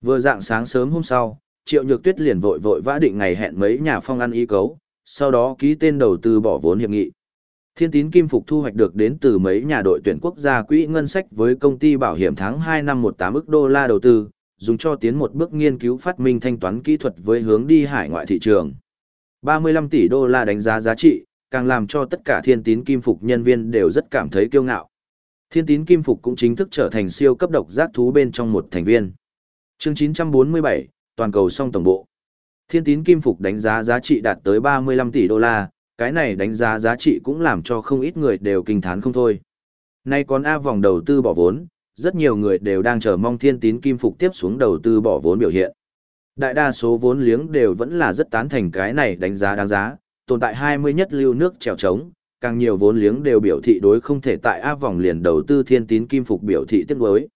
Vừa dạng sáng sớm hôm sau, Triệu Nhược Tuyết liền vội vội vã định ngày hẹn mấy nhà phong ăn ý cấu, sau đó ký tên đầu tư bỏ vốn hiệp nghị. Thiên tín kim phục thu hoạch được đến từ mấy nhà đội tuyển quốc gia quỹ ngân sách với công ty bảo hiểm tháng 2 năm 18 ức đô la đầu tư, dùng cho tiến một bước nghiên cứu phát minh thanh toán kỹ thuật với hướng đi hải ngoại thị trường. 35 tỷ đô la đánh giá giá trị, càng làm cho tất cả thiên tín kim phục nhân viên đều rất cảm thấy kiêu ngạo. Thiên tín kim phục cũng chính thức trở thành siêu cấp độc giác thú bên trong một thành viên. Chương 947, toàn cầu song tổng bộ. Thiên tín kim phục đánh giá giá trị đạt tới 35 tỷ đô la, cái này đánh giá giá trị cũng làm cho không ít người đều kinh thán không thôi. Nay còn A vòng đầu tư bỏ vốn, rất nhiều người đều đang chờ mong thiên tín kim phục tiếp xuống đầu tư bỏ vốn biểu hiện. Đại đa số vốn liếng đều vẫn là rất tán thành cái này đánh giá đáng giá, tồn tại 20 nhất lưu nước trèo trống, càng nhiều vốn liếng đều biểu thị đối không thể tại A vòng liền đầu tư thiên tín kim phục biểu thị tiếc đối.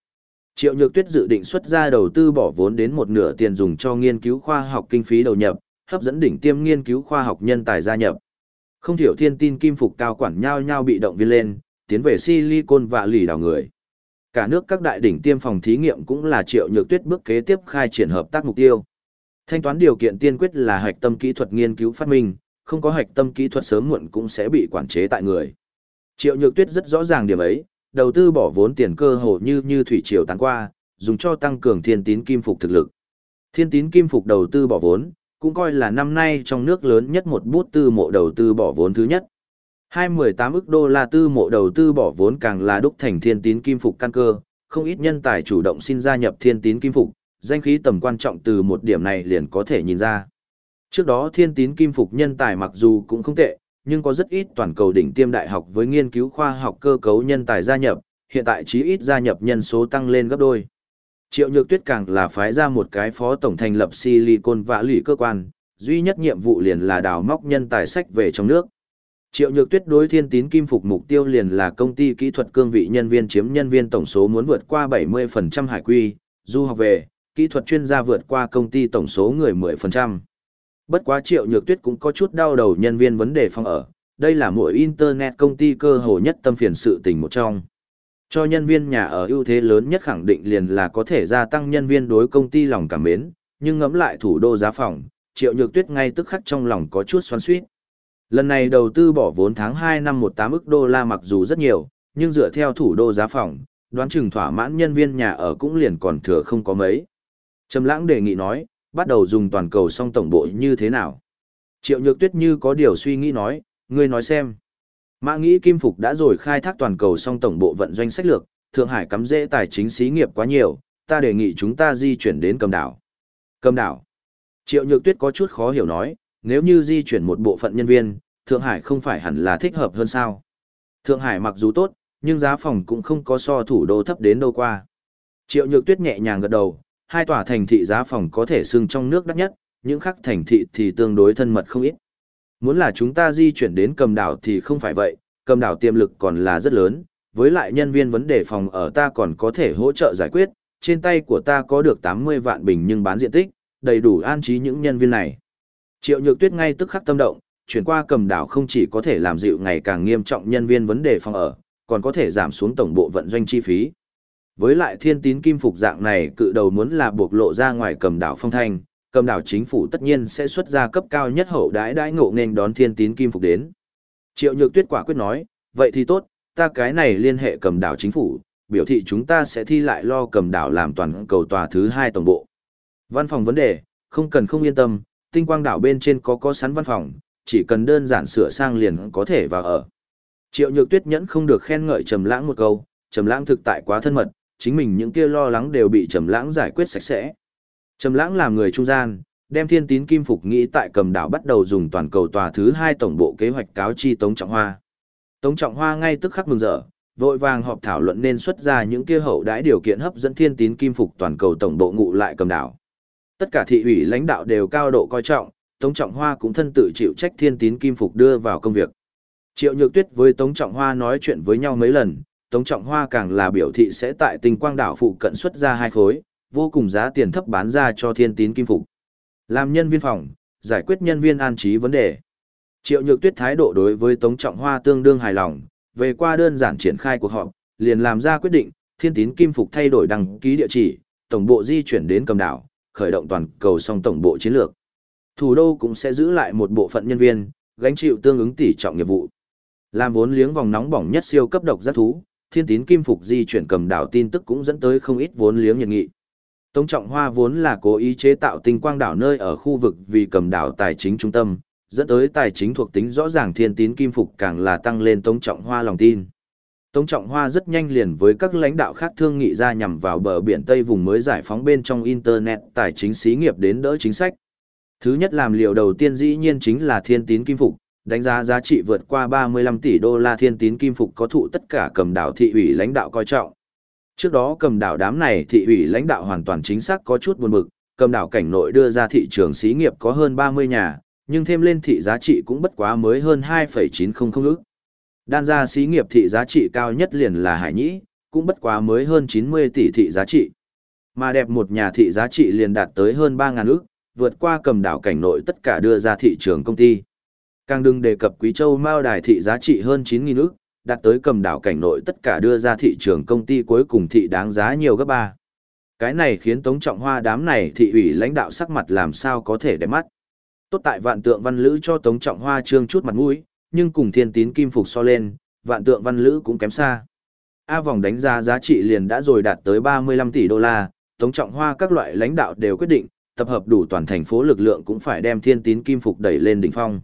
Triệu Nhược Tuyết dự định xuất ra đầu tư bỏ vốn đến một nửa tiền dùng cho nghiên cứu khoa học kinh phí đầu nhập, hấp dẫn đỉnh tiêm nghiên cứu khoa học nhân tài gia nhập. Không thiểu thiên tin kim phục cao quản nhau nhau bị động viên lên, tiến về Silicon và lì đảo người. Cả nước các đại đỉnh tiêm phòng thí nghiệm cũng là Triệu Nhược Tuyết bước kế tiếp khai triển hợp tác mục tiêu. Thanh toán điều kiện tiên quyết là hạch tâm kỹ thuật nghiên cứu phát minh, không có hạch tâm kỹ thuật sớm muộn cũng sẽ bị quản chế tại người. Triệu Nhược Tuyết rất rõ ràng điểm ấy, đầu tư bỏ vốn tiền cơ hồ như như thủy triều tán qua, dùng cho tăng cường thiên tín kim phục thực lực. Thiên tín kim phục đầu tư bỏ vốn, cũng coi là năm nay trong nước lớn nhất một bút tư mộ đầu tư bỏ vốn thứ nhất. 218 ức đô la tư mộ đầu tư bỏ vốn càng là đúc thành thiên tín kim phục căn cơ, không ít nhân tài chủ động xin gia nhập thiên tín kim phục, danh khí tầm quan trọng từ một điểm này liền có thể nhìn ra. Trước đó thiên tín kim phục nhân tài mặc dù cũng không tệ, nhưng có rất ít toàn cầu đỉnh tiêm đại học với nghiên cứu khoa học cơ cấu nhân tài gia nhập, hiện tại chí ít gia nhập nhân số tăng lên gấp đôi. Triệu Nhược Tuyết càng là phái ra một cái phó tổng thành lập Silicon và lỷ cơ quan, duy nhất nhiệm vụ liền là đào móc nhân tài sách về trong nước. Triệu Nhược Tuyết đối thiên tín kim phục mục tiêu liền là công ty kỹ thuật cương vị nhân viên chiếm nhân viên tổng số muốn vượt qua 70% hải quy, du học về, kỹ thuật chuyên gia vượt qua công ty tổng số người 10%. Bất quá Triệu Nhược Tuyết cũng có chút đau đầu nhân viên vấn đề phòng ở, đây là mỗi internet công ty cơ hồ nhất tâm phiền sự tình một trong. Cho nhân viên nhà ở ưu thế lớn nhất khẳng định liền là có thể gia tăng nhân viên đối công ty lòng cảm mến, nhưng ngẫm lại thủ đô giá phòng, Triệu Nhược Tuyết ngay tức khắc trong lòng có chút xoắn suýt. Lần này đầu tư bỏ vốn tháng 2 năm 18 ức đô la mặc dù rất nhiều, nhưng dựa theo thủ đô giá phòng, đoán chừng thỏa mãn nhân viên nhà ở cũng liền còn thừa không có mấy. Trầm Lãng đề nghị nói, bắt đầu dùng toàn cầu song tổng bộ như thế nào? Triệu Nhược Tuyết như có điều suy nghĩ nói, ngươi nói xem. Mã nghĩ Kim Phục đã rồi khai thác toàn cầu song tổng bộ vận doanh sách lược, Thượng Hải cắm dễ tài chính xí nghiệp quá nhiều, ta đề nghị chúng ta di chuyển đến cầm đảo. Cầm đảo. Triệu Nhược Tuyết có chút khó hiểu nói, nếu như di chuyển một bộ phận nhân viên, Thượng Hải không phải hẳn là thích hợp hơn sao? Thượng Hải mặc dù tốt, nhưng giá phòng cũng không có so thủ đô thấp đến đâu qua. Triệu Nhược Tuyết nhẹ nhàng gật đầu, hai tòa thành thị giá phòng có thể xưng trong nước đắt nhất, những khác thành thị thì tương đối thân mật không ít. Muốn là chúng ta di chuyển đến cầm đảo thì không phải vậy, cầm đảo tiềm lực còn là rất lớn, với lại nhân viên vấn đề phòng ở ta còn có thể hỗ trợ giải quyết, trên tay của ta có được 80 vạn bình nhưng bán diện tích, đầy đủ an trí những nhân viên này. Triệu Nhược Tuyết ngay tức khắc tâm động, chuyển qua cầm đảo không chỉ có thể làm dịu ngày càng nghiêm trọng nhân viên vấn đề phòng ở, còn có thể giảm xuống tổng bộ vận doanh chi phí. Với lại thiên tín kim phục dạng này cự đầu muốn là buộc lộ ra ngoài cầm đảo phong thanh, cầm đảo chính phủ tất nhiên sẽ xuất ra cấp cao nhất hậu đãi đãi ngộ nên đón thiên tín kim phục đến. Triệu Nhược Tuyết quả quyết nói, vậy thì tốt, ta cái này liên hệ cầm đảo chính phủ, biểu thị chúng ta sẽ thi lại lo cầm đảo làm toàn cầu tòa thứ hai tổng bộ. Văn phòng vấn đề, không cần không yên tâm, tinh quang đảo bên trên có có sẵn văn phòng, chỉ cần đơn giản sửa sang liền có thể vào ở. Triệu Nhược Tuyết nhẫn không được khen ngợi Trầm Lãng một câu, Trầm Lãng thực tại quá thân mật, chính mình những kia lo lắng đều bị Trầm Lãng giải quyết sạch sẽ. Trầm Lãng làm người trung gian, đem Thiên Tín Kim Phục nghĩ tại Cầm đảo bắt đầu dùng toàn cầu tòa thứ hai tổng bộ kế hoạch cáo chi Tống Trọng Hoa. Tống Trọng Hoa ngay tức khắc mừng rỡ, vội vàng họp thảo luận nên xuất ra những kia hậu đãi điều kiện hấp dẫn Thiên Tín Kim Phục toàn cầu tổng bộ ngụ lại Cầm đảo. Tất cả thị ủy lãnh đạo đều cao độ coi trọng, Tống Trọng Hoa cũng thân tự chịu trách Thiên Tín Kim Phục đưa vào công việc. Triệu Nhược Tuyết với Tống Trọng Hoa nói chuyện với nhau mấy lần, Tống Trọng Hoa càng là biểu thị sẽ tại Tinh Quang đảo phụ cận xuất ra hai khối, vô cùng giá tiền thấp bán ra cho Thiên Tín Kim Phục. Làm nhân viên phòng, giải quyết nhân viên an trí vấn đề. Triệu Nhược Tuyết thái độ đối với Tống Trọng Hoa tương đương hài lòng, về qua đơn giản triển khai cuộc họp, liền làm ra quyết định, Thiên Tín Kim Phục thay đổi đăng ký địa chỉ, tổng bộ di chuyển đến cầm đảo, khởi động toàn cầu song tổng bộ chiến lược. Thủ đô cũng sẽ giữ lại một bộ phận nhân viên, gánh chịu tương ứng tỷ trọng nghiệp vụ. Làm vốn liếng vòng nóng bỏng nhất siêu cấp độc giác thú, thiên tín kim phục di chuyển cầm đảo tin tức cũng dẫn tới không ít vốn liếng nhiệt nghị. Tống Trọng Hoa vốn là cố ý chế tạo tinh quang đảo nơi ở khu vực vì cầm đảo tài chính trung tâm, dẫn tới tài chính thuộc tính rõ ràng thiên tín kim phục càng là tăng lên Tống Trọng Hoa lòng tin. Tống Trọng Hoa rất nhanh liền với các lãnh đạo khác thương nghị ra nhằm vào bờ biển Tây vùng mới giải phóng bên trong Internet tài chính xí nghiệp đến đỡ chính sách. Thứ nhất làm liều đầu tiên dĩ nhiên chính là thiên tín kim phục, đánh giá giá trị vượt qua 35 tỷ đô la thiên tín kim phục có thụ tất cả cầm đảo thị ủy lãnh đạo coi trọng. Trước đó cầm đảo đám này thị ủy lãnh đạo hoàn toàn chính xác có chút buồn bực, cầm đảo cảnh nội đưa ra thị trường xí nghiệp có hơn 30 nhà, nhưng thêm lên thị giá trị cũng bất quá mới hơn 2,900 ức. Đan ra xí nghiệp thị giá trị cao nhất liền là Hải Nhĩ, cũng bất quá mới hơn 90 tỷ thị giá trị. Mà đẹp một nhà thị giá trị liền đạt tới hơn 3.000 ức, vượt qua cầm đảo cảnh nội tất cả đưa ra thị trường công ty. Càng đừng đề cập Quý Châu Mao Đài thị giá trị hơn 9.000 ức, đạt tới cầm đảo cảnh nội tất cả đưa ra thị trường công ty cuối cùng thị đáng giá nhiều gấp ba. Cái này khiến Tống Trọng Hoa đám này thị ủy lãnh đạo sắc mặt làm sao có thể đẹp mắt. Tốt tại vạn tượng văn lữ cho Tống Trọng Hoa trương chút mặt mũi, nhưng cùng thiên tín kim phục so lên, vạn tượng văn lữ cũng kém xa. A vòng đánh giá giá trị liền đã rồi đạt tới 35 tỷ đô la, Tống Trọng Hoa các loại lãnh đạo đều quyết định, tập hợp đủ toàn thành phố lực lượng cũng phải đem thiên tín kim phục đẩy lên đỉnh phong.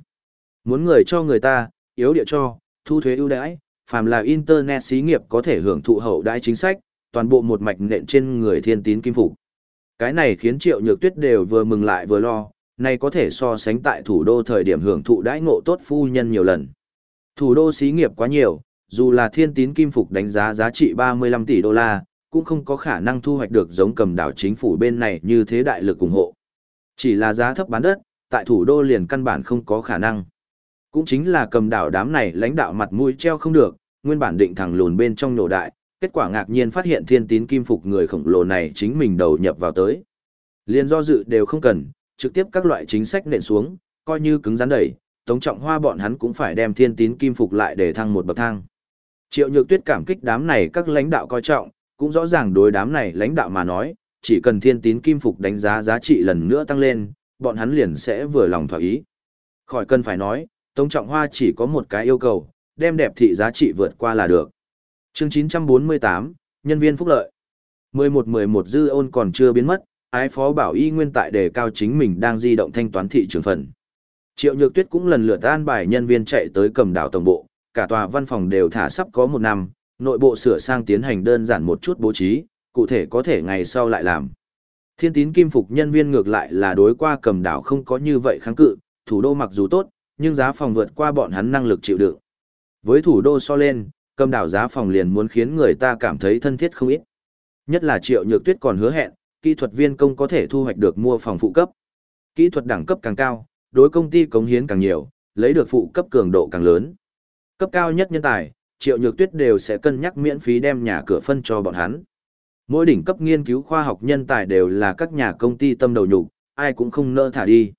Muốn người cho người ta, yếu địa cho, thu thuế ưu đãi, phàm là internet xí nghiệp có thể hưởng thụ hậu đãi chính sách, toàn bộ một mạch nện trên người thiên tín kim phục. Cái này khiến Triệu Nhược Tuyết đều vừa mừng lại vừa lo, này có thể so sánh tại thủ đô thời điểm hưởng thụ đãi ngộ tốt phu nhân nhiều lần. Thủ đô xí nghiệp quá nhiều, dù là thiên tín kim phục đánh giá giá trị 35 tỷ đô la, cũng không có khả năng thu hoạch được giống cầm đảo chính phủ bên này như thế đại lực ủng hộ. Chỉ là giá thấp bán đất, tại thủ đô liền căn bản không có khả năng. Cũng chính là cầm đảo đám này lãnh đạo mặt mũi treo không được, nguyên bản định thẳng lùn bên trong nổ đại, kết quả ngạc nhiên phát hiện thiên tín kim phục người khổng lồ này chính mình đầu nhập vào tới. Liên do dự đều không cần, trực tiếp các loại chính sách nện xuống, coi như cứng rắn đẩy, tống trọng hoa bọn hắn cũng phải đem thiên tín kim phục lại để thăng một bậc thang. Triệu nhược tuyết cảm kích đám này các lãnh đạo coi trọng, cũng rõ ràng đối đám này lãnh đạo mà nói, chỉ cần thiên tín kim phục đánh giá giá trị lần nữa tăng lên, bọn hắn liền sẽ vừa lòng thỏa ý. Khỏi cần phải nói, Tống Trọng Hoa chỉ có một cái yêu cầu, đem đẹp thị giá trị vượt qua là được. Chương 948, Nhân viên phúc lợi. 11-11 dư ôn còn chưa biến mất, ái phó bảo y nguyên tại đề cao chính mình đang di động thanh toán thị trường phần. Triệu Nhược Tuyết cũng lần lượt an bài nhân viên chạy tới cầm đảo tổng bộ, cả tòa văn phòng đều thả sắp có một năm, nội bộ sửa sang tiến hành đơn giản một chút bố trí, cụ thể có thể ngày sau lại làm. Thiên tín kim phục nhân viên ngược lại là đối qua cầm đảo không có như vậy kháng cự, thủ đô mặc dù tốt, nhưng giá phòng vượt qua bọn hắn năng lực chịu đựng. Với thủ đô so lên, cầm đảo giá phòng liền muốn khiến người ta cảm thấy thân thiết không ít. Nhất là triệu nhược tuyết còn hứa hẹn, kỹ thuật viên công có thể thu hoạch được mua phòng phụ cấp. Kỹ thuật đẳng cấp càng cao, đối công ty cống hiến càng nhiều, lấy được phụ cấp cường độ càng lớn. Cấp cao nhất nhân tài, triệu nhược tuyết đều sẽ cân nhắc miễn phí đem nhà cửa phân cho bọn hắn. Mỗi đỉnh cấp nghiên cứu khoa học nhân tài đều là các nhà công ty tâm đầu nhục, ai cũng không nỡ thả đi.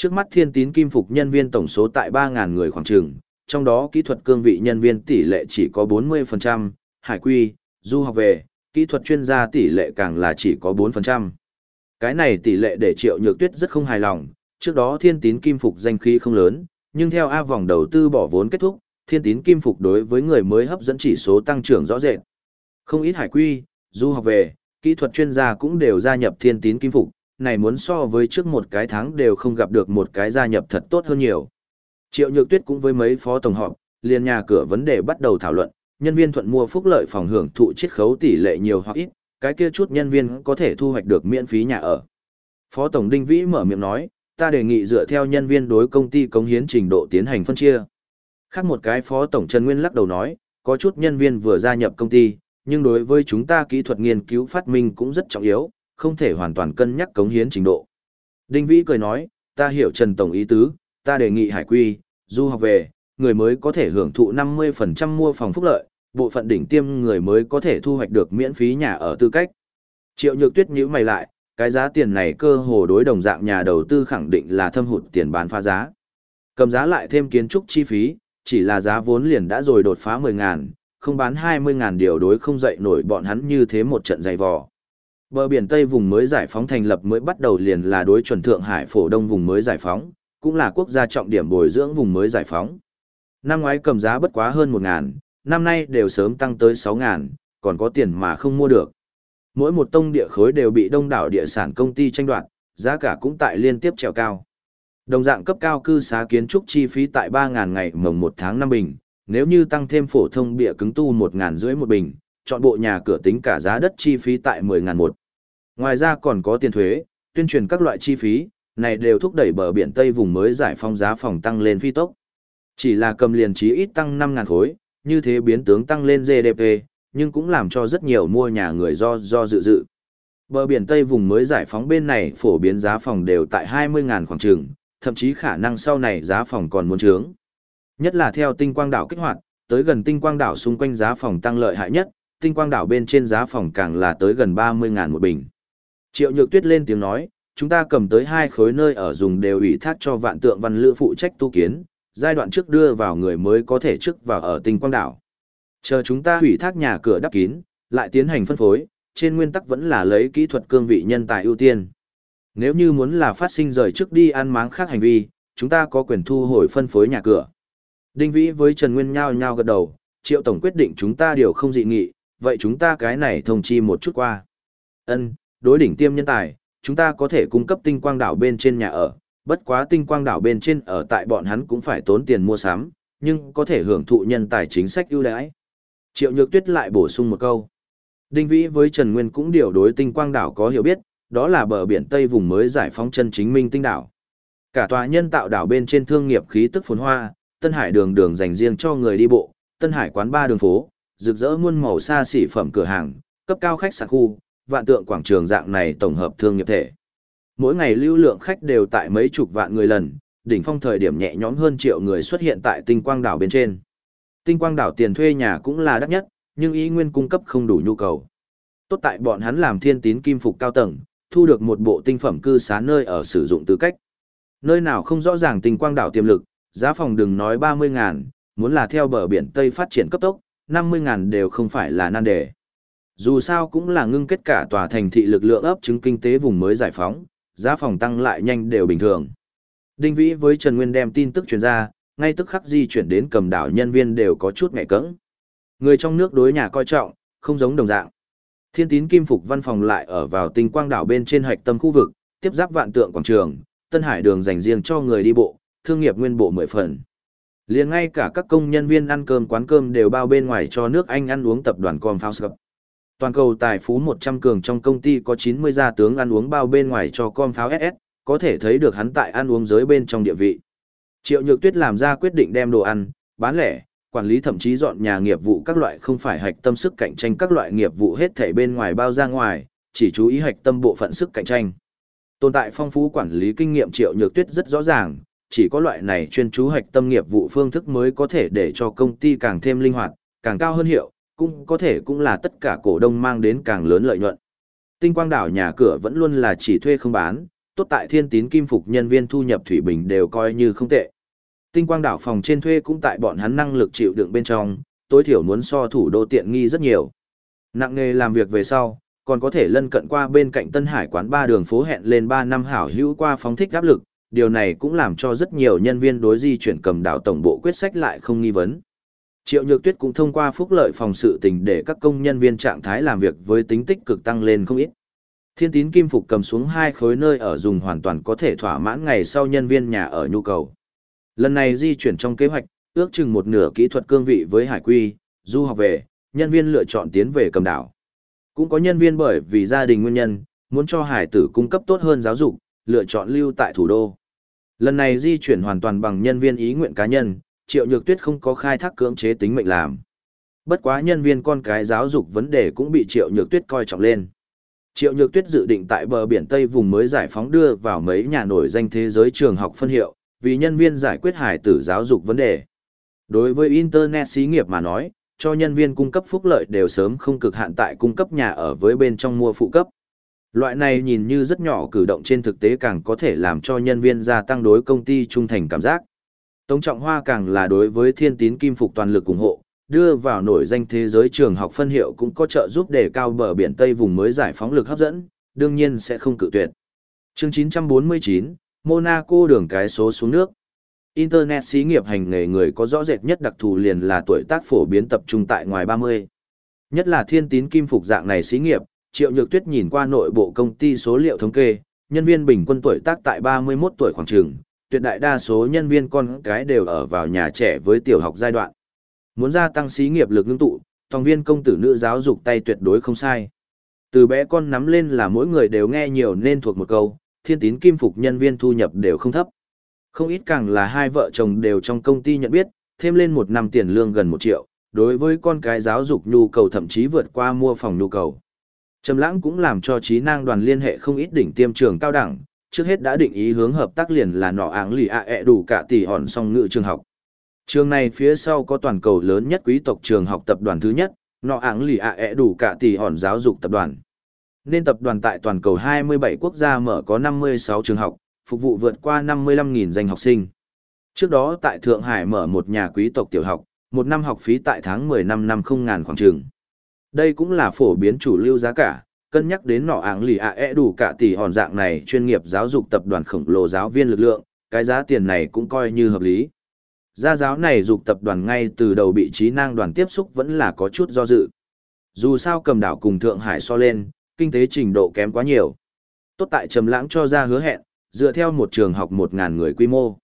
Trước mắt thiên tín kim phục nhân viên tổng số tại 3.000 người khoảng trường, trong đó kỹ thuật cương vị nhân viên tỷ lệ chỉ có 40%, hải quy, du học về, kỹ thuật chuyên gia tỷ lệ càng là chỉ có 4%. Cái này tỷ lệ để triệu nhược tuyết rất không hài lòng, trước đó thiên tín kim phục danh khí không lớn, nhưng theo A vòng đầu tư bỏ vốn kết thúc, thiên tín kim phục đối với người mới hấp dẫn chỉ số tăng trưởng rõ rệt. Không ít hải quy, du học về, kỹ thuật chuyên gia cũng đều gia nhập thiên tín kim phục, này muốn so với trước một cái tháng đều không gặp được một cái gia nhập thật tốt hơn nhiều. Triệu Nhược Tuyết cũng với mấy phó tổng họp, liền nhà cửa vấn đề bắt đầu thảo luận, nhân viên thuận mua phúc lợi phòng hưởng thụ chiết khấu tỷ lệ nhiều hoặc ít, cái kia chút nhân viên có thể thu hoạch được miễn phí nhà ở. Phó tổng Đinh Vĩ mở miệng nói, ta đề nghị dựa theo nhân viên đối công ty cống hiến trình độ tiến hành phân chia. Khác một cái phó tổng Trần Nguyên lắc đầu nói, có chút nhân viên vừa gia nhập công ty, nhưng đối với chúng ta kỹ thuật nghiên cứu phát minh cũng rất trọng yếu, không thể hoàn toàn cân nhắc cống hiến trình độ. Đinh Vĩ cười nói, ta hiểu Trần Tổng ý tứ, ta đề nghị hải quy, du học về, người mới có thể hưởng thụ 50% mua phòng phúc lợi, bộ phận đỉnh tiêm người mới có thể thu hoạch được miễn phí nhà ở tư cách. Triệu Nhược Tuyết nhíu mày lại, cái giá tiền này cơ hồ đối đồng dạng nhà đầu tư khẳng định là thâm hụt tiền bán phá giá. Cầm giá lại thêm kiến trúc chi phí, chỉ là giá vốn liền đã rồi đột phá 10 ngàn, không bán 20 ngàn điều đối không dậy nổi bọn hắn như thế một trận dày vò. Bờ biển Tây vùng mới giải phóng thành lập mới bắt đầu liền là đối chuẩn Thượng Hải phổ đông vùng mới giải phóng, cũng là quốc gia trọng điểm bồi dưỡng vùng mới giải phóng. Năm ngoái cầm giá bất quá hơn 1.000, năm nay đều sớm tăng tới 6.000, còn có tiền mà không mua được. Mỗi một tông địa khối đều bị đông đảo địa sản công ty tranh đoạt, giá cả cũng tại liên tiếp trèo cao. Đồng dạng cấp cao cư xá kiến trúc chi phí tại 3.000 ngày mồng 1 tháng năm bình, nếu như tăng thêm phổ thông bịa cứng tu 1.000 rưỡi một bình, chọn bộ nhà cửa tính cả giá đất chi phí tại 10.000 một. Ngoài ra còn có tiền thuế, tuyên truyền các loại chi phí, này đều thúc đẩy bờ biển Tây vùng mới giải phóng giá phòng tăng lên phi tốc. Chỉ là cầm liền chí ít tăng 5.000 khối, như thế biến tướng tăng lên GDP, nhưng cũng làm cho rất nhiều mua nhà người do do dự dự. Bờ biển Tây vùng mới giải phóng bên này phổ biến giá phòng đều tại 20.000 khoảng trường, thậm chí khả năng sau này giá phòng còn muốn trướng. Nhất là theo tinh quang đảo kích hoạt, tới gần tinh quang đảo xung quanh giá phòng tăng lợi hại nhất, tinh quang đảo bên trên giá phòng càng là tới gần 30.000 một bình. Triệu Nhược Tuyết lên tiếng nói, chúng ta cầm tới hai khối nơi ở dùng đều ủy thác cho vạn tượng văn lữ phụ trách tu kiến, giai đoạn trước đưa vào người mới có thể trước vào ở tinh quang đảo. Chờ chúng ta ủy thác nhà cửa đắp kín, lại tiến hành phân phối, trên nguyên tắc vẫn là lấy kỹ thuật cương vị nhân tài ưu tiên. Nếu như muốn là phát sinh rời trước đi ăn máng khác hành vi, chúng ta có quyền thu hồi phân phối nhà cửa. Đinh Vĩ với Trần Nguyên nhao nhao gật đầu, Triệu Tổng quyết định chúng ta điều không dị nghị, vậy chúng ta cái này thông chi một chút qua. Ân, đối đỉnh tiêm nhân tài, chúng ta có thể cung cấp tinh quang đảo bên trên nhà ở, bất quá tinh quang đảo bên trên ở tại bọn hắn cũng phải tốn tiền mua sắm, nhưng có thể hưởng thụ nhân tài chính sách ưu đãi. Triệu Nhược Tuyết lại bổ sung một câu. Đinh Vĩ với Trần Nguyên cũng điều đối tinh quang đảo có hiểu biết, đó là bờ biển Tây vùng mới giải phóng chân chính minh tinh đảo. Cả tòa nhân tạo đảo bên trên thương nghiệp khí tức phồn hoa, Tân Hải đường đường dành riêng cho người đi bộ, Tân Hải quán ba đường phố, rực rỡ muôn màu xa xỉ phẩm cửa hàng, cấp cao khách sạn khu, vạn tượng quảng trường dạng này tổng hợp thương nghiệp thể. Mỗi ngày lưu lượng khách đều tại mấy chục vạn người lần, đỉnh phong thời điểm nhẹ nhõm hơn triệu người xuất hiện tại tinh quang đảo bên trên. Tinh quang đảo tiền thuê nhà cũng là đắt nhất, nhưng ý nguyên cung cấp không đủ nhu cầu. Tốt tại bọn hắn làm thiên tín kim phục cao tầng, thu được một bộ tinh phẩm cư xá nơi ở sử dụng tư cách. Nơi nào không rõ ràng tinh quang đảo tiềm lực, giá phòng đừng nói 30 ngàn, muốn là theo bờ biển Tây phát triển cấp tốc, 50 ngàn đều không phải là nan đề. Dù sao cũng là ngưng kết cả tòa thành thị lực lượng ấp chứng kinh tế vùng mới giải phóng, giá phòng tăng lại nhanh đều bình thường. Đinh Vĩ với Trần Nguyên đem tin tức truyền ra, ngay tức khắc di chuyển đến cầm đảo nhân viên đều có chút ngại cẫng. Người trong nước đối nhà coi trọng, không giống đồng dạng. Thiên tín kim phục văn phòng lại ở vào tinh quang đảo bên trên hạch tâm khu vực, tiếp giáp vạn tượng quảng trường, Tân Hải đường dành riêng cho người đi bộ, thương nghiệp nguyên bộ mười phần. Liền ngay cả các công nhân viên ăn cơm quán cơm đều bao bên ngoài cho nước Anh ăn uống tập đoàn Comfort Toàn cầu tài phú 100 cường trong công ty có 90 gia tướng ăn uống bao bên ngoài cho Comfort SS, có thể thấy được hắn tại ăn uống giới bên trong địa vị. Triệu Nhược Tuyết làm ra quyết định đem đồ ăn, bán lẻ, quản lý thậm chí dọn nhà nghiệp vụ các loại không phải hạch tâm sức cạnh tranh các loại nghiệp vụ hết thể bên ngoài bao ra ngoài, chỉ chú ý hạch tâm bộ phận sức cạnh tranh. Tồn tại phong phú quản lý kinh nghiệm Triệu Nhược Tuyết rất rõ ràng, chỉ có loại này chuyên chú hạch tâm nghiệp vụ phương thức mới có thể để cho công ty càng thêm linh hoạt, càng cao hơn hiệu, cũng có thể cũng là tất cả cổ đông mang đến càng lớn lợi nhuận. Tinh quang đảo nhà cửa vẫn luôn là chỉ thuê không bán, tốt tại thiên tín kim phục nhân viên thu nhập thủy bình đều coi như không tệ. Tinh quang đảo phòng trên thuê cũng tại bọn hắn năng lực chịu đựng bên trong, tối thiểu muốn so thủ đô tiện nghi rất nhiều. Nặng nghề làm việc về sau, còn có thể lân cận qua bên cạnh Tân Hải quán ba đường phố hẹn lên 3 năm hảo hữu qua phóng thích áp lực, điều này cũng làm cho rất nhiều nhân viên đối di chuyển cầm đảo tổng bộ quyết sách lại không nghi vấn. Triệu Nhược Tuyết cũng thông qua phúc lợi phòng sự tình để các công nhân viên trạng thái làm việc với tính tích cực tăng lên không ít. Thiên tín kim phục cầm xuống hai khối nơi ở dùng hoàn toàn có thể thỏa mãn ngày sau nhân viên nhà ở nhu cầu. Lần này di chuyển trong kế hoạch, ước chừng một nửa kỹ thuật cương vị với hải quy, du học về, nhân viên lựa chọn tiến về cầm đảo. Cũng có nhân viên bởi vì gia đình nguyên nhân, muốn cho hải tử cung cấp tốt hơn giáo dục, lựa chọn lưu tại thủ đô. Lần này di chuyển hoàn toàn bằng nhân viên ý nguyện cá nhân, Triệu Nhược Tuyết không có khai thác cưỡng chế tính mệnh làm. Bất quá nhân viên con cái giáo dục vấn đề cũng bị Triệu Nhược Tuyết coi trọng lên. Triệu Nhược Tuyết dự định tại bờ biển Tây vùng mới giải phóng đưa vào mấy nhà nổi danh thế giới trường học phân hiệu, vì nhân viên giải quyết hải tử giáo dục vấn đề. Đối với Internet xí nghiệp mà nói, cho nhân viên cung cấp phúc lợi đều sớm không cực hạn tại cung cấp nhà ở với bên trong mua phụ cấp. Loại này nhìn như rất nhỏ cử động trên thực tế càng có thể làm cho nhân viên gia tăng đối công ty trung thành cảm giác. Tống Trọng Hoa càng là đối với thiên tín kim phục toàn lực ủng hộ, đưa vào nổi danh thế giới trường học phân hiệu cũng có trợ giúp để cao bờ biển Tây vùng mới giải phóng lực hấp dẫn, đương nhiên sẽ không cự tuyệt. Chương 949, Monaco đường cái số xuống nước. Internet xí nghiệp hành nghề người có rõ rệt nhất đặc thù liền là tuổi tác phổ biến tập trung tại ngoài 30. Nhất là thiên tín kim phục dạng này xí nghiệp, Triệu Nhược Tuyết nhìn qua nội bộ công ty số liệu thống kê, nhân viên bình quân tuổi tác tại 31 tuổi khoảng trường, tuyệt đại đa số nhân viên con cái đều ở vào nhà trẻ với tiểu học giai đoạn. Muốn gia tăng xí nghiệp lực ngưng tụ, tòng viên công tử nữ giáo dục tay tuyệt đối không sai. Từ bé con nắm lên là mỗi người đều nghe nhiều nên thuộc một câu, thiên tín kim phục nhân viên thu nhập đều không thấp. Không ít càng là hai vợ chồng đều trong công ty nhận biết, thêm lên một năm tiền lương gần một triệu, đối với con cái giáo dục nhu cầu thậm chí vượt qua mua phòng nhu cầu. Trầm lãng cũng làm cho trí năng đoàn liên hệ không ít đỉnh tiêm trường cao đẳng, trước hết đã định ý hướng hợp tác liền là nọ áng lì ạ ẹ đủ cả tỷ hòn song ngự trường học. Trường này phía sau có toàn cầu lớn nhất quý tộc trường học tập đoàn thứ nhất, nọ áng lì ạ ẹ đủ cả tỷ hòn giáo dục tập đoàn. Nên tập đoàn tại toàn cầu 27 quốc gia mở có 56 trường học, phục vụ vượt qua 55.000 danh học sinh. Trước đó tại Thượng Hải mở một nhà quý tộc tiểu học, một năm học phí tại tháng 10 năm năm không ngàn khoảng trường. Đây cũng là phổ biến chủ lưu giá cả, cân nhắc đến nọ áng lì ạ e đủ cả tỷ hòn dạng này chuyên nghiệp giáo dục tập đoàn khổng lồ giáo viên lực lượng, cái giá tiền này cũng coi như hợp lý. Gia giáo này dục tập đoàn ngay từ đầu bị trí năng đoàn tiếp xúc vẫn là có chút do dự. Dù sao cầm đảo cùng Thượng Hải so lên, kinh tế trình độ kém quá nhiều. Tốt tại Trầm Lãng cho ra hứa hẹn, dựa theo một trường học 1000 người quy mô.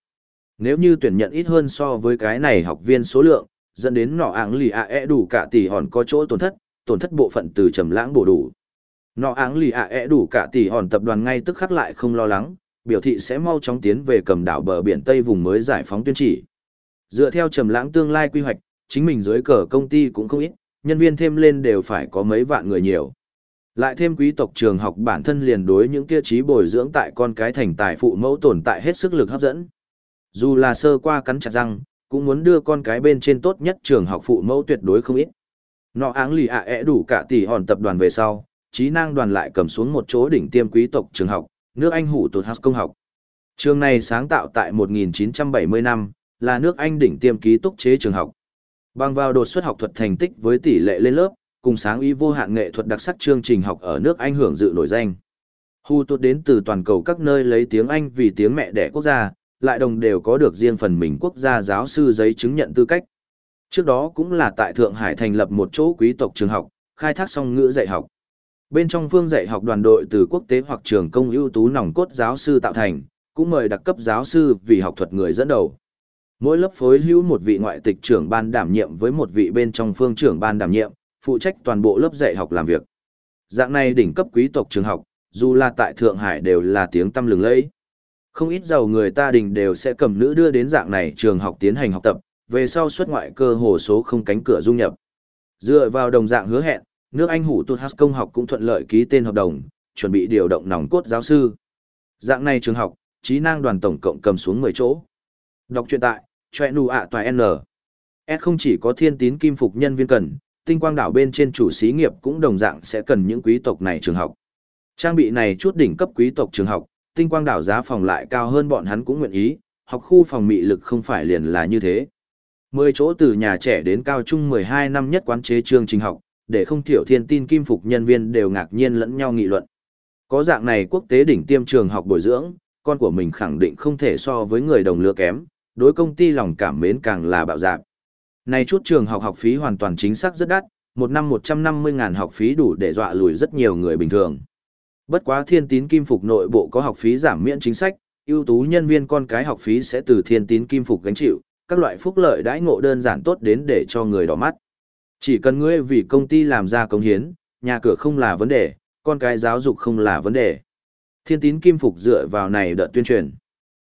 Nếu như tuyển nhận ít hơn so với cái này học viên số lượng, dẫn đến nọ áng lì ạ e đủ cả tỷ hòn có chỗ tổn thất, tổn thất bộ phận từ Trầm Lãng bổ đủ. Nọ áng lì ạ ẹ đủ cả tỷ hòn tập đoàn ngay tức khắc lại không lo lắng, biểu thị sẽ mau chóng tiến về cầm đảo bờ biển Tây vùng mới giải phóng tuyên chỉ. Dựa theo Trầm Lãng tương lai quy hoạch, chính mình dưới cờ công ty cũng không ít, nhân viên thêm lên đều phải có mấy vạn người nhiều. Lại thêm quý tộc trường học bản thân liền đối những kia trí bồi dưỡng tại con cái thành tài phụ mẫu tồn tại hết sức lực hấp dẫn. Dù là sơ qua cắn chặt răng, cũng muốn đưa con cái bên trên tốt nhất trường học phụ mẫu tuyệt đối không ít. Nọ áng lì ạ ẽ đủ cả tỷ hòn tập đoàn về sau, trí năng đoàn lại cầm xuống một chỗ đỉnh tiêm quý tộc trường học, nước Anh hủ tột học công học. Trường này sáng tạo tại 1970 năm, là nước Anh đỉnh tiêm ký túc chế trường học. Bằng vào đột xuất học thuật thành tích với tỷ lệ lên lớp, cùng sáng ý vô hạn nghệ thuật đặc sắc chương trình học ở nước Anh hưởng dự nổi danh. Hu tốt đến từ toàn cầu các nơi lấy tiếng Anh vì tiếng mẹ đẻ quốc gia, lại đồng đều có được riêng phần mình quốc gia giáo sư giấy chứng nhận tư cách. Trước đó cũng là tại Thượng Hải thành lập một chỗ quý tộc trường học, khai thác song ngữ dạy học. Bên trong phương dạy học đoàn đội từ quốc tế hoặc trường công ưu tú nòng cốt giáo sư tạo thành, cũng mời đặc cấp giáo sư vì học thuật người dẫn đầu. Mỗi lớp phối hữu một vị ngoại tịch trưởng ban đảm nhiệm với một vị bên trong phương trưởng ban đảm nhiệm, phụ trách toàn bộ lớp dạy học làm việc. Dạng này đỉnh cấp quý tộc trường học, dù là tại Thượng Hải đều là tiếng tăm lừng lẫy. Không ít giàu người ta đình đều sẽ cầm nữ đưa đến dạng này trường học tiến hành học tập, về sau xuất ngoại cơ hồ số không cánh cửa dung nhập. Dựa vào đồng dạng hứa hẹn, nước Anh hủ tụt hát công học cũng thuận lợi ký tên hợp đồng, chuẩn bị điều động nòng cốt giáo sư. Dạng này trường học, trí năng đoàn tổng cộng cầm xuống 10 chỗ. Đọc truyện tại, chọe nụ ạ tòa N. S không chỉ có thiên tín kim phục nhân viên cần, tinh quang đảo bên trên chủ xí nghiệp cũng đồng dạng sẽ cần những quý tộc này trường học. Trang bị này chút đỉnh cấp quý tộc trường học, tinh quang đảo giá phòng lại cao hơn bọn hắn cũng nguyện ý, học khu phòng mị lực không phải liền là như thế. Mười chỗ từ nhà trẻ đến cao trung 12 năm nhất quán chế chương trình học, để không thiểu thiên tin kim phục nhân viên đều ngạc nhiên lẫn nhau nghị luận. Có dạng này quốc tế đỉnh tiêm trường học bồi dưỡng, con của mình khẳng định không thể so với người đồng lứa kém, đối công ty lòng cảm mến càng là bạo dạng. Này chút trường học học phí hoàn toàn chính xác rất đắt, một năm 150 ngàn học phí đủ để dọa lùi rất nhiều người bình thường. Bất quá thiên tín kim phục nội bộ có học phí giảm miễn chính sách, ưu tú nhân viên con cái học phí sẽ từ thiên tín kim phục gánh chịu, các loại phúc lợi đãi ngộ đơn giản tốt đến để cho người đỏ mắt. Chỉ cần ngươi vì công ty làm ra công hiến, nhà cửa không là vấn đề, con cái giáo dục không là vấn đề. Thiên tín kim phục dựa vào này đợt tuyên truyền.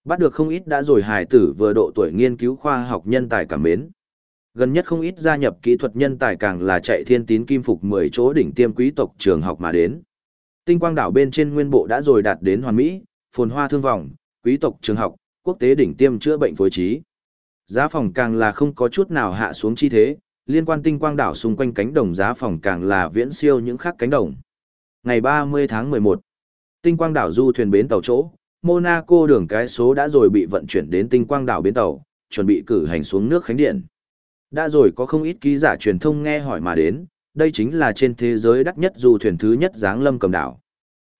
Bắt được không ít đã rồi hài tử vừa độ tuổi nghiên cứu khoa học nhân tài cảm mến. Gần nhất không ít gia nhập kỹ thuật nhân tài càng là chạy thiên tín kim phục 10 chỗ đỉnh tiêm quý tộc trường học mà đến. Tinh quang đảo bên trên nguyên bộ đã rồi đạt đến hoàn mỹ, phồn hoa thương vọng, quý tộc trường học, quốc tế đỉnh tiêm chữa bệnh phối trí. Giá phòng càng là không có chút nào hạ xuống chi thế, liên quan tinh quang đảo xung quanh cánh đồng giá phòng càng là viễn siêu những khác cánh đồng. Ngày 30 tháng 11, tinh quang đảo du thuyền bến tàu chỗ, Monaco đường cái số đã rồi bị vận chuyển đến tinh quang đảo bến tàu, chuẩn bị cử hành xuống nước khánh điện. Đã rồi có không ít ký giả truyền thông nghe hỏi mà đến, đây chính là trên thế giới đắt nhất du thuyền thứ nhất dáng lâm cầm đảo.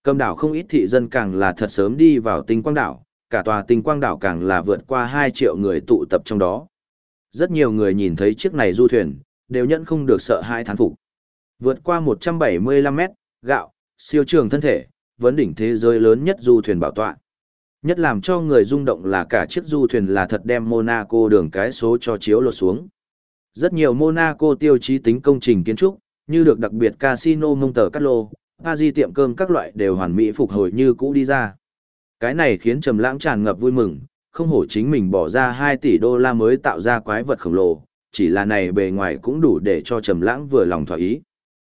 Cầm đảo không ít thị dân càng là thật sớm đi vào tinh quang đảo, cả tòa tinh quang đảo càng là vượt qua 2 triệu người tụ tập trong đó. Rất nhiều người nhìn thấy chiếc này du thuyền, đều nhận không được sợ hai thán phục. Vượt qua 175 mét, gạo, siêu trường thân thể, vấn đỉnh thế giới lớn nhất du thuyền bảo tọa. Nhất làm cho người rung động là cả chiếc du thuyền là thật đem Monaco đường cái số cho chiếu lột xuống. Rất nhiều Monaco tiêu chí tính công trình kiến trúc, như được đặc biệt casino mông tờ cắt lô, Paris tiệm cơm các loại đều hoàn mỹ phục hồi như cũ đi ra. Cái này khiến Trầm Lãng tràn ngập vui mừng, không hổ chính mình bỏ ra 2 tỷ đô la mới tạo ra quái vật khổng lồ, chỉ là này bề ngoài cũng đủ để cho Trầm Lãng vừa lòng thỏa ý.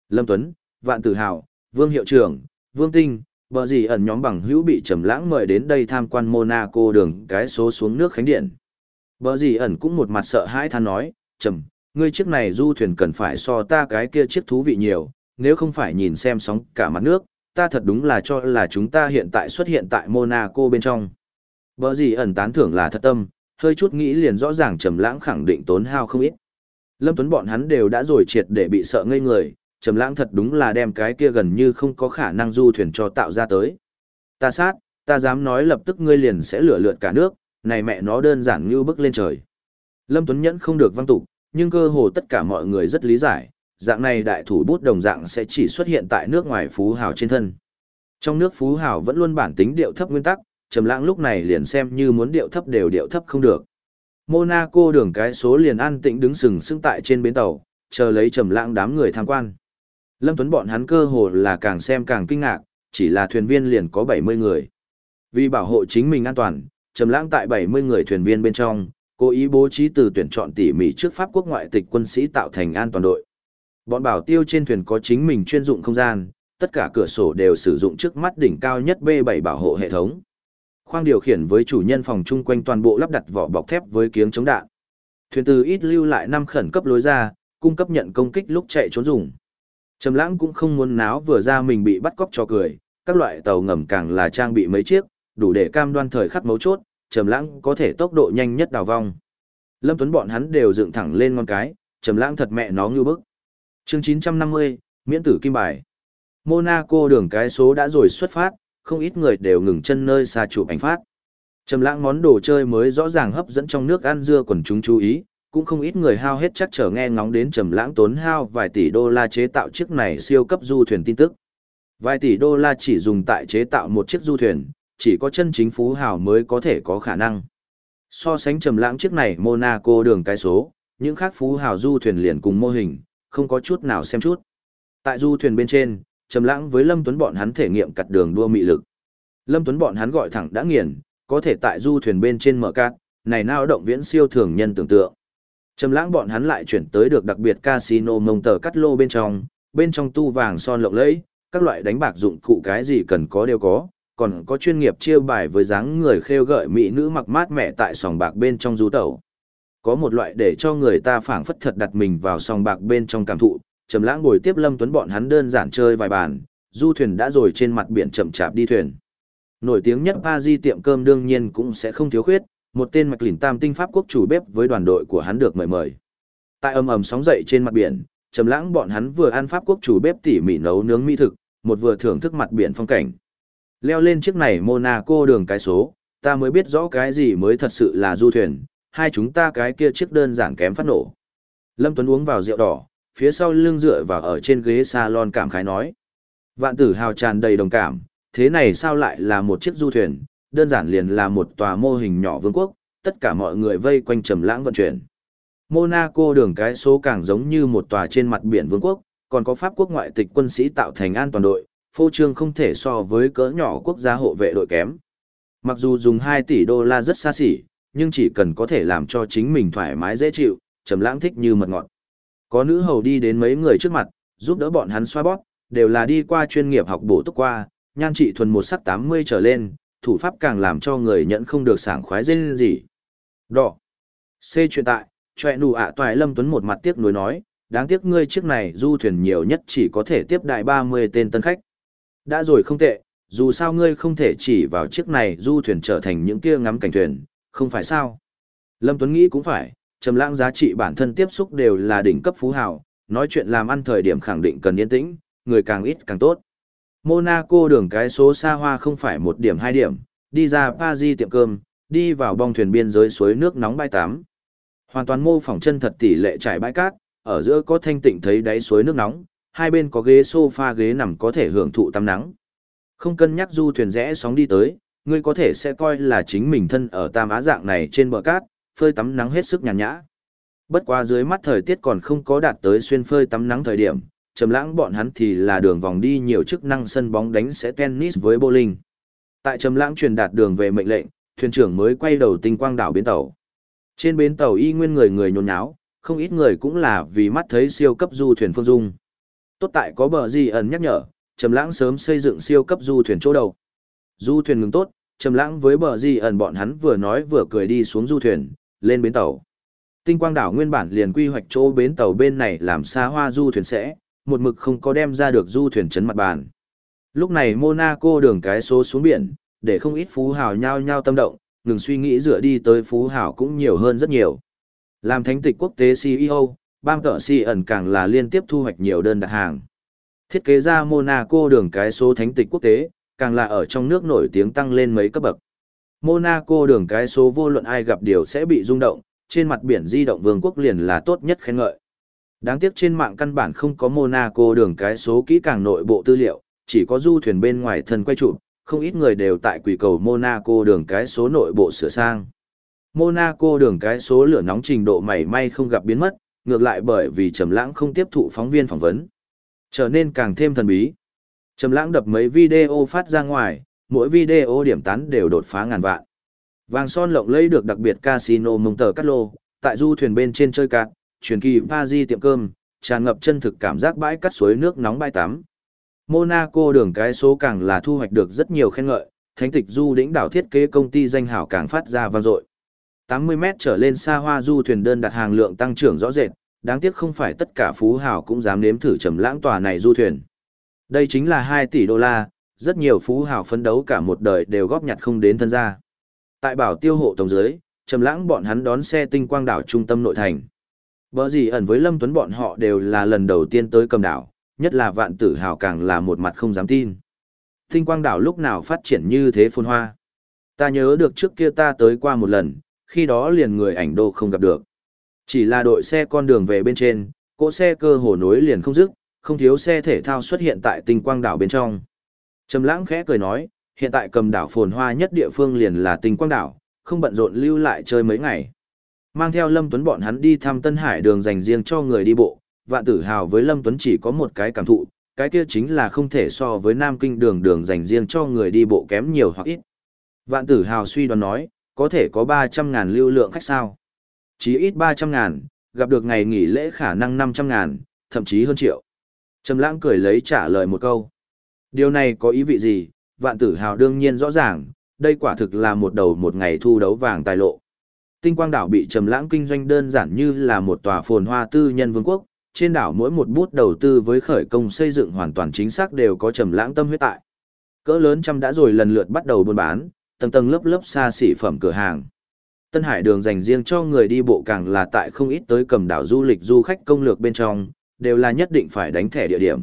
Lâm Tuấn, Vạn Tử Hào, Vương hiệu trưởng, Vương Tinh, bờ gì ẩn nhóm bằng hữu bị Trầm Lãng mời đến đây tham quan Monaco đường cái số xuống nước khánh điện. Bờ gì ẩn cũng một mặt sợ hãi than nói, "Trầm, ngươi chiếc này du thuyền cần phải so ta cái kia chiếc thú vị nhiều, nếu không phải nhìn xem sóng cả mặt nước, ta thật đúng là cho là chúng ta hiện tại xuất hiện tại Monaco bên trong." Bờ gì ẩn tán thưởng là thật tâm, hơi chút nghĩ liền rõ ràng Trầm Lãng khẳng định tốn hao không ít. Lâm Tuấn bọn hắn đều đã rồi triệt để bị sợ ngây người, Trầm Lãng thật đúng là đem cái kia gần như không có khả năng du thuyền cho tạo ra tới. Ta sát, ta dám nói lập tức ngươi liền sẽ lửa lượt cả nước, này mẹ nó đơn giản như bước lên trời. Lâm Tuấn nhẫn không được văng tục, nhưng cơ hồ tất cả mọi người rất lý giải, dạng này đại thủ bút đồng dạng sẽ chỉ xuất hiện tại nước ngoài phú hào trên thân. Trong nước phú hào vẫn luôn bản tính điệu thấp nguyên tắc, Trầm Lãng lúc này liền xem như muốn điệu thấp đều điệu thấp không được. Monaco đường cái số liền an tĩnh đứng sừng sững tại trên bến tàu, chờ lấy Trầm Lãng đám người tham quan. Lâm Tuấn bọn hắn cơ hồ là càng xem càng kinh ngạc, chỉ là thuyền viên liền có 70 người. Vì bảo hộ chính mình an toàn, Trầm Lãng tại 70 người thuyền viên bên trong, cố ý bố trí từ tuyển chọn tỉ mỉ trước Pháp quốc ngoại tịch quân sĩ tạo thành an toàn đội. Bọn bảo tiêu trên thuyền có chính mình chuyên dụng không gian, tất cả cửa sổ đều sử dụng trước mắt đỉnh cao nhất B7 bảo hộ hệ thống. Khoang điều khiển với chủ nhân phòng chung quanh toàn bộ lắp đặt vỏ bọc thép với kiếng chống đạn. Thuyền từ ít lưu lại năm khẩn cấp lối ra, cung cấp nhận công kích lúc chạy trốn dùng. Trầm lãng cũng không muốn náo vừa ra mình bị bắt cóc cho cười, các loại tàu ngầm càng là trang bị mấy chiếc, đủ để cam đoan thời khắc mấu chốt, Trầm lãng có thể tốc độ nhanh nhất đào vong. Lâm Tuấn bọn hắn đều dựng thẳng lên ngón cái, Trầm lãng thật mẹ nó như bức. Chương 950, miễn tử kim bài. Monaco đường cái số đã rồi xuất phát, không ít người đều ngừng chân nơi xa chụp ảnh phát. Trầm lãng món đồ chơi mới rõ ràng hấp dẫn trong nước ăn dưa quần chúng chú ý, cũng không ít người hao hết chắc trở nghe ngóng đến trầm lãng tốn hao vài tỷ đô la chế tạo chiếc này siêu cấp du thuyền tin tức. Vài tỷ đô la chỉ dùng tại chế tạo một chiếc du thuyền, chỉ có chân chính phú hào mới có thể có khả năng. So sánh trầm lãng chiếc này Monaco đường cái số, những khác phú hào du thuyền liền cùng mô hình, không có chút nào xem chút. Tại du thuyền bên trên, trầm lãng với Lâm Tuấn bọn hắn thể nghiệm cặt đường đua mị lực. Lâm Tuấn bọn hắn gọi thẳng đã nghiền, có thể tại du thuyền bên trên mở cát, này nào động viễn siêu thường nhân tưởng tượng. Trầm lãng bọn hắn lại chuyển tới được đặc biệt casino mông tờ cắt lô bên trong, bên trong tu vàng son lộng lẫy, các loại đánh bạc dụng cụ cái gì cần có đều có, còn có chuyên nghiệp chia bài với dáng người khêu gợi mỹ nữ mặc mát mẻ tại sòng bạc bên trong du tẩu. Có một loại để cho người ta phảng phất thật đặt mình vào sòng bạc bên trong cảm thụ, Trầm lãng ngồi tiếp Lâm Tuấn bọn hắn đơn giản chơi vài bàn, du thuyền đã rồi trên mặt biển chậm chạp đi thuyền. Nổi tiếng nhất Paris tiệm cơm đương nhiên cũng sẽ không thiếu khuyết, một tên mạch lỉnh tam tinh pháp quốc chủ bếp với đoàn đội của hắn được mời mời. Tại ầm ầm sóng dậy trên mặt biển, trầm lãng bọn hắn vừa ăn pháp quốc chủ bếp tỉ mỉ nấu nướng mỹ thực, một vừa thưởng thức mặt biển phong cảnh. Leo lên chiếc này Monaco đường cái số, ta mới biết rõ cái gì mới thật sự là du thuyền, hai chúng ta cái kia chiếc đơn giản kém phát nổ. Lâm Tuấn uống vào rượu đỏ, phía sau lưng dựa vào ở trên ghế salon cảm khái nói. Vạn tử hào tràn đầy đồng cảm, thế này sao lại là một chiếc du thuyền, đơn giản liền là một tòa mô hình nhỏ vương quốc, tất cả mọi người vây quanh trầm lãng vận chuyển. Monaco đường cái số càng giống như một tòa trên mặt biển vương quốc, còn có pháp quốc ngoại tịch quân sĩ tạo thành an toàn đội, phô trương không thể so với cỡ nhỏ quốc gia hộ vệ đội kém. Mặc dù dùng 2 tỷ đô la rất xa xỉ, nhưng chỉ cần có thể làm cho chính mình thoải mái dễ chịu, trầm lãng thích như mật ngọt. Có nữ hầu đi đến mấy người trước mặt, giúp đỡ bọn hắn xoa bóp, đều là đi qua chuyên nghiệp học bổ túc qua, nhan trị thuần một sắc 80 trở lên, thủ pháp càng làm cho người nhận không được sảng khoái dên gì. Đỏ. C chuyện tại, chòe nụ ạ toài lâm tuấn một mặt tiếc nuối nói, đáng tiếc ngươi chiếc này du thuyền nhiều nhất chỉ có thể tiếp đại 30 tên tân khách. Đã rồi không tệ, dù sao ngươi không thể chỉ vào chiếc này du thuyền trở thành những kia ngắm cảnh thuyền, không phải sao. Lâm Tuấn nghĩ cũng phải, Trầm Lãng giá trị bản thân tiếp xúc đều là đỉnh cấp phú hào, nói chuyện làm ăn thời điểm khẳng định cần yên tĩnh, người càng ít càng tốt. Monaco đường cái số xa hoa không phải một điểm hai điểm, đi ra Paris tiệm cơm, đi vào bong thuyền biên giới suối nước nóng bãi tắm. Hoàn toàn mô phỏng chân thật tỷ lệ trải bãi cát, ở giữa có thanh tịnh thấy đáy suối nước nóng, hai bên có ghế sofa ghế nằm có thể hưởng thụ tắm nắng. Không cân nhắc du thuyền rẽ sóng đi tới, ngươi có thể sẽ coi là chính mình thân ở Tam Á dạng này trên bờ cát, phơi tắm nắng hết sức nhàn nhã. Bất quá dưới mắt thời tiết còn không có đạt tới xuyên phơi tắm nắng thời điểm, trầm lãng bọn hắn thì là đường vòng đi nhiều chức năng sân bóng đánh sẽ tennis với bowling. Tại trầm lãng truyền đạt đường về mệnh lệnh, thuyền trưởng mới quay đầu tinh quang đảo bến tàu. Trên bến tàu y nguyên người người nhốn nháo, không ít người cũng là vì mắt thấy siêu cấp du thuyền phương dung. Tốt tại có bờ gì ẩn nhắc nhở, Trầm Lãng sớm xây dựng siêu cấp du thuyền chỗ đầu. Du thuyền ngừng tốt, Trầm Lãng với bờ gì ẩn bọn hắn vừa nói vừa cười đi xuống du thuyền, lên bến tàu. Tinh Quang đảo nguyên bản liền quy hoạch chỗ bến tàu bên này làm xa hoa du thuyền sẽ, một mực không có đem ra được du thuyền chấn mặt bàn. Lúc này Monaco đường cái số xuống biển, để không ít phú hào nhao nhao tâm động, ngừng suy nghĩ dựa đi tới phú hào cũng nhiều hơn rất nhiều. Làm thánh tịch quốc tế CEO, bang tợ si ẩn càng là liên tiếp thu hoạch nhiều đơn đặt hàng. Thiết kế ra Monaco đường cái số thánh tịch quốc tế, càng là ở trong nước nổi tiếng tăng lên mấy cấp bậc. Monaco đường cái số vô luận ai gặp điều sẽ bị rung động, trên mặt biển di động vương quốc liền là tốt nhất khen ngợi. Đáng tiếc trên mạng căn bản không có Monaco đường cái số kỹ càng nội bộ tư liệu, chỉ có du thuyền bên ngoài thân quay chụp, không ít người đều tại quỷ cầu Monaco đường cái số nội bộ sửa sang. Monaco đường cái số lửa nóng trình độ mảy may không gặp biến mất, ngược lại bởi vì Trầm Lãng không tiếp thụ phóng viên phỏng vấn, trở nên càng thêm thần bí. Trầm Lãng đập mấy video phát ra ngoài, mỗi video điểm tán đều đột phá ngàn vạn. Vàng son lộng lẫy được đặc biệt casino mông tờ cắt lô, tại du thuyền bên trên chơi cạn, truyền kỳ Paris tiệm cơm, tràn ngập chân thực cảm giác bãi cắt suối nước nóng bãi tắm. Monaco đường cái số càng là thu hoạch được rất nhiều khen ngợi, thánh tịch du đỉnh đảo thiết kế công ty danh hảo càng phát ra vang dội. 80 mét trở lên xa hoa du thuyền đơn đặt hàng lượng tăng trưởng rõ rệt, đáng tiếc không phải tất cả phú hào cũng dám nếm thử trầm lãng tòa này du thuyền. Đây chính là 2 tỷ đô la, rất nhiều phú hào phấn đấu cả một đời đều góp nhặt không đến thân gia. Tại bảo tiêu hộ tổng dưới, trầm lãng bọn hắn đón xe tinh quang đảo trung tâm nội thành. Bở gì ẩn với Lâm Tuấn bọn họ đều là lần đầu tiên tới cầm đảo, nhất là vạn tử hào càng là một mặt không dám tin. Tinh quang đảo lúc nào phát triển như thế phồn hoa. Ta nhớ được trước kia ta tới qua một lần, khi đó liền người ảnh đô không gặp được. Chỉ là đội xe con đường về bên trên, cỗ xe cơ hồ nối liền không dứt, không thiếu xe thể thao xuất hiện tại tinh quang đảo bên trong. Trầm lãng khẽ cười nói, hiện tại cầm đảo phồn hoa nhất địa phương liền là tinh quang đảo, không bận rộn lưu lại chơi mấy ngày. Mang theo Lâm Tuấn bọn hắn đi thăm Tân Hải đường dành riêng cho người đi bộ, vạn tử hào với Lâm Tuấn chỉ có một cái cảm thụ, cái kia chính là không thể so với Nam Kinh đường đường dành riêng cho người đi bộ kém nhiều hoặc ít. Vạn tử hào suy đoán nói, có thể có 300 ngàn lưu lượng khách sao. Chỉ ít 300 ngàn, gặp được ngày nghỉ lễ khả năng 500 ngàn, thậm chí hơn triệu. Trầm lãng cười lấy trả lời một câu. Điều này có ý vị gì? Vạn tử hào đương nhiên rõ ràng, đây quả thực là một đầu một ngày thu đấu vàng tài lộ. Tinh quang đảo bị trầm lãng kinh doanh đơn giản như là một tòa phồn hoa tư nhân vương quốc, trên đảo mỗi một bút đầu tư với khởi công xây dựng hoàn toàn chính xác đều có trầm lãng tâm huyết tại. Cỡ lớn trăm đã rồi lần lượt bắt đầu buôn bán, tầng tầng lớp lớp xa xỉ phẩm cửa hàng. Tân Hải đường dành riêng cho người đi bộ càng là tại không ít tới cầm đảo du lịch du khách công lược bên trong, đều là nhất định phải đánh thẻ địa điểm.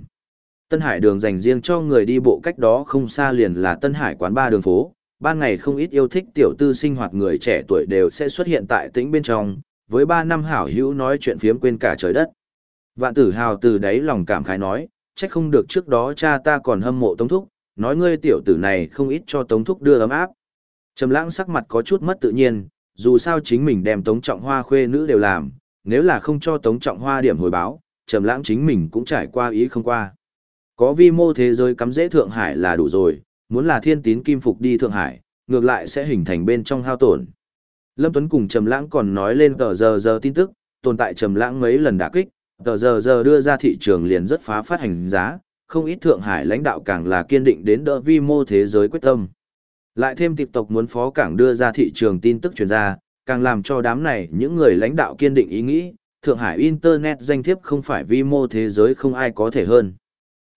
Tân Hải đường dành riêng cho người đi bộ cách đó không xa liền là Tân Hải quán ba đường phố, ban ngày không ít yêu thích tiểu tư sinh hoạt người trẻ tuổi đều sẽ xuất hiện tại tĩnh bên trong, với ba năm hảo hữu nói chuyện phiếm quên cả trời đất. Vạn tử hào từ đáy lòng cảm khái nói, trách không được trước đó cha ta còn hâm mộ Tống Thúc, nói ngươi tiểu tử này không ít cho Tống Thúc đưa ấm áp. Trầm lãng sắc mặt có chút mất tự nhiên, dù sao chính mình đem Tống Trọng Hoa khuê nữ đều làm, nếu là không cho Tống Trọng Hoa điểm hồi báo, Trầm lãng chính mình cũng trải qua ý không qua. Có vi mô thế giới cắm dễ Thượng Hải là đủ rồi, muốn là thiên tín kim phục đi Thượng Hải, ngược lại sẽ hình thành bên trong hao tổn. Lâm Tuấn cùng Trầm Lãng còn nói lên tờ giờ giờ tin tức, tồn tại Trầm Lãng mấy lần đả kích, tờ giờ giờ đưa ra thị trường liền rất phá phát hành giá, không ít Thượng Hải lãnh đạo càng là kiên định đến đỡ vi mô thế giới quyết tâm. Lại thêm tiếp tục muốn phó cảng đưa ra thị trường tin tức truyền ra, càng làm cho đám này những người lãnh đạo kiên định ý nghĩ, Thượng Hải Internet danh thiếp không phải vi mô thế giới không ai có thể hơn.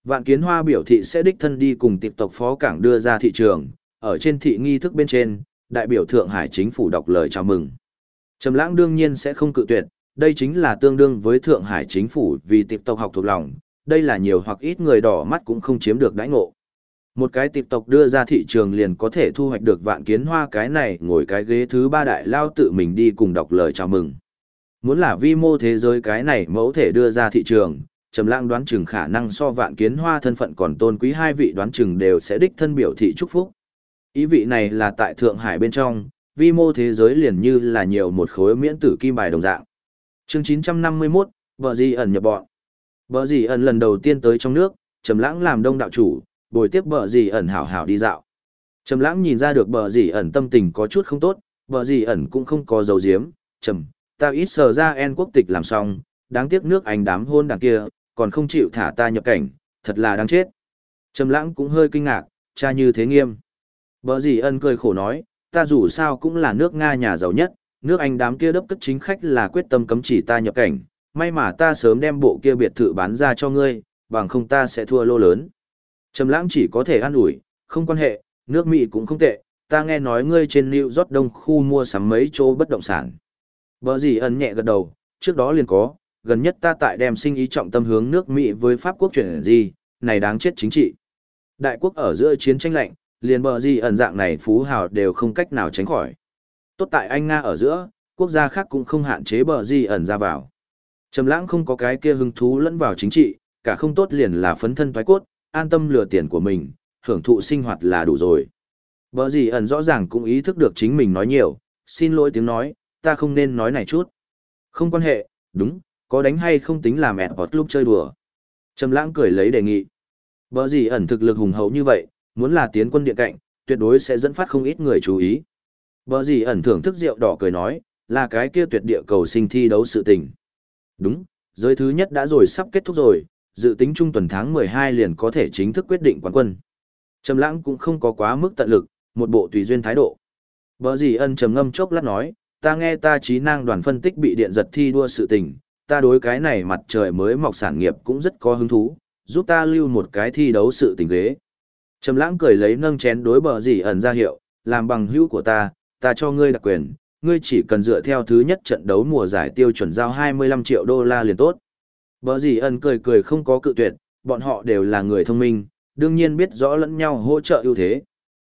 Vạn Kiến Hoa biểu thị sẽ đích thân đi cùng tiệp tộc phó cảng đưa ra thị trường, ở trên thị nghi thức bên trên, đại biểu Thượng Hải chính phủ đọc lời chào mừng. Trầm lãng đương nhiên sẽ không cự tuyệt, đây chính là tương đương với Thượng Hải chính phủ vì tiệp tộc học thuộc lòng, đây là nhiều hoặc ít người đỏ mắt cũng không chiếm được đãi ngộ. Một cái tiệp tộc đưa ra thị trường liền có thể thu hoạch được vạn kiến hoa cái này ngồi cái ghế thứ ba đại lao tự mình đi cùng đọc lời chào mừng. Muốn là vi mô thế giới cái này mẫu thể đưa ra thị trường, trầm lãng đoán chừng khả năng so vạn kiến hoa thân phận còn tôn quý hai vị đoán chừng đều sẽ đích thân biểu thị chúc phúc. Ý vị này là tại Thượng Hải bên trong, vi mô thế giới liền như là nhiều một khối miễn tử kim bài đồng dạng. Chương 951, vợ gì ẩn nhập bọn. Bờ gì ẩn lần đầu tiên tới trong nước, Trầm Lãng làm đông đạo chủ, bồi tiếp bờ gì ẩn hảo hảo đi dạo. Trầm Lãng nhìn ra được bờ gì ẩn tâm tình có chút không tốt, bờ gì ẩn cũng không có dấu diếm, "Trầm, ta ít sờ ra en quốc tịch làm xong, đáng tiếc nước Anh đám hôn đằng kia, còn không chịu thả ta nhập cảnh, thật là đáng chết." Trầm Lãng cũng hơi kinh ngạc, cha như thế nghiêm. Bở gì ân cười khổ nói, "Ta dù sao cũng là nước Nga nhà giàu nhất, nước Anh đám kia đốc cất chính khách là quyết tâm cấm chỉ ta nhập cảnh, may mà ta sớm đem bộ kia biệt thự bán ra cho ngươi, bằng không ta sẽ thua lô lớn. Trầm lãng chỉ có thể an ủi, không quan hệ, nước Mỹ cũng không tệ, ta nghe nói ngươi trên New York Đông khu mua sắm mấy chỗ bất động sản. Bờ gì ẩn nhẹ gật đầu, trước đó liền có, gần nhất ta tại đem sinh ý trọng tâm hướng nước Mỹ với Pháp quốc chuyển gì, này đáng chết chính trị. Đại quốc ở giữa chiến tranh lạnh, liền bờ gì ẩn dạng này phú hào đều không cách nào tránh khỏi. Tốt tại Anh Nga ở giữa, quốc gia khác cũng không hạn chế bờ gì ẩn ra vào. Trầm lãng không có cái kia hứng thú lẫn vào chính trị, cả không tốt liền là phấn thân thoái cốt, an tâm lừa tiền của mình, hưởng thụ sinh hoạt là đủ rồi. Bờ gì ẩn rõ ràng cũng ý thức được chính mình nói nhiều, xin lỗi tiếng nói, ta không nên nói này chút. Không quan hệ, đúng, có đánh hay không tính là mẹ bọt lúc chơi đùa. Trầm lãng cười lấy đề nghị. Bở gì ẩn thực lực hùng hậu như vậy, muốn là tiến quân điện cạnh, tuyệt đối sẽ dẫn phát không ít người chú ý. Bở gì ẩn thưởng thức rượu đỏ cười nói, là cái kia tuyệt địa cầu sinh thi đấu sự tình. Đúng, giới thứ nhất đã rồi sắp kết thúc rồi, dự tính trung tuần tháng 12 liền có thể chính thức quyết định quán quân. Trầm lãng cũng không có quá mức tận lực, một bộ tùy duyên thái độ. Bở gì ân trầm ngâm chốc lát nói, ta nghe ta trí năng đoàn phân tích bị điện giật thi đua sự tình, ta đối cái này mặt trời mới mọc sản nghiệp cũng rất có hứng thú, giúp ta lưu một cái thi đấu sự tình ghế. Trầm lãng cười lấy nâng chén đối bờ gì ẩn ra hiệu, làm bằng hữu của ta, ta cho ngươi đặc quyền, ngươi chỉ cần dựa theo thứ nhất trận đấu mùa giải tiêu chuẩn giao 25 triệu đô la liền tốt. Bờ gì ẩn cười cười không có cự tuyệt, bọn họ đều là người thông minh, đương nhiên biết rõ lẫn nhau hỗ trợ ưu thế.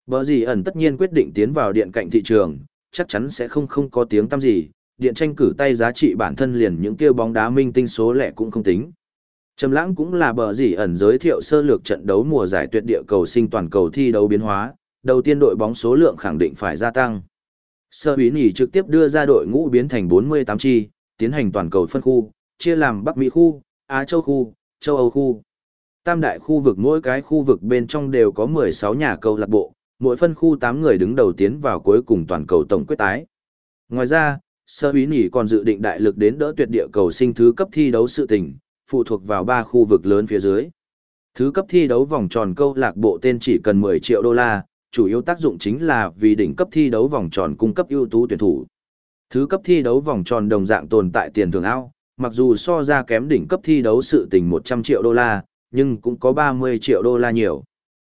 Bở gì ẩn tất nhiên quyết định tiến vào điện cạnh thị trường, chắc chắn sẽ không không có tiếng tăm gì, điện tranh cử tay giá trị bản thân liền những kêu bóng đá minh tinh số lẻ cũng không tính. Trầm lãng cũng là bờ gì ẩn giới thiệu sơ lược trận đấu mùa giải tuyệt địa cầu sinh toàn cầu thi đấu biến hóa, đầu tiên đội bóng số lượng khẳng định phải gia tăng. Sơ bí Nghị trực tiếp đưa ra đội ngũ biến thành 48 chi, tiến hành toàn cầu phân khu, chia làm Bắc Mỹ khu, Á Châu khu, Châu Âu khu. Tam đại khu vực mỗi cái khu vực bên trong đều có 16 nhà câu lạc bộ, mỗi phân khu 8 người đứng đầu tiến vào cuối cùng toàn cầu tổng quyết tái. Ngoài ra, Sơ bí nỉ còn dự định đại lực đến đỡ tuyệt địa cầu sinh thứ cấp thi đấu sự tình, phụ thuộc vào ba khu vực lớn phía dưới. Thứ cấp thi đấu vòng tròn câu lạc bộ tên chỉ cần 10 triệu đô la, chủ yếu tác dụng chính là vì đỉnh cấp thi đấu vòng tròn cung cấp ưu tú tuyển thủ. Thứ cấp thi đấu vòng tròn đồng dạng tồn tại tiền thưởng ao, mặc dù so ra kém đỉnh cấp thi đấu sự tình 100 triệu đô la, nhưng cũng có 30 triệu đô la nhiều.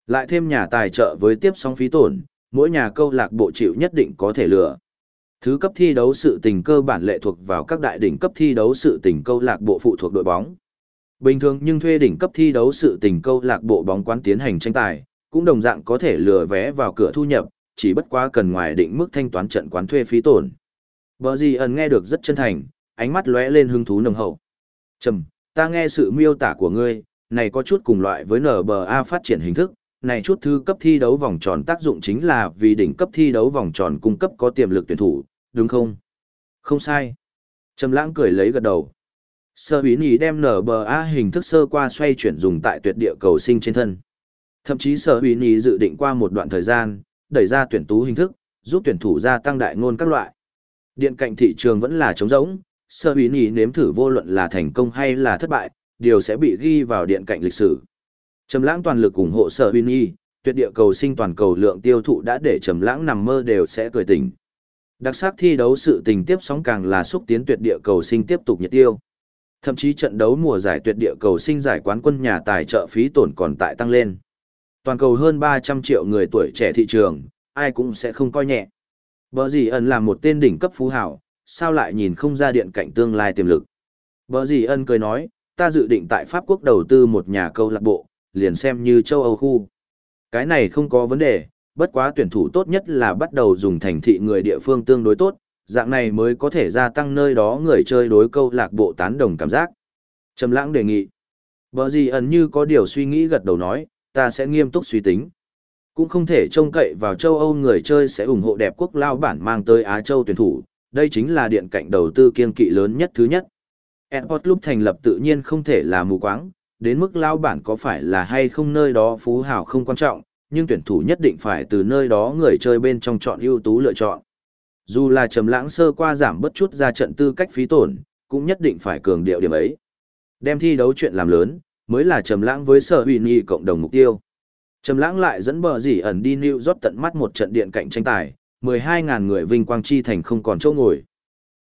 Lại thêm nhà tài trợ với tiếp sóng phí tổn, mỗi nhà câu lạc bộ chịu nhất định có thể lựa. Thứ cấp thi đấu sự tình cơ bản lệ thuộc vào các đại đỉnh cấp thi đấu sự tình câu lạc bộ phụ thuộc đội bóng. Bình thường nhưng thuê đỉnh cấp thi đấu sự tình câu lạc bộ bóng quán tiến hành tranh tài, cũng đồng dạng có thể lừa vé vào cửa thu nhập, chỉ bất quá cần ngoài định mức thanh toán trận quán thuê phí tổn. Bờ gì ẩn nghe được rất chân thành, ánh mắt lóe lên hứng thú nồng hậu. Trầm, ta nghe sự miêu tả của ngươi, này có chút cùng loại với NBA phát triển hình thức, này chút thư cấp thi đấu vòng tròn tác dụng chính là vì đỉnh cấp thi đấu vòng tròn cung cấp có tiềm lực tuyển thủ, đúng không? Không sai. Trầm lãng cười lấy gật đầu. Sơ bí nhì đem NBA hình thức sơ qua xoay chuyển dùng tại tuyệt địa cầu sinh trên thân. Thậm chí sở bí nhì dự định qua một đoạn thời gian, đẩy ra tuyển tú hình thức, giúp tuyển thủ gia tăng đại ngôn các loại. Điện cạnh thị trường vẫn là trống rỗng, sở bí nhì nếm thử vô luận là thành công hay là thất bại, đều sẽ bị ghi vào điện cạnh lịch sử. Trầm lãng toàn lực ủng hộ sở hủy nghi tuyệt địa cầu sinh toàn cầu lượng tiêu thụ đã để trầm lãng nằm mơ đều sẽ cười tỉnh. Đặc sắc thi đấu sự tình tiếp sóng càng là xúc tiến tuyệt địa cầu sinh tiếp tục nhiệt tiêu. Thậm chí trận đấu mùa giải tuyệt địa cầu sinh giải quán quân nhà tài trợ phí tổn còn tại tăng lên toàn cầu hơn 300 triệu người tuổi trẻ thị trường, ai cũng sẽ không coi nhẹ. Bở gì ẩn là một tên đỉnh cấp phú hảo, sao lại nhìn không ra điện cạnh tương lai tiềm lực. Bờ gì ân cười nói, ta dự định tại Pháp quốc đầu tư một nhà câu lạc bộ, liền xem như châu Âu khu. Cái này không có vấn đề, bất quá tuyển thủ tốt nhất là bắt đầu dùng thành thị người địa phương tương đối tốt, dạng này mới có thể gia tăng nơi đó người chơi đối câu lạc bộ tán đồng cảm giác. Trầm lãng đề nghị. Bờ gì ẩn như có điều suy nghĩ gật đầu nói, ta sẽ nghiêm túc suy tính. Cũng không thể trông cậy vào châu Âu người chơi sẽ ủng hộ đẹp quốc lao bản mang tới Á Châu tuyển thủ, đây chính là điện cạnh đầu tư kiên kỵ lớn nhất thứ nhất. Airport Club thành lập tự nhiên không thể là mù quáng, đến mức lao bản có phải là hay không nơi đó phú hào không quan trọng, nhưng tuyển thủ nhất định phải từ nơi đó người chơi bên trong chọn ưu tú lựa chọn. Dù là trầm lãng sơ qua giảm bất chút ra trận tư cách phí tổn, cũng nhất định phải cường điệu điểm ấy. Đem thi đấu chuyện làm lớn, mới là trầm lãng với sở hủy nghi cộng đồng mục tiêu. Trầm lãng lại dẫn bờ dỉ ẩn đi New York tận mắt một trận điện cạnh tranh tài, 12.000 người vinh quang chi thành không còn chỗ ngồi.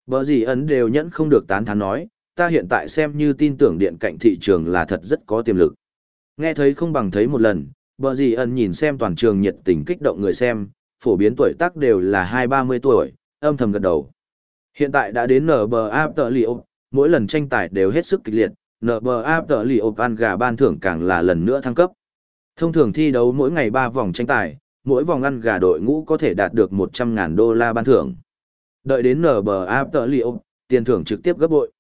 Bờ dỉ ẩn đều nhẫn không được tán thán nói, ta hiện tại xem như tin tưởng điện cạnh thị trường là thật rất có tiềm lực. Nghe thấy không bằng thấy một lần, bờ gì ẩn nhìn xem toàn trường nhiệt tình kích động người xem, phổ biến tuổi tác đều là hai ba mươi tuổi, âm thầm gật đầu. Hiện tại đã đến NBA tờ liệu, mỗi lần tranh tài đều hết sức kịch liệt, NBA tờ liệu ăn gà ban thưởng càng là lần nữa thăng cấp. Thông thường thi đấu mỗi ngày 3 vòng tranh tài, mỗi vòng ăn gà đội ngũ có thể đạt được 100.000 đô la ban thưởng. Đợi đến NBA tờ liệu, tiền thưởng trực tiếp gấp bội.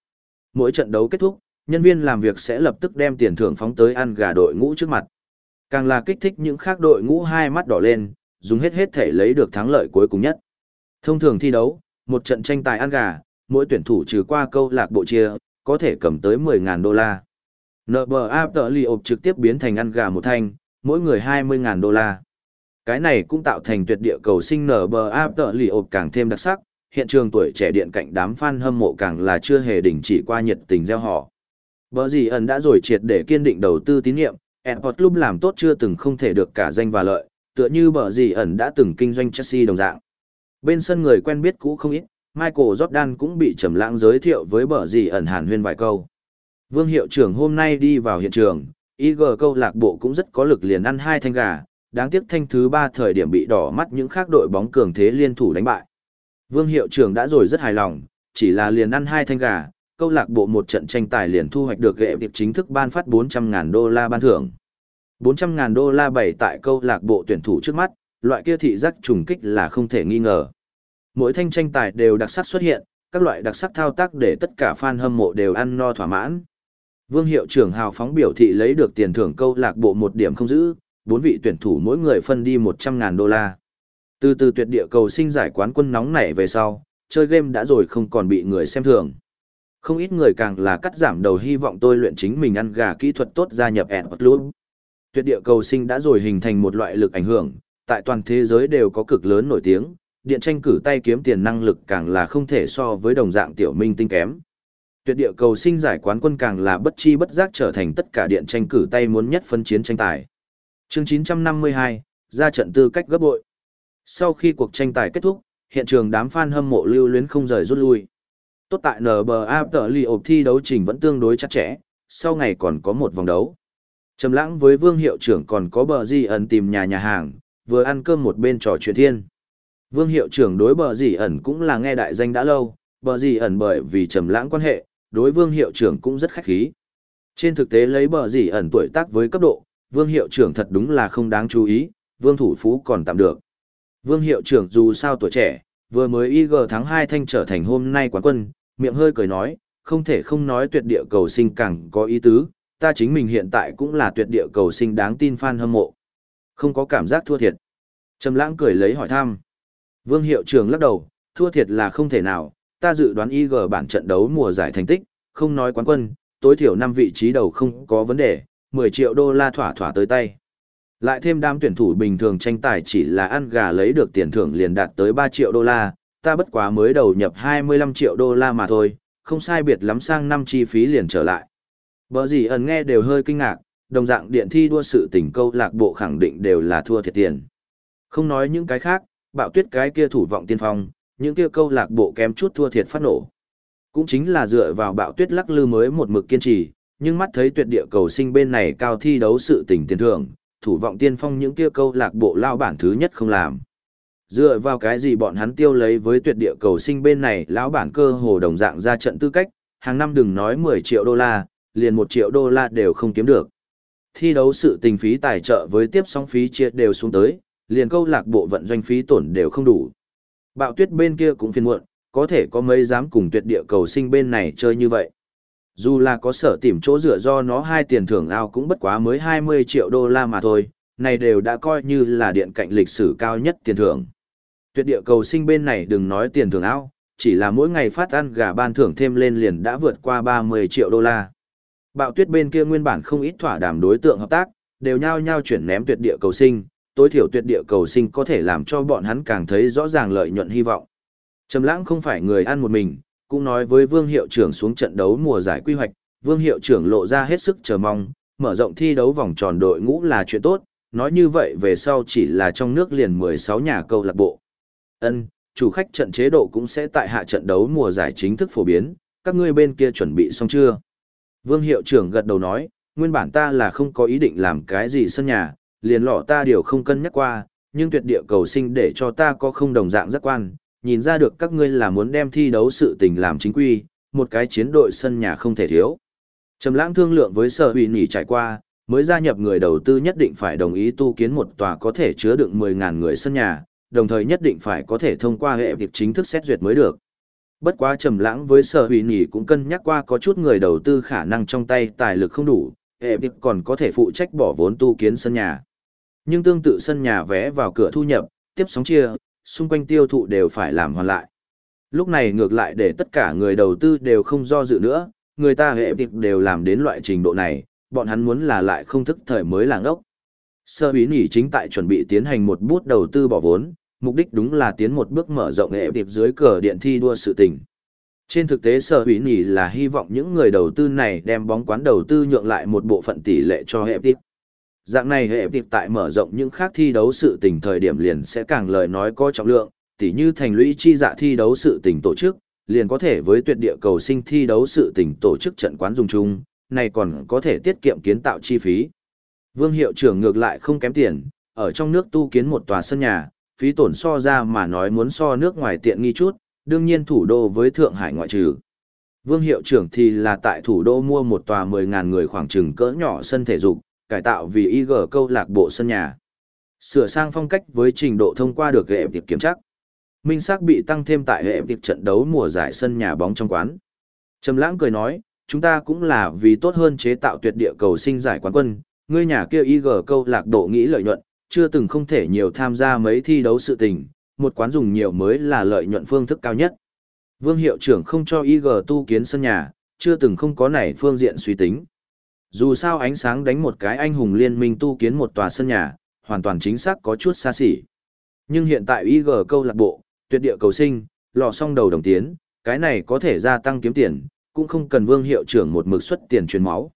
Mỗi trận đấu kết thúc, nhân viên làm việc sẽ lập tức đem tiền thưởng phóng tới ăn gà đội ngũ trước mặt. Càng là kích thích những khác đội ngũ hai mắt đỏ lên, dùng hết hết thể lấy được thắng lợi cuối cùng nhất. Thông thường thi đấu, một trận tranh tài ăn gà, mỗi tuyển thủ trừ qua câu lạc bộ chia, có thể cầm tới 10.000 đô la. NBA tờ lì ộp trực tiếp biến thành ăn gà một thanh, mỗi người 20.000 đô la. Cái này cũng tạo thành tuyệt địa cầu sinh NBA tờ lì ộp càng thêm đặc sắc, hiện trường tuổi trẻ điện cạnh đám fan hâm mộ càng là chưa hề đình chỉ qua nhiệt tình gieo họ. Bờ gì ẩn đã rồi triệt để kiên định đầu tư tín nhiệm, Airport Club làm tốt chưa từng không thể được cả danh và lợi, tựa như bờ gì ẩn đã từng kinh doanh Chelsea đồng dạng. Bên sân người quen biết cũ không ít, Michael Jordan cũng bị trầm lãng giới thiệu với bờ gì ẩn hàn huyên vài câu. Vương hiệu trưởng hôm nay đi vào hiện trường, IG câu lạc bộ cũng rất có lực liền ăn hai thanh gà, đáng tiếc thanh thứ ba thời điểm bị đỏ mắt những khác đội bóng cường thế liên thủ đánh bại. Vương hiệu trưởng đã rồi rất hài lòng, chỉ là liền ăn hai thanh gà, câu lạc bộ một trận tranh tài liền thu hoạch được ghệ việc chính thức ban phát 400.000 đô la ban thưởng. 400.000 đô la bày tại câu lạc bộ tuyển thủ trước mắt, loại kia thị giác trùng kích là không thể nghi ngờ. Mỗi thanh tranh tài đều đặc sắc xuất hiện, các loại đặc sắc thao tác để tất cả fan hâm mộ đều ăn no thỏa mãn. Vương hiệu trưởng hào phóng biểu thị lấy được tiền thưởng câu lạc bộ một điểm không giữ, bốn vị tuyển thủ mỗi người phân đi 100.000 đô la. Từ từ tuyệt địa cầu sinh giải quán quân nóng nảy về sau, chơi game đã rồi không còn bị người xem thường. Không ít người càng là cắt giảm đầu hy vọng tôi luyện chính mình ăn gà kỹ thuật tốt gia nhập ẻn luôn. Tuyệt địa cầu sinh đã rồi hình thành một loại lực ảnh hưởng, tại toàn thế giới đều có cực lớn nổi tiếng, điện tranh cử tay kiếm tiền năng lực càng là không thể so với đồng dạng tiểu minh tinh kém. Tuyệt địa cầu sinh giải quán quân càng là bất chi bất giác trở thành tất cả điện tranh cử tay muốn nhất phân chiến tranh tài. Chương 952, ra trận tư cách gấp bội. Sau khi cuộc tranh tài kết thúc, hiện trường đám fan hâm mộ lưu luyến không rời rút lui. Tốt tại NBA tờ lì ộp thi đấu trình vẫn tương đối chặt chẽ, sau ngày còn có một vòng đấu. Trầm lãng với vương hiệu trưởng còn có bờ gì ẩn tìm nhà nhà hàng, vừa ăn cơm một bên trò chuyện thiên. Vương hiệu trưởng đối bờ gì ẩn cũng là nghe đại danh đã lâu, bờ gì ẩn bởi vì trầm lãng quan hệ, đối vương hiệu trưởng cũng rất khách khí. Trên thực tế lấy bờ gì ẩn tuổi tác với cấp độ, vương hiệu trưởng thật đúng là không đáng chú ý, vương thủ phú còn tạm được. Vương hiệu trưởng dù sao tuổi trẻ, vừa mới IG tháng 2 thanh trở thành hôm nay quán quân, miệng hơi cười nói, không thể không nói tuyệt địa cầu sinh càng có ý tứ, ta chính mình hiện tại cũng là tuyệt địa cầu sinh đáng tin fan hâm mộ. Không có cảm giác thua thiệt. Trầm lãng cười lấy hỏi thăm. Vương hiệu trưởng lắc đầu, thua thiệt là không thể nào, ta dự đoán IG bản trận đấu mùa giải thành tích, không nói quán quân, tối thiểu 5 vị trí đầu không có vấn đề, 10 triệu đô la thỏa thỏa tới tay. Lại thêm đám tuyển thủ bình thường tranh tài chỉ là ăn gà lấy được tiền thưởng liền đạt tới 3 triệu đô la, ta bất quá mới đầu nhập 25 triệu đô la mà thôi, không sai biệt lắm sang năm chi phí liền trở lại. Bở gì ẩn nghe đều hơi kinh ngạc, đồng dạng điện thi đua sự tình câu lạc bộ khẳng định đều là thua thiệt tiền. Không nói những cái khác, bạo tuyết cái kia thủ vọng tiên phong, những kia câu lạc bộ kém chút thua thiệt phát nổ. Cũng chính là dựa vào bạo tuyết lắc lư mới một mực kiên trì, nhưng mắt thấy tuyệt địa cầu sinh bên này cao thi đấu sự tình tiền thưởng, thủ vọng tiên phong những kia câu lạc bộ lao bản thứ nhất không làm. Dựa vào cái gì bọn hắn tiêu lấy với tuyệt địa cầu sinh bên này lão bản cơ hồ đồng dạng ra trận tư cách, hàng năm đừng nói 10 triệu đô la, liền 1 triệu đô la đều không kiếm được. Thi đấu sự tình phí tài trợ với tiếp sóng phí chia đều xuống tới, liền câu lạc bộ vận doanh phí tổn đều không đủ. Bạo tuyết bên kia cũng phiền muộn, có thể có mấy dám cùng tuyệt địa cầu sinh bên này chơi như vậy. Dù là có sở tìm chỗ dựa do nó hai tiền thưởng ao cũng bất quá mới 20 triệu đô la mà thôi, này đều đã coi như là điện cạnh lịch sử cao nhất tiền thưởng. Tuyệt địa cầu sinh bên này đừng nói tiền thưởng ao, chỉ là mỗi ngày phát ăn gà ban thưởng thêm lên liền đã vượt qua 30 triệu đô la. Bạo tuyết bên kia nguyên bản không ít thỏa đàm đối tượng hợp tác, đều nhao nhao chuyển ném tuyệt địa cầu sinh, tối thiểu tuyệt địa cầu sinh có thể làm cho bọn hắn càng thấy rõ ràng lợi nhuận hy vọng. Trầm lãng không phải người ăn một mình, cũng nói với Vương hiệu trưởng xuống trận đấu mùa giải quy hoạch, Vương hiệu trưởng lộ ra hết sức chờ mong, mở rộng thi đấu vòng tròn đội ngũ là chuyện tốt, nói như vậy về sau chỉ là trong nước liền 16 nhà câu lạc bộ. Ân, chủ khách trận chế độ cũng sẽ tại hạ trận đấu mùa giải chính thức phổ biến, các ngươi bên kia chuẩn bị xong chưa? Vương hiệu trưởng gật đầu nói, nguyên bản ta là không có ý định làm cái gì sân nhà, liền lọ ta điều không cân nhắc qua, nhưng tuyệt địa cầu sinh để cho ta có không đồng dạng giác quan, nhìn ra được các ngươi là muốn đem thi đấu sự tình làm chính quy, một cái chiến đội sân nhà không thể thiếu. Trầm lãng thương lượng với sở ủy nỉ trải qua, mới gia nhập người đầu tư nhất định phải đồng ý tu kiến một tòa có thể chứa đựng 10.000 người sân nhà, đồng thời nhất định phải có thể thông qua hệ việc chính thức xét duyệt mới được. Bất quá trầm lãng với sở hủy nỉ cũng cân nhắc qua có chút người đầu tư khả năng trong tay tài lực không đủ, hệ việc còn có thể phụ trách bỏ vốn tu kiến sân nhà. Nhưng tương tự sân nhà vé vào cửa thu nhập, tiếp sóng chia, xung quanh tiêu thụ đều phải làm hoàn lại. Lúc này ngược lại để tất cả người đầu tư đều không do dự nữa, người ta hệ việc đều làm đến loại trình độ này, bọn hắn muốn là lại không thức thời mới làng ốc. Sơ bí nỉ chính tại chuẩn bị tiến hành một bút đầu tư bỏ vốn, mục đích đúng là tiến một bước mở rộng hệ việc dưới cờ điện thi đua sự tình. Trên thực tế sở hủy nỉ là hy vọng những người đầu tư này đem bóng quán đầu tư nhượng lại một bộ phận tỷ lệ cho hệ tiếp. Dạng này hệ việc tại mở rộng những khác thi đấu sự tình thời điểm liền sẽ càng lời nói có trọng lượng, tỉ như thành lũy chi dạ thi đấu sự tình tổ chức, liền có thể với tuyệt địa cầu sinh thi đấu sự tình tổ chức trận quán dùng chung, này còn có thể tiết kiệm kiến tạo chi phí. Vương hiệu trưởng ngược lại không kém tiền, ở trong nước tu kiến một tòa sân nhà, phí tổn so ra mà nói muốn so nước ngoài tiện nghi chút, đương nhiên thủ đô với Thượng Hải ngoại trừ. Vương hiệu trưởng thì là tại thủ đô mua một tòa 10.000 người khoảng trừng cỡ nhỏ sân thể dục, cải tạo vì IG câu lạc bộ sân nhà. Sửa sang phong cách với trình độ thông qua được hệ tiệp kiểm chắc. Minh xác bị tăng thêm tại hệ tiệp trận đấu mùa giải sân nhà bóng trong quán. Trầm lãng cười nói, chúng ta cũng là vì tốt hơn chế tạo tuyệt địa cầu sinh giải quán quân, ngươi nhà kia IG câu lạc bộ nghĩ lợi nhuận, chưa từng không thể nhiều tham gia mấy thi đấu sự tình, một quán dùng nhiều mới là lợi nhuận phương thức cao nhất. Vương hiệu trưởng không cho IG tu kiến sân nhà, chưa từng không có nảy phương diện suy tính. Dù sao ánh sáng đánh một cái anh hùng liên minh tu kiến một tòa sân nhà, hoàn toàn chính xác có chút xa xỉ. Nhưng hiện tại IG câu lạc bộ, tuyệt địa cầu sinh, lò song đầu đồng tiến, cái này có thể gia tăng kiếm tiền, cũng không cần vương hiệu trưởng một mực xuất tiền truyền máu.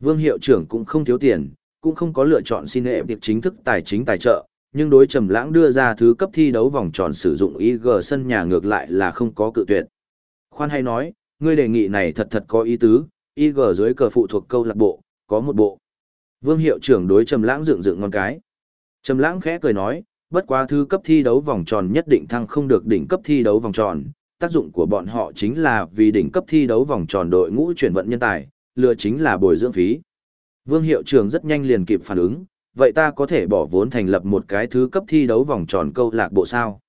Vương hiệu trưởng cũng không thiếu tiền, cũng không có lựa chọn xin hệ việc chính thức tài chính tài trợ, nhưng đối trầm lãng đưa ra thứ cấp thi đấu vòng tròn sử dụng IG sân nhà ngược lại là không có cự tuyệt. Khoan hay nói, ngươi đề nghị này thật thật có ý tứ, IG dưới cờ phụ thuộc câu lạc bộ, có một bộ. Vương hiệu trưởng đối Trầm Lãng dựng dựng ngón cái. Trầm Lãng khẽ cười nói, bất quá thứ cấp thi đấu vòng tròn nhất định thăng không được đỉnh cấp thi đấu vòng tròn, tác dụng của bọn họ chính là vì đỉnh cấp thi đấu vòng tròn đội ngũ chuyển vận nhân tài, lựa chính là bồi dưỡng phí. Vương hiệu trưởng rất nhanh liền kịp phản ứng, vậy ta có thể bỏ vốn thành lập một cái thứ cấp thi đấu vòng tròn câu lạc bộ sao?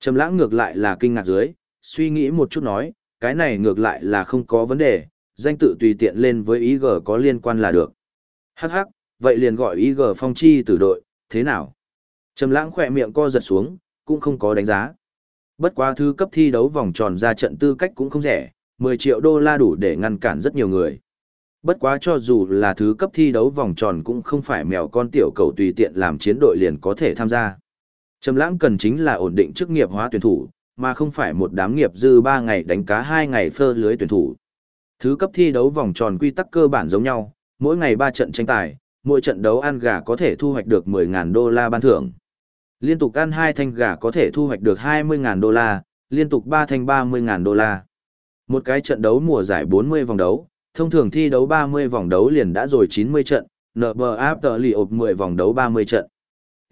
Trầm Lãng ngược lại là kinh ngạc dưới, suy nghĩ một chút nói, cái này ngược lại là không có vấn đề, danh tự tùy tiện lên với ý g có liên quan là được. Hắc hắc, vậy liền gọi ý g phong chi tử đội, thế nào? Trầm lãng khỏe miệng co giật xuống, cũng không có đánh giá. Bất quá thứ cấp thi đấu vòng tròn ra trận tư cách cũng không rẻ, 10 triệu đô la đủ để ngăn cản rất nhiều người. Bất quá cho dù là thứ cấp thi đấu vòng tròn cũng không phải mèo con tiểu cầu tùy tiện làm chiến đội liền có thể tham gia. Trầm lãng cần chính là ổn định chức nghiệp hóa tuyển thủ, mà không phải một đám nghiệp dư 3 ngày đánh cá 2 ngày phơ lưới tuyển thủ. Thứ cấp thi đấu vòng tròn quy tắc cơ bản giống nhau, mỗi ngày 3 trận tranh tài, mỗi trận đấu ăn gà có thể thu hoạch được 10.000 đô la ban thưởng. Liên tục ăn 2 thanh gà có thể thu hoạch được 20.000 đô la, liên tục 3 thanh 30.000 đô la. Một cái trận đấu mùa giải 40 vòng đấu, thông thường thi đấu 30 vòng đấu liền đã rồi 90 trận, NBA tờ lì ộp 10 vòng đấu 30 trận.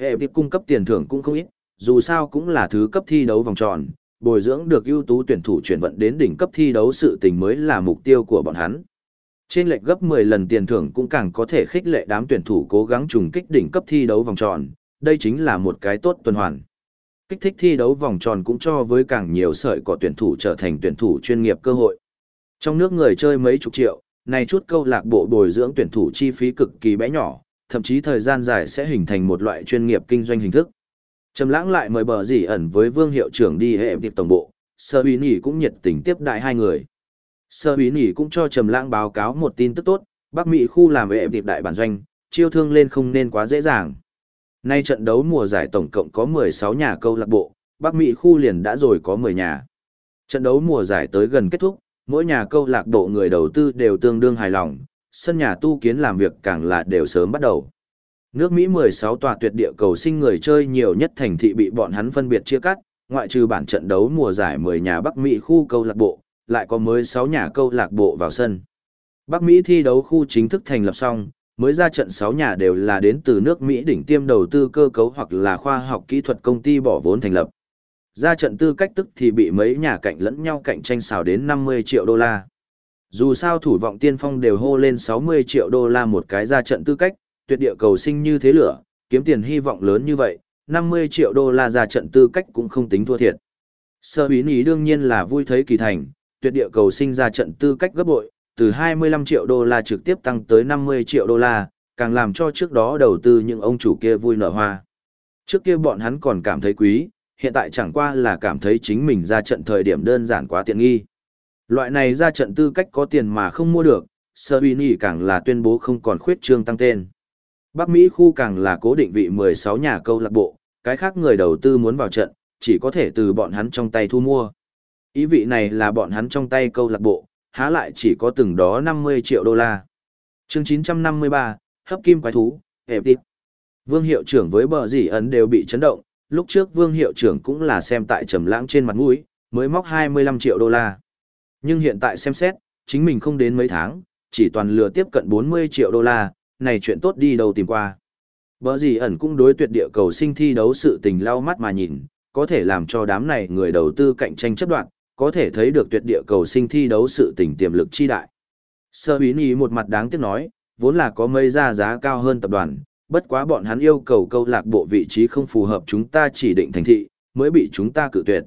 Hệ việc cung cấp tiền thưởng cũng không ít, dù sao cũng là thứ cấp thi đấu vòng tròn, bồi dưỡng được ưu tú tuyển thủ chuyển vận đến đỉnh cấp thi đấu sự tình mới là mục tiêu của bọn hắn. Trên lệch gấp 10 lần tiền thưởng cũng càng có thể khích lệ đám tuyển thủ cố gắng trùng kích đỉnh cấp thi đấu vòng tròn, đây chính là một cái tốt tuần hoàn. Kích thích thi đấu vòng tròn cũng cho với càng nhiều sợi cỏ tuyển thủ trở thành tuyển thủ chuyên nghiệp cơ hội. Trong nước người chơi mấy chục triệu, này chút câu lạc bộ bồi dưỡng tuyển thủ chi phí cực kỳ bé nhỏ, thậm chí thời gian dài sẽ hình thành một loại chuyên nghiệp kinh doanh hình thức. Trầm lãng lại mời bờ dì ẩn với vương hiệu trưởng đi hệ tiệp tổng bộ, sơ bí nỉ cũng nhiệt tình tiếp đại hai người. Sơ bí nỉ cũng cho trầm lãng báo cáo một tin tức tốt, Bắc Mỹ khu làm hệ tiệp đại bản doanh, chiêu thương lên không nên quá dễ dàng. Nay trận đấu mùa giải tổng cộng có 16 nhà câu lạc bộ, Bắc Mỹ khu liền đã rồi có 10 nhà. Trận đấu mùa giải tới gần kết thúc, mỗi nhà câu lạc bộ người đầu tư đều tương đương hài lòng, sân nhà tu kiến làm việc càng là đều sớm bắt đầu. Nước Mỹ 16 tòa tuyệt địa cầu sinh người chơi nhiều nhất thành thị bị bọn hắn phân biệt chia cắt, ngoại trừ bản trận đấu mùa giải 10 nhà Bắc Mỹ khu câu lạc bộ, lại có mới 6 nhà câu lạc bộ vào sân. Bắc Mỹ thi đấu khu chính thức thành lập xong, mới ra trận 6 nhà đều là đến từ nước Mỹ đỉnh tiêm đầu tư cơ cấu hoặc là khoa học kỹ thuật công ty bỏ vốn thành lập. Ra trận tư cách tức thì bị mấy nhà cạnh lẫn nhau cạnh tranh xào đến 50 triệu đô la. Dù sao thủ vọng tiên phong đều hô lên 60 triệu đô la một cái ra trận tư cách, tuyệt địa cầu sinh như thế lửa, kiếm tiền hy vọng lớn như vậy, 50 triệu đô la ra trận tư cách cũng không tính thua thiệt. Sơ bí ý đương nhiên là vui thấy kỳ thành, tuyệt địa cầu sinh ra trận tư cách gấp bội, từ 25 triệu đô la trực tiếp tăng tới 50 triệu đô la, càng làm cho trước đó đầu tư những ông chủ kia vui nở hoa. Trước kia bọn hắn còn cảm thấy quý, hiện tại chẳng qua là cảm thấy chính mình ra trận thời điểm đơn giản quá tiện nghi. Loại này ra trận tư cách có tiền mà không mua được, Sơ Uy càng là tuyên bố không còn khuyết trương tăng tên. Bắc Mỹ khu càng là cố định vị 16 nhà câu lạc bộ, cái khác người đầu tư muốn vào trận, chỉ có thể từ bọn hắn trong tay thu mua. Ý vị này là bọn hắn trong tay câu lạc bộ, há lại chỉ có từng đó 50 triệu đô la. chương 953, hấp kim quái thú, hẹp tịp. Vương hiệu trưởng với bờ dì ấn đều bị chấn động, lúc trước vương hiệu trưởng cũng là xem tại trầm lãng trên mặt mũi, mới móc 25 triệu đô la. Nhưng hiện tại xem xét, chính mình không đến mấy tháng, chỉ toàn lừa tiếp cận 40 triệu đô la, này chuyện tốt đi đâu tìm qua. Bở gì ẩn cũng đối tuyệt địa cầu sinh thi đấu sự tình lau mắt mà nhìn, có thể làm cho đám này người đầu tư cạnh tranh chấp đoạn, có thể thấy được tuyệt địa cầu sinh thi đấu sự tình tiềm lực chi đại. Sơ Bí Nhi một mặt đáng tiếc nói, vốn là có mây ra giá cao hơn tập đoàn, bất quá bọn hắn yêu cầu câu lạc bộ vị trí không phù hợp chúng ta chỉ định thành thị, mới bị chúng ta cự tuyệt.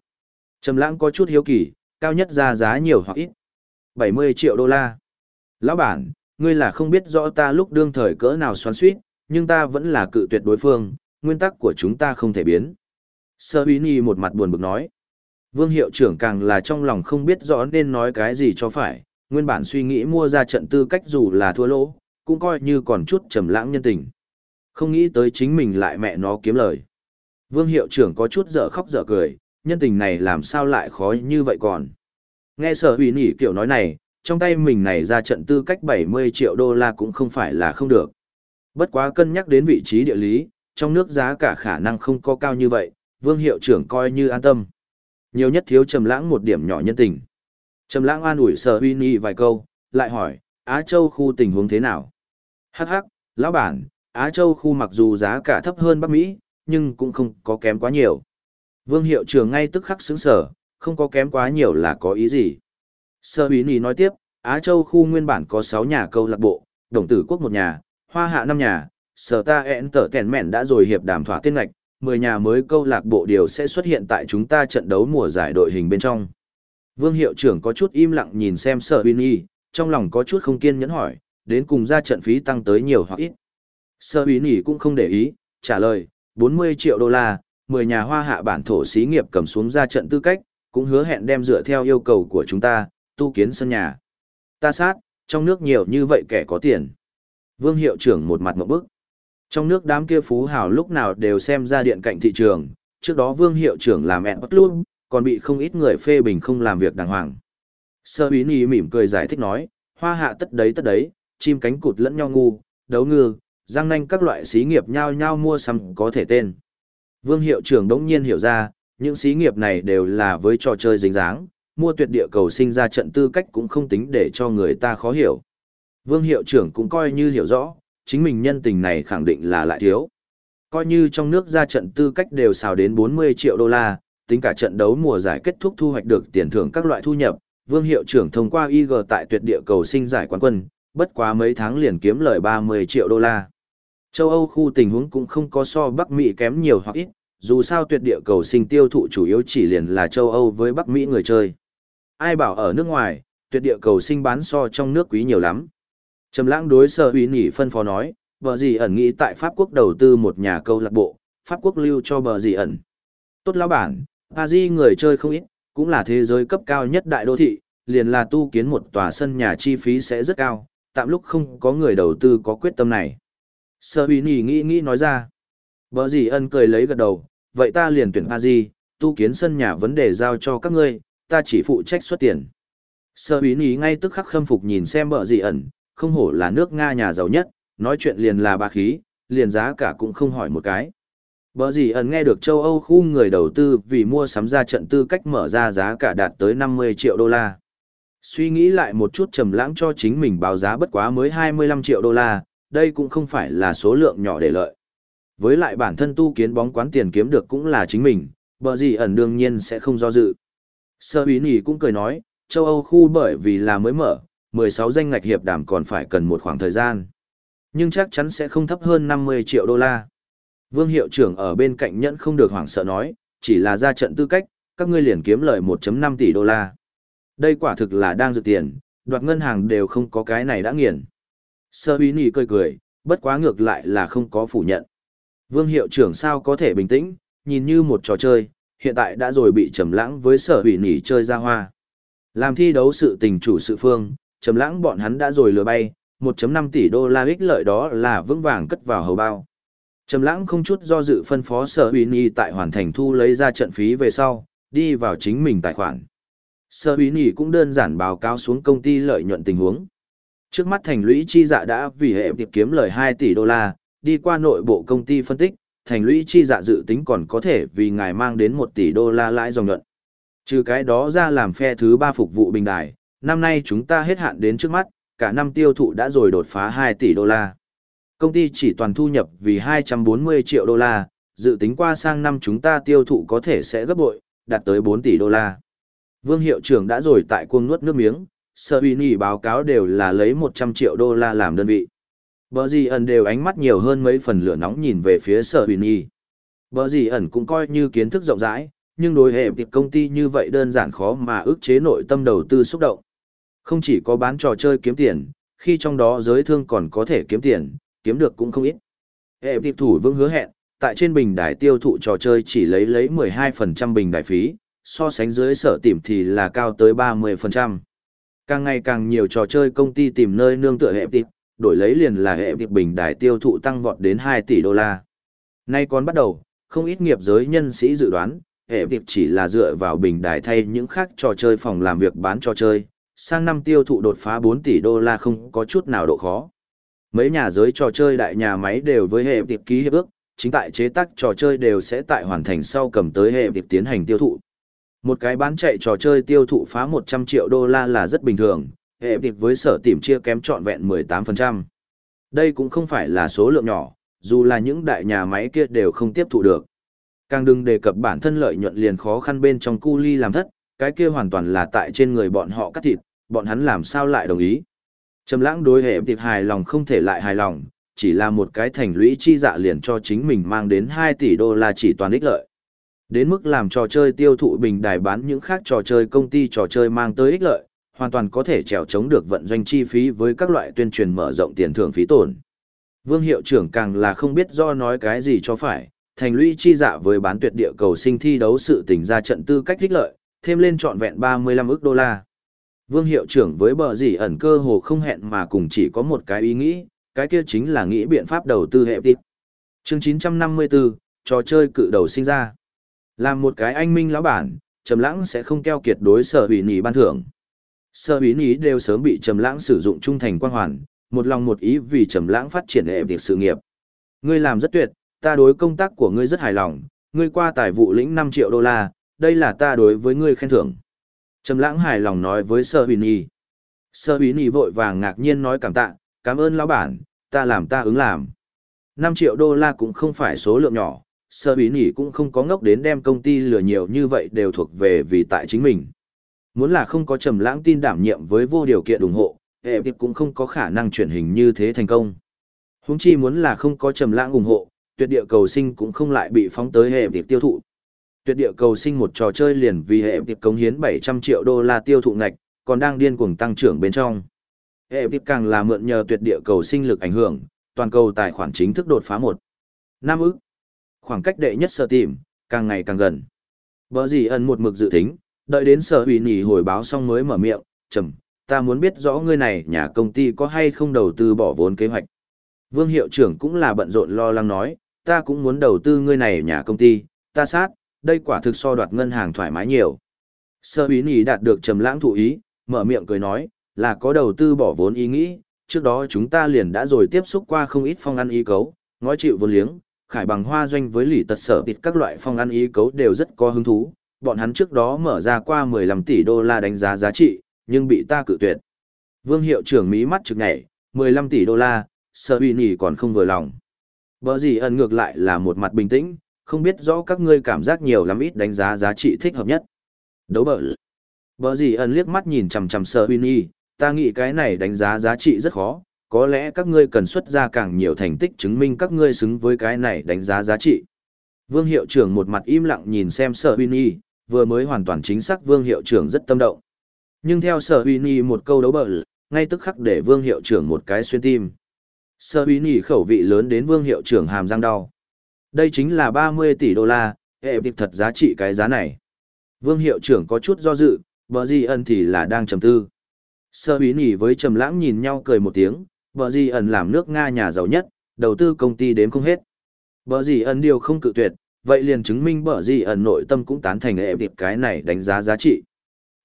Trầm lãng có chút hiếu kỳ, cao nhất ra giá nhiều hoặc ít. 70 triệu đô la. Lão bản, ngươi là không biết rõ ta lúc đương thời cỡ nào xoắn suýt, nhưng ta vẫn là cự tuyệt đối phương, nguyên tắc của chúng ta không thể biến. Sơ Huy Nhi một mặt buồn bực nói. Vương hiệu trưởng càng là trong lòng không biết rõ nên nói cái gì cho phải, nguyên bản suy nghĩ mua ra trận tư cách dù là thua lỗ, cũng coi như còn chút trầm lãng nhân tình. Không nghĩ tới chính mình lại mẹ nó kiếm lời. Vương hiệu trưởng có chút dở khóc dở cười, nhân tình này làm sao lại khó như vậy còn. Nghe sở hủy nỉ kiểu nói này, trong tay mình này ra trận tư cách 70 triệu đô la cũng không phải là không được. Bất quá cân nhắc đến vị trí địa lý, trong nước giá cả khả năng không có cao như vậy, vương hiệu trưởng coi như an tâm. Nhiều nhất thiếu trầm lãng một điểm nhỏ nhân tình. Trầm lãng an ủi sở huy nhi vài câu, lại hỏi, Á Châu khu tình huống thế nào? Hắc hắc, lão bản, Á Châu khu mặc dù giá cả thấp hơn Bắc Mỹ, nhưng cũng không có kém quá nhiều. Vương hiệu trưởng ngay tức khắc sững sờ, không có kém quá nhiều là có ý gì? Sơ Bí Nì nói tiếp, Á Châu khu nguyên bản có 6 nhà câu lạc bộ, đồng tử quốc một nhà, hoa hạ 5 nhà, sở ta ẹn tở kèn mẹn đã rồi hiệp đàm thỏa tiên ngạch, 10 nhà mới câu lạc bộ điều sẽ xuất hiện tại chúng ta trận đấu mùa giải đội hình bên trong. Vương hiệu trưởng có chút im lặng nhìn xem sở Bí Nì, trong lòng có chút không kiên nhẫn hỏi, đến cùng ra trận phí tăng tới nhiều hoặc ít. Sở Bí Nì cũng không để ý, trả lời, 40 triệu đô la, 10 nhà hoa hạ bản thổ xí nghiệp cầm xuống ra trận tư cách, cũng hứa hẹn đem dựa theo yêu cầu của chúng ta, tu kiến sân nhà. Ta sát, trong nước nhiều như vậy kẻ có tiền. Vương hiệu trưởng một mặt một bức. Trong nước đám kia phú hào lúc nào đều xem ra điện cạnh thị trường, trước đó vương hiệu trưởng làm ẹn bất luôn, còn bị không ít người phê bình không làm việc đàng hoàng. Sơ bí nì mỉm cười giải thích nói, hoa hạ tất đấy tất đấy, chim cánh cụt lẫn nhau ngu, đấu ngư, răng nanh các loại xí nghiệp nhau nhau mua sắm có thể tên. Vương hiệu trưởng đống nhiên hiểu ra, những xí nghiệp này đều là với trò chơi dính dáng, mua tuyệt địa cầu sinh ra trận tư cách cũng không tính để cho người ta khó hiểu. Vương hiệu trưởng cũng coi như hiểu rõ, chính mình nhân tình này khẳng định là lại thiếu. Coi như trong nước ra trận tư cách đều xào đến 40 triệu đô la, tính cả trận đấu mùa giải kết thúc thu hoạch được tiền thưởng các loại thu nhập, Vương hiệu trưởng thông qua IG tại tuyệt địa cầu sinh giải quán quân, bất quá mấy tháng liền kiếm lời 30 triệu đô la. Châu Âu khu tình huống cũng không có so Bắc Mỹ kém nhiều hoặc ít, dù sao tuyệt địa cầu sinh tiêu thụ chủ yếu chỉ liền là châu Âu với Bắc Mỹ người chơi. Ai bảo ở nước ngoài, tuyệt địa cầu sinh bán so trong nước quý nhiều lắm. Trầm lãng đối sở uy nhỉ phân phó nói, bờ gì ẩn nghĩ tại Pháp quốc đầu tư một nhà câu lạc bộ, Pháp quốc lưu cho bờ gì ẩn. Tốt lão bản, Paris người chơi không ít, cũng là thế giới cấp cao nhất đại đô thị, liền là tu kiến một tòa sân nhà chi phí sẽ rất cao, tạm lúc không có người đầu tư có quyết tâm này. Sở uy nhỉ nghĩ nghĩ nói ra. Bờ gì ẩn cười lấy gật đầu, vậy ta liền tuyển Paris, tu kiến sân nhà vấn đề giao cho các ngươi, ta chỉ phụ trách xuất tiền. Sở bí Ní ngay tức khắc khâm phục nhìn xem bờ gì ẩn, không hổ là nước Nga nhà giàu nhất, nói chuyện liền là bà khí, liền giá cả cũng không hỏi một cái. Bờ gì ẩn nghe được châu Âu khu người đầu tư vì mua sắm ra trận tư cách mở ra giá cả đạt tới 50 triệu đô la. Suy nghĩ lại một chút trầm lãng cho chính mình báo giá bất quá mới 25 triệu đô la, đây cũng không phải là số lượng nhỏ để lợi. Với lại bản thân tu kiến bóng quán tiền kiếm được cũng là chính mình, bờ gì ẩn đương nhiên sẽ không do dự. Sơ Bí Nì cũng cười nói, châu Âu khu bởi vì là mới mở, 16 danh ngạch hiệp đàm còn phải cần một khoảng thời gian. Nhưng chắc chắn sẽ không thấp hơn 50 triệu đô la. Vương hiệu trưởng ở bên cạnh nhẫn không được hoảng sợ nói, chỉ là ra trận tư cách, các ngươi liền kiếm lời 1.5 tỷ đô la. Đây quả thực là đang dự tiền, đoạt ngân hàng đều không có cái này đã nghiền. Sơ Bí Nì cười cười, bất quá ngược lại là không có phủ nhận. Vương hiệu trưởng sao có thể bình tĩnh, nhìn như một trò chơi, hiện tại đã rồi bị trầm lãng với sở hủy nỉ chơi ra hoa. Làm thi đấu sự tình chủ sự phương, trầm lãng bọn hắn đã rồi lừa bay, 1.5 tỷ đô la ích lợi đó là vững vàng cất vào hầu bao. Trầm lãng không chút do dự phân phó sở hủy nỉ tại hoàn thành thu lấy ra trận phí về sau, đi vào chính mình tài khoản. Sở hủy nỉ cũng đơn giản báo cáo xuống công ty lợi nhuận tình huống. Trước mắt thành lũy chi dạ đã vì hệ tiệp kiếm lời 2 tỷ đô la, đi qua nội bộ công ty phân tích, thành lũy chi dạ dự tính còn có thể vì ngài mang đến 1 tỷ đô la lãi dòng nhuận. Trừ cái đó ra làm phe thứ 3 phục vụ bình đài, năm nay chúng ta hết hạn đến trước mắt, cả năm tiêu thụ đã rồi đột phá 2 tỷ đô la. Công ty chỉ toàn thu nhập vì 240 triệu đô la, dự tính qua sang năm chúng ta tiêu thụ có thể sẽ gấp bội, đạt tới 4 tỷ đô la. Vương hiệu trưởng đã rồi tại cuồng nuốt nước miếng, sở uy nỉ báo cáo đều là lấy 100 triệu đô la làm đơn vị. Bờ gì ẩn đều ánh mắt nhiều hơn mấy phần lửa nóng nhìn về phía sở huyền y. Bờ gì ẩn cũng coi như kiến thức rộng rãi, nhưng đối hệ tiệp công ty như vậy đơn giản khó mà ức chế nội tâm đầu tư xúc động. Không chỉ có bán trò chơi kiếm tiền, khi trong đó giới thương còn có thể kiếm tiền, kiếm được cũng không ít. Hệ tiệp thủ vững hứa hẹn, tại trên bình đài tiêu thụ trò chơi chỉ lấy lấy 12% bình đài phí, so sánh dưới sở tìm thì là cao tới 30%. Càng ngày càng nhiều trò chơi công ty tìm nơi nương tựa hệ tiệp, đổi lấy liền là hệ việc bình đài tiêu thụ tăng vọt đến 2 tỷ đô la. Nay còn bắt đầu, không ít nghiệp giới nhân sĩ dự đoán, hệ việc chỉ là dựa vào bình đài thay những khác trò chơi phòng làm việc bán trò chơi, sang năm tiêu thụ đột phá 4 tỷ đô la không có chút nào độ khó. Mấy nhà giới trò chơi đại nhà máy đều với hệ việc ký hiệp ước, chính tại chế tác trò chơi đều sẽ tại hoàn thành sau cầm tới hệ việc tiến hành tiêu thụ. Một cái bán chạy trò chơi tiêu thụ phá 100 triệu đô la là rất bình thường, hệ tịp với sở tìm chia kém trọn vẹn 18%. Đây cũng không phải là số lượng nhỏ, dù là những đại nhà máy kia đều không tiếp thụ được. Càng đừng đề cập bản thân lợi nhuận liền khó khăn bên trong cu ly làm thất, cái kia hoàn toàn là tại trên người bọn họ cắt thịt, bọn hắn làm sao lại đồng ý. Trầm lãng đối hệ tiệp hài lòng không thể lại hài lòng, chỉ là một cái thành lũy chi dạ liền cho chính mình mang đến 2 tỷ đô la chỉ toàn ích lợi. Đến mức làm trò chơi tiêu thụ bình đài bán những khác trò chơi công ty trò chơi mang tới ích lợi, hoàn toàn có thể trèo chống được vận doanh chi phí với các loại tuyên truyền mở rộng tiền thưởng phí tổn. Vương hiệu trưởng càng là không biết do nói cái gì cho phải, thành lũy chi dạ với bán tuyệt địa cầu sinh thi đấu sự tình ra trận tư cách thích lợi, thêm lên trọn vẹn 35 ức đô la. Vương hiệu trưởng với bờ gì ẩn cơ hồ không hẹn mà cùng chỉ có một cái ý nghĩ, cái kia chính là nghĩ biện pháp đầu tư hệ tiếp. Chương 954, trò chơi cự đầu sinh ra. Làm một cái anh minh lão bản, trầm lãng sẽ không keo kiệt đối sở hủy nỉ ban thưởng sơ ý ý đều sớm bị Trầm Lãng sử dụng trung thành quan hoàn, một lòng một ý vì Trầm Lãng phát triển hệ việc sự nghiệp. Ngươi làm rất tuyệt, ta đối công tác của ngươi rất hài lòng, ngươi qua tài vụ lĩnh 5 triệu đô la, đây là ta đối với ngươi khen thưởng. Trầm Lãng hài lòng nói với sơ ý ý. Sơ ý ý vội vàng ngạc nhiên nói cảm tạ, cảm ơn lão bản, ta làm ta ứng làm. 5 triệu đô la cũng không phải số lượng nhỏ, sơ ý nỉ cũng không có ngốc đến đem công ty lừa nhiều như vậy đều thuộc về vì tại chính mình. Muốn là không có trầm lãng tin đảm nhiệm với vô điều kiện ủng hộ, hệ tiệp cũng không có khả năng chuyển hình như thế thành công. Húng chi muốn là không có trầm lãng ủng hộ, tuyệt địa cầu sinh cũng không lại bị phóng tới hệ tiệp tiêu thụ. Tuyệt địa cầu sinh một trò chơi liền vì hệ tiệp cống hiến 700 triệu đô la tiêu thụ ngạch, còn đang điên cuồng tăng trưởng bên trong. Hệ tiệp càng là mượn nhờ tuyệt địa cầu sinh lực ảnh hưởng, toàn cầu tài khoản chính thức đột phá một năm ức. Khoảng cách đệ nhất sở tìm, càng ngày càng gần. Bở gì ẩn một mực dự tính, đợi đến sở ủy nỉ hồi báo xong mới mở miệng, trầm, ta muốn biết rõ ngươi này nhà công ty có hay không đầu tư bỏ vốn kế hoạch. Vương hiệu trưởng cũng là bận rộn lo lắng nói, ta cũng muốn đầu tư ngươi này nhà công ty, ta sát, đây quả thực so đoạt ngân hàng thoải mái nhiều. Sở ủy nỉ đạt được trầm lãng thụ ý, mở miệng cười nói, là có đầu tư bỏ vốn ý nghĩ, trước đó chúng ta liền đã rồi tiếp xúc qua không ít phong ăn ý cấu, ngói chịu vốn liếng, khải bằng hoa doanh với lỷ tật sở tịt các loại phong ăn ý cấu đều rất có hứng thú, bọn hắn trước đó mở ra qua 15 tỷ đô la đánh giá giá trị, nhưng bị ta cự tuyệt. Vương hiệu trưởng mí mắt trực nhảy, 15 tỷ đô la, sở uy nỉ còn không vừa lòng. Bở gì ẩn ngược lại là một mặt bình tĩnh, không biết rõ các ngươi cảm giác nhiều lắm ít đánh giá giá trị thích hợp nhất. Đấu bở. Bở gì ẩn liếc mắt nhìn chằm chằm sở uy nỉ, ta nghĩ cái này đánh giá giá trị rất khó, có lẽ các ngươi cần xuất ra càng nhiều thành tích chứng minh các ngươi xứng với cái này đánh giá giá trị. Vương hiệu trưởng một mặt im lặng nhìn xem sở uy nhi vừa mới hoàn toàn chính xác vương hiệu trưởng rất tâm động. Nhưng theo sở huy nhi một câu đấu bờ, ngay tức khắc để vương hiệu trưởng một cái xuyên tim. Sở huy nhi khẩu vị lớn đến vương hiệu trưởng hàm răng đau. Đây chính là 30 tỷ đô la, hệ việc thật giá trị cái giá này. Vương hiệu trưởng có chút do dự, bờ gì ẩn thì là đang trầm tư. Sở huy nhi với trầm lãng nhìn nhau cười một tiếng, bờ gì ẩn làm nước Nga nhà giàu nhất, đầu tư công ty đếm không hết. Bờ gì ẩn điều không cự tuyệt, vậy liền chứng minh bờ gì ẩn nội tâm cũng tán thành hệ điệp cái này đánh giá giá trị.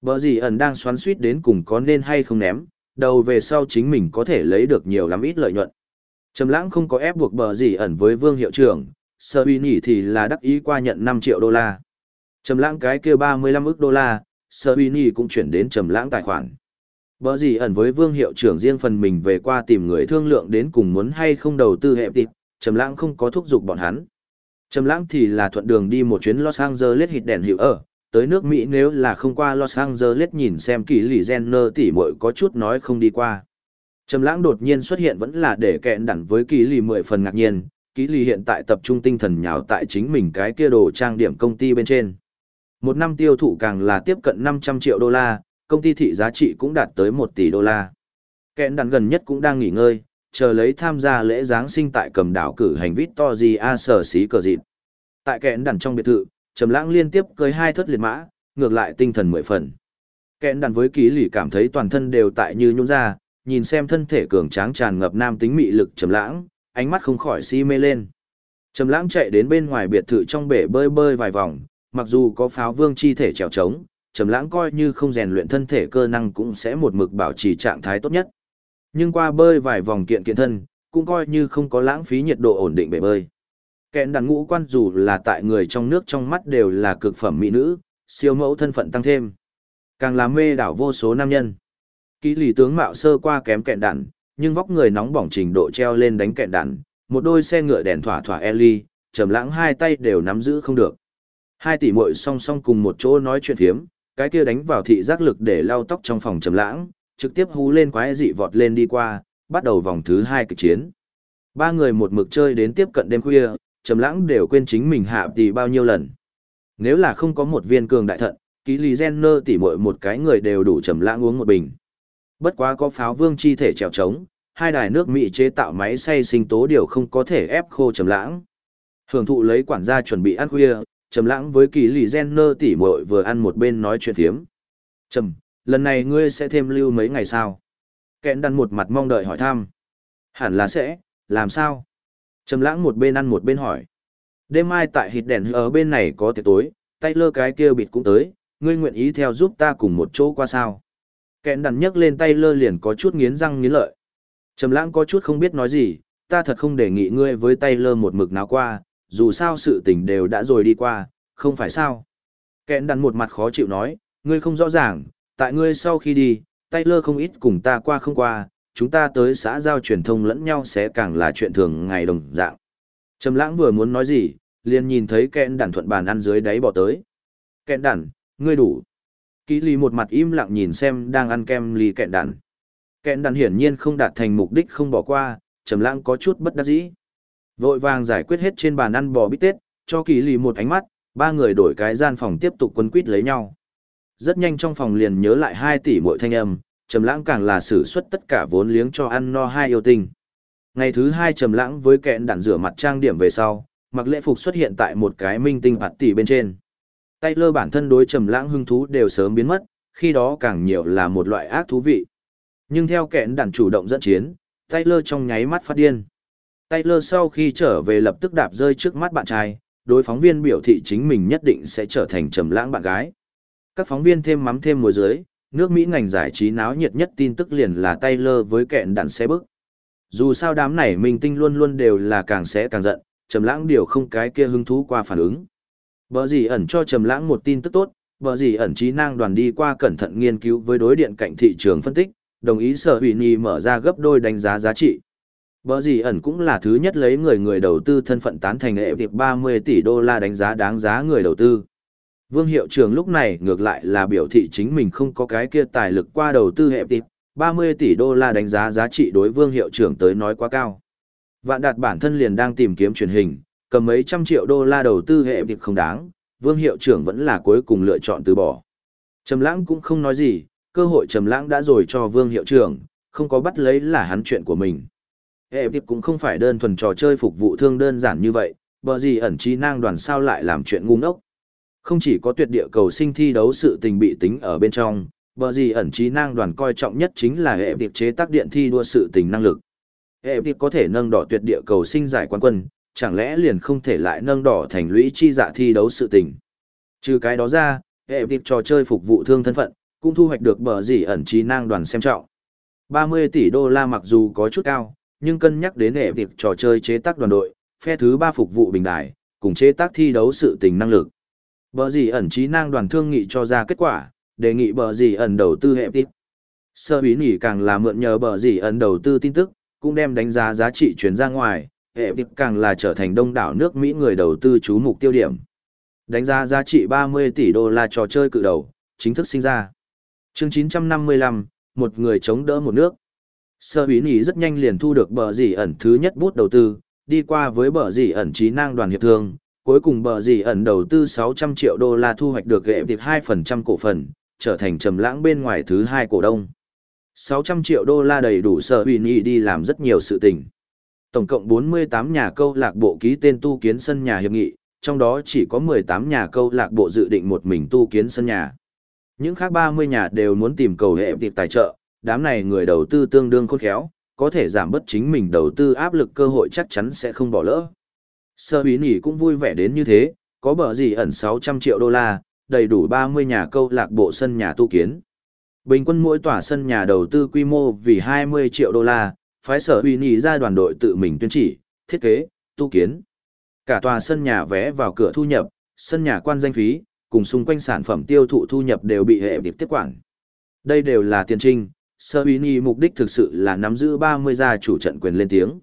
Bờ gì ẩn đang xoắn suýt đến cùng có nên hay không ném, đầu về sau chính mình có thể lấy được nhiều lắm ít lợi nhuận. Trầm lãng không có ép buộc bờ gì ẩn với vương hiệu trưởng, sơ uy nhỉ thì là đắc ý qua nhận 5 triệu đô la. Trầm lãng cái kia 35 ức đô la, sơ uy nhỉ cũng chuyển đến trầm lãng tài khoản. Bờ gì ẩn với vương hiệu trưởng riêng phần mình về qua tìm người thương lượng đến cùng muốn hay không đầu tư hệ tịp, trầm lãng không có thúc giục bọn hắn. Trầm lãng thì là thuận đường đi một chuyến Los Angeles hít đèn hiệu ở, tới nước Mỹ nếu là không qua Los Angeles nhìn xem kỳ lì Jenner tỷ muội có chút nói không đi qua. Trầm lãng đột nhiên xuất hiện vẫn là để kẹn đẳng với kỳ lì mười phần ngạc nhiên, kỳ lì hiện tại tập trung tinh thần nhào tại chính mình cái kia đồ trang điểm công ty bên trên. Một năm tiêu thụ càng là tiếp cận 500 triệu đô la, công ty thị giá trị cũng đạt tới 1 tỷ đô la. Kẹn đẳng gần nhất cũng đang nghỉ ngơi, chờ lấy tham gia lễ Giáng sinh tại cầm đảo cử hành vít to gì A sở xí cờ dịt. Tại kẹn đàn trong biệt thự, Trầm Lãng liên tiếp cưới hai thất liệt mã, ngược lại tinh thần mười phần. Kẹn đàn với ký lì cảm thấy toàn thân đều tại như nhũn ra, nhìn xem thân thể cường tráng tràn ngập nam tính mị lực Trầm Lãng, ánh mắt không khỏi si mê lên. Trầm Lãng chạy đến bên ngoài biệt thự trong bể bơi bơi vài vòng, mặc dù có pháo vương chi thể trèo trống, Trầm Lãng coi như không rèn luyện thân thể cơ năng cũng sẽ một mực bảo trì trạng thái tốt nhất. Nhưng qua bơi vài vòng kiện kiện thân, cũng coi như không có lãng phí nhiệt độ ổn định bể bơi. Kẹn đàn ngũ quan dù là tại người trong nước trong mắt đều là cực phẩm mỹ nữ, siêu mẫu thân phận tăng thêm. Càng làm mê đảo vô số nam nhân. Kỹ lì tướng mạo sơ qua kém kẹn đàn, nhưng vóc người nóng bỏng trình độ treo lên đánh kẹn đàn, một đôi xe ngựa đèn thỏa thỏa Ellie, trầm lãng hai tay đều nắm giữ không được. Hai tỷ muội song song cùng một chỗ nói chuyện phiếm, cái kia đánh vào thị giác lực để lau tóc trong phòng trầm lãng, trực tiếp hú lên quái dị vọt lên đi qua, bắt đầu vòng thứ hai kịch chiến. Ba người một mực chơi đến tiếp cận đêm khuya, trầm lãng đều quên chính mình hạ tỷ bao nhiêu lần. Nếu là không có một viên cường đại thận, ký lý Jenner tỷ muội một cái người đều đủ trầm lãng uống một bình. Bất quá có pháo vương chi thể trèo trống, hai đài nước Mỹ chế tạo máy xay sinh tố điều không có thể ép khô trầm lãng. Hưởng thụ lấy quản gia chuẩn bị ăn khuya, trầm lãng với kỳ lì Jenner tỷ muội vừa ăn một bên nói chuyện thiếm. Trầm, lần này ngươi sẽ thêm lưu mấy ngày sao? Kẹn đăn một mặt mong đợi hỏi thăm. Hẳn là sẽ, làm sao? Trầm lãng một bên ăn một bên hỏi. Đêm mai tại hịt đèn ở bên này có tiệc tối, tay lơ cái kia bịt cũng tới, ngươi nguyện ý theo giúp ta cùng một chỗ qua sao? Kẹn đăn nhấc lên tay lơ liền có chút nghiến răng nghiến lợi. Trầm lãng có chút không biết nói gì, ta thật không đề nghị ngươi với tay lơ một mực nào qua, dù sao sự tình đều đã rồi đi qua, không phải sao? Kẹn đăn một mặt khó chịu nói, ngươi không rõ ràng, tại ngươi sau khi đi, Taylor không ít cùng ta qua không qua, chúng ta tới xã giao truyền thông lẫn nhau sẽ càng là chuyện thường ngày đồng dạng. Trầm lãng vừa muốn nói gì, liền nhìn thấy kẹn đản thuận bàn ăn dưới đáy bỏ tới. Kẹn đản, ngươi đủ. Kỷ lì một mặt im lặng nhìn xem đang ăn kem lì kẹn đản. Kẹn đản hiển nhiên không đạt thành mục đích không bỏ qua, trầm lãng có chút bất đắc dĩ. Vội vàng giải quyết hết trên bàn ăn bò bít tết, cho kỳ lì một ánh mắt, ba người đổi cái gian phòng tiếp tục quân quýt lấy nhau. Rất nhanh trong phòng liền nhớ lại hai tỷ mỗi thanh âm, trầm lãng càng là sử xuất tất cả vốn liếng cho ăn no hai yêu tinh. Ngày thứ hai trầm lãng với kẹn đạn rửa mặt trang điểm về sau, mặc lễ phục xuất hiện tại một cái minh tinh bạt tỷ bên trên. Tay lơ bản thân đối trầm lãng hứng thú đều sớm biến mất, khi đó càng nhiều là một loại ác thú vị. Nhưng theo kẹn đạn chủ động dẫn chiến, tay lơ trong nháy mắt phát điên. Taylor sau khi trở về lập tức đạp rơi trước mắt bạn trai, đối phóng viên biểu thị chính mình nhất định sẽ trở thành trầm lãng bạn gái. Các phóng viên thêm mắm thêm muối dưới, nước Mỹ ngành giải trí náo nhiệt nhất tin tức liền là Taylor với kẹn đạn xe bức. Dù sao đám này minh tinh luôn luôn đều là càng sẽ càng giận, trầm lãng điều không cái kia hứng thú qua phản ứng. Bở gì ẩn cho trầm lãng một tin tức tốt, bở gì ẩn trí năng đoàn đi qua cẩn thận nghiên cứu với đối điện cạnh thị trường phân tích, đồng ý sở hủy nhi mở ra gấp đôi đánh giá giá trị. Bở gì ẩn cũng là thứ nhất lấy người người đầu tư thân phận tán thành hệ ba 30 tỷ đô la đánh giá đáng giá người đầu tư. Vương hiệu trưởng lúc này ngược lại là biểu thị chính mình không có cái kia tài lực qua đầu tư hệ tịp, 30 tỷ đô la đánh giá giá trị đối vương hiệu trưởng tới nói quá cao. Vạn đạt bản thân liền đang tìm kiếm truyền hình, cầm mấy trăm triệu đô la đầu tư hệ tịp không đáng, vương hiệu trưởng vẫn là cuối cùng lựa chọn từ bỏ. Trầm lãng cũng không nói gì, cơ hội trầm lãng đã rồi cho vương hiệu trưởng, không có bắt lấy là hắn chuyện của mình. Hệ tịp cũng không phải đơn thuần trò chơi phục vụ thương đơn giản như vậy, bờ gì ẩn trí năng đoàn sao lại làm chuyện ngu ngốc. Không chỉ có tuyệt địa cầu sinh thi đấu sự tình bị tính ở bên trong, bờ gì ẩn trí năng đoàn coi trọng nhất chính là hệ việc chế tác điện thi đua sự tình năng lực. Hệ việc có thể nâng đỏ tuyệt địa cầu sinh giải quán quân, chẳng lẽ liền không thể lại nâng đỏ thành lũy chi dạ thi đấu sự tình. Trừ cái đó ra, hệ việc trò chơi phục vụ thương thân phận, cũng thu hoạch được bờ gì ẩn trí năng đoàn xem trọng. 30 tỷ đô la mặc dù có chút cao, nhưng cân nhắc đến hệ việc trò chơi chế tác đoàn đội, phe thứ ba phục vụ bình đại, cùng chế tác thi đấu sự tình năng lực. Bờ gì ẩn trí năng đoàn thương nghị cho ra kết quả, đề nghị bờ gì ẩn đầu tư hệ tiếp. Sơ bí nỉ càng là mượn nhờ bờ gì ẩn đầu tư tin tức, cũng đem đánh giá giá trị chuyển ra ngoài, hệ tiếp càng là trở thành đông đảo nước Mỹ người đầu tư chú mục tiêu điểm. Đánh giá giá trị 30 tỷ đô la trò chơi cự đầu, chính thức sinh ra. Chương 955, một người chống đỡ một nước. Sơ bí nỉ rất nhanh liền thu được bờ gì ẩn thứ nhất bút đầu tư, đi qua với bờ gì ẩn trí năng đoàn hiệp thương, cuối cùng bờ gì ẩn đầu tư 600 triệu đô la thu hoạch được ghệ tiệp 2% cổ phần, trở thành trầm lãng bên ngoài thứ hai cổ đông. 600 triệu đô la đầy đủ sở hủy nghị đi làm rất nhiều sự tình. Tổng cộng 48 nhà câu lạc bộ ký tên tu kiến sân nhà hiệp nghị, trong đó chỉ có 18 nhà câu lạc bộ dự định một mình tu kiến sân nhà. Những khác 30 nhà đều muốn tìm cầu hệ tiệp tài trợ, đám này người đầu tư tương đương khôn khéo, có thể giảm bớt chính mình đầu tư áp lực cơ hội chắc chắn sẽ không bỏ lỡ. Sơ bí nỉ cũng vui vẻ đến như thế, có bờ gì ẩn 600 triệu đô la, đầy đủ 30 nhà câu lạc bộ sân nhà tu kiến. Bình quân mỗi tòa sân nhà đầu tư quy mô vì 20 triệu đô la, phái sở bí nỉ ra đoàn đội tự mình tuyên chỉ, thiết kế, tu kiến. Cả tòa sân nhà vé vào cửa thu nhập, sân nhà quan danh phí, cùng xung quanh sản phẩm tiêu thụ thu nhập đều bị hệ điệp tiếp quản. Đây đều là tiền trinh, Sơ Uy Nhi mục đích thực sự là nắm giữ 30 gia chủ trận quyền lên tiếng.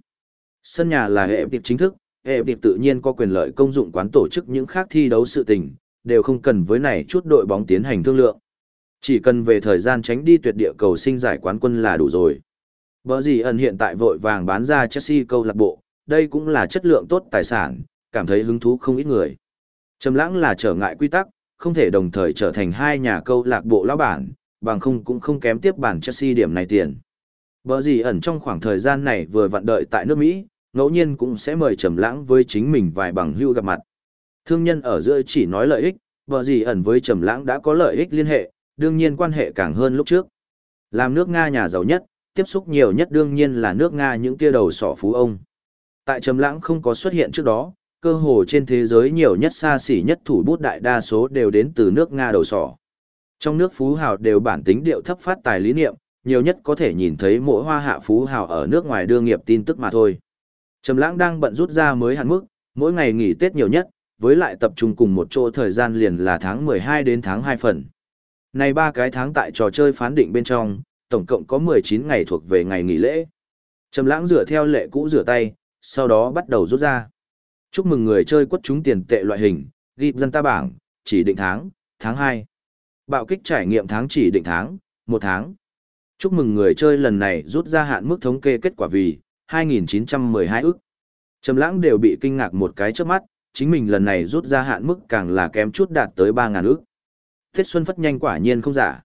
Sân nhà là hệ điệp chính thức, hệ điệp tự nhiên có quyền lợi công dụng quán tổ chức những khác thi đấu sự tình, đều không cần với này chút đội bóng tiến hành thương lượng. Chỉ cần về thời gian tránh đi tuyệt địa cầu sinh giải quán quân là đủ rồi. Bở gì ẩn hiện tại vội vàng bán ra Chelsea câu lạc bộ, đây cũng là chất lượng tốt tài sản, cảm thấy hứng thú không ít người. Trầm lãng là trở ngại quy tắc, không thể đồng thời trở thành hai nhà câu lạc bộ lão bản, bằng không cũng không kém tiếp bản Chelsea điểm này tiền. Bở gì ẩn trong khoảng thời gian này vừa vận đợi tại nước Mỹ, ngẫu nhiên cũng sẽ mời trầm lãng với chính mình vài bằng hữu gặp mặt. Thương nhân ở giữa chỉ nói lợi ích, vợ gì ẩn với trầm lãng đã có lợi ích liên hệ, đương nhiên quan hệ càng hơn lúc trước. Làm nước Nga nhà giàu nhất, tiếp xúc nhiều nhất đương nhiên là nước Nga những kia đầu sỏ phú ông. Tại trầm lãng không có xuất hiện trước đó, cơ hồ trên thế giới nhiều nhất xa xỉ nhất thủ bút đại đa số đều đến từ nước Nga đầu sỏ. Trong nước phú hào đều bản tính điệu thấp phát tài lý niệm, nhiều nhất có thể nhìn thấy mỗi hoa hạ phú hào ở nước ngoài đưa nghiệp tin tức mà thôi. Trầm lãng đang bận rút ra mới hạn mức, mỗi ngày nghỉ Tết nhiều nhất, với lại tập trung cùng một chỗ thời gian liền là tháng 12 đến tháng 2 phần. Này ba cái tháng tại trò chơi phán định bên trong, tổng cộng có 19 ngày thuộc về ngày nghỉ lễ. Trầm lãng rửa theo lệ cũ rửa tay, sau đó bắt đầu rút ra. Chúc mừng người chơi quất trúng tiền tệ loại hình, ghi dân ta bảng, chỉ định tháng, tháng 2. Bạo kích trải nghiệm tháng chỉ định tháng, 1 tháng. Chúc mừng người chơi lần này rút ra hạn mức thống kê kết quả vì 2.912 ức. Trầm lãng đều bị kinh ngạc một cái trước mắt, chính mình lần này rút ra hạn mức càng là kém chút đạt tới 3.000 ức. Thiết Xuân phất nhanh quả nhiên không giả.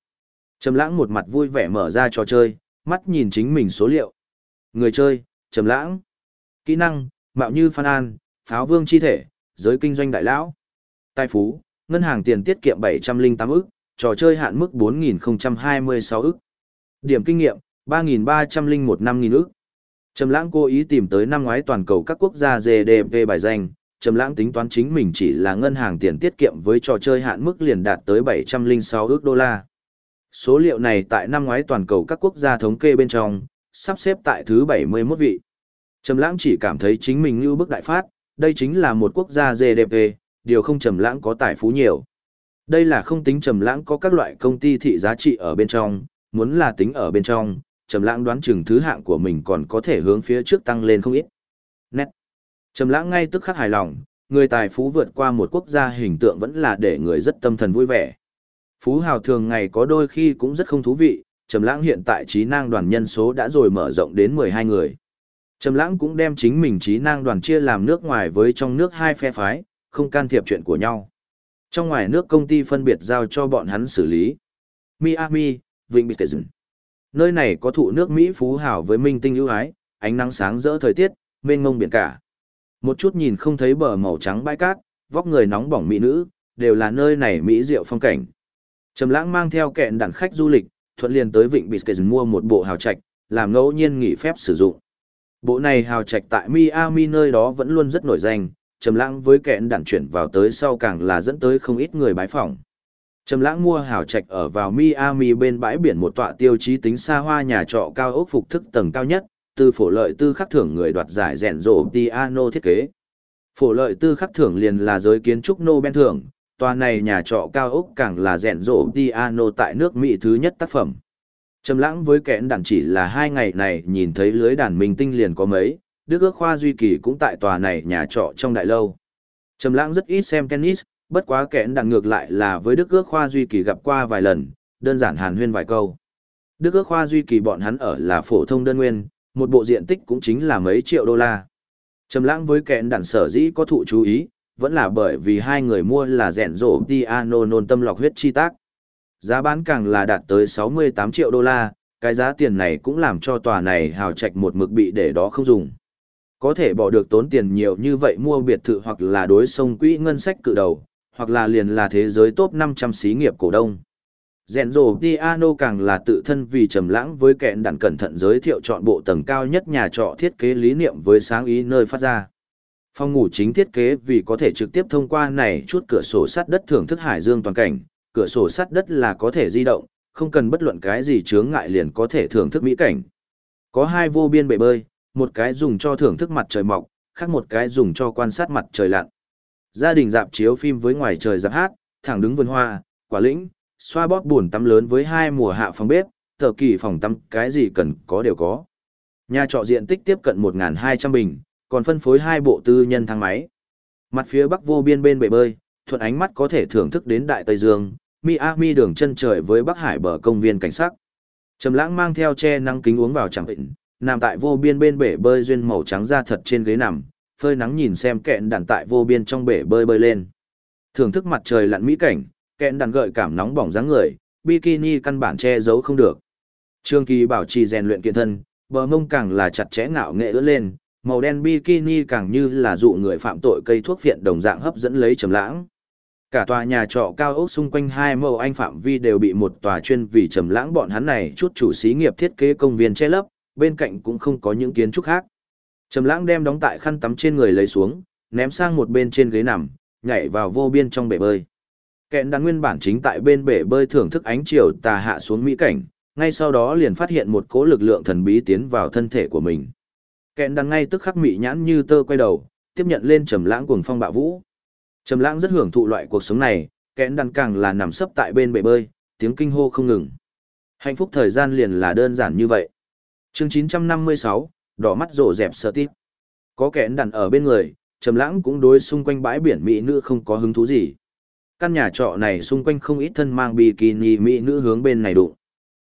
Trầm lãng một mặt vui vẻ mở ra trò chơi, mắt nhìn chính mình số liệu. Người chơi, Trầm lãng. Kỹ năng, mạo như Phan An, pháo vương chi thể, giới kinh doanh đại lão. Tài phú, ngân hàng tiền tiết kiệm 708 ức, trò chơi hạn mức 4026 ức. Điểm kinh nghiệm, 3.301 5.000 ức. Trầm lãng cố ý tìm tới năm ngoái toàn cầu các quốc gia GDP bài danh, Trầm lãng tính toán chính mình chỉ là ngân hàng tiền tiết kiệm với trò chơi hạn mức liền đạt tới 706 ức đô la. Số liệu này tại năm ngoái toàn cầu các quốc gia thống kê bên trong, sắp xếp tại thứ 71 vị. Trầm lãng chỉ cảm thấy chính mình như bức đại phát, đây chính là một quốc gia GDP, điều không trầm lãng có tài phú nhiều. Đây là không tính trầm lãng có các loại công ty thị giá trị ở bên trong, muốn là tính ở bên trong, trầm lãng đoán chừng thứ hạng của mình còn có thể hướng phía trước tăng lên không ít. Nét. Trầm lãng ngay tức khắc hài lòng, người tài phú vượt qua một quốc gia hình tượng vẫn là để người rất tâm thần vui vẻ. Phú hào thường ngày có đôi khi cũng rất không thú vị, Trầm lãng hiện tại trí năng đoàn nhân số đã rồi mở rộng đến 12 người. Trầm lãng cũng đem chính mình trí năng đoàn chia làm nước ngoài với trong nước hai phe phái, không can thiệp chuyện của nhau. Trong ngoài nước công ty phân biệt giao cho bọn hắn xử lý. Miami, Vịnh Bịt Dừng. Nơi này có thụ nước Mỹ phú hào với minh tinh ưu ái, ánh nắng sáng rỡ thời tiết, mênh mông biển cả. Một chút nhìn không thấy bờ màu trắng bãi cát, vóc người nóng bỏng mỹ nữ, đều là nơi này mỹ diệu phong cảnh. Trầm Lãng mang theo kẹn đàn khách du lịch, thuận liền tới Vịnh Biscayne mua một bộ hào trạch, làm ngẫu nhiên nghỉ phép sử dụng. Bộ này hào trạch tại Miami nơi đó vẫn luôn rất nổi danh, Trầm Lãng với kẹn đàn chuyển vào tới sau càng là dẫn tới không ít người bái phỏng. Trầm Lãng mua hào trạch ở vào Miami bên bãi biển một tọa tiêu chí tính xa hoa nhà trọ cao ốc phục thức tầng cao nhất, từ phổ lợi tư khắc thưởng người đoạt giải rèn rộ piano thiết kế. Phổ lợi tư khắc thưởng liền là giới kiến trúc Nobel thưởng, tòa này nhà trọ cao ốc càng là rèn rộ piano tại nước Mỹ thứ nhất tác phẩm. Trầm lãng với kẽn đàn chỉ là hai ngày này nhìn thấy lưới đàn minh tinh liền có mấy, Đức ước khoa duy kỳ cũng tại tòa này nhà trọ trong đại lâu. Trầm lãng rất ít xem tennis, bất quá kẽn đàn ngược lại là với Đức ước khoa duy kỳ gặp qua vài lần, đơn giản hàn huyên vài câu. Đức ước khoa duy kỳ bọn hắn ở là phổ thông đơn nguyên, một bộ diện tích cũng chính là mấy triệu đô la. Trầm lãng với kẽn đàn sở dĩ có thụ chú ý, vẫn là bởi vì hai người mua là rèn rổ piano nôn tâm lọc huyết chi tác. Giá bán càng là đạt tới 68 triệu đô la, cái giá tiền này cũng làm cho tòa này hào trạch một mực bị để đó không dùng. Có thể bỏ được tốn tiền nhiều như vậy mua biệt thự hoặc là đối sông quỹ ngân sách cự đầu, hoặc là liền là thế giới top 500 xí nghiệp cổ đông. Rèn rồ piano càng là tự thân vì trầm lãng với kẹn đàn cẩn thận giới thiệu chọn bộ tầng cao nhất nhà trọ thiết kế lý niệm với sáng ý nơi phát ra. Phòng ngủ chính thiết kế vì có thể trực tiếp thông qua này chút cửa sổ sắt đất thưởng thức hải dương toàn cảnh, cửa sổ sắt đất là có thể di động, không cần bất luận cái gì chướng ngại liền có thể thưởng thức mỹ cảnh. Có hai vô biên bể bơi, một cái dùng cho thưởng thức mặt trời mọc, khác một cái dùng cho quan sát mặt trời lặn. Gia đình dạp chiếu phim với ngoài trời dạp hát, thẳng đứng vườn hoa, quả lĩnh, xoa bóp buồn tắm lớn với hai mùa hạ phòng bếp, tờ kỳ phòng tắm cái gì cần có đều có. Nhà trọ diện tích tiếp cận 1.200 bình, còn phân phối hai bộ tư nhân thang máy. Mặt phía bắc vô biên bên bể bơi, thuận ánh mắt có thể thưởng thức đến Đại Tây Dương, Miami đường chân trời với Bắc Hải bờ công viên cảnh sắc. Trầm lãng mang theo che nắng kính uống vào chẳng bệnh, nằm tại vô biên bên bể bơi duyên màu trắng da thật trên ghế nằm, phơi nắng nhìn xem kẹn đàn tại vô biên trong bể bơi bơi lên. Thưởng thức mặt trời lặn mỹ cảnh, kẹn đàn gợi cảm nóng bỏng dáng người, bikini căn bản che giấu không được. Trương Kỳ bảo trì rèn luyện kiện thân, bờ mông càng là chặt chẽ ngạo nghệ ưỡn lên, màu đen bikini càng như là dụ người phạm tội cây thuốc viện đồng dạng hấp dẫn lấy trầm lãng. Cả tòa nhà trọ cao ốc xung quanh hai mẫu anh phạm vi đều bị một tòa chuyên vì trầm lãng bọn hắn này chút chủ xí nghiệp thiết kế công viên che lấp, bên cạnh cũng không có những kiến trúc khác. Trầm lãng đem đóng tại khăn tắm trên người lấy xuống, ném sang một bên trên ghế nằm, nhảy vào vô biên trong bể bơi. Kẹn đàn nguyên bản chính tại bên bể bơi thưởng thức ánh chiều tà hạ xuống mỹ cảnh, ngay sau đó liền phát hiện một cỗ lực lượng thần bí tiến vào thân thể của mình. Kẹn đan ngay tức khắc mị nhãn như tơ quay đầu, tiếp nhận lên trầm lãng cuồng phong bạo vũ. Trầm lãng rất hưởng thụ loại cuộc sống này, kẹn đan càng là nằm sấp tại bên bể bơi, tiếng kinh hô không ngừng. Hạnh phúc thời gian liền là đơn giản như vậy. Chương 956, đỏ mắt rộ dẹp sợ tiếp. Có kẹn đàn ở bên người, Trầm lãng cũng đối xung quanh bãi biển mỹ nữ không có hứng thú gì. Căn nhà trọ này xung quanh không ít thân mang bikini mỹ nữ hướng bên này đụng.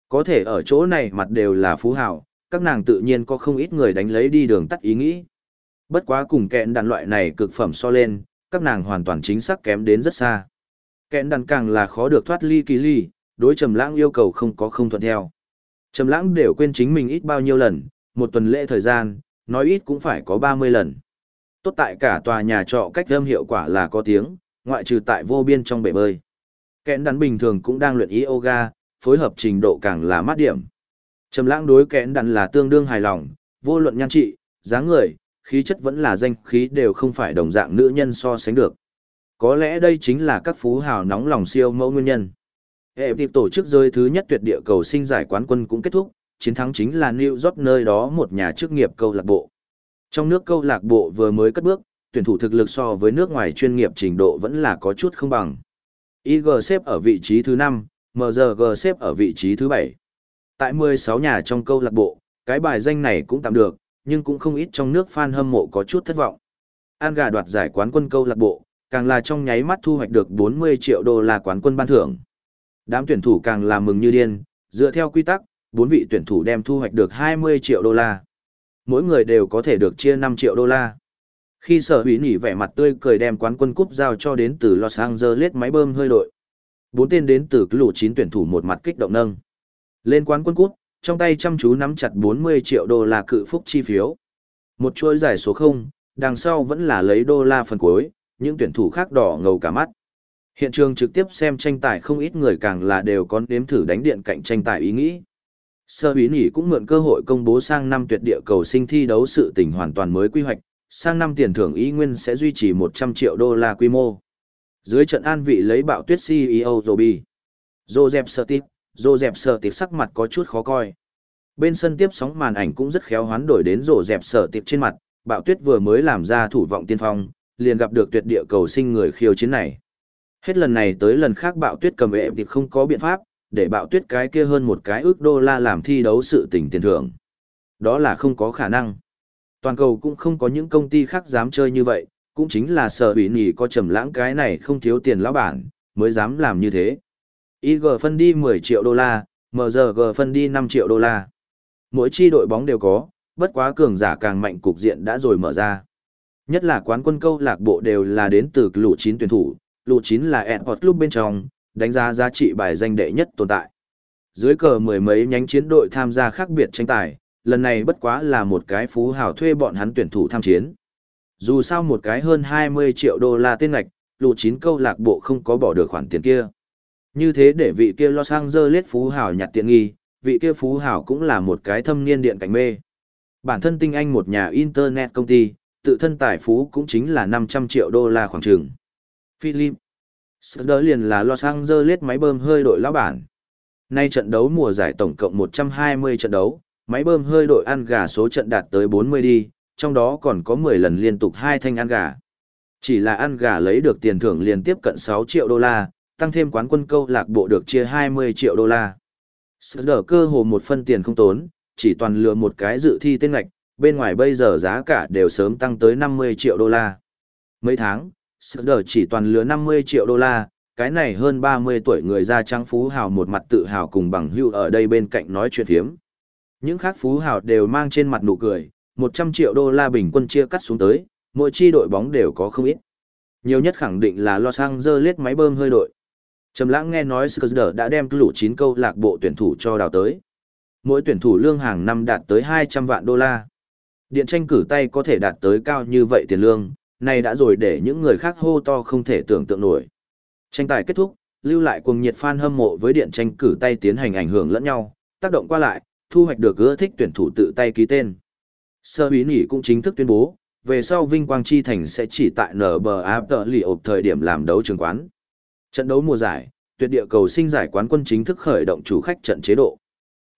Có thể ở chỗ này mặt đều là phú hào, các nàng tự nhiên có không ít người đánh lấy đi đường tắt ý nghĩ. Bất quá cùng kẹn đàn loại này cực phẩm so lên, các nàng hoàn toàn chính xác kém đến rất xa. Kẹn đàn càng là khó được thoát ly kỳ ly, đối trầm lãng yêu cầu không có không thuận theo. Trầm lãng đều quên chính mình ít bao nhiêu lần, một tuần lễ thời gian, nói ít cũng phải có 30 lần. Tốt tại cả tòa nhà trọ cách âm hiệu quả là có tiếng, ngoại trừ tại vô biên trong bể bơi. Kẽn đắn bình thường cũng đang luyện yoga, phối hợp trình độ càng là mát điểm. Trầm lãng đối kẽn đắn là tương đương hài lòng, vô luận nhan trị, dáng người, khí chất vẫn là danh khí đều không phải đồng dạng nữ nhân so sánh được. Có lẽ đây chính là các phú hào nóng lòng siêu mẫu nguyên nhân. Hệ tiệp tổ chức rơi thứ nhất tuyệt địa cầu sinh giải quán quân cũng kết thúc, chiến thắng chính là New York nơi đó một nhà chức nghiệp câu lạc bộ. Trong nước câu lạc bộ vừa mới cất bước, tuyển thủ thực lực so với nước ngoài chuyên nghiệp trình độ vẫn là có chút không bằng. IG xếp ở vị trí thứ 5, MRG xếp ở vị trí thứ 7. Tại 16 nhà trong câu lạc bộ, cái bài danh này cũng tạm được, nhưng cũng không ít trong nước fan hâm mộ có chút thất vọng. An gà đoạt giải quán quân câu lạc bộ, càng là trong nháy mắt thu hoạch được 40 triệu đô la quán quân ban thưởng. Đám tuyển thủ càng là mừng như điên, dựa theo quy tắc, bốn vị tuyển thủ đem thu hoạch được 20 triệu đô la. Mỗi người đều có thể được chia 5 triệu đô la. Khi sở hủy nỉ vẻ mặt tươi cười đem quán quân cúp giao cho đến từ Los Angeles máy bơm hơi đội. Bốn tên đến từ lũ chín tuyển thủ một mặt kích động nâng. Lên quán quân cúp, trong tay chăm chú nắm chặt 40 triệu đô la cự phúc chi phiếu. Một chuỗi giải số 0, đằng sau vẫn là lấy đô la phần cuối, những tuyển thủ khác đỏ ngầu cả mắt. Hiện trường trực tiếp xem tranh tài không ít người càng là đều có nếm thử đánh điện cạnh tranh tài ý nghĩ. Sơ bí nỉ cũng mượn cơ hội công bố sang năm tuyệt địa cầu sinh thi đấu sự tình hoàn toàn mới quy hoạch, sang năm tiền thưởng ý nguyên sẽ duy trì 100 triệu đô la quy mô. Dưới trận an vị lấy bạo tuyết CEO Roby. Joseph Sertip, Joseph Sertip sắc mặt có chút khó coi. Bên sân tiếp sóng màn ảnh cũng rất khéo hoán đổi đến Joseph Sertip trên mặt, bạo tuyết vừa mới làm ra thủ vọng tiên phong, liền gặp được tuyệt địa cầu sinh người khiêu chiến này. Hết lần này tới lần khác bạo tuyết cầm vệ thì không có biện pháp, để bạo tuyết cái kia hơn một cái ước đô la làm thi đấu sự tình tiền thưởng. Đó là không có khả năng. Toàn cầu cũng không có những công ty khác dám chơi như vậy, cũng chính là sở bị nỉ có trầm lãng cái này không thiếu tiền lão bản, mới dám làm như thế. IG phân đi 10 triệu đô la, MGG phân đi 5 triệu đô la. Mỗi chi đội bóng đều có, bất quá cường giả càng mạnh cục diện đã rồi mở ra. Nhất là quán quân câu lạc bộ đều là đến từ lũ chín tuyển thủ, lũ chín là Airport Club bên trong, đánh giá giá trị bài danh đệ nhất tồn tại. Dưới cờ mười mấy nhánh chiến đội tham gia khác biệt tranh tài, lần này bất quá là một cái phú hào thuê bọn hắn tuyển thủ tham chiến. Dù sao một cái hơn 20 triệu đô la tên ngạch, lù chín câu lạc bộ không có bỏ được khoản tiền kia. Như thế để vị kia Los Angeles phú hào nhặt tiện nghi, vị kia phú hào cũng là một cái thâm niên điện cảnh mê. Bản thân tinh anh một nhà internet công ty, tự thân tài phú cũng chính là 500 triệu đô la khoảng trường. Philip Sơ liền là Los Angeles máy bơm hơi đội lão bản. Nay trận đấu mùa giải tổng cộng 120 trận đấu, máy bơm hơi đội ăn gà số trận đạt tới 40 đi, trong đó còn có 10 lần liên tục hai thanh ăn gà. Chỉ là ăn gà lấy được tiền thưởng liên tiếp cận 6 triệu đô la, tăng thêm quán quân câu lạc bộ được chia 20 triệu đô la. Sở cơ hồ một phân tiền không tốn, chỉ toàn lừa một cái dự thi tên ngạch, bên ngoài bây giờ giá cả đều sớm tăng tới 50 triệu đô la. Mấy tháng, Sở chỉ toàn lứa 50 triệu đô la, cái này hơn 30 tuổi người da trắng phú hào một mặt tự hào cùng bằng hưu ở đây bên cạnh nói chuyện phiếm. Những khác phú hào đều mang trên mặt nụ cười, 100 triệu đô la bình quân chia cắt xuống tới, mỗi chi đội bóng đều có không ít. Nhiều nhất khẳng định là Los Angeles máy bơm hơi đội. Trầm lãng nghe nói Skuzder đã đem lũ 9 câu lạc bộ tuyển thủ cho đào tới. Mỗi tuyển thủ lương hàng năm đạt tới 200 vạn đô la. Điện tranh cử tay có thể đạt tới cao như vậy tiền lương, này đã rồi để những người khác hô to không thể tưởng tượng nổi. Tranh tài kết thúc, lưu lại cuồng nhiệt fan hâm mộ với điện tranh cử tay tiến hành ảnh hưởng lẫn nhau, tác động qua lại, thu hoạch được ưa thích tuyển thủ tự tay ký tên. Sơ Bí Nghị cũng chính thức tuyên bố, về sau Vinh Quang Chi Thành sẽ chỉ tại NBA tờ lì ộp thời điểm làm đấu trường quán. Trận đấu mùa giải, tuyệt địa cầu sinh giải quán quân chính thức khởi động chủ khách trận chế độ.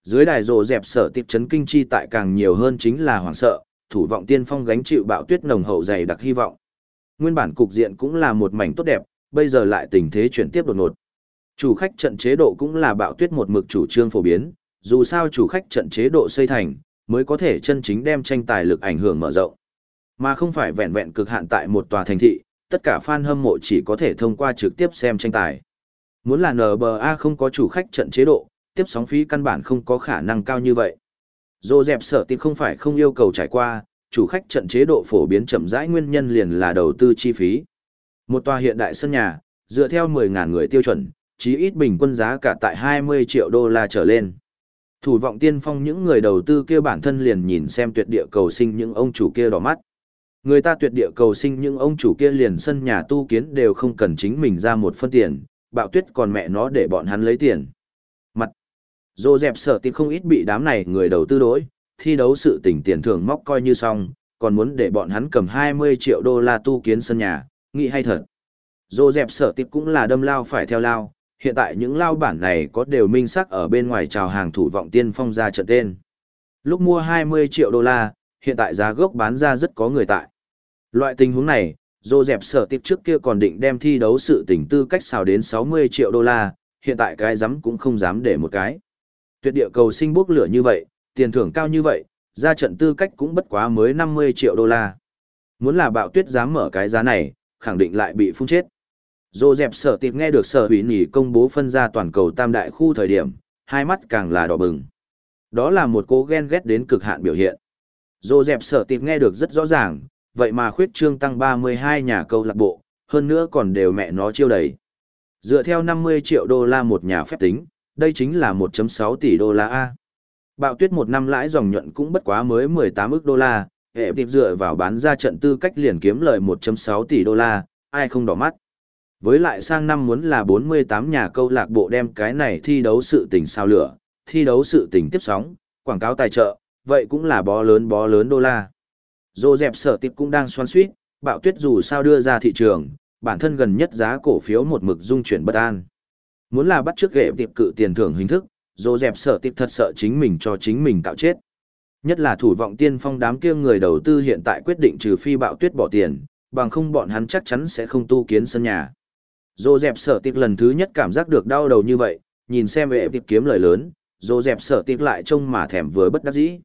Dưới đài rồ dẹp sở tiệp chấn kinh chi tại càng nhiều hơn chính là hoảng sợ, thủ vọng tiên phong gánh chịu bạo tuyết nồng hậu dày đặc hy vọng. Nguyên bản cục diện cũng là một mảnh tốt đẹp, bây giờ lại tình thế chuyển tiếp đột ngột. Chủ khách trận chế độ cũng là bạo tuyết một mực chủ trương phổ biến, dù sao chủ khách trận chế độ xây thành, mới có thể chân chính đem tranh tài lực ảnh hưởng mở rộng. Mà không phải vẹn vẹn cực hạn tại một tòa thành thị, tất cả fan hâm mộ chỉ có thể thông qua trực tiếp xem tranh tài. Muốn là NBA không có chủ khách trận chế độ, tiếp sóng phí căn bản không có khả năng cao như vậy. Dô dẹp sở tìm không phải không yêu cầu trải qua, chủ khách trận chế độ phổ biến chậm rãi nguyên nhân liền là đầu tư chi phí. Một tòa hiện đại sân nhà, dựa theo 10.000 người tiêu chuẩn, chí ít bình quân giá cả tại 20 triệu đô la trở lên. Thủ vọng tiên phong những người đầu tư kia bản thân liền nhìn xem tuyệt địa cầu sinh những ông chủ kia đỏ mắt. Người ta tuyệt địa cầu sinh những ông chủ kia liền sân nhà tu kiến đều không cần chính mình ra một phân tiền, bạo tuyết còn mẹ nó để bọn hắn lấy tiền. Mặt. Dô dẹp sở tìm không ít bị đám này người đầu tư đối, thi đấu sự tỉnh tiền thưởng móc coi như xong, còn muốn để bọn hắn cầm 20 triệu đô la tu kiến sân nhà, nghĩ hay thật. Dô dẹp sở tiếp cũng là đâm lao phải theo lao, hiện tại những lao bản này có đều minh sắc ở bên ngoài chào hàng thủ vọng tiên phong ra trận tên. Lúc mua 20 triệu đô la, hiện tại giá gốc bán ra rất có người tại. Loại tình huống này, dô dẹp sở tiệp trước kia còn định đem thi đấu sự tỉnh tư cách xào đến 60 triệu đô la, hiện tại cái dám cũng không dám để một cái. Tuyệt địa cầu sinh bốc lửa như vậy, tiền thưởng cao như vậy, ra trận tư cách cũng bất quá mới 50 triệu đô la. Muốn là bạo tuyết dám mở cái giá này, khẳng định lại bị phun chết. Dô dẹp sở tiệp nghe được sở hủy nỉ công bố phân ra toàn cầu tam đại khu thời điểm, hai mắt càng là đỏ bừng. Đó là một cố ghen ghét đến cực hạn biểu hiện. Dô dẹp sở tiệp nghe được rất rõ ràng, vậy mà khuyết trương tăng 32 nhà câu lạc bộ, hơn nữa còn đều mẹ nó chiêu đầy. Dựa theo 50 triệu đô la một nhà phép tính, đây chính là 1.6 tỷ đô la A. Bạo tuyết một năm lãi dòng nhuận cũng bất quá mới 18 ức đô la, hệ tiệp dựa vào bán ra trận tư cách liền kiếm lời 1.6 tỷ đô la, ai không đỏ mắt. Với lại sang năm muốn là 48 nhà câu lạc bộ đem cái này thi đấu sự tình sao lửa, thi đấu sự tình tiếp sóng, quảng cáo tài trợ, vậy cũng là bó lớn bó lớn đô la. Dô dẹp sở tiệp cũng đang xoan suýt, bạo tuyết dù sao đưa ra thị trường, bản thân gần nhất giá cổ phiếu một mực dung chuyển bất an. Muốn là bắt trước ghệ tiệp cự tiền thưởng hình thức, dồ dẹp sở tiệp thật sợ chính mình cho chính mình tạo chết. Nhất là thủ vọng tiên phong đám kia người đầu tư hiện tại quyết định trừ phi bạo tuyết bỏ tiền, bằng không bọn hắn chắc chắn sẽ không tu kiến sân nhà. Dô dẹp sở tiệp lần thứ nhất cảm giác được đau đầu như vậy, nhìn xem vệ tiệp kiếm lời lớn, dô dẹp sở tiệp lại trông mà thèm vừa bất đắc dĩ.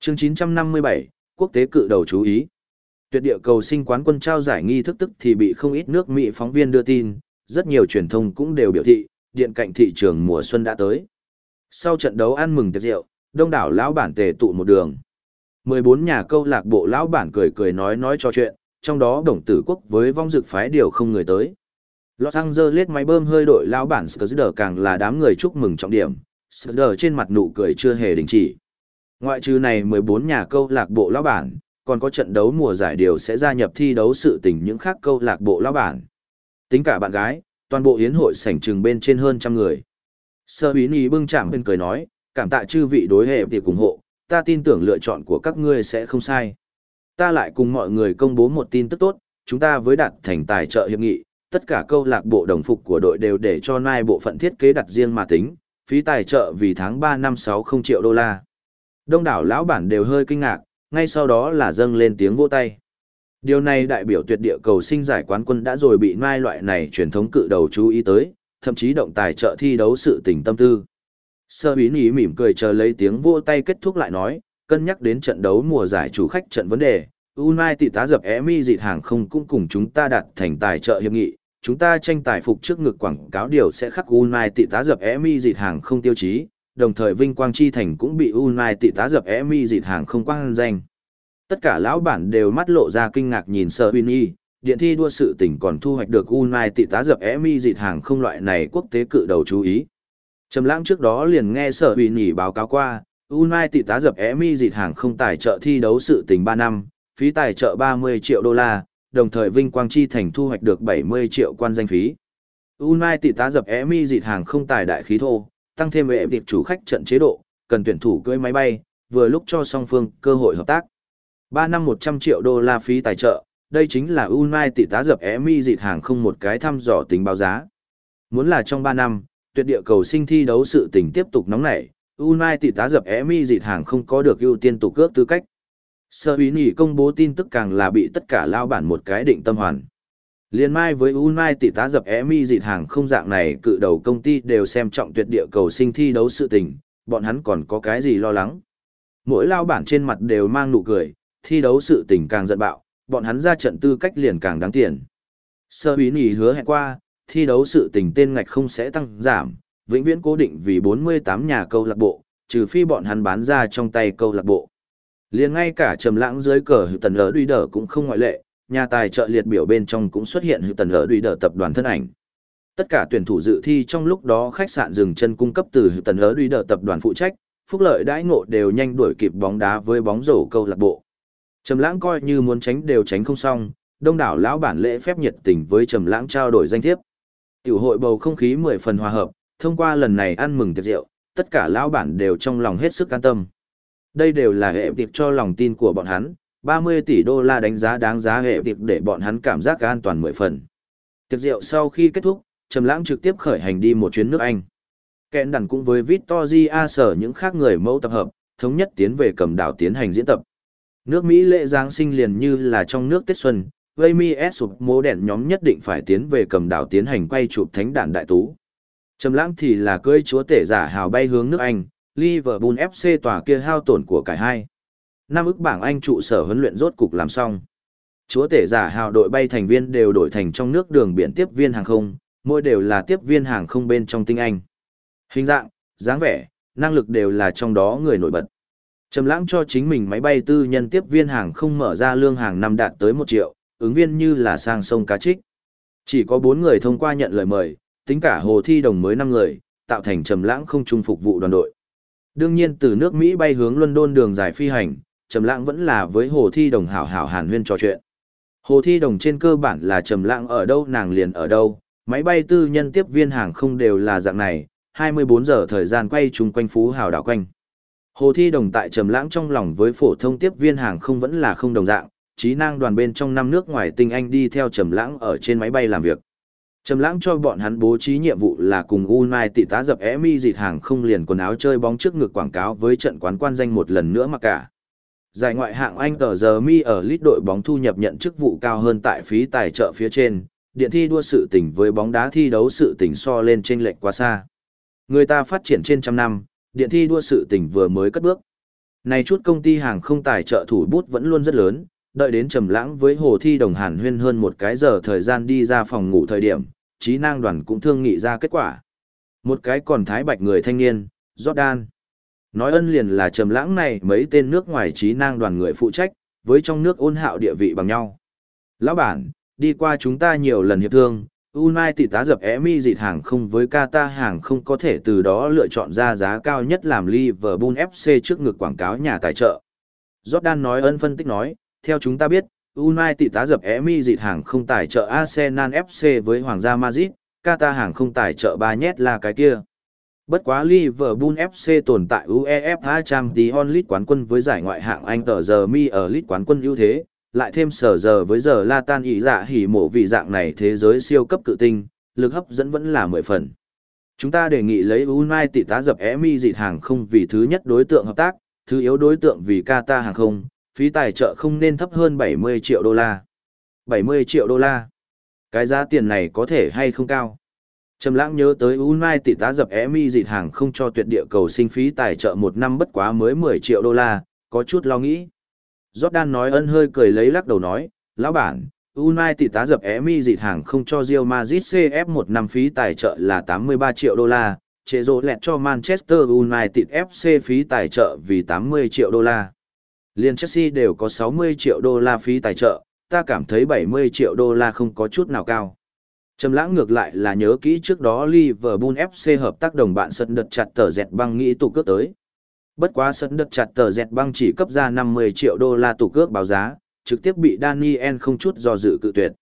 chương 957, quốc tế cự đầu chú ý. Tuyệt địa cầu sinh quán quân trao giải nghi thức tức thì bị không ít nước Mỹ phóng viên đưa tin, rất nhiều truyền thông cũng đều biểu thị, điện cạnh thị trường mùa xuân đã tới. Sau trận đấu ăn mừng tiệc rượu, đông đảo lão bản tề tụ một đường. 14 nhà câu lạc bộ lão bản cười cười nói nói cho chuyện, trong đó đồng tử quốc với vong dực phái điều không người tới. Los Angeles máy bơm hơi đội lão bản Skrider càng là đám người chúc mừng trọng điểm, Skrider trên mặt nụ cười chưa hề đình chỉ. Ngoại trừ này 14 nhà câu lạc bộ lão bản, còn có trận đấu mùa giải điều sẽ gia nhập thi đấu sự tình những khác câu lạc bộ lão bản. Tính cả bạn gái, toàn bộ yến hội sảnh trừng bên trên hơn trăm người. Sơ bí nhì bưng chạm bên cười nói, cảm tạ chư vị đối hệ tiệp ủng hộ, ta tin tưởng lựa chọn của các ngươi sẽ không sai. Ta lại cùng mọi người công bố một tin tức tốt, chúng ta với đạt thành tài trợ hiệp nghị, tất cả câu lạc bộ đồng phục của đội đều để cho nai bộ phận thiết kế đặt riêng mà tính, phí tài trợ vì tháng 3 năm 60 triệu đô la. Đông đảo lão bản đều hơi kinh ngạc, ngay sau đó là dâng lên tiếng vỗ tay. Điều này đại biểu tuyệt địa cầu sinh giải quán quân đã rồi bị mai loại này truyền thống cự đầu chú ý tới, thậm chí động tài trợ thi đấu sự tình tâm tư. Sơ bí ý mỉm cười chờ lấy tiếng vỗ tay kết thúc lại nói, cân nhắc đến trận đấu mùa giải chủ khách trận vấn đề, United tá dập Emi dịt hàng không cũng cùng chúng ta đặt thành tài trợ hiệp nghị, chúng ta tranh tài phục trước ngực quảng cáo điều sẽ khắc United tá dập Emi dịt hàng không tiêu chí, đồng thời Vinh Quang Chi Thành cũng bị United tá dập Emi dịt hàng không quang danh. Tất cả lão bản đều mắt lộ ra kinh ngạc nhìn Sơ Winnie, điện thi đua sự tỉnh còn thu hoạch được Unai tị tá dập Emi dịt hàng không loại này quốc tế cự đầu chú ý. Trầm lãng trước đó liền nghe Sở Winnie báo cáo qua, Unai tị tá dập Emi dịt hàng không tài trợ thi đấu sự tình 3 năm, phí tài trợ 30 triệu đô la, đồng thời Vinh Quang Chi Thành thu hoạch được 70 triệu quan danh phí. Unai tị tá dập Emi dịt hàng không tài đại khí thô, tăng thêm vệ tiệp chủ khách trận chế độ, cần tuyển thủ cưỡi máy bay, vừa lúc cho song phương cơ hội hợp tác. 3 năm 100 triệu đô la phí tài trợ, đây chính là United tá dập Emi dịt hàng không một cái thăm dò tính báo giá. Muốn là trong 3 năm, tuyệt địa cầu sinh thi đấu sự tình tiếp tục nóng nảy, United tá dập Emi dịt hàng không có được ưu tiên tụ cước tư cách. Sơ ý nghỉ công bố tin tức càng là bị tất cả lao bản một cái định tâm hoàn. Liên mai với United tá dập Emi dịt hàng không dạng này cự đầu công ty đều xem trọng tuyệt địa cầu sinh thi đấu sự tình, bọn hắn còn có cái gì lo lắng. Mỗi lao bản trên mặt đều mang nụ cười, thi đấu sự tình càng giận bạo, bọn hắn ra trận tư cách liền càng đáng tiền. Sơ Bí Nỉ hứa hẹn qua, thi đấu sự tình tên ngạch không sẽ tăng giảm, vĩnh viễn cố định vì 48 nhà câu lạc bộ, trừ phi bọn hắn bán ra trong tay câu lạc bộ. Liền ngay cả trầm lãng dưới cờ hữu tần Lỡ đuôi đờ cũng không ngoại lệ, nhà tài trợ liệt biểu bên trong cũng xuất hiện hữu tần Lỡ đuôi đờ tập đoàn thân ảnh. Tất cả tuyển thủ dự thi trong lúc đó khách sạn dừng chân cung cấp từ hữu tần Lỡ đuôi đờ tập đoàn phụ trách, phúc lợi đãi ngộ đều nhanh đuổi kịp bóng đá với bóng rổ câu lạc bộ. Trầm lãng coi như muốn tránh đều tránh không xong, đông đảo lão bản lễ phép nhiệt tình với trầm lãng trao đổi danh thiếp. Tiểu hội bầu không khí mười phần hòa hợp, thông qua lần này ăn mừng tiệc rượu, tất cả lão bản đều trong lòng hết sức an tâm. Đây đều là hệ tiệp cho lòng tin của bọn hắn, 30 tỷ đô la đánh giá đáng giá hệ tiệp để bọn hắn cảm giác an toàn mười phần. Tiệc rượu sau khi kết thúc, Trầm Lãng trực tiếp khởi hành đi một chuyến nước Anh. Kẹn đàn cũng với Victoria sở những khác người mẫu tập hợp, thống nhất tiến về cầm đảo tiến hành diễn tập. Nước Mỹ lễ Giáng sinh liền như là trong nước Tết Xuân, vây mi S sụp mô đèn nhóm nhất định phải tiến về cầm đảo tiến hành quay chụp thánh đàn đại tú. Trầm lãng thì là cưới chúa tể giả hào bay hướng nước Anh, Liverpool FC tòa kia hao tổn của cải hai. Năm ức bảng Anh trụ sở huấn luyện rốt cục làm xong. Chúa tể giả hào đội bay thành viên đều đổi thành trong nước đường biển tiếp viên hàng không, mỗi đều là tiếp viên hàng không bên trong tinh Anh. Hình dạng, dáng vẻ, năng lực đều là trong đó người nổi bật. Trầm lãng cho chính mình máy bay tư nhân tiếp viên hàng không mở ra lương hàng năm đạt tới 1 triệu, ứng viên như là sang sông cá trích. Chỉ có 4 người thông qua nhận lời mời, tính cả hồ thi đồng mới 5 người, tạo thành trầm lãng không trung phục vụ đoàn đội. Đương nhiên từ nước Mỹ bay hướng London đường dài phi hành, trầm lãng vẫn là với hồ thi đồng hảo hảo hàn huyên trò chuyện. Hồ thi đồng trên cơ bản là trầm lãng ở đâu nàng liền ở đâu, máy bay tư nhân tiếp viên hàng không đều là dạng này, 24 giờ thời gian quay chung quanh phú hào đảo quanh. Hồ thi đồng tại trầm lãng trong lòng với phổ thông tiếp viên hàng không vẫn là không đồng dạng, trí năng đoàn bên trong năm nước ngoài tinh anh đi theo trầm lãng ở trên máy bay làm việc. Trầm lãng cho bọn hắn bố trí nhiệm vụ là cùng Unai tỷ tá dập Emi dịt hàng không liền quần áo chơi bóng trước ngực quảng cáo với trận quán quan danh một lần nữa mà cả. Giải ngoại hạng Anh tờ giờ mi ở lít đội bóng thu nhập nhận chức vụ cao hơn tại phí tài trợ phía trên, điện thi đua sự tình với bóng đá thi đấu sự tình so lên trên lệch quá xa. Người ta phát triển trên trăm năm, điện thi đua sự tình vừa mới cất bước. Này chút công ty hàng không tài trợ thủ bút vẫn luôn rất lớn, đợi đến trầm lãng với hồ thi đồng hàn huyên hơn một cái giờ thời gian đi ra phòng ngủ thời điểm, trí năng đoàn cũng thương nghị ra kết quả. Một cái còn thái bạch người thanh niên, Jordan. Nói ân liền là trầm lãng này mấy tên nước ngoài trí năng đoàn người phụ trách, với trong nước ôn hạo địa vị bằng nhau. Lão bản, đi qua chúng ta nhiều lần hiệp thương, Unai tỷ tá dập Emi dịt hàng không với Qatar hàng không có thể từ đó lựa chọn ra giá cao nhất làm Liverpool FC trước ngực quảng cáo nhà tài trợ. Jordan nói ân phân tích nói, theo chúng ta biết, United tá dập Emi dịt hàng không tài trợ Arsenal FC với Hoàng gia Madrid, Qatar hàng không tài trợ ba nhét là cái kia. Bất quá Liverpool FC tồn tại UEFA Champions League quán quân với giải ngoại hạng Anh tờ giờ mi ở League quán quân ưu thế, lại thêm sở giờ với giờ La Tan ý dạ hỉ mộ vì dạng này thế giới siêu cấp cự tinh, lực hấp dẫn vẫn là mười phần. Chúng ta đề nghị lấy United tá dập Emi dịt hàng không vì thứ nhất đối tượng hợp tác, thứ yếu đối tượng vì Qatar hàng không, phí tài trợ không nên thấp hơn 70 triệu đô la. 70 triệu đô la. Cái giá tiền này có thể hay không cao? Trầm lãng nhớ tới Unai tỷ tá dập Emi dịt hàng không cho tuyệt địa cầu sinh phí tài trợ một năm bất quá mới 10 triệu đô la, có chút lo nghĩ. Jordan nói ân hơi cười lấy lắc đầu nói, lão bản, United tỷ tá dập Emi dịt hàng không cho Real Madrid CF một năm phí tài trợ là 83 triệu đô la, chế rộ lẹt cho Manchester United FC phí tài trợ vì 80 triệu đô la. Liên Chelsea đều có 60 triệu đô la phí tài trợ, ta cảm thấy 70 triệu đô la không có chút nào cao. Trầm lãng ngược lại là nhớ kỹ trước đó Liverpool FC hợp tác đồng bạn sân đợt chặt tờ dẹt băng nghĩ tụ cước tới. Bất quá sân đất chặt tờ dẹt băng chỉ cấp ra 50 triệu đô la tủ cước báo giá, trực tiếp bị Daniel không chút do dự cự tuyệt.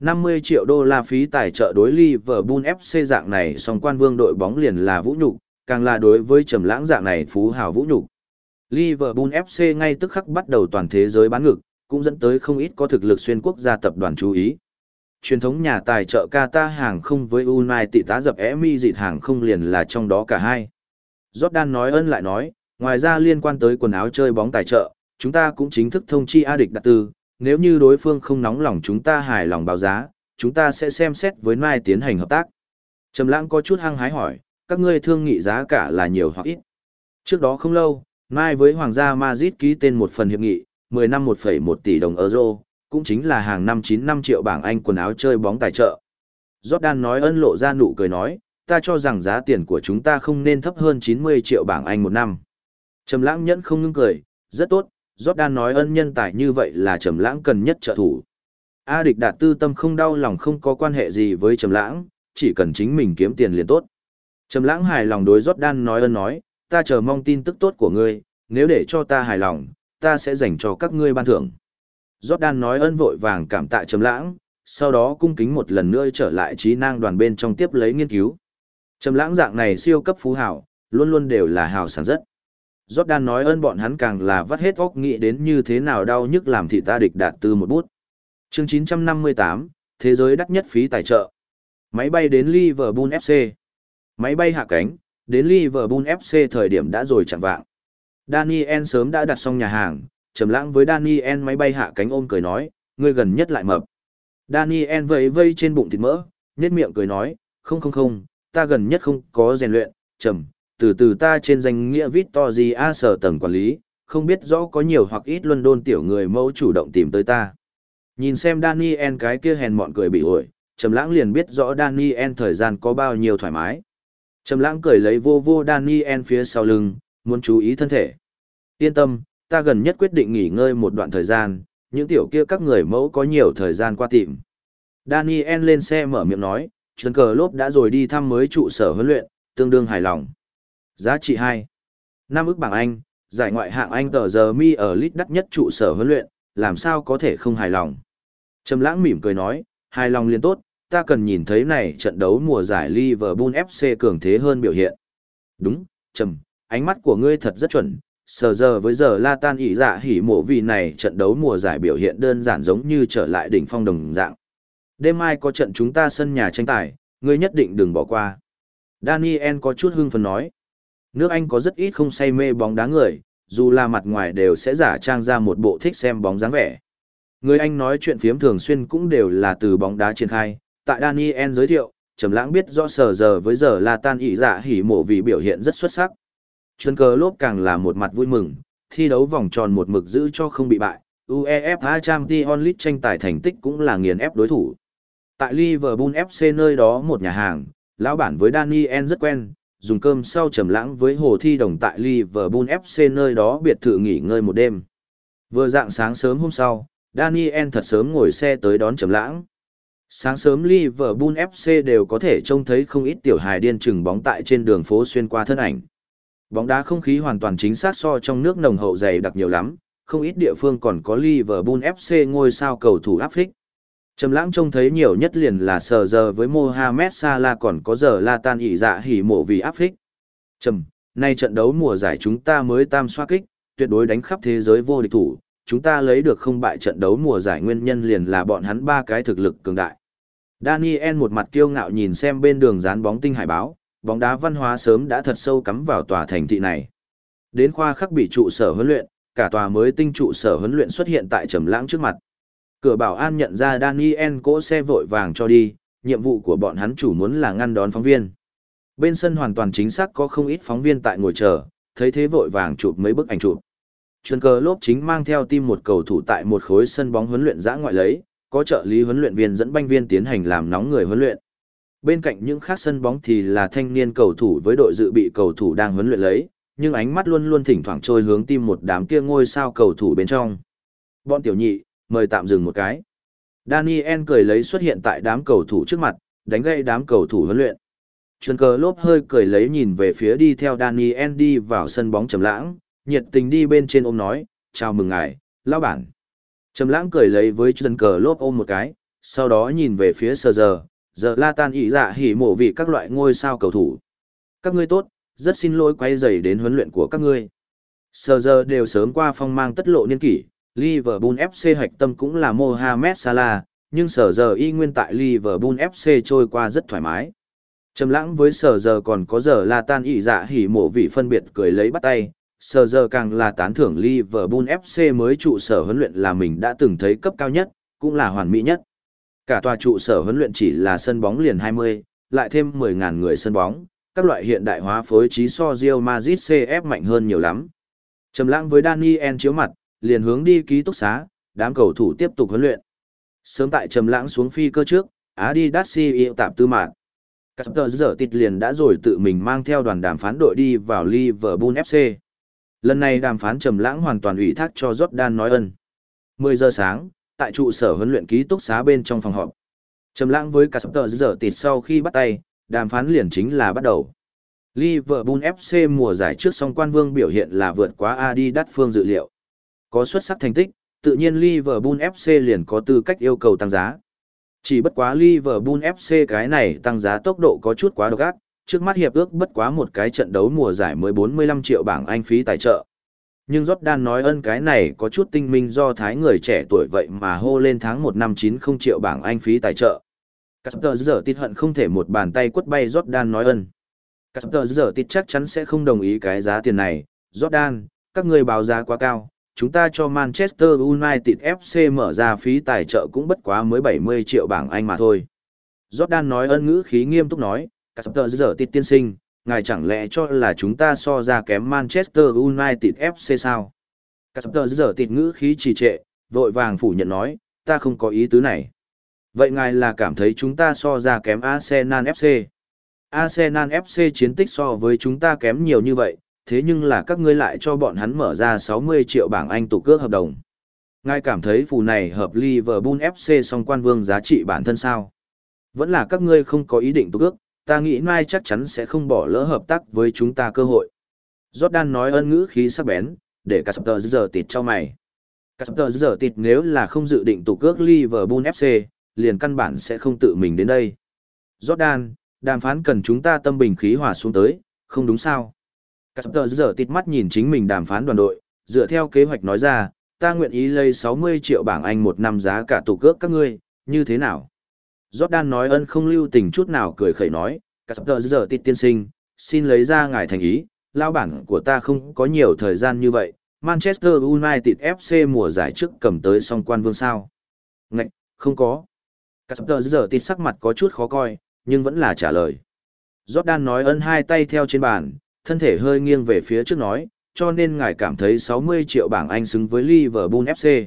50 triệu đô la phí tài trợ đối Liverpool FC dạng này song quan vương đội bóng liền là vũ nhục, càng là đối với trầm lãng dạng này phú hào vũ nhục. Liverpool FC ngay tức khắc bắt đầu toàn thế giới bán ngực, cũng dẫn tới không ít có thực lực xuyên quốc gia tập đoàn chú ý. Truyền thống nhà tài trợ Qatar hàng không với United tá dập Emi dịt hàng không liền là trong đó cả hai. Jordan nói ơn lại nói, ngoài ra liên quan tới quần áo chơi bóng tài trợ, chúng ta cũng chính thức thông chi A địch đặt tư, nếu như đối phương không nóng lòng chúng ta hài lòng báo giá, chúng ta sẽ xem xét với Mai tiến hành hợp tác. Trầm lãng có chút hăng hái hỏi, các ngươi thương nghị giá cả là nhiều hoặc ít. Trước đó không lâu, Mai với Hoàng gia Madrid ký tên một phần hiệp nghị, 10 năm 1,1 tỷ đồng euro, cũng chính là hàng năm 9 năm triệu bảng Anh quần áo chơi bóng tài trợ. Jordan nói ân lộ ra nụ cười nói, ta cho rằng giá tiền của chúng ta không nên thấp hơn 90 triệu bảng Anh một năm. Trầm lãng nhẫn không ngưng cười, rất tốt, Jordan nói ân nhân tài như vậy là Trầm lãng cần nhất trợ thủ. A địch đạt tư tâm không đau lòng không có quan hệ gì với Trầm lãng, chỉ cần chính mình kiếm tiền liền tốt. Trầm lãng hài lòng đối Jordan nói ân nói, ta chờ mong tin tức tốt của ngươi, nếu để cho ta hài lòng, ta sẽ dành cho các ngươi ban thưởng. Jordan nói ân vội vàng cảm tạ Trầm lãng, sau đó cung kính một lần nữa trở lại trí năng đoàn bên trong tiếp lấy nghiên cứu. Trầm lãng dạng này siêu cấp phú hào, luôn luôn đều là hào sản rất. Jordan nói ơn bọn hắn càng là vắt hết óc nghĩ đến như thế nào đau nhức làm thị ta địch đạt từ một bút. Chương 958, Thế giới đắt nhất phí tài trợ. Máy bay đến Liverpool FC. Máy bay hạ cánh, đến Liverpool FC thời điểm đã rồi chẳng vạng. Daniel sớm đã đặt xong nhà hàng, trầm lãng với Daniel máy bay hạ cánh ôm cười nói, ngươi gần nhất lại mập. Daniel vẫy vây trên bụng thịt mỡ, nhếch miệng cười nói, không không không, ta gần nhất không có rèn luyện, trầm, từ từ ta trên danh nghĩa Victory A sở tầng quản lý, không biết rõ có nhiều hoặc ít London tiểu người mẫu chủ động tìm tới ta. Nhìn xem Daniel cái kia hèn mọn cười bị ổi, Trầm Lãng liền biết rõ Daniel thời gian có bao nhiêu thoải mái. Trầm Lãng cười lấy vô vô Daniel phía sau lưng, muốn chú ý thân thể. Yên tâm, ta gần nhất quyết định nghỉ ngơi một đoạn thời gian, những tiểu kia các người mẫu có nhiều thời gian qua tìm. Daniel lên xe mở miệng nói, Trần Cờ Lốp đã rồi đi thăm mới trụ sở huấn luyện, tương đương hài lòng. Giá trị 2. nam ức bảng Anh, giải ngoại hạng Anh tờ giờ mi ở lít đắt nhất trụ sở huấn luyện, làm sao có thể không hài lòng. Trầm lãng mỉm cười nói, hài lòng liền tốt, ta cần nhìn thấy này trận đấu mùa giải Liverpool FC cường thế hơn biểu hiện. Đúng, Trầm, ánh mắt của ngươi thật rất chuẩn, sờ giờ với giờ La Tan ỉ dạ hỉ mộ vì này trận đấu mùa giải biểu hiện đơn giản giống như trở lại đỉnh phong đồng dạng. Đêm mai có trận chúng ta sân nhà tranh tài, ngươi nhất định đừng bỏ qua. Daniel có chút hưng phấn nói. Nước Anh có rất ít không say mê bóng đá người, dù là mặt ngoài đều sẽ giả trang ra một bộ thích xem bóng dáng vẻ. Người Anh nói chuyện phiếm thường xuyên cũng đều là từ bóng đá triển khai. Tại Daniel giới thiệu, Trầm Lãng biết rõ sở giờ với giờ là tan ỷ dạ hỉ mộ vì biểu hiện rất xuất sắc. Chân cờ lốp càng là một mặt vui mừng, thi đấu vòng tròn một mực giữ cho không bị bại. UEFA Champions League tranh tài thành tích cũng là nghiền ép đối thủ. Tại Liverpool FC nơi đó một nhà hàng, lão bản với Daniel rất quen, dùng cơm sau trầm lãng với Hồ Thi Đồng tại Liverpool FC nơi đó biệt thự nghỉ ngơi một đêm. Vừa dạng sáng sớm hôm sau, Daniel thật sớm ngồi xe tới đón trầm lãng. Sáng sớm Liverpool FC đều có thể trông thấy không ít tiểu hài điên chừng bóng tại trên đường phố xuyên qua thân ảnh. Bóng đá không khí hoàn toàn chính xác so trong nước nồng hậu dày đặc nhiều lắm, không ít địa phương còn có Liverpool FC ngôi sao cầu thủ Africa. Trầm lãng trông thấy nhiều nhất liền là sờ giờ với Mohamed Salah còn có giờ La Tan ỉ dạ hỉ mộ vì áp phích. Trầm, nay trận đấu mùa giải chúng ta mới tam xoa kích, tuyệt đối đánh khắp thế giới vô địch thủ, chúng ta lấy được không bại trận đấu mùa giải nguyên nhân liền là bọn hắn ba cái thực lực cường đại. Daniel một mặt kiêu ngạo nhìn xem bên đường dán bóng tinh hải báo, bóng đá văn hóa sớm đã thật sâu cắm vào tòa thành thị này. Đến khoa khắc bị trụ sở huấn luyện, cả tòa mới tinh trụ sở huấn luyện xuất hiện tại Trầm Lãng trước mặt. Cửa bảo an nhận ra Daniel cỗ xe vội vàng cho đi, nhiệm vụ của bọn hắn chủ muốn là ngăn đón phóng viên. Bên sân hoàn toàn chính xác có không ít phóng viên tại ngồi chờ, thấy thế vội vàng chụp mấy bức ảnh chụp. Chuân cờ lốp chính mang theo tim một cầu thủ tại một khối sân bóng huấn luyện giã ngoại lấy, có trợ lý huấn luyện viên dẫn banh viên tiến hành làm nóng người huấn luyện. Bên cạnh những khác sân bóng thì là thanh niên cầu thủ với đội dự bị cầu thủ đang huấn luyện lấy, nhưng ánh mắt luôn luôn thỉnh thoảng trôi hướng tim một đám kia ngôi sao cầu thủ bên trong. Bọn tiểu nhị, mời tạm dừng một cái. Daniel cười lấy xuất hiện tại đám cầu thủ trước mặt, đánh gây đám cầu thủ huấn luyện. Chuyên cờ lốp hơi cười lấy nhìn về phía đi theo Daniel đi vào sân bóng trầm lãng, nhiệt tình đi bên trên ôm nói, chào mừng ngài, lão bản. Trầm lãng cười lấy với chuyên cờ lốp ôm một cái, sau đó nhìn về phía sờ giờ, giờ la tan ý dạ hỉ mộ vì các loại ngôi sao cầu thủ. Các ngươi tốt, rất xin lỗi quay rầy đến huấn luyện của các ngươi. Sờ giờ đều sớm qua phong mang tất lộ niên kỷ, Liverpool FC hạch tâm cũng là Mohamed Salah, nhưng sở giờ y nguyên tại Liverpool FC trôi qua rất thoải mái. Trầm lãng với sở giờ còn có giờ là tan ị dạ hỉ mộ vị phân biệt cười lấy bắt tay, sở giờ càng là tán thưởng Liverpool FC mới trụ sở huấn luyện là mình đã từng thấy cấp cao nhất, cũng là hoàn mỹ nhất. Cả tòa trụ sở huấn luyện chỉ là sân bóng liền 20, lại thêm 10.000 người sân bóng, các loại hiện đại hóa phối trí so Real Madrid CF mạnh hơn nhiều lắm. Trầm lãng với Daniel chiếu mặt, liền hướng đi ký túc xá, đám cầu thủ tiếp tục huấn luyện. Sớm tại trầm lãng xuống phi cơ trước, Adidas CEO tạm tư mạn. Các tờ giờ tịt liền đã rồi tự mình mang theo đoàn đàm phán đội đi vào Liverpool FC. Lần này đàm phán trầm lãng hoàn toàn ủy thác cho Jordan nói ân. 10 giờ sáng, tại trụ sở huấn luyện ký túc xá bên trong phòng họp. Trầm lãng với cả tờ giờ tịt sau khi bắt tay, đàm phán liền chính là bắt đầu. Liverpool FC mùa giải trước song quan vương biểu hiện là vượt quá Adidas phương dự liệu. Có xuất sắc thành tích, tự nhiên Liverpool FC liền có tư cách yêu cầu tăng giá. Chỉ bất quá Liverpool FC cái này tăng giá tốc độ có chút quá độc ác, trước mắt hiệp ước bất quá một cái trận đấu mùa giải mới 45 triệu bảng Anh phí tài trợ. Nhưng Jordan nói ân cái này có chút tinh minh do thái người trẻ tuổi vậy mà hô lên tháng 1 năm 90 triệu bảng Anh phí tài trợ. Các tờ giờ tít hận không thể một bàn tay quất bay Jordan nói ân. Các tờ giờ tít chắc chắn sẽ không đồng ý cái giá tiền này. Jordan, các người báo giá quá cao, chúng ta cho Manchester United FC mở ra phí tài trợ cũng bất quá mới 70 triệu bảng Anh mà thôi. Jordan nói ân ngữ khí nghiêm túc nói, các tờ giờ tịt tiên sinh, ngài chẳng lẽ cho là chúng ta so ra kém Manchester United FC sao? Các tờ giờ tịt ngữ khí trì trệ, vội vàng phủ nhận nói, ta không có ý tứ này. Vậy ngài là cảm thấy chúng ta so ra kém Arsenal FC. Arsenal FC chiến tích so với chúng ta kém nhiều như vậy, thế nhưng là các ngươi lại cho bọn hắn mở ra 60 triệu bảng Anh tụ cước hợp đồng. Ngài cảm thấy phù này hợp Liverpool FC song quan vương giá trị bản thân sao? Vẫn là các ngươi không có ý định tụ cước, ta nghĩ mai chắc chắn sẽ không bỏ lỡ hợp tác với chúng ta cơ hội. Jordan nói ân ngữ khí sắc bén, để cả sập tờ giờ tịt cho mày. Cả sập tờ giờ tịt nếu là không dự định tụ cước Liverpool FC, liền căn bản sẽ không tự mình đến đây. Jordan, đàm phán cần chúng ta tâm bình khí hòa xuống tới, không đúng sao? Các tờ giờ tịt mắt nhìn chính mình đàm phán đoàn đội, dựa theo kế hoạch nói ra, ta nguyện ý lấy 60 triệu bảng Anh một năm giá cả tụ cước các ngươi, như thế nào? Jordan nói ân không lưu tình chút nào cười khẩy nói, các tờ giờ tịt tiên sinh, xin lấy ra ngài thành ý, lao bản của ta không có nhiều thời gian như vậy, Manchester United FC mùa giải trước cầm tới song quan vương sao? Ngạch, không có. Các tờ giờ tịt sắc mặt có chút khó coi, nhưng vẫn là trả lời. Jordan nói ân hai tay theo trên bàn, thân thể hơi nghiêng về phía trước nói, cho nên ngài cảm thấy 60 triệu bảng Anh xứng với Liverpool FC.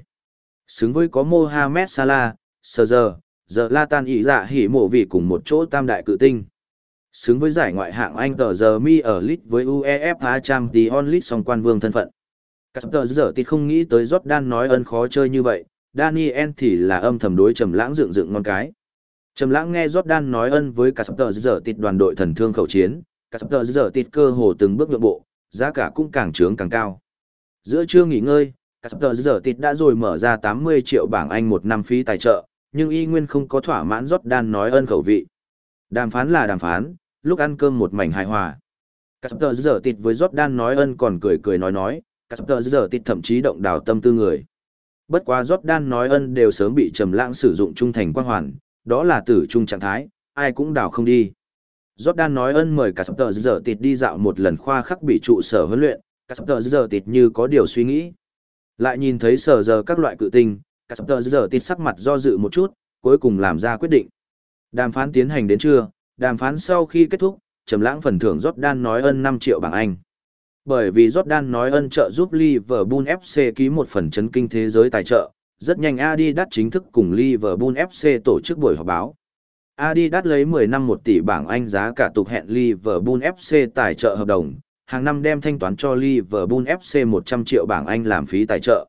Xứng với có Mohamed Salah, Sergio, giờ La Tan ý dạ hỉ mộ vị cùng một chỗ tam đại cự tinh. Xứng với giải ngoại hạng Anh tờ giờ mi ở lit với UEFA Champions League song quan vương thân phận. Các tờ giờ thì không nghĩ tới Jordan nói ân khó chơi như vậy, Daniel thì là âm thầm đối trầm lãng dựng dựng ngon cái. Trầm lãng nghe Jordan nói ân với cả sắp tờ giờ tịt đoàn đội thần thương khẩu chiến, các sắp tờ giờ tịt cơ hồ từng bước nhượng bộ, giá cả cũng càng trướng càng cao. Giữa trưa nghỉ ngơi, các sắp tờ giờ tịt đã rồi mở ra 80 triệu bảng Anh một năm phí tài trợ, nhưng y nguyên không có thỏa mãn Jordan nói ân khẩu vị. Đàm phán là đàm phán, lúc ăn cơm một mảnh hài hòa. Các tờ giờ tịt với Jordan nói ân còn cười cười nói nói, các tờ giờ tịt thậm chí động đào tâm tư người. Bất quá Jordan nói ân đều sớm bị trầm lãng sử dụng trung thành quan hoàn, đó là tử trung trạng thái, ai cũng đào không đi. Jordan nói ân mời cả sắp tờ giờ tịt đi dạo một lần khoa khắc bị trụ sở huấn luyện, cả sắp tờ giờ tịt như có điều suy nghĩ. Lại nhìn thấy sở giờ các loại cự tinh, cả sắp tờ giờ tịt sắc mặt do dự một chút, cuối cùng làm ra quyết định. Đàm phán tiến hành đến trưa, đàm phán sau khi kết thúc, trầm lãng phần thưởng Jordan nói ân 5 triệu bảng Anh. Bởi vì Jordan nói ân trợ giúp Liverpool FC ký một phần chấn kinh thế giới tài trợ, rất nhanh Adidas chính thức cùng Liverpool FC tổ chức buổi họp báo. Adidas lấy 10 năm 1 tỷ bảng Anh giá cả tục hẹn Liverpool FC tài trợ hợp đồng, hàng năm đem thanh toán cho Liverpool FC 100 triệu bảng Anh làm phí tài trợ.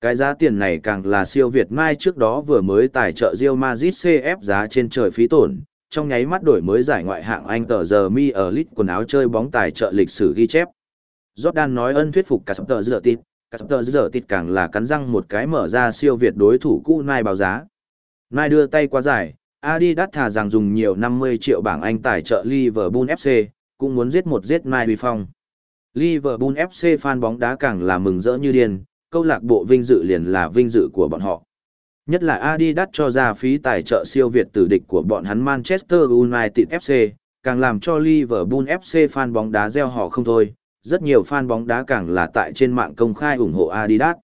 Cái giá tiền này càng là siêu Việt Mai trước đó vừa mới tài trợ Real Madrid CF giá trên trời phí tổn, trong nháy mắt đổi mới giải ngoại hạng Anh tờ giờ mi ở lit quần áo chơi bóng tài trợ lịch sử ghi chép. Jordan nói ân thuyết phục cả sắp tờ giờ tịt, cả sắp tờ giờ tịt càng là cắn răng một cái mở ra siêu việt đối thủ cũ Nai báo giá. Nai đưa tay qua giải, Adidas thà rằng dùng nhiều 50 triệu bảng Anh tài trợ Liverpool FC, cũng muốn giết một giết Mai Huy phong. Liverpool FC fan bóng đá càng là mừng rỡ như điên, câu lạc bộ vinh dự liền là vinh dự của bọn họ. Nhất là Adidas cho ra phí tài trợ siêu việt tử địch của bọn hắn Manchester United FC, càng làm cho Liverpool FC fan bóng đá gieo họ không thôi, rất nhiều fan bóng đá càng là tại trên mạng công khai ủng hộ Adidas.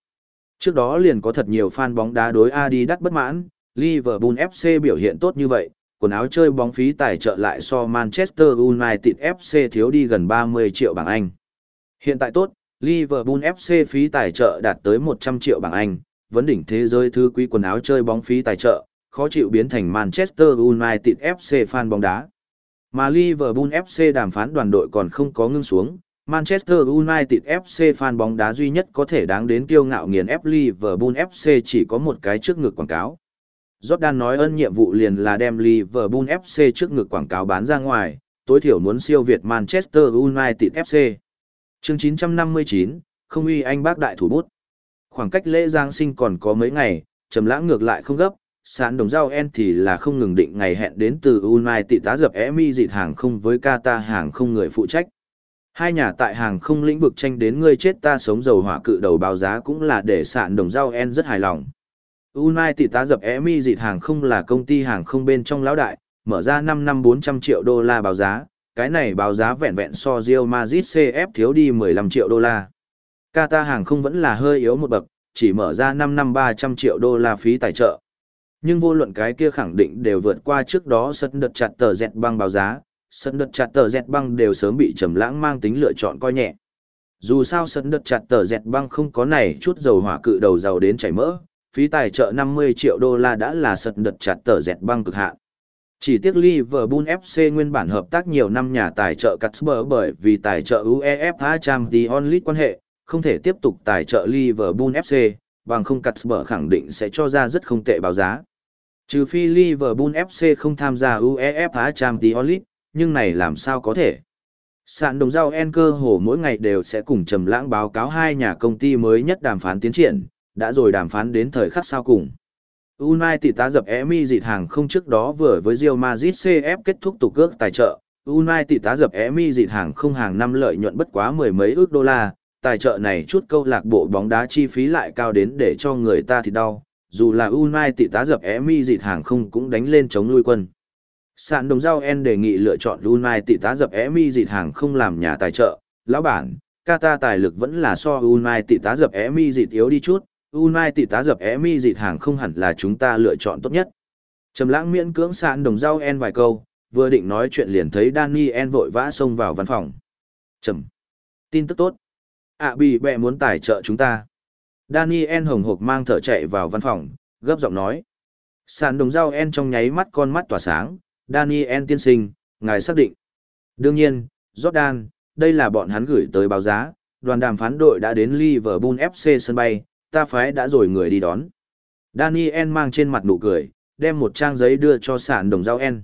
Trước đó liền có thật nhiều fan bóng đá đối Adidas bất mãn, Liverpool FC biểu hiện tốt như vậy, quần áo chơi bóng phí tài trợ lại so Manchester United FC thiếu đi gần 30 triệu bảng Anh. Hiện tại tốt, Liverpool FC phí tài trợ đạt tới 100 triệu bảng Anh, vấn đỉnh thế giới thứ quý quần áo chơi bóng phí tài trợ, khó chịu biến thành Manchester United FC fan bóng đá. Mà Liverpool FC đàm phán đoàn đội còn không có ngưng xuống, Manchester United FC fan bóng đá duy nhất có thể đáng đến kiêu ngạo nghiền ép Liverpool FC chỉ có một cái trước ngực quảng cáo. Jordan nói ân nhiệm vụ liền là đem Liverpool FC trước ngực quảng cáo bán ra ngoài, tối thiểu muốn siêu việt Manchester United FC. Chương 959, không uy anh bác đại thủ bút. Khoảng cách lễ Giáng sinh còn có mấy ngày, trầm lãng ngược lại không gấp, sán đồng rau en thì là không ngừng định ngày hẹn đến từ United tá dập Emi dịt hàng không với Qatar hàng không người phụ trách. Hai nhà tại hàng không lĩnh vực tranh đến người chết ta sống dầu hỏa cự đầu báo giá cũng là để sạn đồng rau en rất hài lòng. United tá dập Emi dịt hàng không là công ty hàng không bên trong lão đại, mở ra 5 năm 400 triệu đô la báo giá, cái này báo giá vẹn vẹn so Real Madrid CF thiếu đi 15 triệu đô la. Qatar hàng không vẫn là hơi yếu một bậc, chỉ mở ra 5 năm 300 triệu đô la phí tài trợ. Nhưng vô luận cái kia khẳng định đều vượt qua trước đó sân đợt chặt tờ dẹt băng báo giá, sân đợt chặt tờ dẹt băng đều sớm bị trầm lãng mang tính lựa chọn coi nhẹ. Dù sao sân đợt chặt tờ dẹt băng không có này chút dầu hỏa cự đầu giàu đến chảy mỡ, phí tài trợ 50 triệu đô la đã là sật đợt chặt tờ dẹt băng cực hạn. Chỉ tiếc Liverpool FC nguyên bản hợp tác nhiều năm nhà tài trợ Casper bởi vì tài trợ UEFA Champions League quan hệ, không thể tiếp tục tài trợ Liverpool FC, bằng không Casper khẳng định sẽ cho ra rất không tệ báo giá. Trừ phi Liverpool FC không tham gia UEFA Champions League, nhưng này làm sao có thể? Sạn đồng rau en cơ hồ mỗi ngày đều sẽ cùng trầm lãng báo cáo hai nhà công ty mới nhất đàm phán tiến triển, đã rồi đàm phán đến thời khắc sau cùng. United tá dập Emi dịt hàng không trước đó vừa với Real Madrid CF kết thúc tục cước tài trợ. United tá dập Emi dịt hàng không hàng năm lợi nhuận bất quá mười mấy ước đô la, tài trợ này chút câu lạc bộ bóng đá chi phí lại cao đến để cho người ta thì đau, dù là United tá dập Emi dịt hàng không cũng đánh lên chống nuôi quân. Sạn đồng giao En đề nghị lựa chọn United tá dập Emi dịt hàng không làm nhà tài trợ, lão bản, Qatar tài lực vẫn là so United tá dập Emi dịt yếu đi chút, Unai tỷ tá dập Emi dịt hàng không hẳn là chúng ta lựa chọn tốt nhất. Trầm lãng miễn cưỡng sạn đồng rau En vài câu, vừa định nói chuyện liền thấy Daniel vội vã xông vào văn phòng. Trầm. Tin tức tốt. À bị bẹ muốn tài trợ chúng ta. Daniel hồng hộc mang thở chạy vào văn phòng, gấp giọng nói. Sàn đồng dao en trong nháy mắt con mắt tỏa sáng, Daniel tiên sinh, ngài xác định. Đương nhiên, Jordan, đây là bọn hắn gửi tới báo giá, đoàn đàm phán đội đã đến Liverpool FC sân bay, ta phái đã rồi người đi đón. Daniel mang trên mặt nụ cười, đem một trang giấy đưa cho sàn đồng giao en.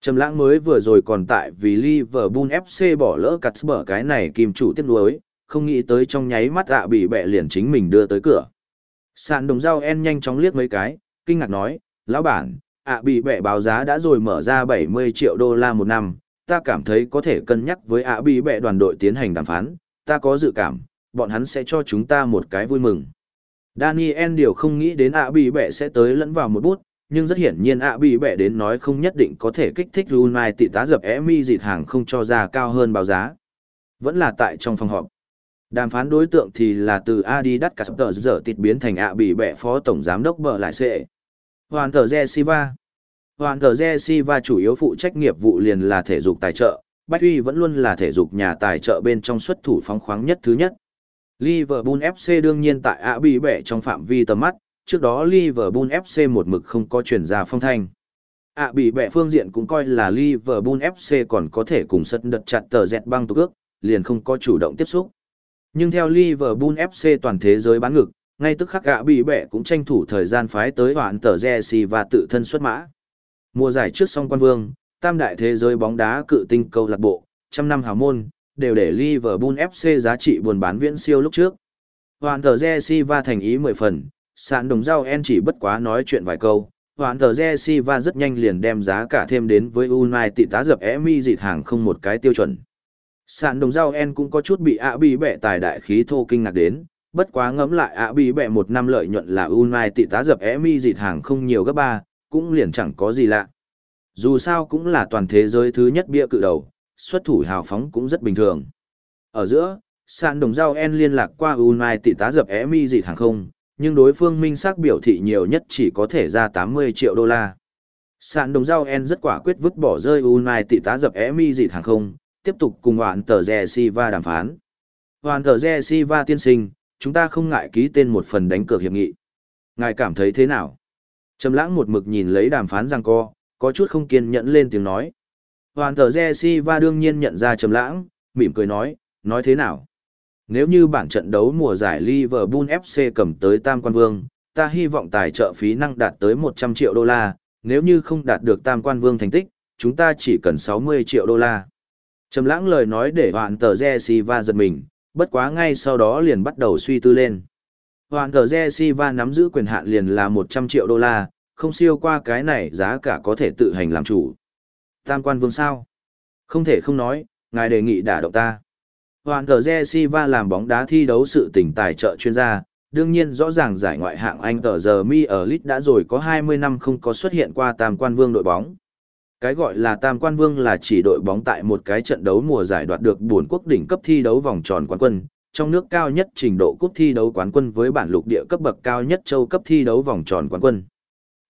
Trầm lãng mới vừa rồi còn tại vì Liverpool FC bỏ lỡ cắt bở cái này kim chủ tiếp nuối, không nghĩ tới trong nháy mắt ạ bị bẹ liền chính mình đưa tới cửa. Sản đồng giao en nhanh chóng liếc mấy cái, kinh ngạc nói, lão bản, ạ bị bẹ báo giá đã rồi mở ra 70 triệu đô la một năm, ta cảm thấy có thể cân nhắc với ạ bị bẹ đoàn đội tiến hành đàm phán, ta có dự cảm, bọn hắn sẽ cho chúng ta một cái vui mừng. Daniel điều không nghĩ đến ạ bị bẻ sẽ tới lẫn vào một bút, nhưng rất hiển nhiên ạ bị bẻ đến nói không nhất định có thể kích thích United tá dập Emi dịt hàng không cho ra cao hơn báo giá. Vẫn là tại trong phòng họp. Đàm phán đối tượng thì là từ Adidas cả tờ giờ tịt biến thành ạ bị bẻ phó tổng giám đốc bờ lại sẽ. Hoàn tờ Re Siva Hoàn tờ Re Siva chủ yếu phụ trách nghiệp vụ liền là thể dục tài trợ, Bách Uy vẫn luôn là thể dục nhà tài trợ bên trong xuất thủ phóng khoáng nhất thứ nhất. Liverpool FC đương nhiên tại ạ bị bẻ trong phạm vi tầm mắt, trước đó Liverpool FC một mực không có chuyển ra phong thanh. ạ bị bẻ phương diện cũng coi là Liverpool FC còn có thể cùng sân đật chặt tờ dẹt băng tục ước, liền không có chủ động tiếp xúc. Nhưng theo Liverpool FC toàn thế giới bán ngực, ngay tức khắc ạ bị bẻ cũng tranh thủ thời gian phái tới hoạn tờ Jesse và tự thân xuất mã. Mùa giải trước song quan vương, tam đại thế giới bóng đá cự tinh câu lạc bộ, trăm năm hào môn, đều để Liverpool FC giá trị buôn bán viễn siêu lúc trước. Hoàn tờ Jesse va thành ý mười phần, sạn đồng rau en chỉ bất quá nói chuyện vài câu. Hoàn tờ Jesse va rất nhanh liền đem giá cả thêm đến với United tá dập Emi dịt hàng không một cái tiêu chuẩn. Sạn đồng rau en cũng có chút bị ạ bị bẹ tài đại khí thô kinh ngạc đến, bất quá ngẫm lại ạ bị bẹ một năm lợi nhuận là United tá dập Emi dịt hàng không nhiều gấp ba, cũng liền chẳng có gì lạ. Dù sao cũng là toàn thế giới thứ nhất bia cự đầu, xuất thủ hào phóng cũng rất bình thường. Ở giữa, sàn đồng giao en liên lạc qua Unai tỷ tá dập Emi dị hàng không, nhưng đối phương minh xác biểu thị nhiều nhất chỉ có thể ra 80 triệu đô la. sàn đồng giao en rất quả quyết vứt bỏ rơi Unai tỷ tá dập Emi dị hàng không, tiếp tục cùng hoạn tờ Rè Siva đàm phán. Hoàn tờ Rè Siva tiên sinh, chúng ta không ngại ký tên một phần đánh cược hiệp nghị. Ngài cảm thấy thế nào? Trầm lãng một mực nhìn lấy đàm phán răng co, có chút không kiên nhẫn lên tiếng nói. Hoàn tờ Jesse và đương nhiên nhận ra trầm lãng, mỉm cười nói, nói thế nào? Nếu như bản trận đấu mùa giải Liverpool FC cầm tới tam quan vương, ta hy vọng tài trợ phí năng đạt tới 100 triệu đô la, nếu như không đạt được tam quan vương thành tích, chúng ta chỉ cần 60 triệu đô la. Trầm lãng lời nói để hoàn tờ Jesse và giật mình, bất quá ngay sau đó liền bắt đầu suy tư lên. Hoàn tờ Jesse và nắm giữ quyền hạn liền là 100 triệu đô la, không siêu qua cái này giá cả có thể tự hành làm chủ. Tam quan vương sao? Không thể không nói, ngài đề nghị đả động ta. Hoàn tờ Jesse và làm bóng đá thi đấu sự tỉnh tài trợ chuyên gia, đương nhiên rõ ràng giải ngoại hạng Anh tờ giờ mi ở Lit đã rồi có 20 năm không có xuất hiện qua tam quan vương đội bóng. Cái gọi là tam quan vương là chỉ đội bóng tại một cái trận đấu mùa giải đoạt được buồn quốc đỉnh cấp thi đấu vòng tròn quán quân, trong nước cao nhất trình độ cúp thi đấu quán quân với bản lục địa cấp bậc cao nhất châu cấp thi đấu vòng tròn quán quân.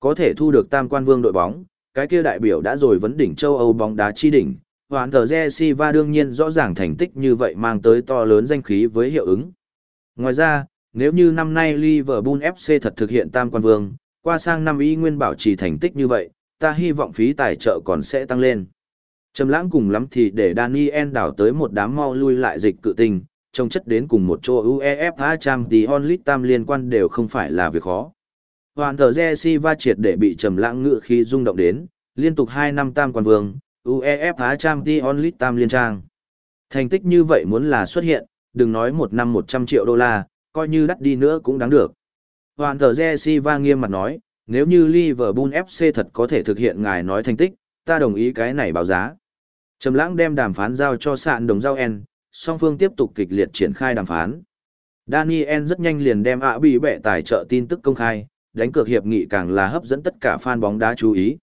Có thể thu được tam quan vương đội bóng, cái kia đại biểu đã rồi vấn đỉnh châu Âu bóng đá chi đỉnh, hoàn thờ Jesse và đương nhiên rõ ràng thành tích như vậy mang tới to lớn danh khí với hiệu ứng. Ngoài ra, nếu như năm nay Liverpool FC thật thực hiện tam quan vương, qua sang năm y nguyên bảo trì thành tích như vậy, ta hy vọng phí tài trợ còn sẽ tăng lên. Trầm lãng cùng lắm thì để Daniel đảo tới một đám mau lui lại dịch cự tình, trông chất đến cùng một chỗ UEFA Champions League tam liên quan đều không phải là việc khó. Hoàn thờ Jesse va triệt để bị trầm lãng ngự khi rung động đến, liên tục 2 năm tam quan vương, UEFA Champions League tam liên trang. Thành tích như vậy muốn là xuất hiện, đừng nói một năm 100 triệu đô la, coi như đắt đi nữa cũng đáng được. Hoàn thờ Jesse va nghiêm mặt nói, nếu như Liverpool FC thật có thể thực hiện ngài nói thành tích, ta đồng ý cái này báo giá. Trầm lãng đem đàm phán giao cho sạn đồng giao en, song phương tiếp tục kịch liệt triển khai đàm phán. Daniel rất nhanh liền đem ạ bị bẻ tài trợ tin tức công khai, đánh cược hiệp nghị càng là hấp dẫn tất cả fan bóng đá chú ý.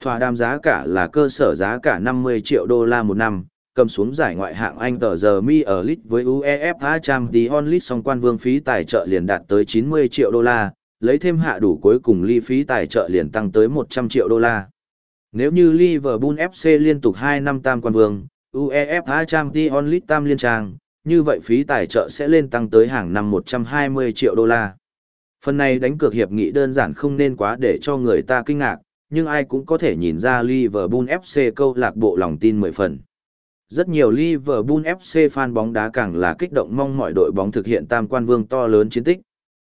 Thỏa đàm giá cả là cơ sở giá cả 50 triệu đô la một năm, cầm xuống giải ngoại hạng Anh tờ giờ mi ở lit với UEFA Champions League song quan vương phí tài trợ liền đạt tới 90 triệu đô la, lấy thêm hạ đủ cuối cùng ly phí tài trợ liền tăng tới 100 triệu đô la. Nếu như Liverpool FC liên tục 2 năm tam quan vương, UEFA Champions League tam liên trang, như vậy phí tài trợ sẽ lên tăng tới hàng năm 120 triệu đô la. Phần này đánh cược hiệp nghị đơn giản không nên quá để cho người ta kinh ngạc, nhưng ai cũng có thể nhìn ra Liverpool FC câu lạc bộ lòng tin mười phần. Rất nhiều Liverpool FC fan bóng đá càng là kích động mong mọi đội bóng thực hiện tam quan vương to lớn chiến tích.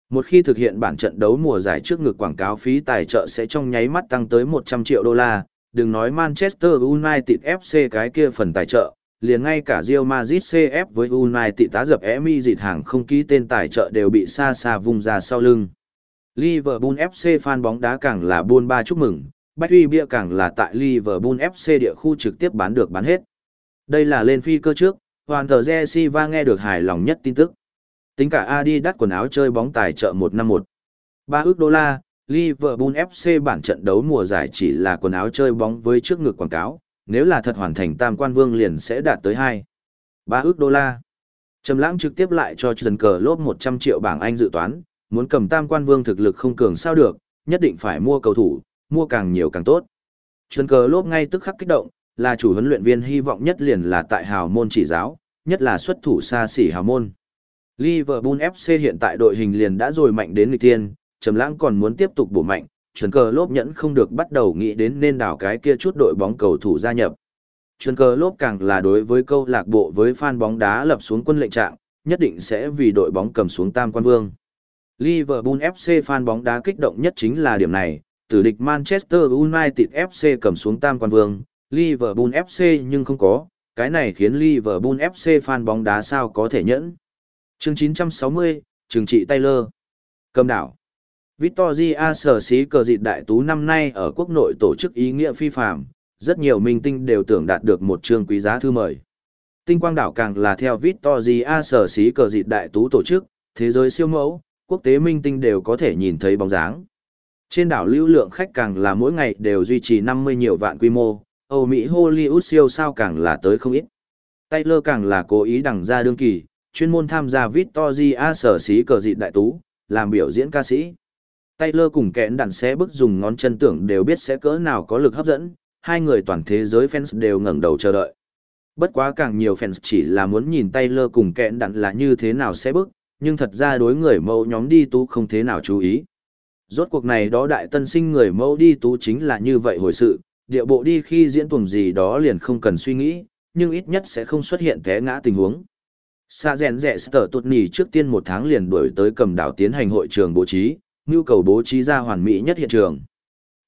Một khi thực hiện bản trận đấu mùa giải trước ngực quảng cáo phí tài trợ sẽ trong nháy mắt tăng tới 100 triệu đô la, đừng nói Manchester United FC cái kia phần tài trợ, liền ngay cả Real Madrid CF với United tá dập Emi dịt hàng không ký tên tài trợ đều bị xa xa vùng ra sau lưng. Liverpool FC fan bóng đá càng là buôn ba chúc mừng, Bách Huy Bia càng là tại Liverpool FC địa khu trực tiếp bán được bán hết. Đây là lên phi cơ trước, hoàn thờ Jesse va nghe được hài lòng nhất tin tức. Tính cả Adidas quần áo chơi bóng tài trợ 151. 3 ước đô la, Liverpool FC bản trận đấu mùa giải chỉ là quần áo chơi bóng với trước ngực quảng cáo, nếu là thật hoàn thành tam quan vương liền sẽ đạt tới 2. 3 ước đô la. Trầm lãng trực tiếp lại cho Trần Cờ lốp 100 triệu bảng Anh dự toán, muốn cầm tam quan vương thực lực không cường sao được, nhất định phải mua cầu thủ, mua càng nhiều càng tốt. Trần Cờ lốp ngay tức khắc kích động, là chủ huấn luyện viên hy vọng nhất liền là tại hào môn chỉ giáo, nhất là xuất thủ xa xỉ hào môn. Liverpool FC hiện tại đội hình liền đã rồi mạnh đến người tiên, Trầm Lãng còn muốn tiếp tục bổ mạnh, Chuẩn Cờ Lốp nhẫn không được bắt đầu nghĩ đến nên đào cái kia chút đội bóng cầu thủ gia nhập. Chuẩn Cờ Lốp càng là đối với câu lạc bộ với fan bóng đá lập xuống quân lệnh trạng, nhất định sẽ vì đội bóng cầm xuống tam quan vương. Liverpool FC fan bóng đá kích động nhất chính là điểm này, tử địch Manchester United FC cầm xuống tam quan vương, Liverpool FC nhưng không có, cái này khiến Liverpool FC fan bóng đá sao có thể nhẫn. Chương 960, Trừng trị Taylor. Cầm đảo. Victoria sở xí cờ dịt đại tú năm nay ở quốc nội tổ chức ý nghĩa phi phạm, rất nhiều minh tinh đều tưởng đạt được một chương quý giá thư mời. Tinh quang đảo càng là theo Victoria sở xí cờ dịt đại tú tổ chức, thế giới siêu mẫu, quốc tế minh tinh đều có thể nhìn thấy bóng dáng. Trên đảo lưu lượng khách càng là mỗi ngày đều duy trì 50 nhiều vạn quy mô, Âu Mỹ Hollywood siêu sao càng là tới không ít. Taylor càng là cố ý đẳng ra đương kỳ, chuyên môn tham gia Victoria sở xí cờ dịt đại tú, làm biểu diễn ca sĩ. Taylor cùng kẽn đàn sẽ bức dùng ngón chân tưởng đều biết sẽ cỡ nào có lực hấp dẫn, hai người toàn thế giới fans đều ngẩng đầu chờ đợi. Bất quá càng nhiều fans chỉ là muốn nhìn Taylor cùng kẽn đàn là như thế nào sẽ bức, nhưng thật ra đối người mẫu nhóm đi tú không thế nào chú ý. Rốt cuộc này đó đại tân sinh người mẫu đi tú chính là như vậy hồi sự, địa bộ đi khi diễn tuồng gì đó liền không cần suy nghĩ, nhưng ít nhất sẽ không xuất hiện té ngã tình huống. Sa rèn rẻ sở tuột nỉ trước tiên một tháng liền đuổi tới cầm đảo tiến hành hội trường bố trí, nhu cầu bố trí ra hoàn mỹ nhất hiện trường.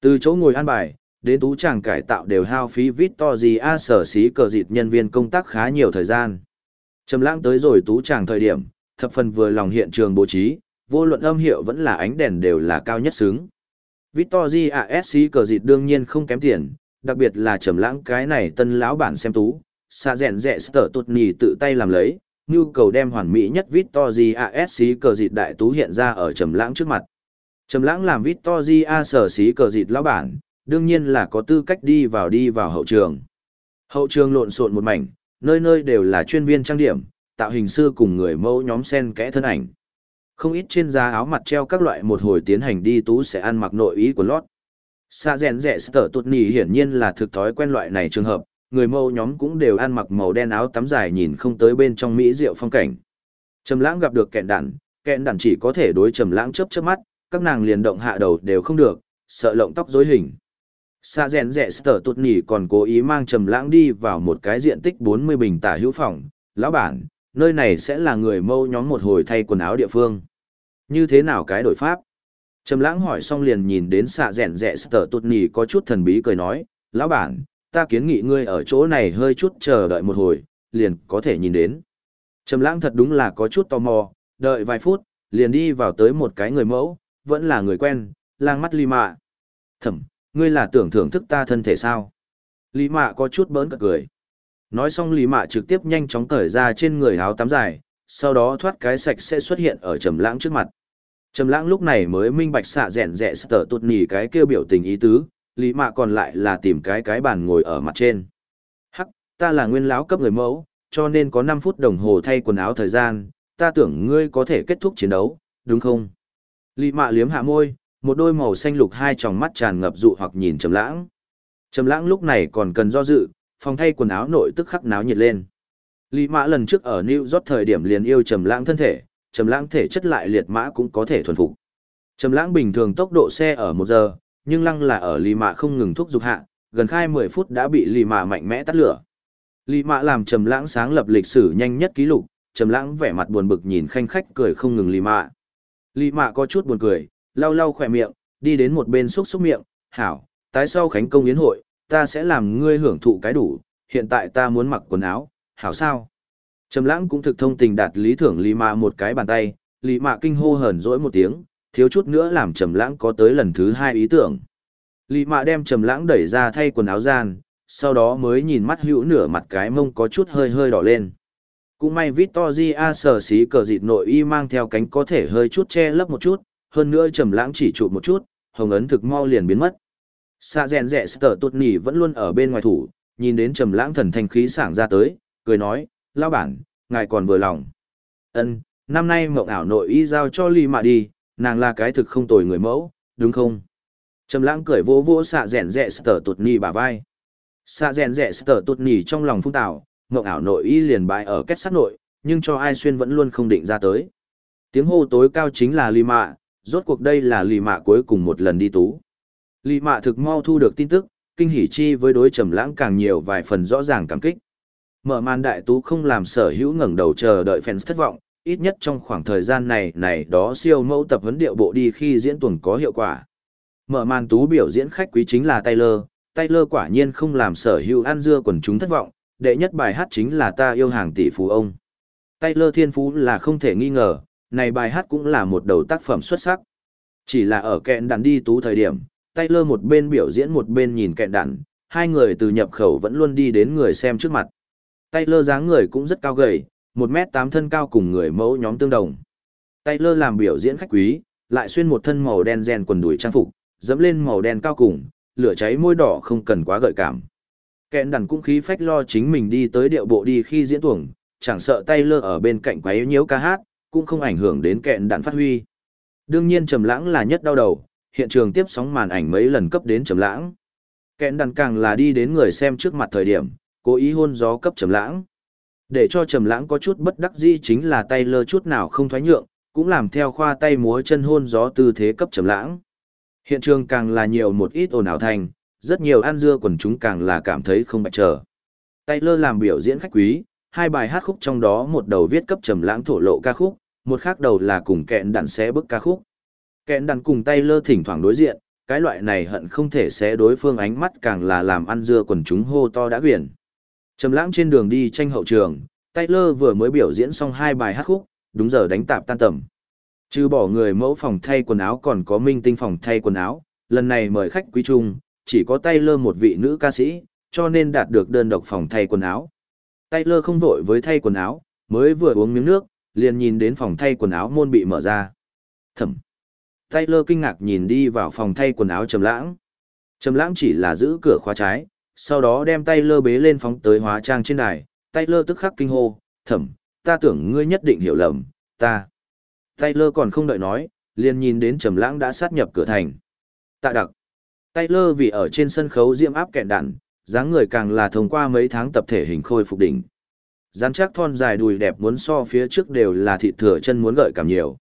Từ chỗ ngồi an bài, đến tú tràng cải tạo đều hao phí Victoria sở xí cờ dịt nhân viên công tác khá nhiều thời gian. Trầm lãng tới rồi tú tràng thời điểm, thập phần vừa lòng hiện trường bố trí, vô luận âm hiệu vẫn là ánh đèn đều là cao nhất xứng. Victoria SC cờ dịt đương nhiên không kém tiền, đặc biệt là trầm lãng cái này tân lão bản xem tú, xa rèn rẻ sở tụt nhì tự tay làm lấy, nhu cầu đem hoàn mỹ nhất Victoria SC cờ dịt đại tú hiện ra ở trầm lãng trước mặt. Trầm lãng làm Victoria sở xí cờ dịt lão bản, đương nhiên là có tư cách đi vào đi vào hậu trường. Hậu trường lộn xộn một mảnh, nơi nơi đều là chuyên viên trang điểm, tạo hình sư cùng người mẫu nhóm sen kẽ thân ảnh. Không ít trên da áo mặt treo các loại một hồi tiến hành đi tú sẽ ăn mặc nội ý của lót. Sa rèn rẻ sở tụt nỉ hiển nhiên là thực thói quen loại này trường hợp, người mẫu nhóm cũng đều ăn mặc màu đen áo tắm dài nhìn không tới bên trong mỹ diệu phong cảnh. Trầm lãng gặp được kẹn đản, kẹn đản chỉ có thể đối trầm lãng chớp chớp mắt, các nàng liền động hạ đầu đều không được, sợ lộng tóc rối hình. Xa rèn rẻ sở tụt nỉ còn cố ý mang trầm lãng đi vào một cái diện tích 40 bình tả hữu phòng, lão bản, nơi này sẽ là người mâu nhóm một hồi thay quần áo địa phương. Như thế nào cái đổi pháp? Trầm lãng hỏi xong liền nhìn đến xạ rèn rẻ sở tụt nỉ có chút thần bí cười nói, lão bản, ta kiến nghị ngươi ở chỗ này hơi chút chờ đợi một hồi, liền có thể nhìn đến. Trầm lãng thật đúng là có chút tò mò, đợi vài phút, liền đi vào tới một cái người mẫu, vẫn là người quen, lang mắt Lý mạ. Thẩm, ngươi là tưởng thưởng thức ta thân thể sao? Lý mạ có chút bỡn cợt cười. Nói xong lý mạ trực tiếp nhanh chóng cởi ra trên người áo tắm dài, sau đó thoát cái sạch sẽ xuất hiện ở trầm lãng trước mặt. Trầm lãng lúc này mới minh bạch xạ rèn rẹ sợ tụt nỉ cái kêu biểu tình ý tứ, lý mạ còn lại là tìm cái cái bàn ngồi ở mặt trên. Hắc, ta là nguyên lão cấp người mẫu, cho nên có 5 phút đồng hồ thay quần áo thời gian, ta tưởng ngươi có thể kết thúc chiến đấu, đúng không? Lý mạ liếm hạ môi, một đôi màu xanh lục hai tròng mắt tràn ngập dụ hoặc nhìn trầm lãng. Trầm lãng lúc này còn cần do dự, phòng thay quần áo nội tức khắc náo nhiệt lên. Lý mã lần trước ở New York thời điểm liền yêu trầm lãng thân thể, trầm lãng thể chất lại liệt mã cũng có thể thuần phục. Trầm lãng bình thường tốc độ xe ở 1 giờ, nhưng lăng là ở Lý mã không ngừng thúc dục hạ, gần khai 10 phút đã bị Lý mã mạnh mẽ tắt lửa. Lý mã làm trầm lãng sáng lập lịch sử nhanh nhất ký lục, trầm lãng vẻ mặt buồn bực nhìn khanh khách cười không ngừng Lý mã. Lý Mạ có chút buồn cười, lau lau khỏe miệng, đi đến một bên xúc xúc miệng, hảo, tái sau khánh công yến hội, ta sẽ làm ngươi hưởng thụ cái đủ, hiện tại ta muốn mặc quần áo, hảo sao? Trầm lãng cũng thực thông tình đạt lý thưởng Lý Mạ một cái bàn tay, Lý Mạ kinh hô hờn dỗi một tiếng, thiếu chút nữa làm Trầm lãng có tới lần thứ hai ý tưởng. Lý Mạ đem Trầm lãng đẩy ra thay quần áo gian, sau đó mới nhìn mắt hữu nửa mặt cái mông có chút hơi hơi đỏ lên. Cũng may Victoria sở xí cờ dịt nội y mang theo cánh có thể hơi chút che lấp một chút, hơn nữa Trầm lãng chỉ trụ một chút, hồng ấn thực mau liền biến mất. Sa rèn rẻ sở tụt nỉ vẫn luôn ở bên ngoài thủ, nhìn đến trầm lãng thần thanh khí sảng ra tới, cười nói, lão bản, ngài còn vừa lòng. Ân, năm nay mộng ảo nội y giao cho ly mạ đi, nàng là cái thực không tồi người mẫu, đúng không? Trầm lãng cười vỗ vỗ xạ rèn rẻ sở tụt nỉ bả vai. Xạ rèn rẻ sở tụt nỉ trong lòng phung tạo, mộng ảo nội y liền bại ở kết sắt nội, nhưng cho ai xuyên vẫn luôn không định ra tới. Tiếng hô tối cao chính là Lý mạ, rốt cuộc đây là Lý mạ cuối cùng một lần đi tú. Lý mạ thực mau thu được tin tức, kinh hỉ chi với đối trầm lãng càng nhiều vài phần rõ ràng cảm kích. Mở màn đại tú không làm sở hữu ngẩng đầu chờ đợi fans thất vọng, ít nhất trong khoảng thời gian này này đó siêu mẫu tập huấn điệu bộ đi khi diễn tuần có hiệu quả. Mở màn tú biểu diễn khách quý chính là Taylor, Taylor quả nhiên không làm sở hữu ăn dưa quần chúng thất vọng, đệ nhất bài hát chính là ta yêu hàng tỷ phú ông. Taylor thiên phú là không thể nghi ngờ, này bài hát cũng là một đầu tác phẩm xuất sắc. Chỉ là ở kẹn đàn đi tú thời điểm, Taylor một bên biểu diễn một bên nhìn kẹn đạn, hai người từ nhập khẩu vẫn luôn đi đến người xem trước mặt. Taylor dáng người cũng rất cao gầy, 1m8 thân cao cùng người mẫu nhóm tương đồng. Taylor làm biểu diễn khách quý, lại xuyên một thân màu đen ren quần đùi trang phục, dẫm lên màu đen cao cùng, lửa cháy môi đỏ không cần quá gợi cảm. Kẹn đàn cũng khí phách lo chính mình đi tới điệu bộ đi khi diễn tuồng, chẳng sợ tay lơ ở bên cạnh quấy nhiễu ca hát, cũng không ảnh hưởng đến kẹn đàn phát huy. Đương nhiên trầm lãng là nhất đau đầu, hiện trường tiếp sóng màn ảnh mấy lần cấp đến trầm lãng. Kẹn đàn càng là đi đến người xem trước mặt thời điểm, cố ý hôn gió cấp trầm lãng. Để cho trầm lãng có chút bất đắc dĩ chính là tay lơ chút nào không thoái nhượng, cũng làm theo khoa tay múa chân hôn gió tư thế cấp trầm lãng. Hiện trường càng là nhiều một ít ồn ào thành, rất nhiều ăn dưa quần chúng càng là cảm thấy không bạch trở. Taylor làm biểu diễn khách quý, hai bài hát khúc trong đó một đầu viết cấp trầm lãng thổ lộ ca khúc, một khác đầu là cùng kẹn đàn xé bức ca khúc. Kẹn đàn cùng Taylor thỉnh thoảng đối diện, cái loại này hận không thể xé đối phương ánh mắt càng là làm ăn dưa quần chúng hô to đã quyển. Trầm lãng trên đường đi tranh hậu trường, Taylor vừa mới biểu diễn xong hai bài hát khúc, đúng giờ đánh tạp tan tầm. Trừ bỏ người mẫu phòng thay quần áo còn có minh tinh phòng thay quần áo, lần này mời khách quý trung, chỉ có Taylor một vị nữ ca sĩ, cho nên đạt được đơn độc phòng thay quần áo. Taylor không vội với thay quần áo, mới vừa uống miếng nước, liền nhìn đến phòng thay quần áo môn bị mở ra. Thẩm. Taylor kinh ngạc nhìn đi vào phòng thay quần áo Trầm Lãng. Trầm Lãng chỉ là giữ cửa khóa trái, sau đó đem Taylor bế lên phóng tới hóa trang trên đài, Taylor tức khắc kinh hô, "Thẩm, ta tưởng ngươi nhất định hiểu lầm, ta." Taylor còn không đợi nói, liền nhìn đến Trầm Lãng đã sát nhập cửa thành. Tạ đặc. Taylor vì ở trên sân khấu diễm áp kẹn đạn, dáng người càng là thông qua mấy tháng tập thể hình khôi phục đỉnh. Rắn chắc thon dài đùi đẹp muốn so phía trước đều là thịt thừa chân muốn gợi cảm nhiều.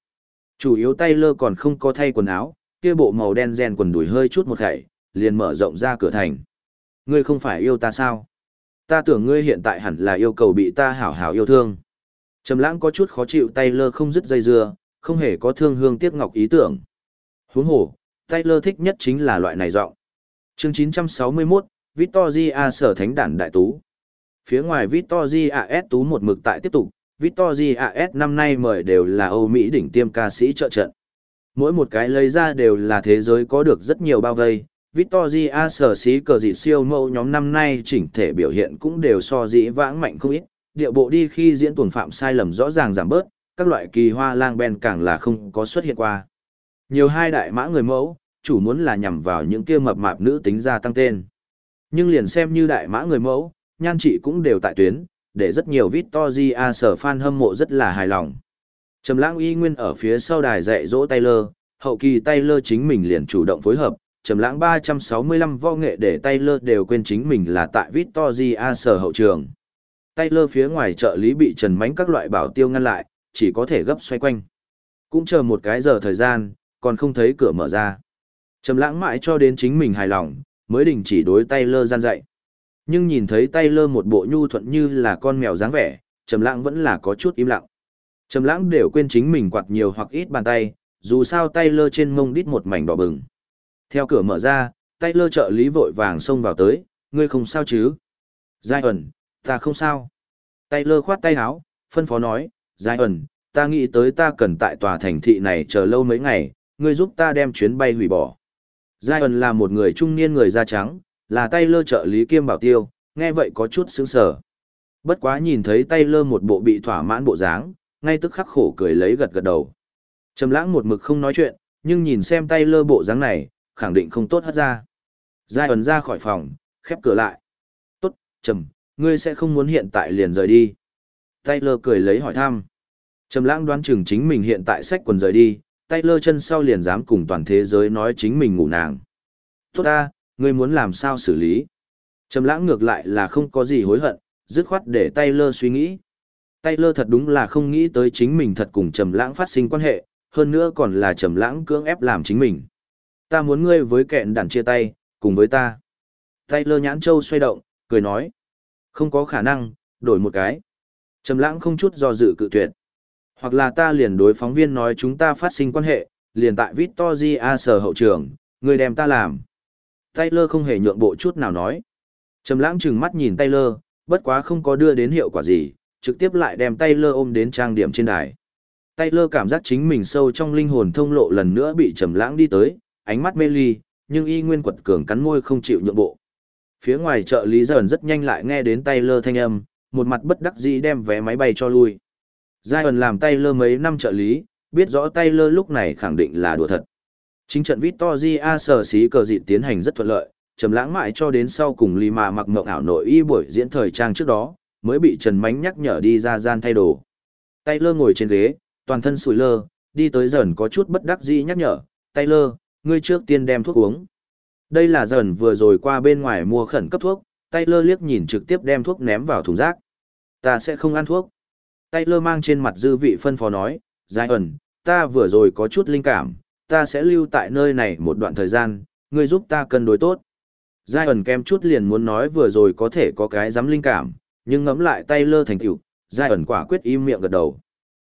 Chủ yếu Taylor còn không có thay quần áo, kia bộ màu đen ren quần đùi hơi chút một khẩy, liền mở rộng ra cửa thành. Ngươi không phải yêu ta sao? Ta tưởng ngươi hiện tại hẳn là yêu cầu bị ta hảo hảo yêu thương. Trầm lãng có chút khó chịu Taylor không dứt dây dưa, không hề có thương hương tiếc ngọc ý tưởng. Huống hồ, Taylor thích nhất chính là loại này giọng. Chương 961, Victoria sở thánh đản đại tú. Phía ngoài Victoria S tú một mực tại tiếp tục, Victoria S năm nay mời đều là Âu Mỹ đỉnh tiêm ca sĩ trợ trận. Mỗi một cái lấy ra đều là thế giới có được rất nhiều bao vây. Victoria sở sĩ cờ dị siêu mẫu nhóm năm nay chỉnh thể biểu hiện cũng đều so dĩ vãng mạnh không ít, điệu bộ đi khi diễn tuần phạm sai lầm rõ ràng giảm bớt, các loại kỳ hoa lang ben càng là không có xuất hiện qua. Nhiều hai đại mã người mẫu, chủ muốn là nhằm vào những kia mập mạp nữ tính ra tăng tên. Nhưng liền xem như đại mã người mẫu, nhan trị cũng đều tại tuyến, để rất nhiều Victoria sở fan hâm mộ rất là hài lòng. Trầm lãng y nguyên ở phía sau đài dạy dỗ Taylor, hậu kỳ Taylor chính mình liền chủ động phối hợp, trầm lãng 365 vo nghệ để Taylor đều quên chính mình là tại Victoria sở hậu trường. Taylor phía ngoài trợ lý bị trần mánh các loại bảo tiêu ngăn lại, chỉ có thể gấp xoay quanh. Cũng chờ một cái giờ thời gian, còn không thấy cửa mở ra. Trầm lãng mãi cho đến chính mình hài lòng, mới đình chỉ đối tay lơ gian dạy. Nhưng nhìn thấy tay lơ một bộ nhu thuận như là con mèo dáng vẻ, Trầm lãng vẫn là có chút im lặng. Trầm lãng đều quên chính mình quạt nhiều hoặc ít bàn tay, dù sao tay lơ trên mông đít một mảnh đỏ bừng. Theo cửa mở ra, tay lơ trợ lý vội vàng xông vào tới, ngươi không sao chứ? Giai ẩn, ta không sao. tay lơ khoát tay áo, phân phó nói, Giai ẩn, ta nghĩ tới ta cần tại tòa thành thị này chờ lâu mấy ngày, ngươi giúp ta đem chuyến bay hủy bỏ. Giai ẩn là một người trung niên người da trắng, là Tay Lơ trợ lý kiêm bảo tiêu, nghe vậy có chút sững sờ. Bất quá nhìn thấy Tay Lơ một bộ bị thỏa mãn bộ dáng, ngay tức khắc khổ cười lấy gật gật đầu. Trầm lãng một mực không nói chuyện, nhưng nhìn xem Tay Lơ bộ dáng này, khẳng định không tốt hất ra. Giai ẩn ra khỏi phòng, khép cửa lại. Tốt, Trầm, ngươi sẽ không muốn hiện tại liền rời đi. Tay Lơ cười lấy hỏi thăm. Trầm lãng đoán chừng chính mình hiện tại sách quần rời đi, Tay lơ chân sau liền dám cùng toàn thế giới nói chính mình ngủ nàng. Tốt ta, ngươi muốn làm sao xử lý? Trầm lãng ngược lại là không có gì hối hận, dứt khoát để Tay lơ suy nghĩ. Tay lơ thật đúng là không nghĩ tới chính mình thật cùng Trầm lãng phát sinh quan hệ, hơn nữa còn là Trầm lãng cưỡng ép làm chính mình. Ta muốn ngươi với kẹn đàn chia tay, cùng với ta. Tay lơ nhãn châu xoay động, cười nói. Không có khả năng, đổi một cái. Trầm lãng không chút do dự cự tuyệt. Hoặc là ta liền đối phóng viên nói chúng ta phát sinh quan hệ, liền tại Victoria sở hậu trường, người đem ta làm. Taylor không hề nhượng bộ chút nào nói. Trầm lãng trừng mắt nhìn Taylor, bất quá không có đưa đến hiệu quả gì, trực tiếp lại đem Taylor ôm đến trang điểm trên đài. Taylor cảm giác chính mình sâu trong linh hồn thông lộ lần nữa bị trầm lãng đi tới, ánh mắt mê ly, nhưng y nguyên quật cường cắn môi không chịu nhượng bộ. Phía ngoài chợ Lý Dần rất nhanh lại nghe đến Taylor thanh âm, một mặt bất đắc dĩ đem vé máy bay cho lui. Giai ẩn làm Taylor mấy năm trợ lý, biết rõ Taylor lúc này khẳng định là đùa thật. Chính trận Victoria sở xí cờ dịt tiến hành rất thuận lợi, trầm lãng mãi cho đến sau cùng Lima mặc mộng ảo nội y buổi diễn thời trang trước đó, mới bị Trần Mánh nhắc nhở đi ra gian thay đồ. Taylor ngồi trên ghế, toàn thân sủi lơ, đi tới dần có chút bất đắc dĩ nhắc nhở, Taylor, ngươi trước tiên đem thuốc uống. Đây là dần vừa rồi qua bên ngoài mua khẩn cấp thuốc, Taylor liếc nhìn trực tiếp đem thuốc ném vào thùng rác. Ta sẽ không ăn thuốc. Tay lơ mang trên mặt dư vị phân phó nói, Giai ẩn, ta vừa rồi có chút linh cảm, ta sẽ lưu tại nơi này một đoạn thời gian, ngươi giúp ta cân đối tốt. Giai ẩn kem chút liền muốn nói vừa rồi có thể có cái dám linh cảm, nhưng ngẫm lại tay lơ thành tiểu, Giai ẩn quả quyết im miệng gật đầu.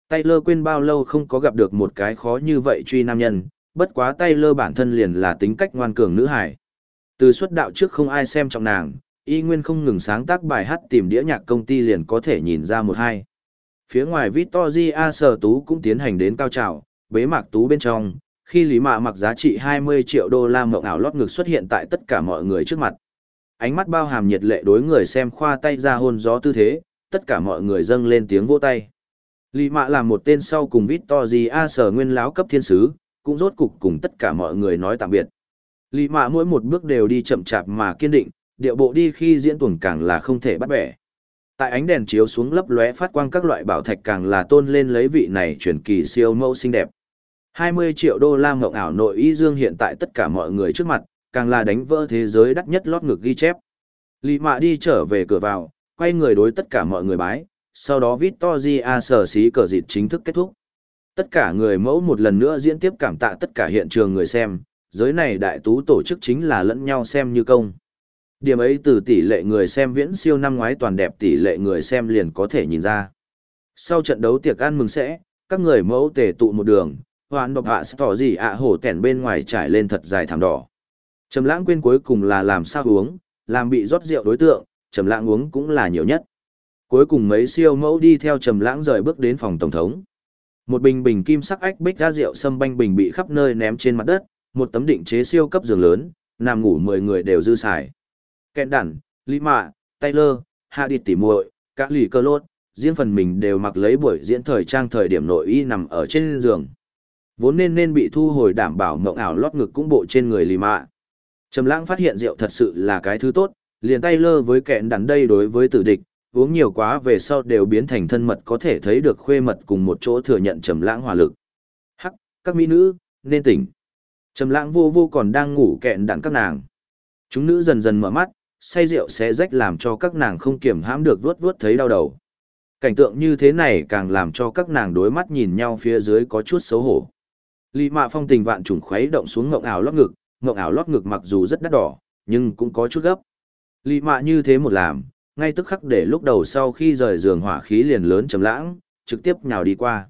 Tay lơ quên bao lâu không có gặp được một cái khó như vậy truy nam nhân, bất quá tay lơ bản thân liền là tính cách ngoan cường nữ hải. Từ xuất đạo trước không ai xem trọng nàng, y nguyên không ngừng sáng tác bài hát tìm đĩa nhạc công ty liền có thể nhìn ra một hai. Phía ngoài Victoria Sở Tú cũng tiến hành đến cao trào, bế mạc Tú bên trong, khi Lý Mạ mặc giá trị 20 triệu đô la mộng ảo lót ngực xuất hiện tại tất cả mọi người trước mặt. Ánh mắt bao hàm nhiệt lệ đối người xem khoa tay ra hôn gió tư thế, tất cả mọi người dâng lên tiếng vỗ tay. Lý Mạ là một tên sau cùng Victoria Sở nguyên láo cấp thiên sứ, cũng rốt cục cùng tất cả mọi người nói tạm biệt. Lý Mạ mỗi một bước đều đi chậm chạp mà kiên định, điệu bộ đi khi diễn tuồng càng là không thể bắt bẻ. Tại ánh đèn chiếu xuống lấp lóe phát quang các loại bảo thạch càng là tôn lên lấy vị này truyền kỳ siêu mẫu xinh đẹp. 20 triệu đô la mộng ảo nội y dương hiện tại tất cả mọi người trước mặt, càng là đánh vỡ thế giới đắt nhất lót ngực ghi chép. Lý Mạ đi trở về cửa vào, quay người đối tất cả mọi người bái, sau đó Victoria sở xí cờ dịt chính thức kết thúc. Tất cả người mẫu một lần nữa diễn tiếp cảm tạ tất cả hiện trường người xem, giới này đại tú tổ chức chính là lẫn nhau xem như công. Điểm ấy từ tỷ lệ người xem viễn siêu năm ngoái toàn đẹp tỷ lệ người xem liền có thể nhìn ra. Sau trận đấu tiệc ăn mừng sẽ, các người mẫu tề tụ một đường, hoàn độc hạ tỏ gì ạ hổ tẻn bên ngoài trải lên thật dài thảm đỏ. Trầm lãng quên cuối cùng là làm sao uống, làm bị rót rượu đối tượng, trầm lãng uống cũng là nhiều nhất. Cuối cùng mấy siêu mẫu đi theo trầm lãng rời bước đến phòng tổng thống. Một bình bình kim sắc ách bích ra rượu sâm banh bình bị khắp nơi ném trên mặt đất, một tấm định chế siêu cấp giường lớn, nằm ngủ 10 người đều dư xài. Kẹn đản, Lý Mạ, Taylor, Hạ Điệt tỉ muội, các lì cơ lốt, riêng phần mình đều mặc lấy buổi diễn thời trang thời điểm nội y nằm ở trên giường. Vốn nên nên bị thu hồi đảm bảo mộng ảo lót ngực cũng bộ trên người Lý Mạ. Trầm lãng phát hiện rượu thật sự là cái thứ tốt, liền Taylor với kẹn đản đây đối với tử địch, uống nhiều quá về sau đều biến thành thân mật có thể thấy được khuê mật cùng một chỗ thừa nhận trầm lãng hỏa lực. Hắc, các mỹ nữ, nên tỉnh. Trầm lãng vô vô còn đang ngủ kẹn đạn các nàng. Chúng nữ dần dần mở mắt, say rượu sẽ rách làm cho các nàng không kiểm hãm được vuốt vuốt thấy đau đầu. Cảnh tượng như thế này càng làm cho các nàng đối mắt nhìn nhau phía dưới có chút xấu hổ. Lý mạ phong tình vạn trùng khuấy động xuống ngộng ảo lót ngực, ngộng ảo lót ngực mặc dù rất đắt đỏ, nhưng cũng có chút gấp. Lý mạ như thế một làm, ngay tức khắc để lúc đầu sau khi rời giường hỏa khí liền lớn trầm lãng, trực tiếp nhào đi qua.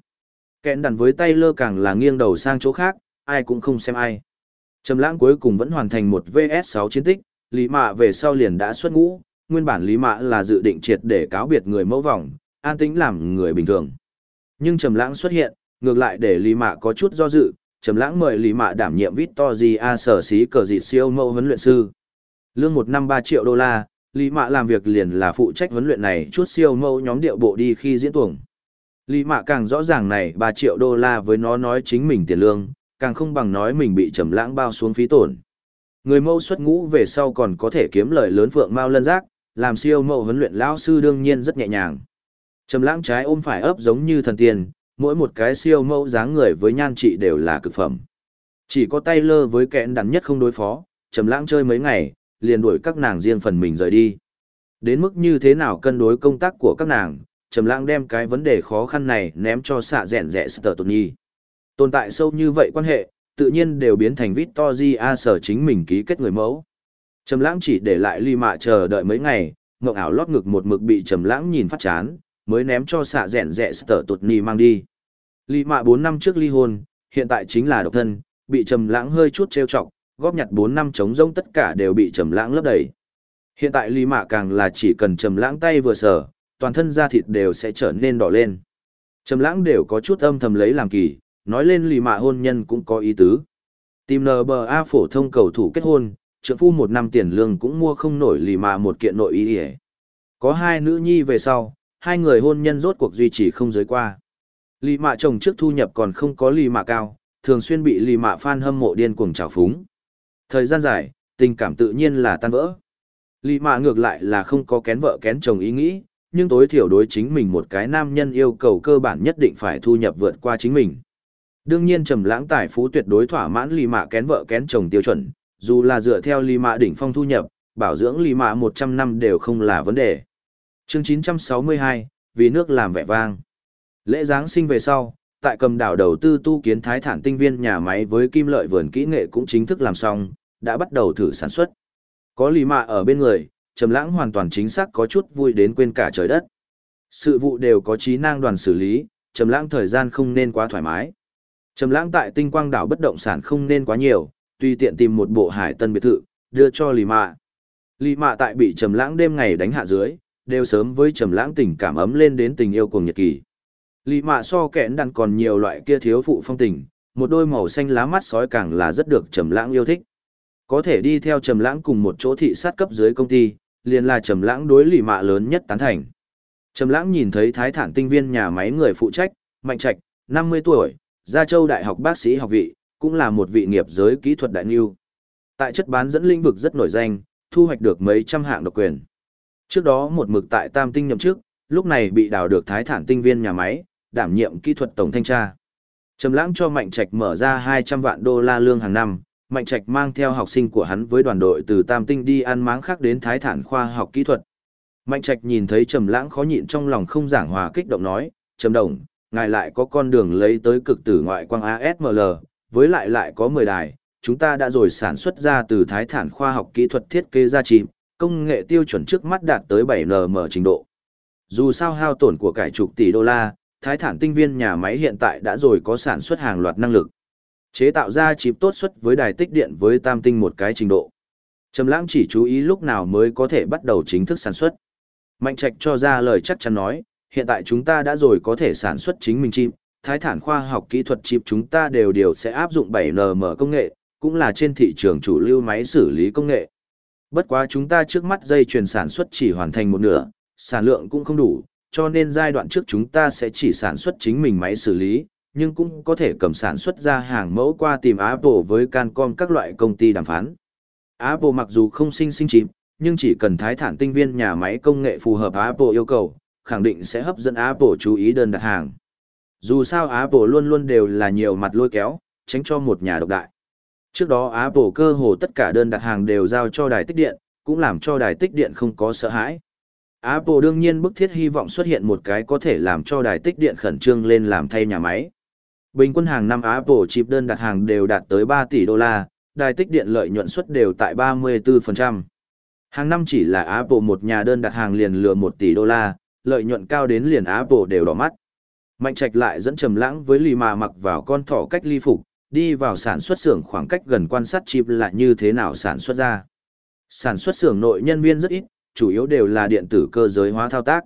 Kẹn đàn với tay lơ càng là nghiêng đầu sang chỗ khác, ai cũng không xem ai. Trầm lãng cuối cùng vẫn hoàn thành một VS6 chiến tích, Lý Mạ về sau liền đã xuất ngũ, nguyên bản Lý Mạ là dự định triệt để cáo biệt người mẫu vòng, an tĩnh làm người bình thường. Nhưng Trầm lãng xuất hiện, ngược lại để Lý Mạ có chút do dự, Trầm lãng mời Lý Mạ đảm nhiệm Victoria sở xí cờ dịt siêu mẫu huấn luyện sư. Lương một năm ba triệu đô la, Lý Mạ làm việc liền là phụ trách huấn luyện này chút siêu mẫu nhóm điệu bộ đi khi diễn tuồng. Lý Mạ càng rõ ràng này 3 triệu đô la với nó nói chính mình tiền lương, càng không bằng nói mình bị trầm lãng bao xuống phí tổn. Người mẫu xuất ngũ về sau còn có thể kiếm lời lớn phượng mao lân giác, làm siêu mẫu huấn luyện lão sư đương nhiên rất nhẹ nhàng. Trầm lãng trái ôm phải ấp giống như thần tiên, mỗi một cái siêu mẫu dáng người với nhan trị đều là cực phẩm. Chỉ có tay lơ với kẽn đắn nhất không đối phó, trầm lãng chơi mấy ngày, liền đuổi các nàng riêng phần mình rời đi. Đến mức như thế nào cân đối công tác của các nàng, trầm lãng đem cái vấn đề khó khăn này ném cho xạ rèn rẻ Sở Tồn Nhi. Tồn tại sâu như vậy quan hệ, tự nhiên đều biến thành Victoria sở chính mình ký kết người mẫu. Trầm lãng chỉ để lại ly mạ chờ đợi mấy ngày, ngọc ảo lót ngực một mực bị trầm lãng nhìn phát chán, mới ném cho xạ rẽn rẽ Sở Tột ni mang đi. Ly mạ bốn năm trước ly hôn, hiện tại chính là độc thân, bị trầm lãng hơi chút trêu chọc, góp nhặt bốn năm chống rông tất cả đều bị trầm lãng lấp đầy. Hiện tại ly mạ càng là chỉ cần trầm lãng tay vừa sờ, toàn thân da thịt đều sẽ trở nên đỏ lên. Trầm lãng đều có chút âm thầm lấy làm kỳ, nói lên lì mạ hôn nhân cũng có ý tứ. Tìm NBA phổ thông cầu thủ kết hôn, trưởng phu một năm tiền lương cũng mua không nổi lì mạ một kiện nội ý hề. Có hai nữ nhi về sau, hai người hôn nhân rốt cuộc duy trì không giới qua. Lì mạ chồng trước thu nhập còn không có lì mạ cao, thường xuyên bị lì mạ fan hâm mộ điên cuồng trào phúng. Thời gian dài, tình cảm tự nhiên là tan vỡ. Lì mạ ngược lại là không có kén vợ kén chồng ý nghĩ, nhưng tối thiểu đối chính mình một cái nam nhân yêu cầu cơ bản nhất định phải thu nhập vượt qua chính mình. Đương nhiên trầm lãng tài phú tuyệt đối thỏa mãn lì mạ kén vợ kén chồng tiêu chuẩn, dù là dựa theo lì mạ đỉnh phong thu nhập, bảo dưỡng lì mạ 100 năm đều không là vấn đề. Chương 962, vì nước làm vẻ vang. Lễ Giáng sinh về sau, tại cầm đảo đầu tư tu kiến thái thản tinh viên nhà máy với kim lợi vườn kỹ nghệ cũng chính thức làm xong, đã bắt đầu thử sản xuất. Có lì mạ ở bên người, Trầm Lãng hoàn toàn chính xác có chút vui đến quên cả trời đất. Sự vụ đều có trí năng đoàn xử lý, Trầm Lãng thời gian không nên quá thoải mái. Trầm Lãng tại Tinh Quang đảo bất động sản không nên quá nhiều, tùy tiện tìm một bộ hải tân biệt thự, đưa cho Lý mạ. Lý mạ tại bị Trầm Lãng đêm ngày đánh hạ dưới, đều sớm với Trầm Lãng tình cảm ấm lên đến tình yêu cuồng nhiệt kỳ. Lý mạ so kẽn đàn còn nhiều loại kia thiếu phụ phong tình, một đôi màu xanh lá mắt sói càng là rất được Trầm Lãng yêu thích. Có thể đi theo Trầm Lãng cùng một chỗ thị sát cấp dưới công ty, liền là Trầm Lãng đối Lý mạ lớn nhất tán thành. Trầm Lãng nhìn thấy Thái Thản Tinh Viên nhà máy người phụ trách, Mạnh Trạch, 50 tuổi, Gia Châu Đại học bác sĩ học vị, cũng là một vị nghiệp giới kỹ thuật đại nưu. Tại chất bán dẫn lĩnh vực rất nổi danh, thu hoạch được mấy trăm hạng độc quyền. Trước đó một mực tại Tam Tinh nhậm chức, lúc này bị đào được Thái Thản Tinh Viên nhà máy, đảm nhiệm kỹ thuật tổng thanh tra. Trầm Lãng cho Mạnh Trạch mở ra 200 vạn đô la lương hàng năm, Mạnh Trạch mang theo học sinh của hắn với đoàn đội từ Tam Tinh đi ăn máng khác đến Thái Thản khoa học kỹ thuật. Mạnh Trạch nhìn thấy Trầm Lãng khó nhịn trong lòng không giảng hòa kích động nói, "Trầm Đồng, ngài lại có con đường lấy tới cực tử ngoại quang ASML, với lại lại có 10 đài, chúng ta đã rồi sản xuất ra từ Thái Thản khoa học kỹ thuật thiết kế ra chìm, công nghệ tiêu chuẩn trước mắt đạt tới 7nm trình độ. Dù sao hao tổn của cải chục tỷ đô la, Thái Thản tinh viên nhà máy hiện tại đã rồi có sản xuất hàng loạt năng lực. Chế tạo ra chip tốt xuất với đài tích điện với tam tinh một cái trình độ. Trầm Lãng chỉ chú ý lúc nào mới có thể bắt đầu chính thức sản xuất. Mạnh Trạch cho ra lời chắc chắn nói, hiện tại chúng ta đã rồi có thể sản xuất chính mình chip, thái thản khoa học kỹ thuật chip chúng ta đều đều sẽ áp dụng 7nm công nghệ, cũng là trên thị trường chủ lưu máy xử lý công nghệ. Bất quá chúng ta trước mắt dây chuyền sản xuất chỉ hoàn thành một nửa, sản lượng cũng không đủ, cho nên giai đoạn trước chúng ta sẽ chỉ sản xuất chính mình máy xử lý, nhưng cũng có thể cầm sản xuất ra hàng mẫu qua tìm Apple với Cancom các loại công ty đàm phán. Apple mặc dù không sinh sinh chip, nhưng chỉ cần thái thản tinh viên nhà máy công nghệ phù hợp Apple yêu cầu, khẳng định sẽ hấp dẫn Apple chú ý đơn đặt hàng. Dù sao Apple luôn luôn đều là nhiều mặt lôi kéo, tránh cho một nhà độc đại. Trước đó Apple cơ hồ tất cả đơn đặt hàng đều giao cho đài tích điện, cũng làm cho đài tích điện không có sợ hãi. Apple đương nhiên bức thiết hy vọng xuất hiện một cái có thể làm cho đài tích điện khẩn trương lên làm thay nhà máy. Bình quân hàng năm Apple chip đơn đặt hàng đều đạt tới 3 tỷ đô la, đài tích điện lợi nhuận suất đều tại 34%. Hàng năm chỉ là Apple một nhà đơn đặt hàng liền lừa 1 tỷ đô la, lợi nhuận cao đến liền Apple đều đỏ mắt. Mạnh Trạch lại dẫn Trầm Lãng với Lì Mà mặc vào con thỏ cách ly phục, đi vào sản xuất xưởng khoảng cách gần quan sát chip là như thế nào sản xuất ra. Sản xuất xưởng nội nhân viên rất ít, chủ yếu đều là điện tử cơ giới hóa thao tác.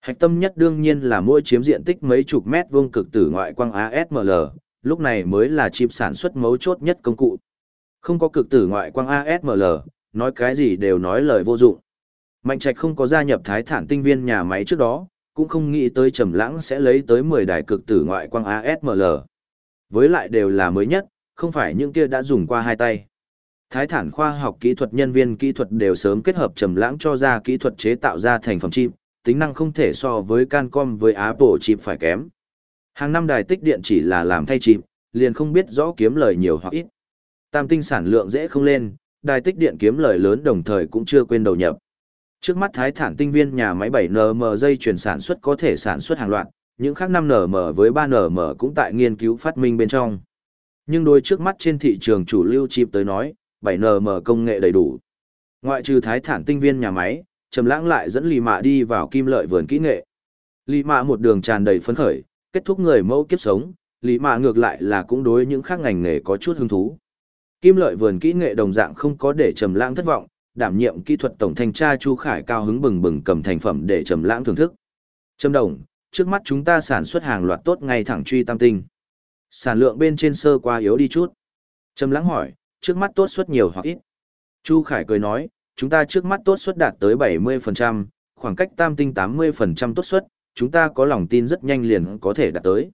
Hạch tâm nhất đương nhiên là mỗi chiếm diện tích mấy chục mét vuông cực tử ngoại quang ASML, lúc này mới là chip sản xuất mấu chốt nhất công cụ. Không có cực tử ngoại quang ASML, nói cái gì đều nói lời vô dụng. Mạnh Trạch không có gia nhập Thái Thản Tinh Viên nhà máy trước đó, cũng không nghĩ tới Trầm Lãng sẽ lấy tới 10 đài cực tử ngoại quang ASML. Với lại đều là mới nhất, không phải những kia đã dùng qua hai tay. Thái Thản khoa học kỹ thuật nhân viên kỹ thuật đều sớm kết hợp Trầm Lãng cho ra kỹ thuật chế tạo ra thành phẩm chip, tính năng không thể so với Cancom với Apple chip phải kém. Hàng năm đài tích điện chỉ là làm thay chip, liền không biết rõ kiếm lời nhiều hoặc ít. Tam tinh sản lượng dễ không lên, đài tích điện kiếm lời lớn đồng thời cũng chưa quên đầu nhập. Trước mắt Thái Thản tinh viên nhà máy 7nm dây chuyển sản xuất có thể sản xuất hàng loạt, những khác 5nm với 3nm cũng tại nghiên cứu phát minh bên trong. Nhưng đôi trước mắt trên thị trường chủ lưu chip tới nói, 7nm công nghệ đầy đủ. Ngoại trừ Thái Thản tinh viên nhà máy, Trầm Lãng lại dẫn Lý Mạ đi vào Kim Lợi vườn kỹ nghệ. Lý Mạ một đường tràn đầy phấn khởi, kết thúc người mẫu kiếp sống, Lý Mạ ngược lại là cũng đối những khác ngành nghề có chút hứng thú. Kim Lợi vườn kỹ nghệ đồng dạng không có để Trầm Lãng thất vọng, đảm nhiệm kỹ thuật tổng thanh tra Chu Khải cao hứng bừng bừng cầm thành phẩm để trầm lãng thưởng thức. Trầm đồng, trước mắt chúng ta sản xuất hàng loạt tốt ngay thẳng truy tam tinh. Sản lượng bên trên sơ qua yếu đi chút. Trầm lãng hỏi, trước mắt tốt suất nhiều hoặc ít. Chu Khải cười nói, chúng ta trước mắt tốt suất đạt tới 70%, khoảng cách tam tinh 80% tốt suất, chúng ta có lòng tin rất nhanh liền có thể đạt tới.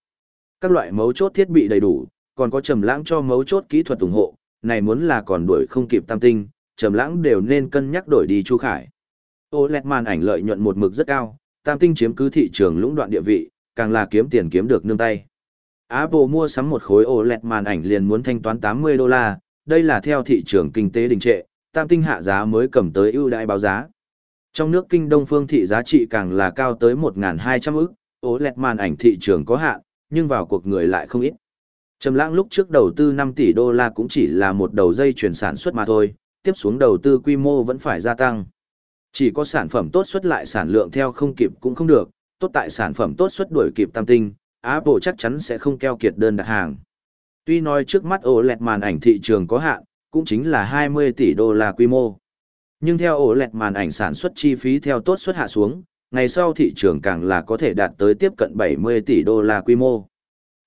Các loại mấu chốt thiết bị đầy đủ, còn có trầm lãng cho mấu chốt kỹ thuật ủng hộ, này muốn là còn đuổi không kịp tam tinh, trầm lãng đều nên cân nhắc đổi đi Chu Khải. OLED màn ảnh lợi nhuận một mực rất cao, tam tinh chiếm cứ thị trường lũng đoạn địa vị, càng là kiếm tiền kiếm được nương tay. Apple mua sắm một khối OLED màn ảnh liền muốn thanh toán 80 đô la, đây là theo thị trường kinh tế đình trệ, tam tinh hạ giá mới cầm tới ưu đãi báo giá. Trong nước kinh đông phương thị giá trị càng là cao tới 1.200 ức, OLED màn ảnh thị trường có hạn, nhưng vào cuộc người lại không ít. Trầm lãng lúc trước đầu tư 5 tỷ đô la cũng chỉ là một đầu dây chuyển sản xuất mà thôi, tiếp xuống đầu tư quy mô vẫn phải gia tăng. Chỉ có sản phẩm tốt xuất lại sản lượng theo không kịp cũng không được, tốt tại sản phẩm tốt xuất đuổi kịp tam tinh, Apple chắc chắn sẽ không keo kiệt đơn đặt hàng. Tuy nói trước mắt OLED màn ảnh thị trường có hạn, cũng chính là 20 tỷ đô la quy mô. Nhưng theo OLED màn ảnh sản xuất chi phí theo tốt xuất hạ xuống, ngày sau thị trường càng là có thể đạt tới tiếp cận 70 tỷ đô la quy mô.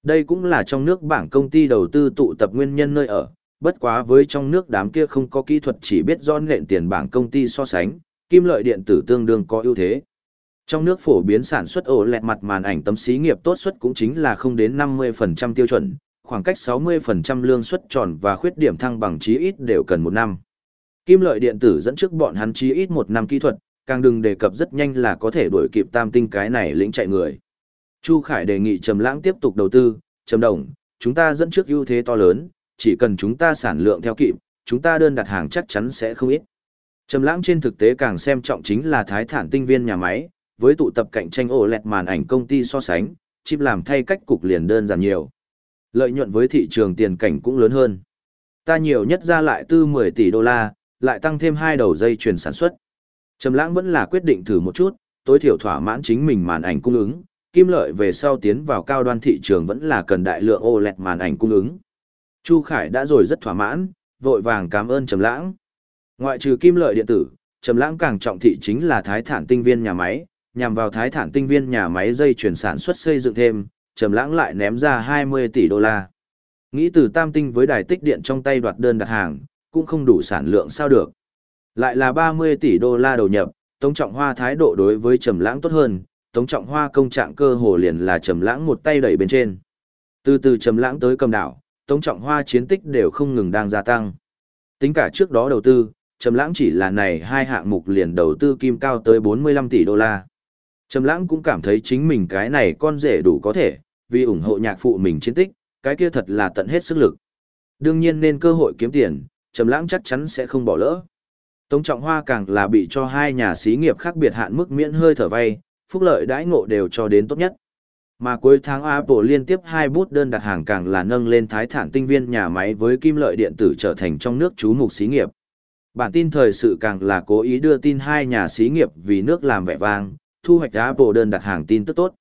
Đây cũng là trong nước bảng công ty đầu tư tụ tập nguyên nhân nơi ở, bất quá với trong nước đám kia không có kỹ thuật chỉ biết do nện tiền bảng công ty so sánh, kim lợi điện tử tương đương có ưu thế. Trong nước phổ biến sản xuất ổ lẹt mặt màn ảnh tấm xí nghiệp tốt suất cũng chính là không đến 50% tiêu chuẩn, khoảng cách 60% lương suất tròn và khuyết điểm thăng bằng chí ít đều cần một năm. Kim lợi điện tử dẫn trước bọn hắn chí ít một năm kỹ thuật, càng đừng đề cập rất nhanh là có thể đuổi kịp tam tinh cái này lĩnh chạy người. Chu Khải đề nghị Trầm Lãng tiếp tục đầu tư, Trầm Đồng, chúng ta dẫn trước ưu thế to lớn, chỉ cần chúng ta sản lượng theo kịp, chúng ta đơn đặt hàng chắc chắn sẽ không ít. Trầm Lãng trên thực tế càng xem trọng chính là Thái Thản tinh viên nhà máy, với tụ tập cạnh tranh ổ lẹt màn ảnh công ty so sánh, chip làm thay cách cục liền đơn giản nhiều. Lợi nhuận với thị trường tiền cảnh cũng lớn hơn. Ta nhiều nhất ra lại tư 10 tỷ đô la, lại tăng thêm hai đầu dây chuyển sản xuất. Trầm Lãng vẫn là quyết định thử một chút, tối thiểu thỏa mãn chính mình màn ảnh cung ứng, kim lợi về sau tiến vào cao đoan thị trường vẫn là cần đại lượng OLED màn ảnh cung ứng. Chu Khải đã rồi rất thỏa mãn, vội vàng cảm ơn Trầm Lãng. Ngoại trừ kim lợi điện tử, Trầm Lãng càng trọng thị chính là Thái Thản tinh viên nhà máy, nhằm vào Thái Thản tinh viên nhà máy dây chuyển sản xuất xây dựng thêm, Trầm Lãng lại ném ra 20 tỷ đô la. Nghĩ từ Tam Tinh với đài tích điện trong tay đoạt đơn đặt hàng, cũng không đủ sản lượng sao được. Lại là 30 tỷ đô la đầu nhập, Tống Trọng Hoa thái độ đối với Trầm Lãng tốt hơn, Tống Trọng Hoa công trạng cơ hồ liền là Trầm Lãng một tay đẩy bên trên. Từ từ Trầm Lãng tới cầm đảo, Tống Trọng Hoa chiến tích đều không ngừng đang gia tăng. Tính cả trước đó đầu tư, Trầm Lãng chỉ là này hai hạng mục liền đầu tư kim cao tới 45 tỷ đô la. Trầm Lãng cũng cảm thấy chính mình cái này con rể đủ có thể, vì ủng hộ nhạc phụ mình chiến tích, cái kia thật là tận hết sức lực. Đương nhiên nên cơ hội kiếm tiền, Trầm Lãng chắc chắn sẽ không bỏ lỡ. Tống Trọng Hoa càng là bị cho hai nhà xí nghiệp khác biệt hạn mức miễn hơi thở vay, phúc lợi đãi ngộ đều cho đến tốt nhất. Mà cuối tháng Apple liên tiếp hai bút đơn đặt hàng càng là nâng lên thái thản tinh viên nhà máy với kim lợi điện tử trở thành trong nước chú mục xí nghiệp. Bản tin thời sự càng là cố ý đưa tin hai nhà xí nghiệp vì nước làm vẻ vang, thu hoạch Apple đơn đặt hàng tin tức tốt.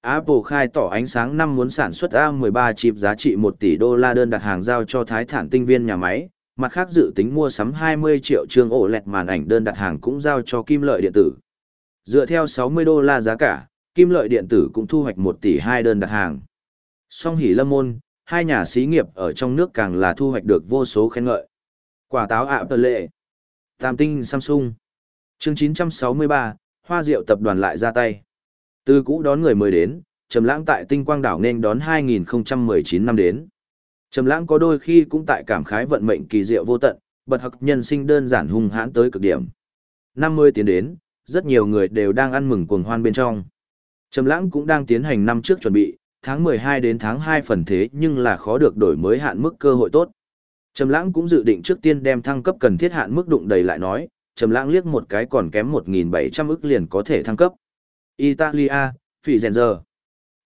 Apple khai tỏ ánh sáng năm muốn sản xuất A13 chip giá trị 1 tỷ đô la đơn đặt hàng giao cho thái thản tinh viên nhà máy, mặt khác dự tính mua sắm 20 triệu trường ổ lẹt màn ảnh đơn đặt hàng cũng giao cho kim lợi điện tử. Dựa theo 60 đô la giá cả, kim lợi điện tử cũng thu hoạch 1 tỷ 2 đơn đặt hàng. Song hỉ lâm môn, hai nhà xí nghiệp ở trong nước càng là thu hoạch được vô số khen ngợi. Quả táo ạ tờ lệ. Tam tinh Samsung. chương 963, Hoa Diệu tập đoàn lại ra tay. Từ cũ đón người mới đến, Trầm Lãng tại Tinh Quang đảo nên đón 2019 năm đến. Trầm Lãng có đôi khi cũng tại cảm khái vận mệnh kỳ diệu vô tận, bật học nhân sinh đơn giản hung hãn tới cực điểm. Năm mươi tiến đến, rất nhiều người đều đang ăn mừng cuồng hoan bên trong. Trầm Lãng cũng đang tiến hành năm trước chuẩn bị, tháng 12 đến tháng 2 phần thế nhưng là khó được đổi mới hạn mức cơ hội tốt. Trầm Lãng cũng dự định trước tiên đem thăng cấp cần thiết hạn mức đụng đầy lại nói, Trầm Lãng liếc một cái còn kém 1700 ức liền có thể thăng cấp. Italia, Phỉ Rèn giờ.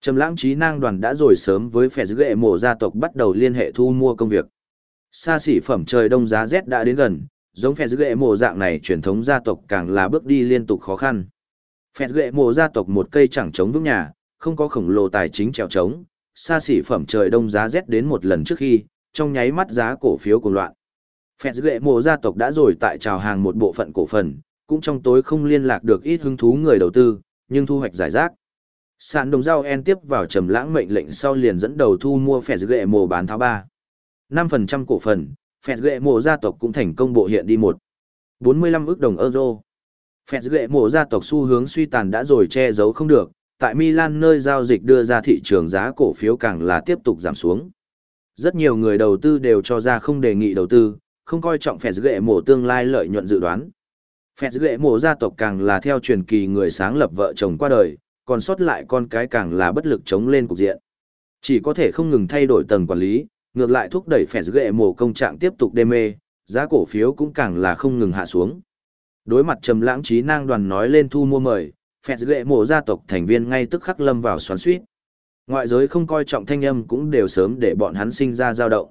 Trầm Lãng trí năng đoàn đã rồi sớm với phe giữ mộ gia tộc bắt đầu liên hệ thu mua công việc. Xa xỉ phẩm trời đông giá rét đã đến gần, giống phe giữ mộ dạng này truyền thống gia tộc càng là bước đi liên tục khó khăn. Phẹt ghệ mộ gia tộc một cây chẳng chống vững nhà, không có khổng lồ tài chính trèo trống, xa xỉ phẩm trời đông giá rét đến một lần trước khi, trong nháy mắt giá cổ phiếu cuồng loạn. Phẹt ghệ mộ gia tộc đã rồi tại trào hàng một bộ phận cổ phần, cũng trong tối không liên lạc được ít hứng thú người đầu tư, nhưng thu hoạch giải rác. Sàn đồng rau en tiếp vào trầm lãng mệnh lệnh sau liền dẫn đầu thu mua phẹt ghệ mộ bán tháo 3. 5% cổ phần, phẹt ghệ mộ gia tộc cũng thành công bộ hiện đi một 45 ước đồng euro. Phẹt lệ mộ gia tộc xu hướng suy tàn đã rồi che giấu không được, tại Milan nơi giao dịch đưa ra thị trường giá cổ phiếu càng là tiếp tục giảm xuống. Rất nhiều người đầu tư đều cho ra không đề nghị đầu tư, không coi trọng phẹt lệ mộ tương lai lợi nhuận dự đoán. Phẹt lệ mộ gia tộc càng là theo truyền kỳ người sáng lập vợ chồng qua đời, còn sót lại con cái càng là bất lực chống lên cục diện. Chỉ có thể không ngừng thay đổi tầng quản lý, ngược lại thúc đẩy phẹt lệ mộ công trạng tiếp tục đê mê, giá cổ phiếu cũng càng là không ngừng hạ xuống. Đối mặt trầm lãng trí năng đoàn nói lên thu mua mời, phẹt lệ mộ gia tộc thành viên ngay tức khắc lâm vào xoắn suýt. Ngoại giới không coi trọng thanh âm cũng đều sớm để bọn hắn sinh ra dao động.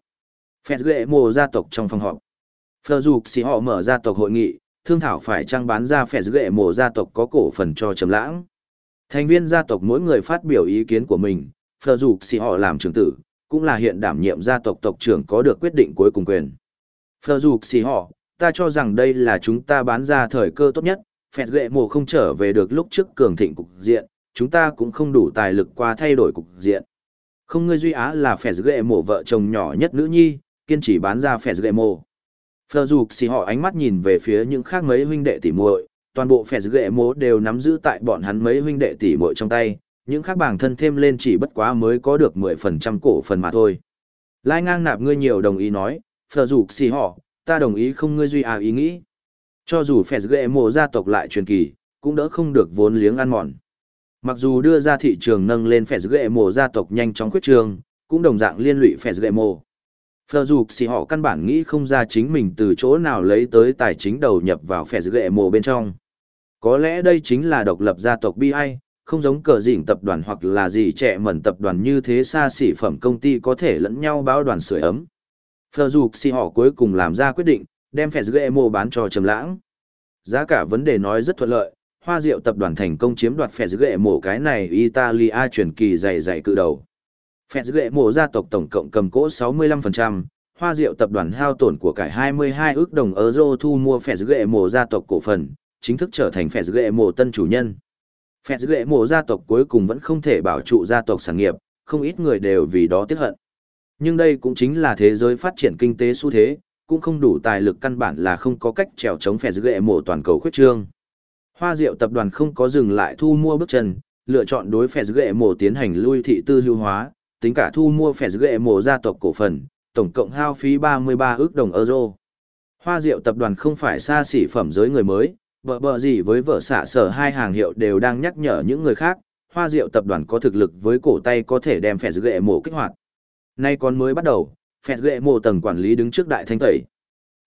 Phẹt lệ mộ gia tộc trong phòng họp. Phờ dục xì họ mở gia tộc hội nghị, thương thảo phải trang bán ra phẹt lệ mộ gia tộc có cổ phần cho trầm lãng. Thành viên gia tộc mỗi người phát biểu ý kiến của mình, phờ dục xì họ làm trưởng tử, cũng là hiện đảm nhiệm gia tộc tộc trưởng có được quyết định cuối cùng quyền. Phờ dục xì họ, ta cho rằng đây là chúng ta bán ra thời cơ tốt nhất, phẹt gệ mồ không trở về được lúc trước cường thịnh cục diện, chúng ta cũng không đủ tài lực qua thay đổi cục diện. Không ngươi duy á là phẹt gệ mồ vợ chồng nhỏ nhất nữ nhi, kiên trì bán ra phẹt gệ mồ. Phờ dục xì họ ánh mắt nhìn về phía những khác mấy huynh đệ tỉ muội, toàn bộ phẹt gệ mồ đều nắm giữ tại bọn hắn mấy huynh đệ tỉ muội trong tay, những khác bảng thân thêm lên chỉ bất quá mới có được 10% cổ phần mà thôi. Lai ngang nạp ngươi nhiều đồng ý nói, phờ dục xì họ, ta đồng ý không ngươi duy à ý nghĩ. Cho dù phèn ghệ mộ gia tộc lại truyền kỳ, cũng đỡ không được vốn liếng ăn mòn. Mặc dù đưa ra thị trường nâng lên phèn ghệ mộ gia tộc nhanh chóng khuyết trường, cũng đồng dạng liên lụy phèn ghệ mộ. Phờ dù xì họ căn bản nghĩ không ra chính mình từ chỗ nào lấy tới tài chính đầu nhập vào phèn ghệ mộ bên trong. Có lẽ đây chính là độc lập gia tộc bi ai, không giống cờ dỉn tập đoàn hoặc là gì trẻ mẩn tập đoàn như thế xa xỉ phẩm công ty có thể lẫn nhau báo đoàn sưởi ấm. Phờ dục si họ cuối cùng làm ra quyết định, đem Phẹt ghệ Mô bán cho trầm lãng. Giá cả vấn đề nói rất thuận lợi, hoa Diệu tập đoàn thành công chiếm đoạt Phẹt ghệ Mô cái này Italia truyền kỳ dày dày cự đầu. Phẹt ghệ Mô gia tộc tổng cộng cầm cố 65%, hoa Diệu tập đoàn hao tổn của cải 22 ước đồng euro thu mua Phẹt ghệ Mô gia tộc cổ phần, chính thức trở thành Phẹt ghệ Mô tân chủ nhân. Phẹt ghệ Mô gia tộc cuối cùng vẫn không thể bảo trụ gia tộc sản nghiệp, không ít người đều vì đó tiếc hận. Nhưng đây cũng chính là thế giới phát triển kinh tế xu thế, cũng không đủ tài lực căn bản là không có cách trèo chống phèn ghệ mộ toàn cầu khuyết trương. Hoa Diệu tập đoàn không có dừng lại thu mua bước chân, lựa chọn đối phèn ghệ mộ tiến hành lui thị tư lưu hóa, tính cả thu mua phèn ghệ mộ gia tộc cổ phần, tổng cộng hao phí 33 ước đồng euro. Hoa Diệu tập đoàn không phải xa xỉ phẩm giới người mới, vợ bờ gì với vợ xạ sở hai hàng hiệu đều đang nhắc nhở những người khác, Hoa Diệu tập đoàn có thực lực với cổ tay có thể đem phèn ghệ mộ kích hoạt. Nay còn mới bắt đầu, phẹt ghệ mộ tầng quản lý đứng trước đại thanh tẩy.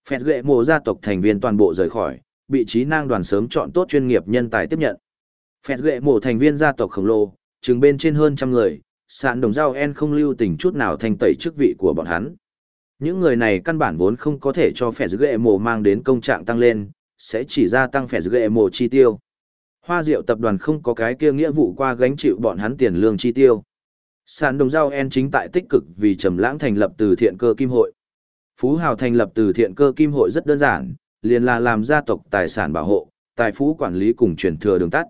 Phẹt ghệ mộ gia tộc thành viên toàn bộ rời khỏi, bị trí năng đoàn sớm chọn tốt chuyên nghiệp nhân tài tiếp nhận. Phẹt ghệ mộ thành viên gia tộc khổng lồ, chừng bên trên hơn trăm người, sạn đồng giao en không lưu tình chút nào thanh tẩy chức vị của bọn hắn. Những người này căn bản vốn không có thể cho phẹt ghệ mộ mang đến công trạng tăng lên, sẽ chỉ gia tăng phẹt ghệ mộ chi tiêu. Hoa Diệu tập đoàn không có cái kia nghĩa vụ qua gánh chịu bọn hắn tiền lương chi tiêu. Sản đồng giao en chính tại tích cực vì Trầm Lãng thành lập từ thiện cơ kim hội. Phú Hào thành lập từ thiện cơ kim hội rất đơn giản, liền là làm gia tộc tài sản bảo hộ, tài phú quản lý cùng truyền thừa đường tắt.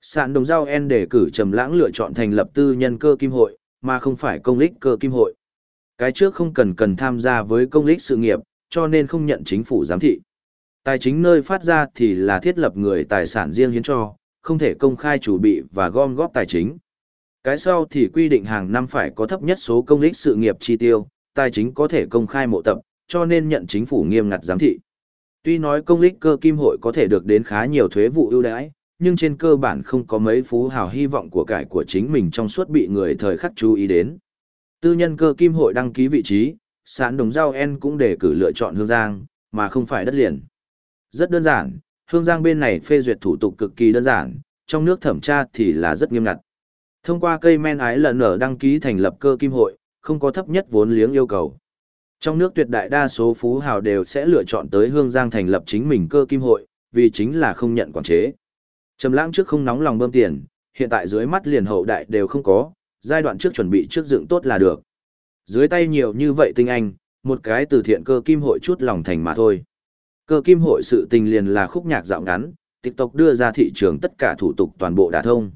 Sản đồng giao en đề cử Trầm Lãng lựa chọn thành lập tư nhân cơ kim hội, mà không phải công lích cơ kim hội. Cái trước không cần cần tham gia với công lích sự nghiệp, cho nên không nhận chính phủ giám thị. Tài chính nơi phát ra thì là thiết lập người tài sản riêng hiến cho, không thể công khai chủ bị và gom góp tài chính. Cái sau thì quy định hàng năm phải có thấp nhất số công lích sự nghiệp chi tiêu, tài chính có thể công khai mộ tập, cho nên nhận chính phủ nghiêm ngặt giám thị. Tuy nói công lích cơ kim hội có thể được đến khá nhiều thuế vụ ưu đãi, nhưng trên cơ bản không có mấy phú hào hy vọng của cải của chính mình trong suốt bị người thời khắc chú ý đến. Tư nhân cơ kim hội đăng ký vị trí, sản đồng giao En cũng để cử lựa chọn Hương Giang, mà không phải đất liền. Rất đơn giản, Hương Giang bên này phê duyệt thủ tục cực kỳ đơn giản, trong nước thẩm tra thì là rất nghiêm ngặt. Thông qua cây men ái lần ở đăng ký thành lập cơ kim hội, không có thấp nhất vốn liếng yêu cầu. Trong nước tuyệt đại đa số phú hào đều sẽ lựa chọn tới Hương Giang thành lập chính mình cơ kim hội, vì chính là không nhận quản chế. Trầm lãng trước không nóng lòng bơm tiền, hiện tại dưới mắt liền hậu đại đều không có, giai đoạn trước chuẩn bị trước dựng tốt là được. Dưới tay nhiều như vậy tinh anh, một cái từ thiện cơ kim hội chút lòng thành mà thôi. Cơ kim hội sự tình liền là khúc nhạc dạo ngắn, TikTok đưa ra thị trường tất cả thủ tục toàn bộ đã thông.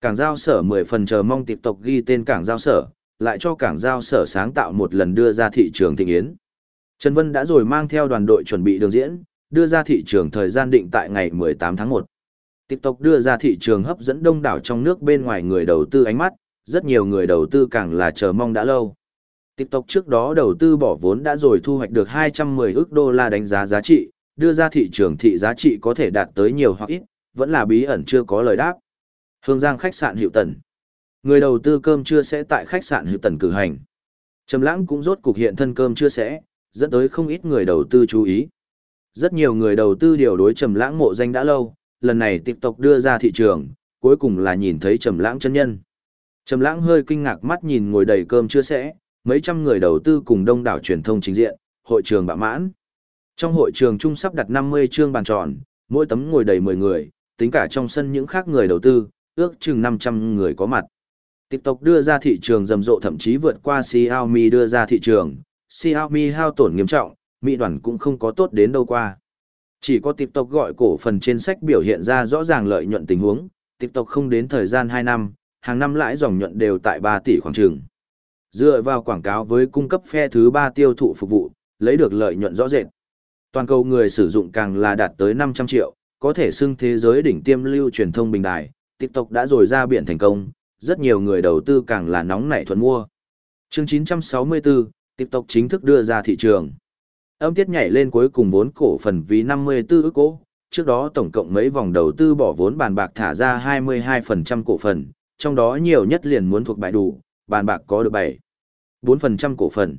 Cảng giao sở 10 phần chờ mong tiếp tục ghi tên cảng giao sở, lại cho cảng giao sở sáng tạo một lần đưa ra thị trường thịnh yến. Trần Vân đã rồi mang theo đoàn đội chuẩn bị đường diễn, đưa ra thị trường thời gian định tại ngày 18 tháng 1. TikTok đưa ra thị trường hấp dẫn đông đảo trong nước bên ngoài người đầu tư ánh mắt, rất nhiều người đầu tư càng là chờ mong đã lâu. TikTok trước đó đầu tư bỏ vốn đã rồi thu hoạch được 210 ức đô la đánh giá giá trị, đưa ra thị trường thị giá trị có thể đạt tới nhiều hoặc ít, vẫn là bí ẩn chưa có lời đáp. Hương Giang khách sạn Hiệu Tần. Người đầu tư cơm chưa sẽ tại khách sạn Hiệu Tần cử hành. Trầm Lãng cũng rốt cục hiện thân cơm chưa sẽ, dẫn tới không ít người đầu tư chú ý. Rất nhiều người đầu tư điều đối Trầm Lãng mộ danh đã lâu, lần này tiếp tục đưa ra thị trường, cuối cùng là nhìn thấy Trầm Lãng chân nhân. Trầm lãng hơi kinh ngạc mắt nhìn ngồi đầy cơm chưa sẽ, mấy trăm người đầu tư cùng đông đảo truyền thông chính diện, hội trường bạ mãn. Trong hội trường trung sắp đặt 50 chương bàn tròn, mỗi tấm ngồi đầy 10 người, tính cả trong sân những khác người đầu tư, ước chừng 500 người có mặt. TikTok đưa ra thị trường rầm rộ thậm chí vượt qua Xiaomi đưa ra thị trường, Xiaomi hao tổn nghiêm trọng, Mỹ đoàn cũng không có tốt đến đâu qua. Chỉ có TikTok gọi cổ phần trên sách biểu hiện ra rõ ràng lợi nhuận tình huống, TikTok không đến thời gian 2 năm, hàng năm lãi dòng nhuận đều tại 3 tỷ khoảng trường. Dựa vào quảng cáo với cung cấp phe thứ 3 tiêu thụ phục vụ, lấy được lợi nhuận rõ rệt. Toàn cầu người sử dụng càng là đạt tới 500 triệu, có thể xưng thế giới đỉnh tiêm lưu truyền thông bình đài, TikTok đã rồi ra biển thành công, rất nhiều người đầu tư càng là nóng nảy thuận mua. Chương 964, TikTok chính thức đưa ra thị trường. Âm tiết nhảy lên cuối cùng vốn cổ phần vì 54 ức cổ, trước đó tổng cộng mấy vòng đầu tư bỏ vốn bàn bạc thả ra 22% cổ phần, trong đó nhiều nhất liền muốn thuộc bài đủ, bàn bạc có được 7, 4% cổ phần.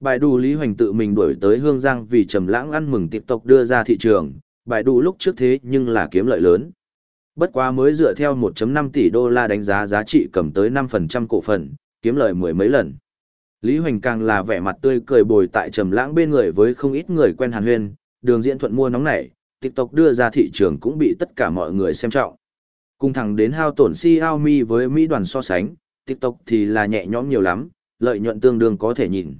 Bài đủ Lý Hoành tự mình đuổi tới Hương Giang vì trầm lãng ăn mừng TikTok đưa ra thị trường, bài đủ lúc trước thế nhưng là kiếm lợi lớn. Bất quá mới dựa theo 1.5 tỷ đô la đánh giá giá trị cầm tới 5% cổ phần, kiếm lợi mười mấy lần. Lý Hoành càng là vẻ mặt tươi cười bồi tại trầm lãng bên người với không ít người quen Hàn Huyên, đường diễn thuận mua nóng nảy, TikTok đưa ra thị trường cũng bị tất cả mọi người xem trọng. Cùng thẳng đến hao tổn Xiaomi với Mỹ đoàn so sánh, TikTok thì là nhẹ nhõm nhiều lắm, lợi nhuận tương đương có thể nhìn.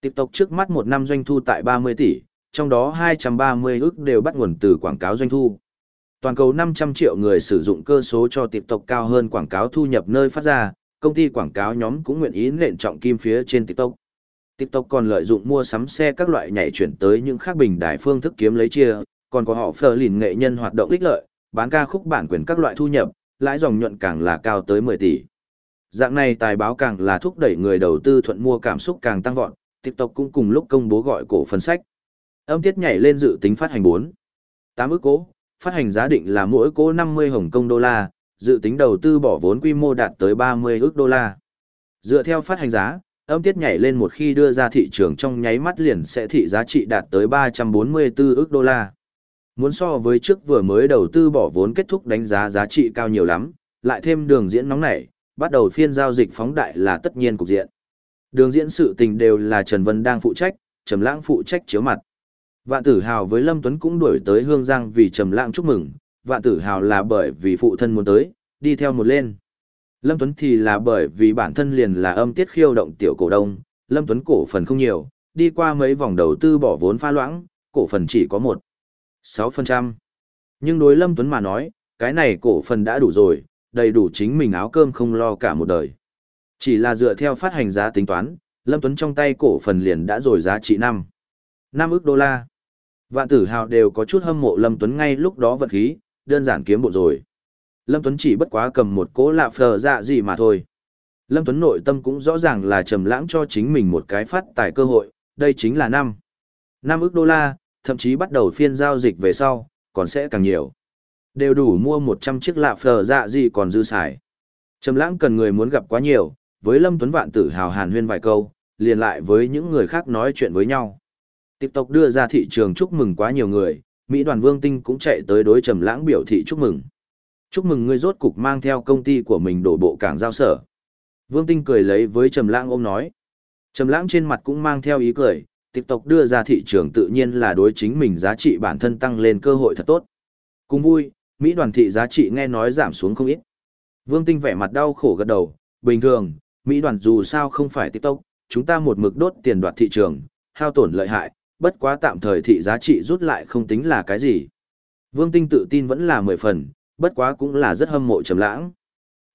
TikTok trước mắt một năm doanh thu tại 30 tỷ, trong đó 230 ức đều bắt nguồn từ quảng cáo doanh thu. Toàn cầu 500 triệu người sử dụng cơ số cho TikTok cao hơn quảng cáo thu nhập nơi phát ra, công ty quảng cáo nhóm cũng nguyện ý nện trọng kim phía trên TikTok. TikTok còn lợi dụng mua sắm xe các loại nhảy chuyển tới những khác bình đại phương thức kiếm lấy chia, còn có họ phờ lìn nghệ nhân hoạt động ích lợi, bán ca khúc bản quyền các loại thu nhập, lãi dòng nhuận càng là cao tới 10 tỷ. Dạng này tài báo càng là thúc đẩy người đầu tư thuận mua cảm xúc càng tăng vọt, TikTok cũng cùng lúc công bố gọi cổ phần sách. Âm tiết nhảy lên dự tính phát hành 4. 8 ước cố, phát hành giá định là mỗi cố 50 Hồng Kông đô la, dự tính đầu tư bỏ vốn quy mô đạt tới 30 ước đô la. Dựa theo phát hành giá, âm tiết nhảy lên một khi đưa ra thị trường trong nháy mắt liền sẽ thị giá trị đạt tới 344 ước đô la. Muốn so với trước vừa mới đầu tư bỏ vốn kết thúc đánh giá giá trị cao nhiều lắm, lại thêm đường diễn nóng nảy, bắt đầu phiên giao dịch phóng đại là tất nhiên cục diện. Đường diễn sự tình đều là Trần Vân đang phụ trách, Trầm Lãng phụ trách chiếu mặt. Vạn Tử Hào với Lâm Tuấn cũng đuổi tới Hương Giang vì Trầm Lãng chúc mừng, Vạn Tử Hào là bởi vì phụ thân muốn tới, đi theo một lên. Lâm Tuấn thì là bởi vì bản thân liền là âm tiết khiêu động tiểu cổ đông, Lâm Tuấn cổ phần không nhiều, đi qua mấy vòng đầu tư bỏ vốn pha loãng, cổ phần chỉ có một sáu phần trăm. Nhưng đối Lâm Tuấn mà nói, cái này cổ phần đã đủ rồi, đầy đủ chính mình áo cơm không lo cả một đời. Chỉ là dựa theo phát hành giá tính toán, Lâm Tuấn trong tay cổ phần liền đã rồi giá trị năm. 5 ức đô la. Vạn tử hào đều có chút hâm mộ Lâm Tuấn ngay lúc đó vật khí, đơn giản kiếm bộ rồi. Lâm Tuấn chỉ bất quá cầm một cố lạ phờ dạ gì mà thôi. Lâm Tuấn nội tâm cũng rõ ràng là trầm lãng cho chính mình một cái phát tài cơ hội, đây chính là năm. 5 ức đô la, thậm chí bắt đầu phiên giao dịch về sau, còn sẽ càng nhiều. Đều đủ mua 100 chiếc lạ phờ dạ gì còn dư xài. Trầm lãng cần người muốn gặp quá nhiều, với Lâm Tuấn Vạn Tử hào hàn huyên vài câu, liền lại với những người khác nói chuyện với nhau. TikTok đưa ra thị trường chúc mừng quá nhiều người, Mỹ đoàn Vương Tinh cũng chạy tới đối Trầm Lãng biểu thị chúc mừng. Chúc mừng ngươi rốt cục mang theo công ty của mình đổ bộ cảng giao sở. Vương Tinh cười lấy với Trầm Lãng ôm nói. Trầm Lãng trên mặt cũng mang theo ý cười, TikTok đưa ra thị trường tự nhiên là đối chính mình giá trị bản thân tăng lên cơ hội thật tốt. Cùng vui, Mỹ đoàn thị giá trị nghe nói giảm xuống không ít. Vương Tinh vẻ mặt đau khổ gật đầu, bình thường, Mỹ đoàn dù sao không phải TikTok, chúng ta một mực đốt tiền đoạt thị trường, hao tổn lợi hại, bất quá tạm thời thị giá trị rút lại không tính là cái gì. Vương Tinh tự tin vẫn là mười phần, bất quá cũng là rất hâm mộ trầm lãng.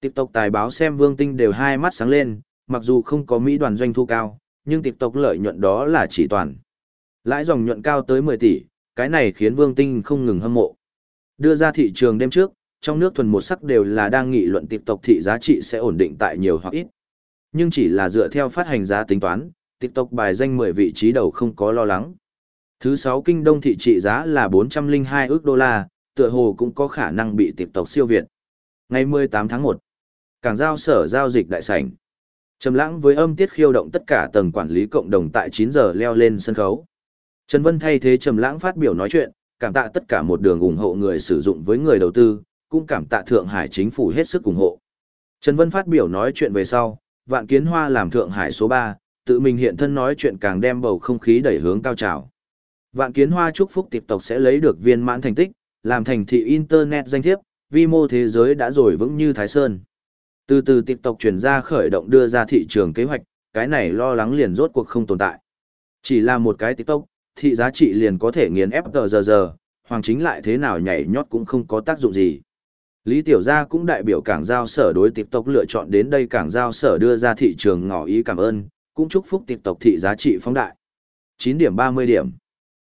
TikTok tài báo xem Vương Tinh đều hai mắt sáng lên, mặc dù không có Mỹ đoàn doanh thu cao, nhưng TikTok lợi nhuận đó là chỉ toàn. Lãi dòng nhuận cao tới 10 tỷ, cái này khiến Vương Tinh không ngừng hâm mộ. Đưa ra thị trường đêm trước, trong nước thuần một sắc đều là đang nghị luận TikTok thị giá trị sẽ ổn định tại nhiều hoặc ít. Nhưng chỉ là dựa theo phát hành giá tính toán, TikTok bài danh 10 vị trí đầu không có lo lắng. Thứ 6 kinh đông thị trị giá là 402 ước đô la, tựa hồ cũng có khả năng bị TikTok siêu việt. Ngày 18 tháng 1, cảng giao sở giao dịch đại sảnh. Trầm lãng với âm tiết khiêu động tất cả tầng quản lý cộng đồng tại 9 giờ leo lên sân khấu. Trần Vân thay thế Trầm lãng phát biểu nói chuyện, cảm tạ tất cả một đường ủng hộ người sử dụng với người đầu tư, cũng cảm tạ Thượng Hải chính phủ hết sức ủng hộ. Trần Vân phát biểu nói chuyện về sau, Vạn Kiến Hoa làm Thượng Hải số 3, tự mình hiện thân nói chuyện càng đem bầu không khí đẩy hướng cao trào. Vạn Kiến Hoa chúc phúc TikTok sẽ lấy được viên mãn thành tích, làm thành thị Internet danh thiếp, vi mô thế giới đã rồi vững như Thái Sơn. Từ từ TikTok chuyển ra khởi động đưa ra thị trường kế hoạch, cái này lo lắng liền rốt cuộc không tồn tại. Chỉ là một cái TikTok, thị giá trị liền có thể nghiền ép tờ giờ giờ, hoàng chính lại thế nào nhảy nhót cũng không có tác dụng gì. Lý Tiểu Gia cũng đại biểu cảng giao sở đối TikTok lựa chọn đến đây cảng giao sở đưa ra thị trường ngỏ ý cảm ơn, cũng chúc phúc TikTok thị giá trị phóng đại. 9 điểm 30 điểm.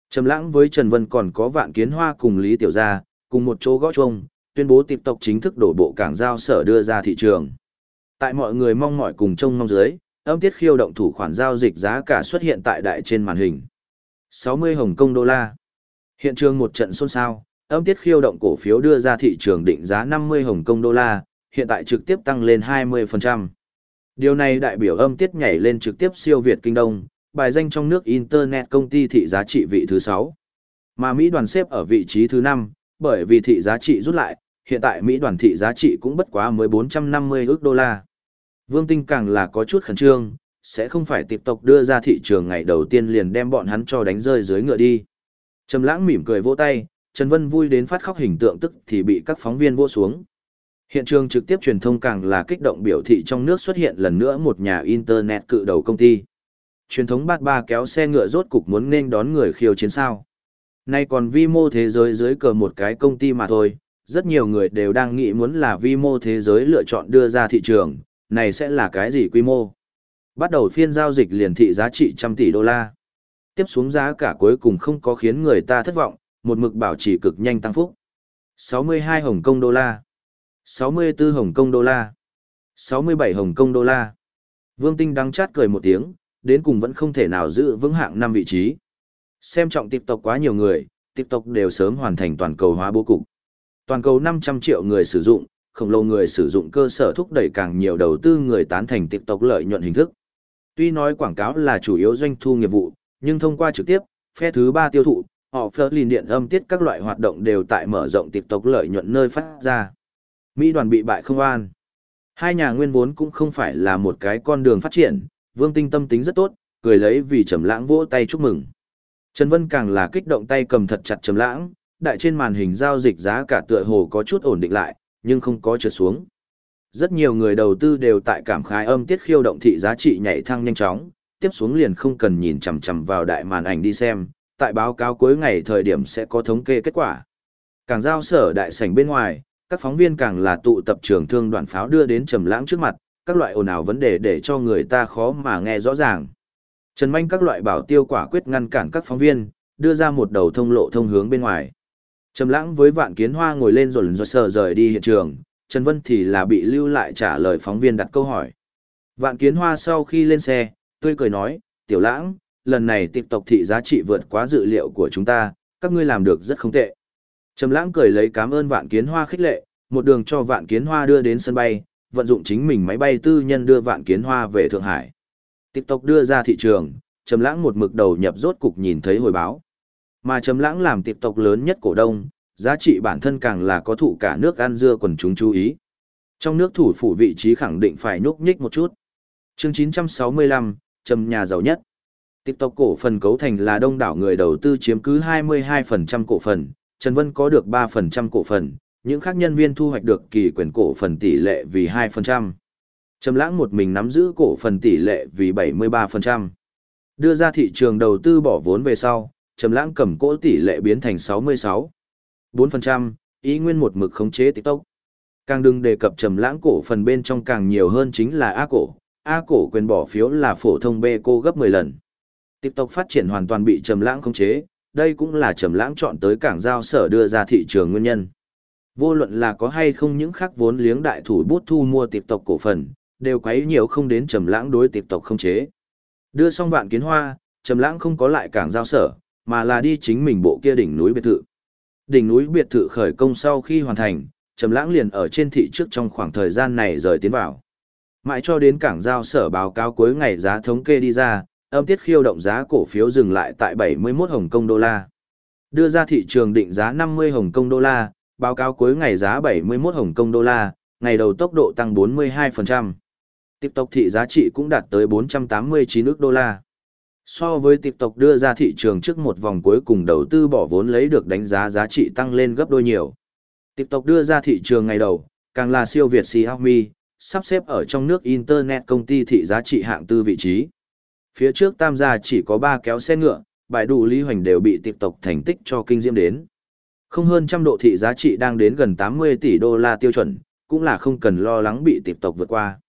Trầm lãng với Trần Vân còn có vạn kiến hoa cùng Lý Tiểu Gia, cùng một chỗ gõ chuông, tuyên bố TikTok chính thức đổ bộ cảng giao sở đưa ra thị trường. Tại mọi người mong mỏi cùng trông mong dưới, âm tiết khiêu động thủ khoản giao dịch giá cả xuất hiện tại đại trên màn hình. 60 Hồng Kông đô la. Hiện trường một trận xôn xao, âm tiết khiêu động cổ phiếu đưa ra thị trường định giá 50 Hồng Kông đô la, hiện tại trực tiếp tăng lên 20%. Điều này đại biểu âm tiết nhảy lên trực tiếp siêu Việt Kinh Đông, bài danh trong nước Internet công ty thị giá trị vị thứ 6. Mà Mỹ đoàn xếp ở vị trí thứ 5, bởi vì thị giá trị rút lại, hiện tại Mỹ đoàn thị giá trị cũng bất quá 1450 ước đô la. Vương Tinh càng là có chút khẩn trương, sẽ không phải tiếp tục đưa ra thị trường ngày đầu tiên liền đem bọn hắn cho đánh rơi dưới ngựa đi. Trầm lãng mỉm cười vỗ tay, Trần Vân vui đến phát khóc hình tượng tức thì bị các phóng viên vỗ xuống. Hiện trường trực tiếp truyền thông càng là kích động biểu thị trong nước xuất hiện lần nữa một nhà internet cự đầu công ty. Truyền thống bát ba kéo xe ngựa rốt cục muốn nên đón người khiêu chiến sao. Nay còn vi mô thế giới dưới cờ một cái công ty mà thôi, rất nhiều người đều đang nghĩ muốn là vi mô thế giới lựa chọn đưa ra thị trường, này sẽ là cái gì quy mô. Bắt đầu phiên giao dịch liền thị giá trị trăm tỷ đô la. Tiếp xuống giá cả cuối cùng không có khiến người ta thất vọng, một mực bảo trì cực nhanh tăng phúc. 62 Hồng Kông đô la, 64 Hồng Kông đô la, 67 Hồng Kông đô la. Vương Tinh đắng chát cười một tiếng, đến cùng vẫn không thể nào giữ vững hạng năm vị trí. Xem trọng tiếp tộc quá nhiều người, tiếp tộc đều sớm hoàn thành toàn cầu hóa bố cục. Toàn cầu 500 triệu người sử dụng, khổng lồ người sử dụng cơ sở thúc đẩy càng nhiều đầu tư người tán thành TikTok lợi nhuận hình thức. Tuy nói quảng cáo là chủ yếu doanh thu nghiệp vụ, nhưng thông qua trực tiếp, phe thứ ba tiêu thụ, họ Flerlin điện âm tiết các loại hoạt động đều tại mở rộng TikTok lợi nhuận nơi phát ra. Mỹ đoàn bị bại không an. Hai nhà nguyên vốn cũng không phải là một cái con đường phát triển, Vương Tinh tâm tính rất tốt, cười lấy vì Trầm Lãng vỗ tay chúc mừng. Trần Vân càng là kích động tay cầm thật chặt Trầm Lãng, đại trên màn hình giao dịch giá cả tựa hồ có chút ổn định lại, nhưng không có trượt xuống. Rất nhiều người đầu tư đều tại cảm khái âm tiết khiêu động thị giá trị nhảy thăng nhanh chóng, tiếp xuống liền không cần nhìn chằm chằm vào đại màn ảnh đi xem, tại báo cáo cuối ngày thời điểm sẽ có thống kê kết quả. Càng giao sở đại sảnh bên ngoài, các phóng viên càng là tụ tập trường thương đoàn pháo đưa đến trầm lãng trước mặt, các loại ồn ào vấn đề để cho người ta khó mà nghe rõ ràng. Trần Manh các loại bảo tiêu quả quyết ngăn cản các phóng viên, đưa ra một đầu thông lộ thông hướng bên ngoài. Trầm lãng với vạn kiến hoa ngồi lên rồi rồi sờ rời đi hiện trường, Trần Vân thì là bị lưu lại trả lời phóng viên đặt câu hỏi. Vạn kiến hoa sau khi lên xe, tươi cười nói, tiểu lãng, lần này tiếp tộc thị giá trị vượt quá dự liệu của chúng ta, các ngươi làm được rất không tệ. Trầm lãng cười lấy cảm ơn vạn kiến hoa khích lệ, một đường cho vạn kiến hoa đưa đến sân bay, vận dụng chính mình máy bay tư nhân đưa vạn kiến hoa về Thượng Hải. TikTok đưa ra thị trường, Trầm lãng một mực đầu nhập rốt cục nhìn thấy hồi báo. Mà Trầm lãng làm TikTok lớn nhất cổ đông, giá trị bản thân càng là có thụ cả nước ăn dưa quần chúng chú ý. Trong nước thủ phủ vị trí khẳng định phải nhúc nhích một chút. Chương 965, Trầm nhà giàu nhất. TikTok cổ phần cấu thành là đông đảo người đầu tư chiếm cứ 22% cổ phần, Trần Vân có được 3% cổ phần, những khác nhân viên thu hoạch được kỳ quyền cổ phần tỷ lệ vì 2%. Trầm lãng một mình nắm giữ cổ phần tỷ lệ vì 73%. Đưa ra thị trường đầu tư bỏ vốn về sau, Trầm lãng cầm cổ tỷ lệ biến thành 66. 4%, ý nguyên một mực khống chế TikTok. Càng đừng đề cập Trầm lãng cổ phần bên trong càng nhiều hơn chính là A cổ, A cổ quyền bỏ phiếu là phổ thông B cô gấp 10 lần. TikTok phát triển hoàn toàn bị Trầm lãng khống chế, đây cũng là Trầm lãng chọn tới cảng giao sở đưa ra thị trường nguyên nhân. Vô luận là có hay không những khác vốn liếng đại thủ bút thu mua tiệp tộc cổ phần, đều quấy nhiều không đến trầm lãng đối tiệp tộc không chế. Đưa xong vạn kiến hoa, trầm lãng không có lại cảng giao sở, mà là đi chính mình bộ kia đỉnh núi biệt thự. Đỉnh núi biệt thự khởi công sau khi hoàn thành, trầm lãng liền ở trên thị trước trong khoảng thời gian này rời tiến vào. Mãi cho đến cảng giao sở báo cáo cuối ngày giá thống kê đi ra, âm tiết khiêu động giá cổ phiếu dừng lại tại 71 Hồng Kông đô la. Đưa ra thị trường định giá 50 Hồng Kông đô la, báo cáo cuối ngày giá 71 Hồng Kông đô la, ngày đầu tốc độ tăng 42%. TikTok thị giá trị cũng đạt tới 489 ức đô la. So với TikTok đưa ra thị trường trước một vòng cuối cùng đầu tư bỏ vốn lấy được đánh giá giá trị tăng lên gấp đôi nhiều. TikTok đưa ra thị trường ngày đầu, càng là siêu Việt Xiaomi, sắp xếp ở trong nước Internet công ty thị giá trị hạng tư vị trí. Phía trước tam gia chỉ có ba kéo xe ngựa, bài đủ lý hoành đều bị TikTok thành tích cho kinh diễm đến. Không hơn trăm độ thị giá trị đang đến gần 80 tỷ đô la tiêu chuẩn, cũng là không cần lo lắng bị TikTok vượt qua.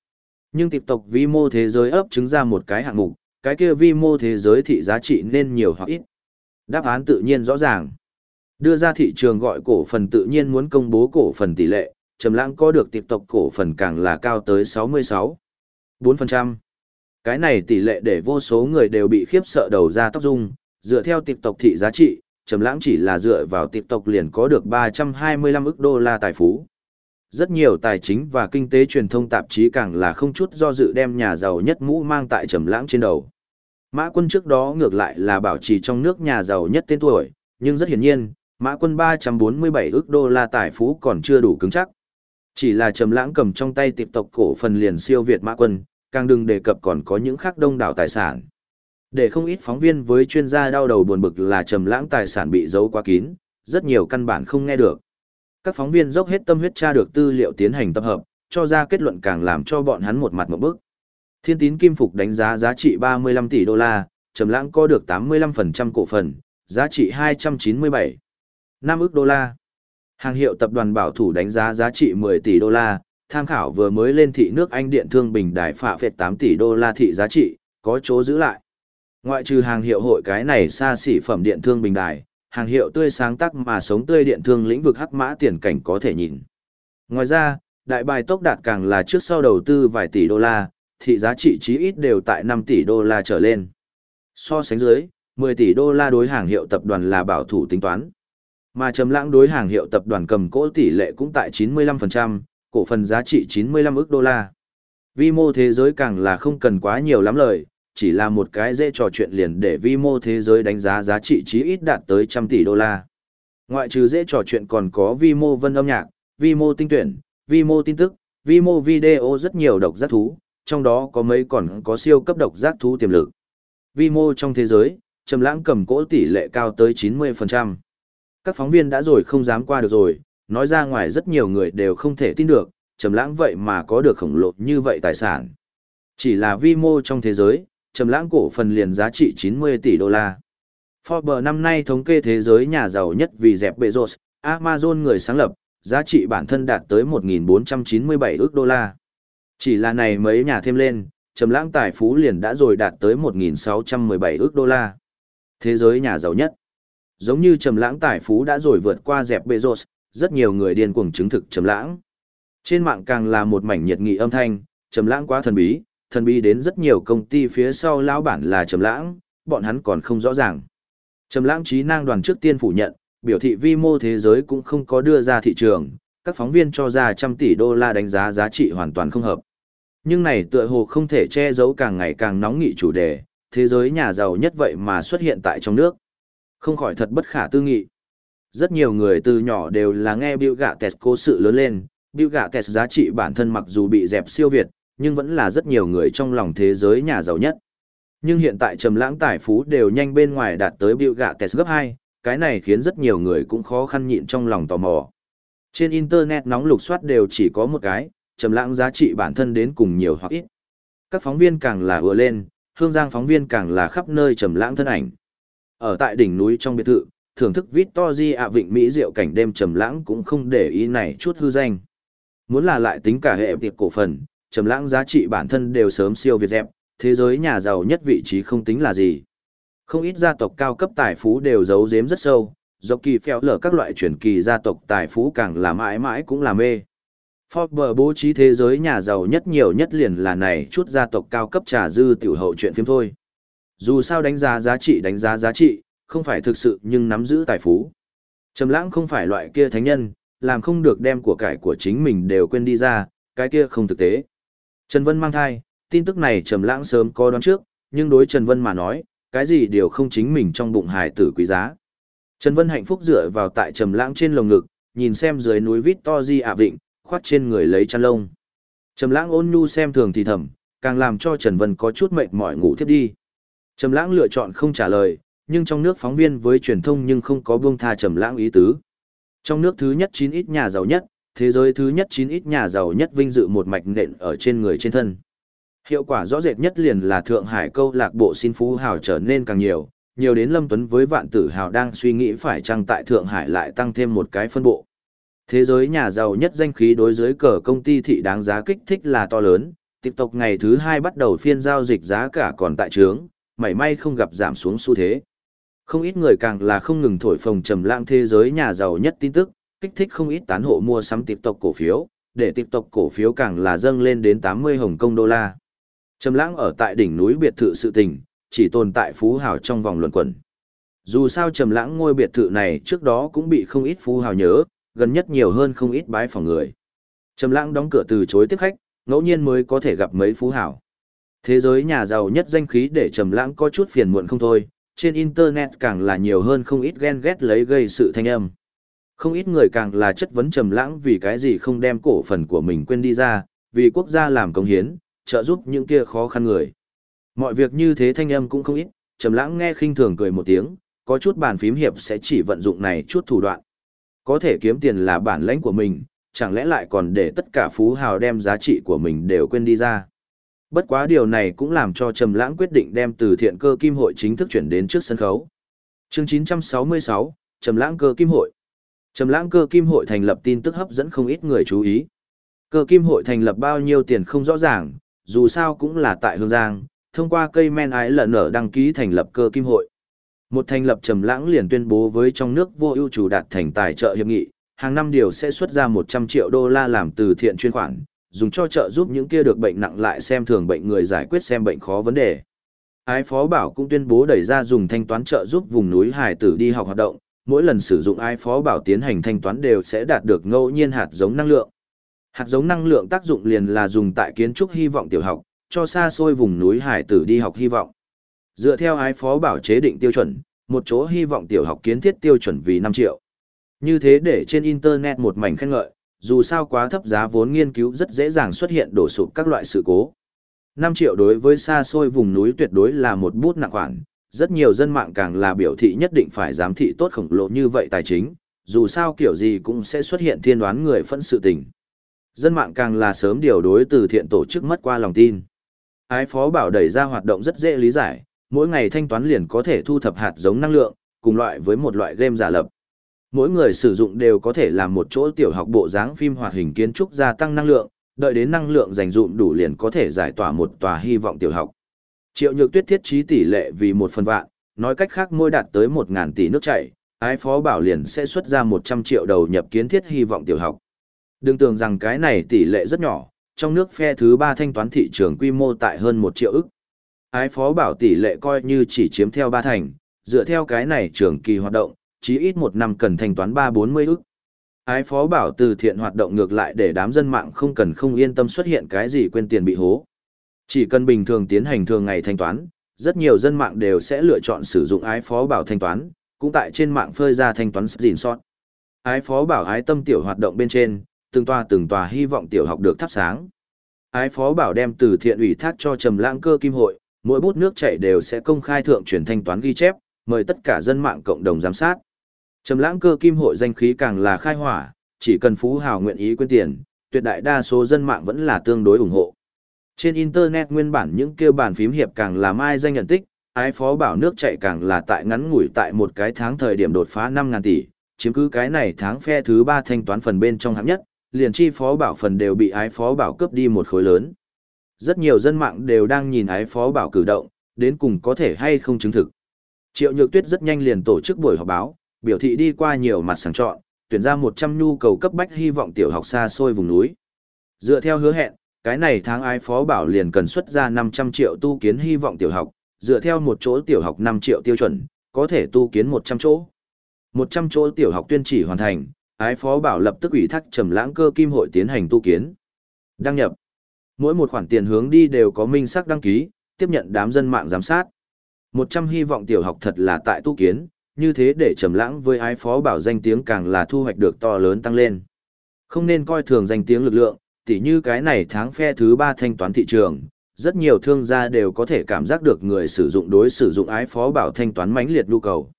Nhưng TikTok vi mô thế giới ấp chứng ra một cái hạng mục, cái kia vi mô thế giới thị giá trị nên nhiều hoặc ít. Đáp án tự nhiên rõ ràng. Đưa ra thị trường gọi cổ phần tự nhiên muốn công bố cổ phần tỷ lệ, Trầm Lãng có được tiệp tộc cổ phần càng là cao tới 66. 4%. Cái này tỷ lệ để vô số người đều bị khiếp sợ đầu ra tóc dung, dựa theo tịp tộc thị giá trị, Trầm Lãng chỉ là dựa vào tịp tộc liền có được 325 ức đô la tài phú. Rất nhiều tài chính và kinh tế truyền thông tạp chí càng là không chút do dự đem nhà giàu nhất mũ mang tại Trầm Lãng trên đầu. Mã Quân trước đó ngược lại là bảo trì trong nước nhà giàu nhất tên tuổi, nhưng rất hiển nhiên, Mã Quân 347 ức đô la tài phú còn chưa đủ cứng chắc. Chỉ là Trầm Lãng cầm trong tay tịp tộc cổ phần liền siêu việt Mã Quân, càng đừng đề cập còn có những khác đông đảo tài sản. Để không ít phóng viên với chuyên gia đau đầu buồn bực là Trầm Lãng tài sản bị giấu quá kín, rất nhiều căn bản không nghe được. Các phóng viên dốc hết tâm huyết tra được tư liệu tiến hành tập hợp, cho ra kết luận càng làm cho bọn hắn một mặt ngộp bức. Thiên tín kim phục đánh giá giá trị 35 tỷ đô la, Trầm Lãng có được 85% cổ phần, giá trị 297 5 ức đô la. Hàng hiệu tập đoàn bảo thủ đánh giá giá trị 10 tỷ đô la, tham khảo vừa mới lên thị nước Anh điện thương bình đài phạ phệt 8 tỷ đô la thị giá trị, có chỗ giữ lại. Ngoại trừ hàng hiệu hội cái này xa xỉ phẩm điện thương bình đài, hàng hiệu tươi sáng tác mà sống tươi điện thương lĩnh vực hắc mã tiền cảnh có thể nhìn. Ngoài ra, đại bài tốc đạt càng là trước sau đầu tư vài tỷ đô la, thị giá trị chí ít đều tại 5 tỷ đô la trở lên. So sánh dưới, 10 tỷ đô la đối hàng hiệu tập đoàn là bảo thủ tính toán. Mà trầm lãng đối hàng hiệu tập đoàn cầm cố tỷ lệ cũng tại 95%, cổ phần giá trị 95 ức đô la. Vi mô thế giới càng là không cần quá nhiều lắm lời, chỉ là một cái dễ trò chuyện liền để vi mô thế giới đánh giá giá trị chí ít đạt tới trăm tỷ đô la. Ngoại trừ dễ trò chuyện còn có vi mô vân âm nhạc, vi mô tinh tuyển, vi mô tin tức, vi mô video rất nhiều độc giác thú, trong đó có mấy còn có siêu cấp độc giác thú tiềm lực. Vi mô trong thế giới, trầm lãng cầm cỗ tỷ lệ cao tới 90%. Các phóng viên đã rồi không dám qua được rồi, nói ra ngoài rất nhiều người đều không thể tin được, trầm lãng vậy mà có được khổng lồ như vậy tài sản. Chỉ là vi mô trong thế giới, trầm lãng cổ phần liền giá trị 90 tỷ đô la. Forbes năm nay thống kê thế giới nhà giàu nhất vì dẹp Bezos, Amazon người sáng lập, giá trị bản thân đạt tới 1.497 ước đô la. Chỉ là này mấy nhà thêm lên, trầm lãng tài phú liền đã rồi đạt tới 1.617 ước đô la. Thế giới nhà giàu nhất. Giống như trầm lãng tài phú đã rồi vượt qua dẹp Bezos, rất nhiều người điên cuồng chứng thực trầm lãng. Trên mạng càng là một mảnh nhiệt nghị âm thanh, trầm lãng quá thần bí, thần bí đến rất nhiều công ty phía sau lão bản là trầm lãng, bọn hắn còn không rõ ràng. Trầm lãng trí năng đoàn trước tiên phủ nhận, biểu thị vi mô thế giới cũng không có đưa ra thị trường, các phóng viên cho ra trăm tỷ đô la đánh giá giá trị hoàn toàn không hợp. Nhưng này tựa hồ không thể che giấu càng ngày càng nóng nghị chủ đề, thế giới nhà giàu nhất vậy mà xuất hiện tại trong nước. Không khỏi thật bất khả tư nghị. Rất nhiều người từ nhỏ đều là nghe Bill Gates cố sự lớn lên, Bill Gates giá trị bản thân mặc dù bị dẹp siêu việt, nhưng vẫn là rất nhiều người trong lòng thế giới nhà giàu nhất. Nhưng hiện tại trầm lãng tài phú đều nhanh bên ngoài đạt tới Bill Gates gấp 2, cái này khiến rất nhiều người cũng khó khăn nhịn trong lòng tò mò. Trên internet nóng lục soát đều chỉ có một cái, trầm lãng giá trị bản thân đến cùng nhiều hoặc ít. Các phóng viên càng là ùa lên, hương giang phóng viên càng là khắp nơi trầm lãng thân ảnh. Ở tại đỉnh núi trong biệt thự, thưởng thức Victory ạ vịnh Mỹ rượu cảnh đêm trầm lãng cũng không để ý này chút hư danh. Muốn là lại tính cả hệ tiệp cổ phần, trầm lãng giá trị bản thân đều sớm siêu việt dẹp, thế giới nhà giàu nhất vị trí không tính là gì. Không ít gia tộc cao cấp tài phú đều giấu giếm rất sâu, dọc kỳ phèo lở các loại truyền kỳ gia tộc tài phú càng là mãi mãi cũng là mê. Forbes bố trí thế giới nhà giàu nhất nhiều nhất liền là này chút gia tộc cao cấp trà dư tiểu hậu chuyện phim thôi. Dù sao đánh giá giá trị đánh giá giá trị, không phải thực sự nhưng nắm giữ tài phú. Trầm lãng không phải loại kia thánh nhân, làm không được đem của cải của chính mình đều quên đi ra, cái kia không thực tế. Trần Vân mang thai, tin tức này Trầm lãng sớm có đoán trước, nhưng đối Trần Vân mà nói, cái gì đều không chính mình trong bụng hài tử quý giá. Trần Vân hạnh phúc dựa vào tại Trầm lãng trên lồng ngực, nhìn xem dưới núi vít to di ạ vịnh, khoát trên người lấy chăn lông. Trầm lãng ôn nhu xem thường thì thầm, càng làm cho Trần Vân có chút mệt mỏi ngủ thiếp đi. Trầm lãng lựa chọn không trả lời, nhưng trong nước phóng viên với truyền thông nhưng không có buông tha Trầm lãng ý tứ. Trong nước thứ nhất chín ít nhà giàu nhất, thế giới thứ nhất chín ít nhà giàu nhất vinh dự một mạch nện ở trên người trên thân. Hiệu quả rõ rệt nhất liền là Thượng Hải câu lạc bộ xin phú hào trở nên càng nhiều, nhiều đến Lâm Tuấn với vạn tử hào đang suy nghĩ phải chăng tại Thượng Hải lại tăng thêm một cái phân bộ. Thế giới nhà giàu nhất danh khí đối dưới cờ công ty thị đáng giá kích thích là to lớn, tiếp tục ngày thứ hai bắt đầu phiên giao dịch giá cả còn tại trướng, mảy may không gặp giảm xuống xu thế. Không ít người càng là không ngừng thổi phồng trầm lãng thế giới nhà giàu nhất tin tức, kích thích không ít tán hộ mua sắm tiếp tục cổ phiếu, để tiếp tục cổ phiếu càng là dâng lên đến 80 Hồng Kông đô la. Trầm lãng ở tại đỉnh núi biệt thự sự tình, chỉ tồn tại phú hào trong vòng luận quẩn. Dù sao trầm lãng ngôi biệt thự này trước đó cũng bị không ít phú hào nhớ, gần nhất nhiều hơn không ít bái phòng người. Trầm lãng đóng cửa từ chối tiếp khách, ngẫu nhiên mới có thể gặp mấy phú hào. Thế giới nhà giàu nhất danh khí để trầm lãng có chút phiền muộn không thôi, trên internet càng là nhiều hơn không ít ghen ghét lấy gây sự thanh âm. Không ít người càng là chất vấn trầm lãng vì cái gì không đem cổ phần của mình quên đi ra, vì quốc gia làm công hiến, trợ giúp những kia khó khăn người. Mọi việc như thế thanh âm cũng không ít, trầm lãng nghe khinh thường cười một tiếng, có chút bàn phím hiệp sẽ chỉ vận dụng này chút thủ đoạn. Có thể kiếm tiền là bản lãnh của mình, chẳng lẽ lại còn để tất cả phú hào đem giá trị của mình đều quên đi ra. Bất quá điều này cũng làm cho Trầm Lãng quyết định đem từ thiện cơ kim hội chính thức chuyển đến trước sân khấu. Chương 966, Trầm Lãng cơ kim hội. Trầm Lãng cơ kim hội thành lập tin tức hấp dẫn không ít người chú ý. Cơ kim hội thành lập bao nhiêu tiền không rõ ràng, dù sao cũng là tại Hương Giang, thông qua cây men ái lợn ở đăng ký thành lập cơ kim hội. Một thành lập Trầm Lãng liền tuyên bố với trong nước vô ưu chủ đạt thành tài trợ hiệp nghị, hàng năm điều sẽ xuất ra 100 triệu đô la làm từ thiện chuyên khoản, dùng cho trợ giúp những kia được bệnh nặng lại xem thường bệnh người giải quyết xem bệnh khó vấn đề. Ái Phó Bảo cũng tuyên bố đẩy ra dùng thanh toán trợ giúp vùng núi hải tử đi học hoạt động, mỗi lần sử dụng Ái Phó Bảo tiến hành thanh toán đều sẽ đạt được ngẫu nhiên hạt giống năng lượng. Hạt giống năng lượng tác dụng liền là dùng tại kiến trúc hy vọng tiểu học, cho xa xôi vùng núi hải tử đi học hy vọng. Dựa theo Ái Phó Bảo chế định tiêu chuẩn, một chỗ hy vọng tiểu học kiến thiết tiêu chuẩn vì 5 triệu. Như thế để trên Internet một mảnh khen ngợi, dù sao quá thấp giá vốn nghiên cứu rất dễ dàng xuất hiện đổ sụp các loại sự cố. 5 triệu đối với xa xôi vùng núi tuyệt đối là một bút nặng khoản, rất nhiều dân mạng càng là biểu thị nhất định phải giám thị tốt khổng lồ như vậy tài chính, dù sao kiểu gì cũng sẽ xuất hiện thiên đoán người phẫn sự tình. Dân mạng càng là sớm điều đối từ thiện tổ chức mất qua lòng tin. Ái phó bảo đẩy ra hoạt động rất dễ lý giải, mỗi ngày thanh toán liền có thể thu thập hạt giống năng lượng, cùng loại với một loại game giả lập mỗi người sử dụng đều có thể làm một chỗ tiểu học bộ dáng phim hoạt hình kiến trúc gia tăng năng lượng, đợi đến năng lượng dành dụm đủ liền có thể giải tỏa một tòa hy vọng tiểu học. Triệu Nhược Tuyết thiết trí tỷ lệ vì một phần vạn, nói cách khác mỗi đạt tới 1000 tỷ nước chảy, ái phó bảo liền sẽ xuất ra 100 triệu đầu nhập kiến thiết hy vọng tiểu học. Đừng tưởng rằng cái này tỷ lệ rất nhỏ, trong nước phe thứ 3 thanh toán thị trường quy mô tại hơn 1 triệu ức. Ái phó bảo tỷ lệ coi như chỉ chiếm theo ba thành, dựa theo cái này trường kỳ hoạt động, chí ít một năm cần thanh toán ba bốn mươi ức. Ái phó bảo từ thiện hoạt động ngược lại để đám dân mạng không cần không yên tâm xuất hiện cái gì quên tiền bị hố. Chỉ cần bình thường tiến hành thường ngày thanh toán, rất nhiều dân mạng đều sẽ lựa chọn sử dụng ái phó bảo thanh toán, cũng tại trên mạng phơi ra thanh toán gìn sót. Ái phó bảo ái tâm tiểu hoạt động bên trên, từng tòa từng tòa hy vọng tiểu học được thắp sáng. Ái phó bảo đem từ thiện ủy thác cho trầm lãng cơ kim hội, mỗi bút nước chảy đều sẽ công khai thượng truyền thanh toán ghi chép, mời tất cả dân mạng cộng đồng giám sát. Trầm lãng cơ kim hội danh khí càng là khai hỏa, chỉ cần phú hào nguyện ý quyên tiền, tuyệt đại đa số dân mạng vẫn là tương đối ủng hộ. Trên internet nguyên bản những kêu bản phím hiệp càng là mai danh nhận tích, ái phó bảo nước chạy càng là tại ngắn ngủi tại một cái tháng thời điểm đột phá 5000 tỷ, chiếm cứ cái này tháng phe thứ 3 thanh toán phần bên trong hạng nhất, liền chi phó bảo phần đều bị ái phó bảo cướp đi một khối lớn. Rất nhiều dân mạng đều đang nhìn ái phó bảo cử động, đến cùng có thể hay không chứng thực. Triệu Nhược Tuyết rất nhanh liền tổ chức buổi họp báo, biểu thị đi qua nhiều mặt sàng chọn, tuyển ra 100 nhu cầu cấp bách hy vọng tiểu học xa xôi vùng núi. Dựa theo hứa hẹn, cái này tháng ai phó bảo liền cần xuất ra 500 triệu tu kiến hy vọng tiểu học, dựa theo một chỗ tiểu học 5 triệu tiêu chuẩn, có thể tu kiến 100 chỗ. 100 chỗ tiểu học tuyên chỉ hoàn thành, ái phó bảo lập tức ủy thác trầm lãng cơ kim hội tiến hành tu kiến. Đăng nhập. Mỗi một khoản tiền hướng đi đều có minh xác đăng ký, tiếp nhận đám dân mạng giám sát. 100 hy vọng tiểu học thật là tại tu kiến, như thế để trầm lãng với ái phó bảo danh tiếng càng là thu hoạch được to lớn tăng lên. Không nên coi thường danh tiếng lực lượng, tỉ như cái này tháng phe thứ ba thanh toán thị trường, rất nhiều thương gia đều có thể cảm giác được người sử dụng đối sử dụng ái phó bảo thanh toán mãnh liệt nhu cầu.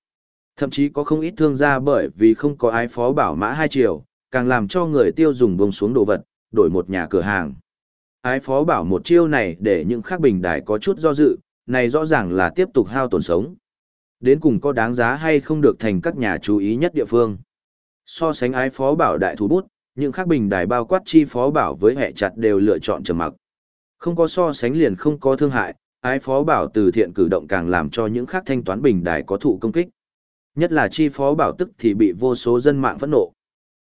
Thậm chí có không ít thương gia bởi vì không có ái phó bảo mã hai chiều, càng làm cho người tiêu dùng bông xuống đồ vật, đổi một nhà cửa hàng. Ái phó bảo một chiêu này để những khác bình đài có chút do dự, này rõ ràng là tiếp tục hao tổn sống. Đến cùng có đáng giá hay không được thành các nhà chú ý nhất địa phương. So sánh ái phó bảo đại thủ bút, những khác bình đài bao quát chi phó bảo với hệ chặt đều lựa chọn trầm mặc. Không có so sánh liền không có thương hại, ái phó bảo từ thiện cử động càng làm cho những khác thanh toán bình đài có thụ công kích. Nhất là chi phó bảo tức thì bị vô số dân mạng phẫn nộ.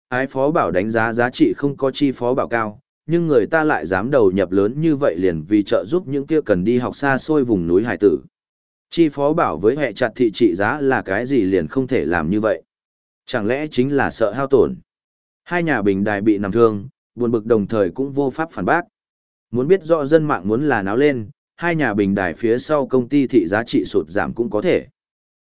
Ái phó bảo đánh giá giá trị không có chi phó bảo cao, nhưng người ta lại dám đầu nhập lớn như vậy liền vì trợ giúp những kia cần đi học xa xôi vùng núi hải tử. Chi phó bảo với hệ chặt thị trị giá là cái gì liền không thể làm như vậy. Chẳng lẽ chính là sợ hao tổn. Hai nhà bình đài bị nằm thương, buồn bực đồng thời cũng vô pháp phản bác. Muốn biết rõ dân mạng muốn là náo lên, hai nhà bình đài phía sau công ty thị giá trị sụt giảm cũng có thể.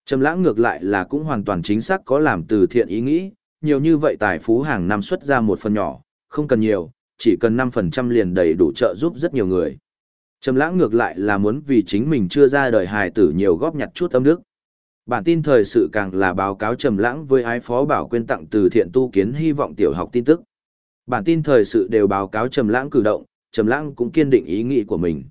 Trầm lãng ngược lại là cũng hoàn toàn chính xác có làm từ thiện ý nghĩ, nhiều như vậy tài phú hàng năm xuất ra một phần nhỏ, không cần nhiều, chỉ cần 5% liền đầy đủ trợ giúp rất nhiều người. Trầm lãng ngược lại là muốn vì chính mình chưa ra đời hài tử nhiều góp nhặt chút âm đức. Bản tin thời sự càng là báo cáo trầm lãng với ái phó bảo quyên tặng từ thiện tu kiến hy vọng tiểu học tin tức. Bản tin thời sự đều báo cáo trầm lãng cử động, trầm lãng cũng kiên định ý nghĩ của mình.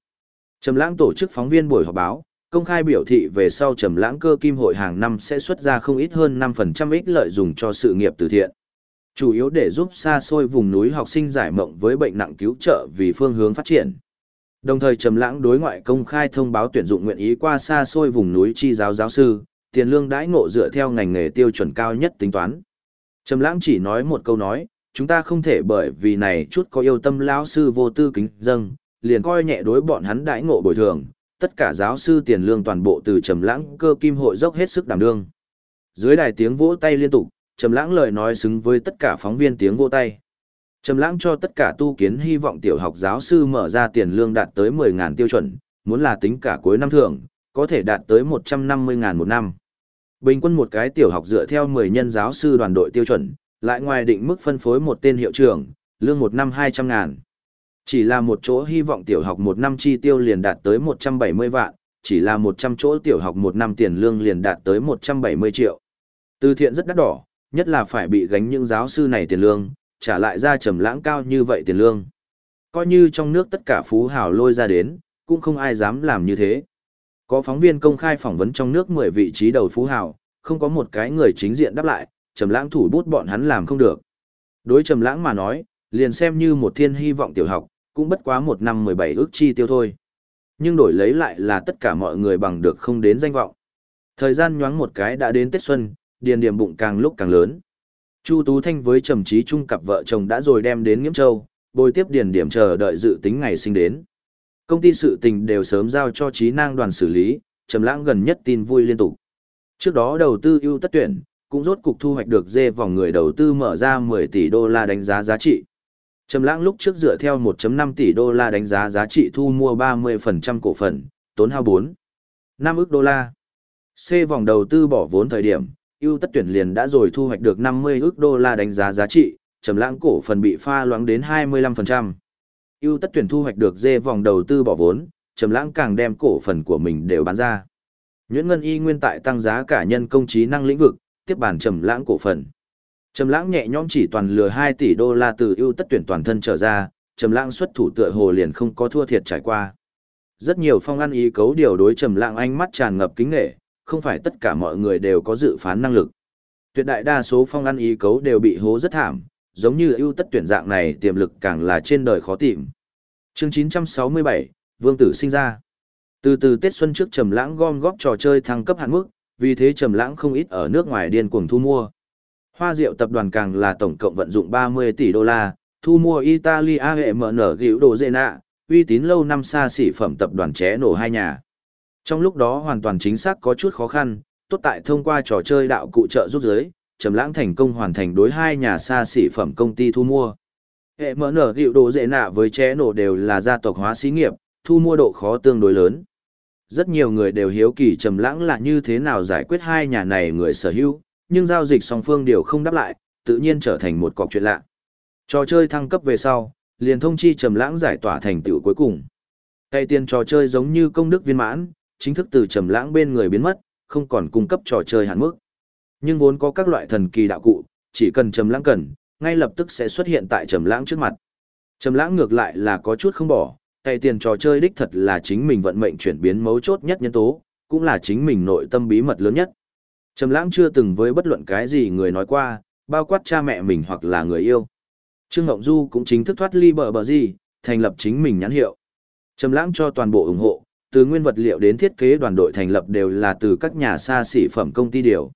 Trầm lãng tổ chức phóng viên buổi họp báo, công khai biểu thị về sau trầm lãng cơ kim hội hàng năm sẽ xuất ra không ít hơn 5% ích lợi dùng cho sự nghiệp từ thiện. Chủ yếu để giúp xa xôi vùng núi học sinh giải mộng với bệnh nặng cứu trợ vì phương hướng phát triển. Đồng thời trầm lãng đối ngoại công khai thông báo tuyển dụng nguyện ý qua xa xôi vùng núi chi giáo giáo sư, tiền lương đãi ngộ dựa theo ngành nghề tiêu chuẩn cao nhất tính toán. Trầm lãng chỉ nói một câu nói, chúng ta không thể bởi vì này chút có yêu tâm lão sư vô tư kính dâng, liền coi nhẹ đối bọn hắn đãi ngộ bồi thường, tất cả giáo sư tiền lương toàn bộ từ trầm lãng cơ kim hội dốc hết sức đảm đương. Dưới đài tiếng vỗ tay liên tục, trầm lãng lời nói xứng với tất cả phóng viên tiếng vỗ tay. Trầm lãng cho tất cả tu kiến hy vọng tiểu học giáo sư mở ra tiền lương đạt tới 10.000 tiêu chuẩn, muốn là tính cả cuối năm thưởng, có thể đạt tới 150.000 một năm. Bình quân một cái tiểu học dựa theo 10 nhân giáo sư đoàn đội tiêu chuẩn, lại ngoài định mức phân phối một tên hiệu trưởng, lương một năm 200 ngàn. Chỉ là một chỗ hy vọng tiểu học một năm chi tiêu liền đạt tới 170 vạn, chỉ là 100 chỗ tiểu học một năm tiền lương liền đạt tới 170 triệu. Từ thiện rất đắt đỏ, nhất là phải bị gánh những giáo sư này tiền lương, trả lại ra trầm lãng cao như vậy tiền lương. Coi như trong nước tất cả phú hào lôi ra đến, cũng không ai dám làm như thế. Có phóng viên công khai phỏng vấn trong nước 10 vị trí đầu phú hào, không có một cái người chính diện đáp lại, trầm lãng thủ bút bọn hắn làm không được. Đối trầm lãng mà nói, liền xem như một thiên hy vọng tiểu học, cũng bất quá một năm 17 ước chi tiêu thôi. Nhưng đổi lấy lại là tất cả mọi người bằng được không đến danh vọng. Thời gian nhoáng một cái đã đến Tết Xuân, điền điểm bụng càng lúc càng lớn. Chu Tú Thanh với Trầm trí Trung cặp vợ chồng đã rồi đem đến Nghiễm Châu, bồi tiếp điền điểm chờ đợi dự tính ngày sinh đến. Công ty sự tình đều sớm giao cho trí năng đoàn xử lý, Trầm Lãng gần nhất tin vui liên tục. Trước đó đầu tư ưu tất tuyển, cũng rốt cục thu hoạch được dê vòng người đầu tư mở ra 10 tỷ đô la đánh giá giá trị. Trầm Lãng lúc trước dựa theo 1.5 tỷ đô la đánh giá giá trị thu mua 30% cổ phần, tốn hao 4 5 ức đô la. C vòng đầu tư bỏ vốn thời điểm, ưu tất tuyển liền đã rồi thu hoạch được 50 ước đô la đánh giá giá trị, Trầm Lãng cổ phần bị pha loãng đến 25% ưu tất tuyển thu hoạch được dê vòng đầu tư bỏ vốn, Trầm Lãng càng đem cổ phần của mình đều bán ra. Nhuyễn Ngân Y nguyên tại tăng giá cả nhân công trí năng lĩnh vực, tiếp bản Trầm Lãng cổ phần. Trầm Lãng nhẹ nhõm chỉ toàn lừa 2 tỷ đô la từ ưu tất tuyển toàn thân trở ra, Trầm Lãng xuất thủ tựa hồ liền không có thua thiệt trải qua. Rất nhiều phong ăn ý cấu điều đối Trầm Lãng ánh mắt tràn ngập kính nể, không phải tất cả mọi người đều có dự phán năng lực. Tuyệt đại đa số phong ăn ý cấu đều bị hố rất thảm, giống như ưu tất tuyển dạng này tiềm lực càng là trên đời khó tìm. Chương 967, Vương tử sinh ra. Từ từ Tết xuân trước Trầm Lãng gom góp trò chơi thăng cấp hạn mức, vì thế Trầm Lãng không ít ở nước ngoài điên cuồng thu mua. Hoa Diệu tập đoàn càng là tổng cộng vận dụng 30 tỷ đô la, thu mua Italia hệ mở nở gữu đồ dê nạ, uy tín lâu năm xa xỉ phẩm tập đoàn ché nổ hai nhà. Trong lúc đó hoàn toàn chính xác có chút khó khăn, tốt tại thông qua trò chơi đạo cụ trợ giúp giới, Trầm Lãng thành công hoàn thành đối hai nhà xa xỉ phẩm công ty thu mua. Hệ mở nở hiệu đồ dễ nạ với ché nổ đều là gia tộc hóa xí nghiệp, thu mua độ khó tương đối lớn. Rất nhiều người đều hiếu kỳ trầm lãng là như thế nào giải quyết hai nhà này người sở hữu, nhưng giao dịch song phương đều không đáp lại, tự nhiên trở thành một cọc chuyện lạ. Trò chơi thăng cấp về sau, liền thông chi Trầm Lãng giải tỏa thành tựu cuối cùng. Cây tiền trò chơi giống như công đức viên mãn, chính thức từ Trầm Lãng bên người biến mất, không còn cung cấp trò chơi hạn mức. Nhưng vốn có các loại thần kỳ đạo cụ, chỉ cần Trầm Lãng cần, ngay lập tức sẽ xuất hiện tại Trầm Lãng trước mặt. Trầm Lãng ngược lại là có chút không bỏ, tay tiền trò chơi đích thật là chính mình vận mệnh chuyển biến mấu chốt nhất nhân tố, cũng là chính mình nội tâm bí mật lớn nhất. Trầm Lãng chưa từng với bất luận cái gì người nói qua, bao quát cha mẹ mình hoặc là người yêu. Trương Ngộng Du cũng chính thức thoát ly bờ bờ gì, thành lập chính mình nhãn hiệu. Trầm Lãng cho toàn bộ ủng hộ, từ nguyên vật liệu đến thiết kế đoàn đội thành lập đều là từ các nhà xa xỉ phẩm công ty điều.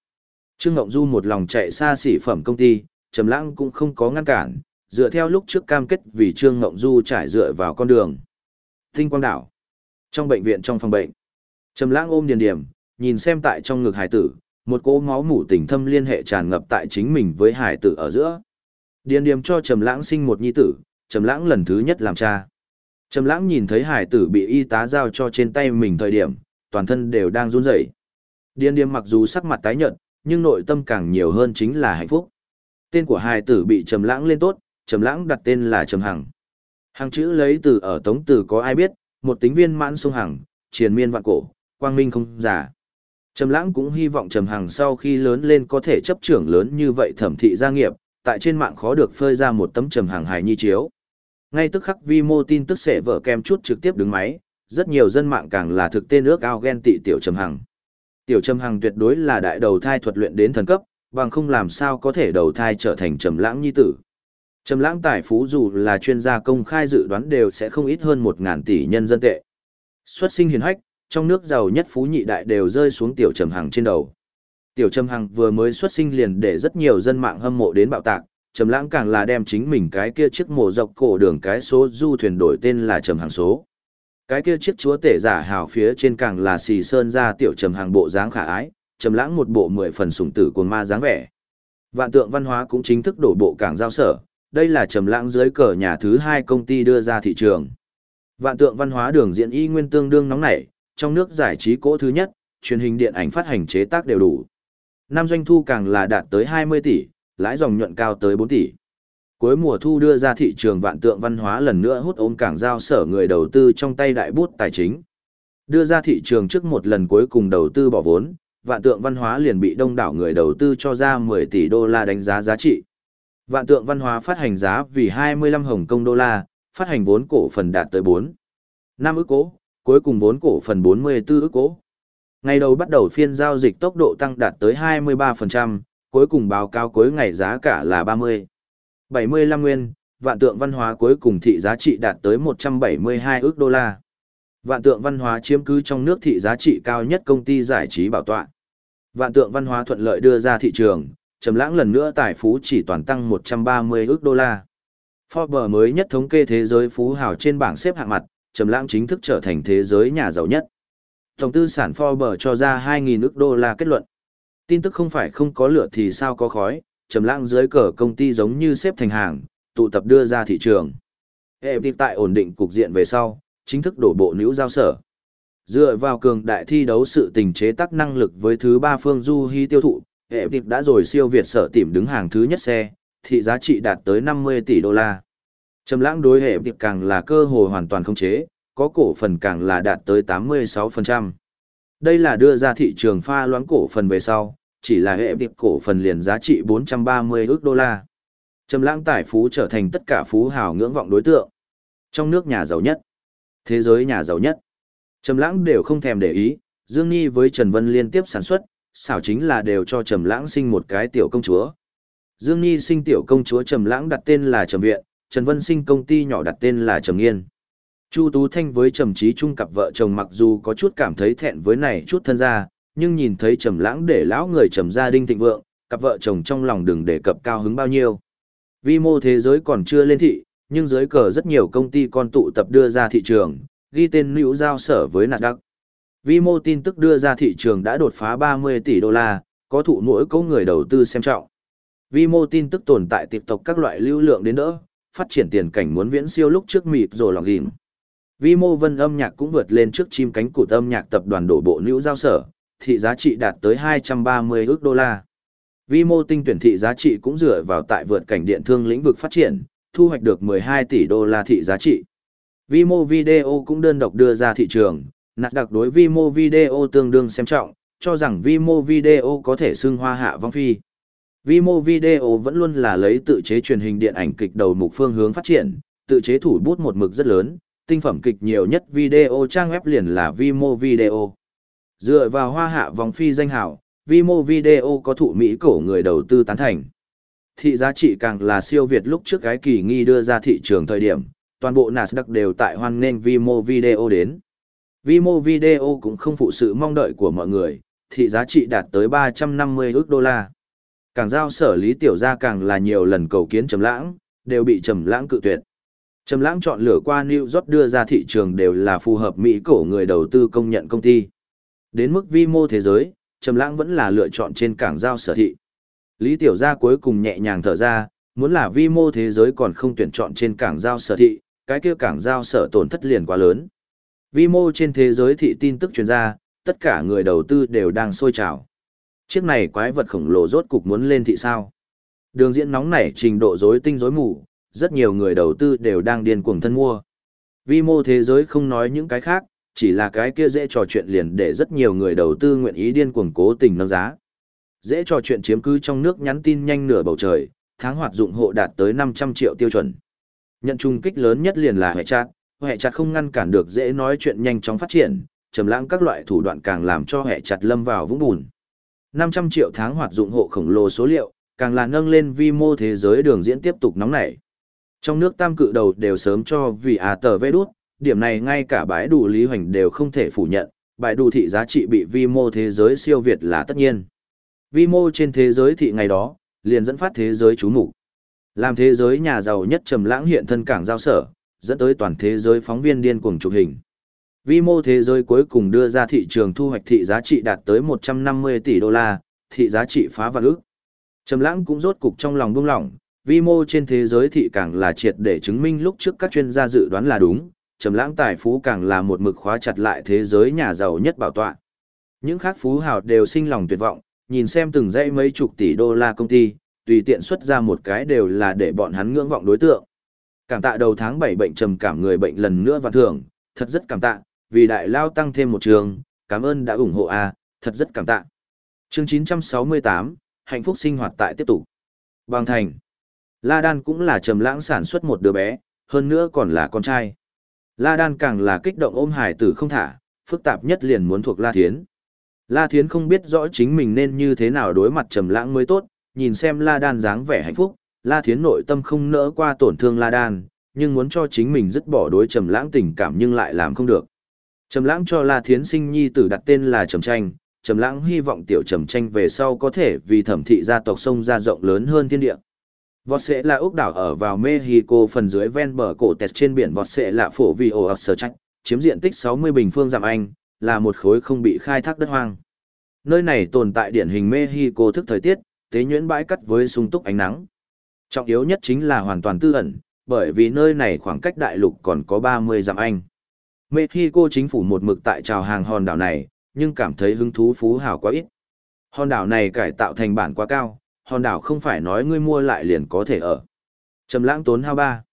Trương Ngộng Du một lòng chạy xa xỉ phẩm công ty, Trầm Lãng cũng không có ngăn cản, dựa theo lúc trước cam kết vì Trương Ngộng Du trải dựa vào con đường. Tinh Quang Đảo. Trong bệnh viện trong phòng bệnh, Trầm Lãng ôm Điền Điểm, nhìn xem tại trong ngực hải tử, một cỗ máu mủ tình thâm liên hệ tràn ngập tại chính mình với hải tử ở giữa. Điền Điểm cho Trầm Lãng sinh một nhi tử, Trầm Lãng lần thứ nhất làm cha. Trầm Lãng nhìn thấy hải tử bị y tá giao cho trên tay mình thời điểm, toàn thân đều đang run rẩy. Điên điên mặc dù sắc mặt tái nhợt, nhưng nội tâm càng nhiều hơn chính là hạnh phúc. Tên của hải tử bị Trầm Lãng lên tốt, Trầm Lãng đặt tên là Trầm Hằng. Hằng chữ lấy từ ở Tống Từ có ai biết, một tính viên mãn sông Hằng, triền miên vạn cổ, quang minh không giả. Trầm Lãng cũng hy vọng Trầm Hằng sau khi lớn lên có thể chấp trưởng lớn như vậy thẩm thị gia nghiệp, tại trên mạng khó được phơi ra một tấm Trầm Hằng hài nhi chiếu. Ngay tức khắc vi mô tin tức sẽ vở kem chút trực tiếp đứng máy, rất nhiều dân mạng càng là thực tên ước ao ghen tị tiểu Trầm Hằng. Tiểu Trầm Hằng tuyệt đối là đại đầu thai thuật luyện đến thần cấp, bằng không làm sao có thể đầu thai trở thành Trầm Lãng nhi tử. Trầm Lãng tài phú dù là chuyên gia công khai dự đoán đều sẽ không ít hơn 1000 tỷ nhân dân tệ. Xuất sinh hiền hách, trong nước giàu nhất phú nhị đại đều rơi xuống tiểu trầm hằng trên đầu. Tiểu trầm hằng vừa mới xuất sinh liền để rất nhiều dân mạng hâm mộ đến bạo tạc, trầm lãng càng là đem chính mình cái kia chiếc mổ dọc cổ đường cái số du thuyền đổi tên là trầm hàng số. Cái kia chiếc chúa tể giả hào phía trên càng là xì sơn ra tiểu trầm hàng bộ dáng khả ái, trầm lãng một bộ mười phần sủng tử cuồng ma dáng vẻ. Vạn tượng văn hóa cũng chính thức đổ bộ cảng giao sở, đây là trầm lãng dưới cờ nhà thứ hai công ty đưa ra thị trường. Vạn tượng văn hóa đường diễn y nguyên tương đương nóng nảy, trong nước giải trí cỗ thứ nhất, truyền hình điện ảnh phát hành chế tác đều đủ. Năm doanh thu càng là đạt tới 20 tỷ, lãi dòng nhuận cao tới 4 tỷ. Cuối mùa thu đưa ra thị trường vạn tượng văn hóa lần nữa hút ôm cảng giao sở người đầu tư trong tay đại bút tài chính. Đưa ra thị trường trước một lần cuối cùng đầu tư bỏ vốn, vạn tượng văn hóa liền bị đông đảo người đầu tư cho ra 10 tỷ đô la đánh giá giá trị. Vạn tượng văn hóa phát hành giá vì 25 Hồng Kông đô la, phát hành vốn cổ phần đạt tới 4. 5 ức cố, cuối cùng vốn cổ phần 44 ức cố. Ngày đầu bắt đầu phiên giao dịch tốc độ tăng đạt tới 23%, cuối cùng báo cáo cuối ngày giá cả là 30. 75 nguyên, vạn tượng văn hóa cuối cùng thị giá trị đạt tới 172 ước đô la. Vạn tượng văn hóa chiếm cứ trong nước thị giá trị cao nhất công ty giải trí bảo tọa. Vạn tượng văn hóa thuận lợi đưa ra thị trường, trầm lãng lần nữa tài phú chỉ toàn tăng 130 ước đô la. Forbes mới nhất thống kê thế giới phú hào trên bảng xếp hạng mặt, Trầm Lãng chính thức trở thành thế giới nhà giàu nhất. Tổng tư sản Forbes cho ra 2.000 ức đô la kết luận. Tin tức không phải không có lửa thì sao có khói, Trầm Lãng dưới cờ công ty giống như xếp thành hàng, tụ tập đưa ra thị trường. Hệ việc tại ổn định cục diện về sau, chính thức đổ bộ nữ giao sở. Dựa vào cường đại thi đấu sự tình chế tác năng lực với thứ ba phương du hy tiêu thụ, hệ việc đã rồi siêu việt sở tìm đứng hàng thứ nhất xe, thị giá trị đạt tới 50 tỷ đô la. Trầm lãng đối hệ việc càng là cơ hội hoàn toàn không chế, có cổ phần càng là đạt tới 86%. Đây là đưa ra thị trường pha loãng cổ phần về sau, chỉ là hệ việc cổ phần liền giá trị 430 ước đô la. Trầm lãng tài phú trở thành tất cả phú hào ngưỡng vọng đối tượng. Trong nước nhà giàu nhất, thế giới nhà giàu nhất. Trầm lãng đều không thèm để ý, Dương Nhi với Trần Vân liên tiếp sản xuất, xảo chính là đều cho Trầm lãng sinh một cái tiểu công chúa. Dương Nhi sinh tiểu công chúa Trầm lãng đặt tên là Trầm Viện, Trần Vân Sinh công ty nhỏ đặt tên là Trầm Nghiên. Chu Tú Thanh với Trầm Chí Trung cặp vợ chồng mặc dù có chút cảm thấy thẹn với này chút thân gia, nhưng nhìn thấy Trầm Lãng để lão người Trầm gia đinh thịnh vượng, cặp vợ chồng trong lòng đừng đề cập cao hứng bao nhiêu. Vi mô thế giới còn chưa lên thị, nhưng dưới cờ rất nhiều công ty con tụ tập đưa ra thị trường, ghi tên nữ giao sở với nạt đắc. Vi mô tin tức đưa ra thị trường đã đột phá 30 tỷ đô la, có thụ mỗi câu người đầu tư xem trọng. Vi mô tin tức tồn tại tiếp tục các loại lưu lượng đến đỡ, phát triển tiền cảnh muốn viễn siêu lúc trước mịt rồi lòng ghim. Vi mô vân âm nhạc cũng vượt lên trước chim cánh cụt âm nhạc tập đoàn đổ bộ nữ giao sở, thị giá trị đạt tới 230 ước đô la. Vi mô tinh tuyển thị giá trị cũng dựa vào tại vượt cảnh điện thương lĩnh vực phát triển, thu hoạch được 12 tỷ đô la thị giá trị. Vi mô Video cũng đơn độc đưa ra thị trường, nạt đặc đối Vi mô Video tương đương xem trọng, cho rằng Vi mô Video có thể xưng hoa hạ vong phi. Vi mô Video vẫn luôn là lấy tự chế truyền hình điện ảnh kịch đầu mục phương hướng phát triển, tự chế thủ bút một mực rất lớn, tinh phẩm kịch nhiều nhất video trang web liền là Vi mô Video. Dựa vào hoa hạ vòng phi danh hảo, Vimo Video có thụ Mỹ cổ người đầu tư tán thành. Thị giá trị càng là siêu Việt lúc trước cái kỳ nghi đưa ra thị trường thời điểm, toàn bộ Nasdaq đều tại hoan nghênh mô Video đến. Vimo Video cũng không phụ sự mong đợi của mọi người, thị giá trị đạt tới 350 ước đô la. Càng giao sở lý tiểu gia càng là nhiều lần cầu kiến Trầm Lãng, đều bị Trầm Lãng cự tuyệt. Trầm Lãng chọn lựa qua New York đưa ra thị trường đều là phù hợp Mỹ cổ người đầu tư công nhận công ty. Đến mức vi mô thế giới, Trầm Lãng vẫn là lựa chọn trên cảng giao sở thị. Lý Tiểu Gia cuối cùng nhẹ nhàng thở ra, muốn là vi mô thế giới còn không tuyển chọn trên cảng giao sở thị, cái kia cảng giao sở tổn thất liền quá lớn. Vi mô trên thế giới thị tin tức truyền ra, tất cả người đầu tư đều đang sôi trào. Chiếc này quái vật khổng lồ rốt cục muốn lên thị sao. Đường diễn nóng nảy trình độ rối tinh rối mù, rất nhiều người đầu tư đều đang điên cuồng thân mua. Vi mô thế giới không nói những cái khác, chỉ là cái kia dễ trò chuyện liền để rất nhiều người đầu tư nguyện ý điên cuồng cố tình nâng giá. Dễ trò chuyện chiếm cứ trong nước nhắn tin nhanh nửa bầu trời, tháng hoạt dụng hộ đạt tới 500 triệu tiêu chuẩn. Nhận trung kích lớn nhất liền là hệ chặt, hệ chặt không ngăn cản được dễ nói chuyện nhanh chóng phát triển, trầm lãng các loại thủ đoạn càng làm cho hệ chặt lâm vào vũng bùn. 500 triệu tháng hoạt dụng hộ khổng lồ số liệu, càng là nâng lên vi mô thế giới đường diễn tiếp tục nóng nảy. Trong nước tam cự đầu đều sớm cho vì à tờ vê đút, điểm này ngay cả bãi đủ Lý Hoành đều không thể phủ nhận, bãi đủ thị giá trị bị vi mô thế giới siêu việt là tất nhiên. Vi mô trên thế giới thị ngày đó, liền dẫn phát thế giới chú mục Làm thế giới nhà giàu nhất trầm lãng hiện thân cảng giao sở, dẫn tới toàn thế giới phóng viên điên cuồng chụp hình. Vi mô thế giới cuối cùng đưa ra thị trường thu hoạch thị giá trị đạt tới 150 tỷ đô la, thị giá trị phá vạn ước. Trầm lãng cũng rốt cục trong lòng buông lỏng, vi mô trên thế giới thị càng là triệt để chứng minh lúc trước các chuyên gia dự đoán là đúng, trầm lãng tài phú càng là một mực khóa chặt lại thế giới nhà giàu nhất bảo tọa. Những khác phú hào đều sinh lòng tuyệt vọng, nhìn xem từng dãy mấy chục tỷ đô la công ty, tùy tiện xuất ra một cái đều là để bọn hắn ngưỡng vọng đối tượng. Cảm tạ đầu tháng 7 bệnh trầm cảm người bệnh lần nữa và thưởng, thật rất cảm tạ, vì đại lao tăng thêm một trường, cảm ơn đã ủng hộ a, thật rất cảm tạ. Chương 968, hạnh phúc sinh hoạt tại tiếp tục. Bàng thành. La Đan cũng là trầm lãng sản xuất một đứa bé, hơn nữa còn là con trai. La Đan càng là kích động ôm hải tử không thả, phức tạp nhất liền muốn thuộc La Thiến. La Thiến không biết rõ chính mình nên như thế nào đối mặt trầm lãng mới tốt, nhìn xem La Đan dáng vẻ hạnh phúc, La Thiến nội tâm không nỡ qua tổn thương La Đan, nhưng muốn cho chính mình dứt bỏ đối trầm lãng tình cảm nhưng lại làm không được. Trầm lãng cho La Thiến sinh nhi tử đặt tên là Trầm Tranh, Trầm lãng hy vọng tiểu Trầm Tranh về sau có thể vì thẩm thị gia tộc sông ra rộng lớn hơn thiên địa. Vọt sẽ là ốc đảo ở vào Mexico phần dưới ven bờ cổ tẹt trên biển vọt sẽ là phổ vi ồ sở trách, chiếm diện tích 60 bình phương dặm Anh, là một khối không bị khai thác đất hoang. Nơi này tồn tại điển hình Mexico thức thời tiết, tế nhuyễn bãi cắt với sung túc ánh nắng. Trọng yếu nhất chính là hoàn toàn tư ẩn, bởi vì nơi này khoảng cách đại lục còn có 30 dặm Anh. Mexico chính phủ một mực tại trào hàng hòn đảo này, nhưng cảm thấy hứng thú phú hào quá ít. Hòn đảo này cải tạo thành bản quá cao, hòn đảo không phải nói ngươi mua lại liền có thể ở. Trầm lãng tốn hao ba.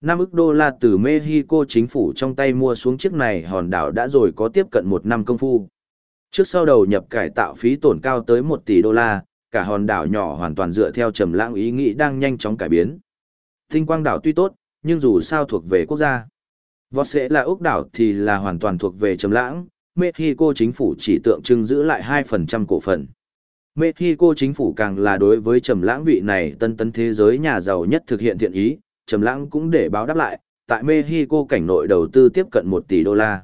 Năm ức đô la từ Mexico chính phủ trong tay mua xuống chiếc này hòn đảo đã rồi có tiếp cận một năm công phu. Trước sau đầu nhập cải tạo phí tổn cao tới 1 tỷ đô la, cả hòn đảo nhỏ hoàn toàn dựa theo trầm lãng ý nghĩ đang nhanh chóng cải biến. Tinh quang đảo tuy tốt, nhưng dù sao thuộc về quốc gia. Vọt sẽ là ốc đảo thì là hoàn toàn thuộc về trầm lãng, Mexico chính phủ chỉ tượng trưng giữ lại 2% cổ phần. Mexico chính phủ càng là đối với trầm lãng vị này tân tân thế giới nhà giàu nhất thực hiện thiện ý, trầm lãng cũng để báo đáp lại, tại Mexico cảnh nội đầu tư tiếp cận 1 tỷ đô la.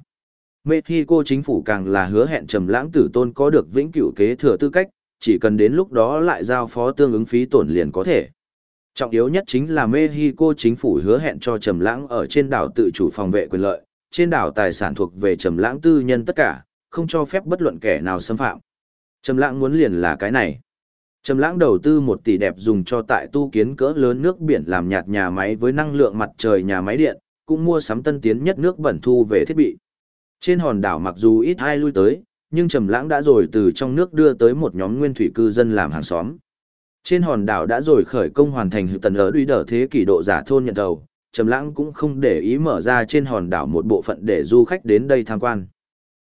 Mexico chính phủ càng là hứa hẹn trầm lãng tử tôn có được vĩnh cửu kế thừa tư cách, chỉ cần đến lúc đó lại giao phó tương ứng phí tổn liền có thể. Trọng yếu nhất chính là Mexico chính phủ hứa hẹn cho Trầm Lãng ở trên đảo tự chủ phòng vệ quyền lợi, trên đảo tài sản thuộc về Trầm Lãng tư nhân tất cả, không cho phép bất luận kẻ nào xâm phạm. Trầm Lãng muốn liền là cái này. Trầm Lãng đầu tư 1 tỷ đẹp dùng cho tại tu kiến cỡ lớn nước biển làm nhạt nhà máy với năng lượng mặt trời nhà máy điện, cũng mua sắm tân tiến nhất nước bẩn thu về thiết bị. Trên hòn đảo mặc dù ít ai lui tới, nhưng Trầm Lãng đã rồi từ trong nước đưa tới một nhóm nguyên thủy cư dân làm hàng xóm. Trên hòn đảo đã rồi khởi công hoàn thành hữu tần ở đuôi đỡ thế kỷ độ giả thôn nhận đầu, Trầm Lãng cũng không để ý mở ra trên hòn đảo một bộ phận để du khách đến đây tham quan.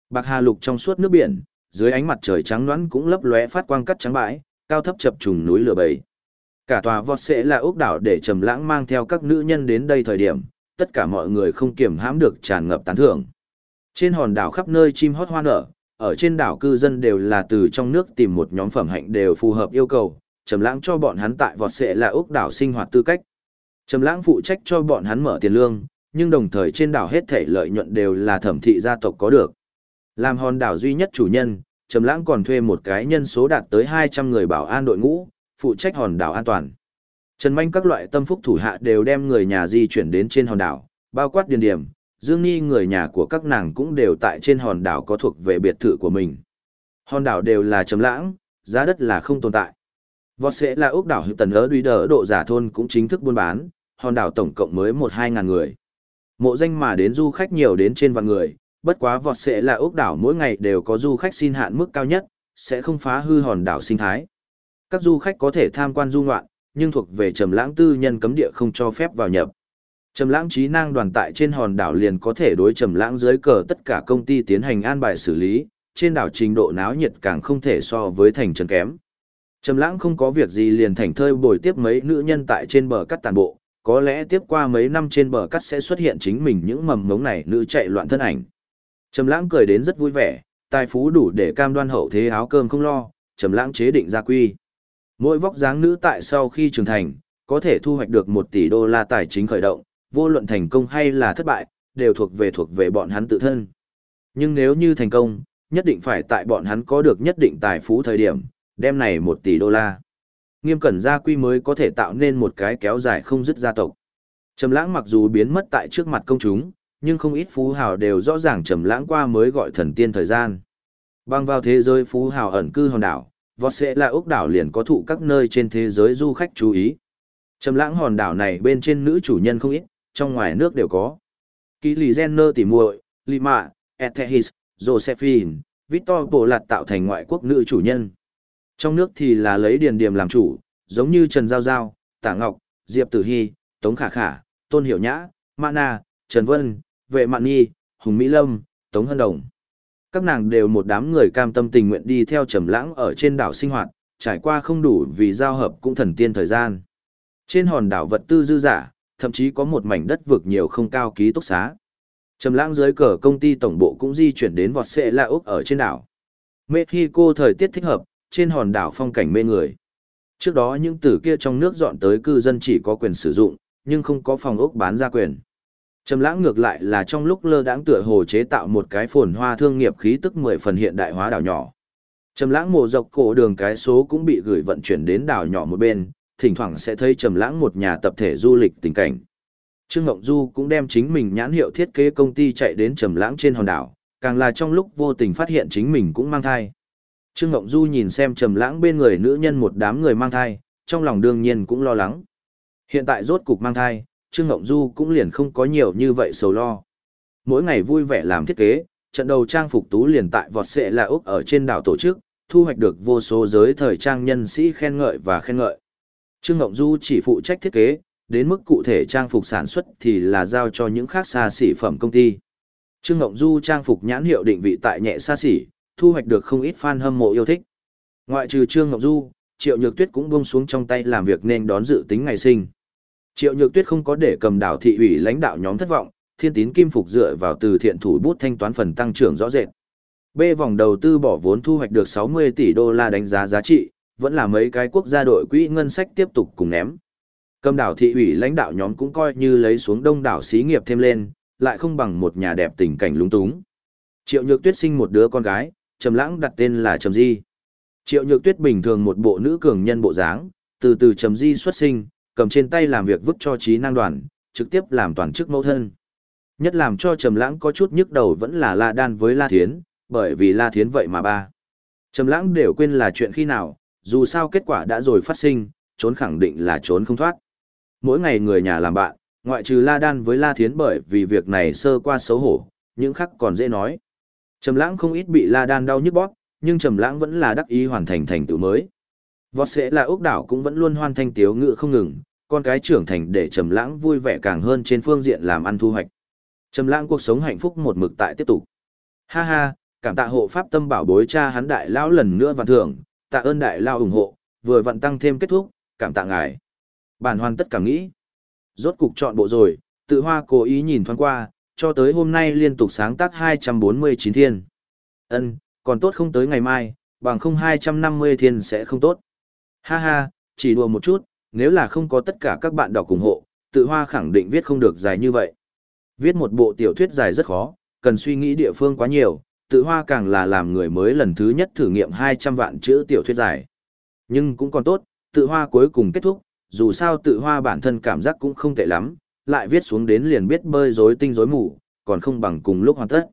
Bạc Hà Lục trong suốt nước biển, dưới ánh mặt trời trắng loãng cũng lấp lóe phát quang cắt trắng bãi, cao thấp chập trùng núi lửa bầy. Cả tòa vọt sẽ là ốc đảo để Trầm Lãng mang theo các nữ nhân đến đây thời điểm, tất cả mọi người không kiềm hãm được tràn ngập tán thưởng. Trên hòn đảo khắp nơi chim hót hoa nở, ở trên đảo cư dân đều là từ trong nước tìm một nhóm phẩm hạnh đều phù hợp yêu cầu, Trầm Lãng cho bọn hắn tại vọt sẽ là ốc đảo sinh hoạt tư cách. Trầm Lãng phụ trách cho bọn hắn mở tiền lương, nhưng đồng thời trên đảo hết thảy lợi nhuận đều là thẩm thị gia tộc có được. Làm hòn đảo duy nhất chủ nhân, Trầm Lãng còn thuê một cái nhân số đạt tới 200 người bảo an đội ngũ, phụ trách hòn đảo an toàn. Trần Minh các loại tâm phúc thủ hạ đều đem người nhà di chuyển đến trên hòn đảo, bao quát điền điểm, Dương Nhi người nhà của các nàng cũng đều tại trên hòn đảo có thuộc về biệt thự của mình. Hòn đảo đều là trầm lãng, giá đất là không tồn tại. Vọt sẽ là ốc đảo hữu tần ớ đuôi đỡ độ giả thôn cũng chính thức buôn bán, hòn đảo tổng cộng mới một hai ngàn người. Mộ danh mà đến du khách nhiều đến trên vạn người, bất quá vọt sẽ là ốc đảo mỗi ngày đều có du khách xin hạn mức cao nhất, sẽ không phá hư hòn đảo sinh thái. Các du khách có thể tham quan du ngoạn, nhưng thuộc về trầm lãng tư nhân cấm địa không cho phép vào nhập. Trầm lãng trí năng đoàn tại trên hòn đảo liền có thể đối trầm lãng dưới cờ tất cả công ty tiến hành an bài xử lý, trên đảo trình độ náo nhiệt càng không thể so với thành trấn kém. Trầm lãng không có việc gì liền thành thơi bồi tiếp mấy nữ nhân tại trên bờ cắt tàn bộ, có lẽ tiếp qua mấy năm trên bờ cắt sẽ xuất hiện chính mình những mầm ngống này nữ chạy loạn thân ảnh. Trầm lãng cười đến rất vui vẻ, tài phú đủ để cam đoan hậu thế áo cơm không lo, trầm lãng chế định gia quy. Mỗi vóc dáng nữ tại sau khi trưởng thành, có thể thu hoạch được 1 tỷ đô la tài chính khởi động, vô luận thành công hay là thất bại, đều thuộc về thuộc về bọn hắn tự thân. Nhưng nếu như thành công, nhất định phải tại bọn hắn có được nhất định tài phú thời điểm, đem này 1 tỷ đô la. Nghiêm cẩn gia quy mới có thể tạo nên một cái kéo dài không dứt gia tộc. Trầm lãng mặc dù biến mất tại trước mặt công chúng, nhưng không ít phú hào đều rõ ràng trầm lãng qua mới gọi thần tiên thời gian. Băng vào thế giới phú hào ẩn cư hòn đảo, vọt sẽ là ốc đảo liền có thụ các nơi trên thế giới du khách chú ý. Trầm lãng hòn đảo này bên trên nữ chủ nhân không ít, trong ngoài nước đều có. Kỳ lì Jenner tỉ muội, Lima, Ethehis, Josephine, Victor Bộ Lạt tạo thành ngoại quốc nữ chủ nhân. Trong nước thì là lấy điền điểm làm chủ, giống như Trần Giao Giao, Tả Ngọc, Diệp Tử Hy, Tống Khả Khả, Tôn Hiểu Nhã, mana Na, Trần Vân, Vệ Mạn Nhi, Hùng Mỹ Lâm, Tống Hân Đồng. Các nàng đều một đám người cam tâm tình nguyện đi theo trầm lãng ở trên đảo sinh hoạt, trải qua không đủ vì giao hợp cũng thần tiên thời gian. Trên hòn đảo vật tư dư giả, thậm chí có một mảnh đất vực nhiều không cao ký túc xá. Trầm lãng dưới cờ công ty tổng bộ cũng di chuyển đến vọt xệ La Úc ở trên đảo. Mexico thời tiết thích hợp, trên hòn đảo phong cảnh mê người. Trước đó những tử kia trong nước dọn tới cư dân chỉ có quyền sử dụng, nhưng không có phòng ốc bán ra quyền. Trầm lãng ngược lại là trong lúc lơ đãng tựa hồ chế tạo một cái phồn hoa thương nghiệp khí tức mười phần hiện đại hóa đảo nhỏ. Trầm lãng mộ dọc cổ đường cái số cũng bị gửi vận chuyển đến đảo nhỏ một bên, thỉnh thoảng sẽ thấy trầm lãng một nhà tập thể du lịch tình cảnh. Trương Ngộng Du cũng đem chính mình nhãn hiệu thiết kế công ty chạy đến trầm lãng trên hòn đảo, càng là trong lúc vô tình phát hiện chính mình cũng mang thai. Trương Ngộng Du nhìn xem trầm lãng bên người nữ nhân một đám người mang thai, trong lòng đương nhiên cũng lo lắng. Hiện tại rốt cục mang thai, Trương Ngộng Du cũng liền không có nhiều như vậy sầu lo. Mỗi ngày vui vẻ làm thiết kế, trận đầu trang phục tú liền tại vọt sệ là Úc ở trên đảo tổ chức, thu hoạch được vô số giới thời trang nhân sĩ khen ngợi và khen ngợi. Trương Ngộng Du chỉ phụ trách thiết kế, đến mức cụ thể trang phục sản xuất thì là giao cho những khác xa xỉ phẩm công ty. Trương Ngộng Du trang phục nhãn hiệu định vị tại nhẹ xa xỉ, thu hoạch được không ít fan hâm mộ yêu thích. Ngoại trừ Trương Ngộng Du, Triệu Nhược Tuyết cũng buông xuống trong tay làm việc nên đón dự tính ngày sinh. Triệu Nhược Tuyết không có để cầm đảo thị ủy lãnh đạo nhóm thất vọng, thiên tín kim phục dựa vào từ thiện thủ bút thanh toán phần tăng trưởng rõ rệt. B vòng đầu tư bỏ vốn thu hoạch được 60 tỷ đô la đánh giá giá trị, vẫn là mấy cái quốc gia đội quỹ ngân sách tiếp tục cùng ném. Cầm đảo thị ủy lãnh đạo nhóm cũng coi như lấy xuống đông đảo xí nghiệp thêm lên, lại không bằng một nhà đẹp tình cảnh lúng túng. Triệu Nhược Tuyết sinh một đứa con gái, Trầm Lãng đặt tên là Trầm Di. Triệu Nhược Tuyết bình thường một bộ nữ cường nhân bộ dáng, từ từ Trầm Di xuất sinh, cầm trên tay làm việc vứt cho trí năng đoàn, trực tiếp làm toàn chức mẫu thân. Nhất làm cho Trầm Lãng có chút nhức đầu vẫn là La Đan với La Thiến, bởi vì La Thiến vậy mà ba. Trầm Lãng đều quên là chuyện khi nào, dù sao kết quả đã rồi phát sinh, trốn khẳng định là trốn không thoát. Mỗi ngày người nhà làm bạn, ngoại trừ La Đan với La Thiến bởi vì việc này sơ qua xấu hổ, những khác còn dễ nói. Trầm Lãng không ít bị La Đan đau nhức bóp, nhưng Trầm Lãng vẫn là đắc ý hoàn thành thành tựu mới. võ sẽ là ốc đảo cũng vẫn luôn hoan thanh tiếu ngựa không ngừng, con cái trưởng thành để trầm lãng vui vẻ càng hơn trên phương diện làm ăn thu hoạch. Trầm lãng cuộc sống hạnh phúc một mực tại tiếp tục. Ha ha, cảm tạ hộ pháp tâm bảo bối cha hắn đại lão lần nữa vạn thưởng, tạ ơn đại lão ủng hộ, vừa vận tăng thêm kết thúc, cảm tạ ngài. Bản hoàn tất cả nghĩ. Rốt cục chọn bộ rồi, tự hoa cố ý nhìn thoáng qua, cho tới hôm nay liên tục sáng tác 249 thiên. Ân, còn tốt không tới ngày mai, bằng không 250 thiên sẽ không tốt. Ha ha, chỉ đùa một chút, nếu là không có tất cả các bạn đọc ủng hộ, tự hoa khẳng định viết không được dài như vậy. Viết một bộ tiểu thuyết dài rất khó, cần suy nghĩ địa phương quá nhiều, tự hoa càng là làm người mới lần thứ nhất thử nghiệm 200 vạn chữ tiểu thuyết dài. Nhưng cũng còn tốt, tự hoa cuối cùng kết thúc, dù sao tự hoa bản thân cảm giác cũng không tệ lắm, lại viết xuống đến liền biết bơi rối tinh rối mù, còn không bằng cùng lúc hoàn tất.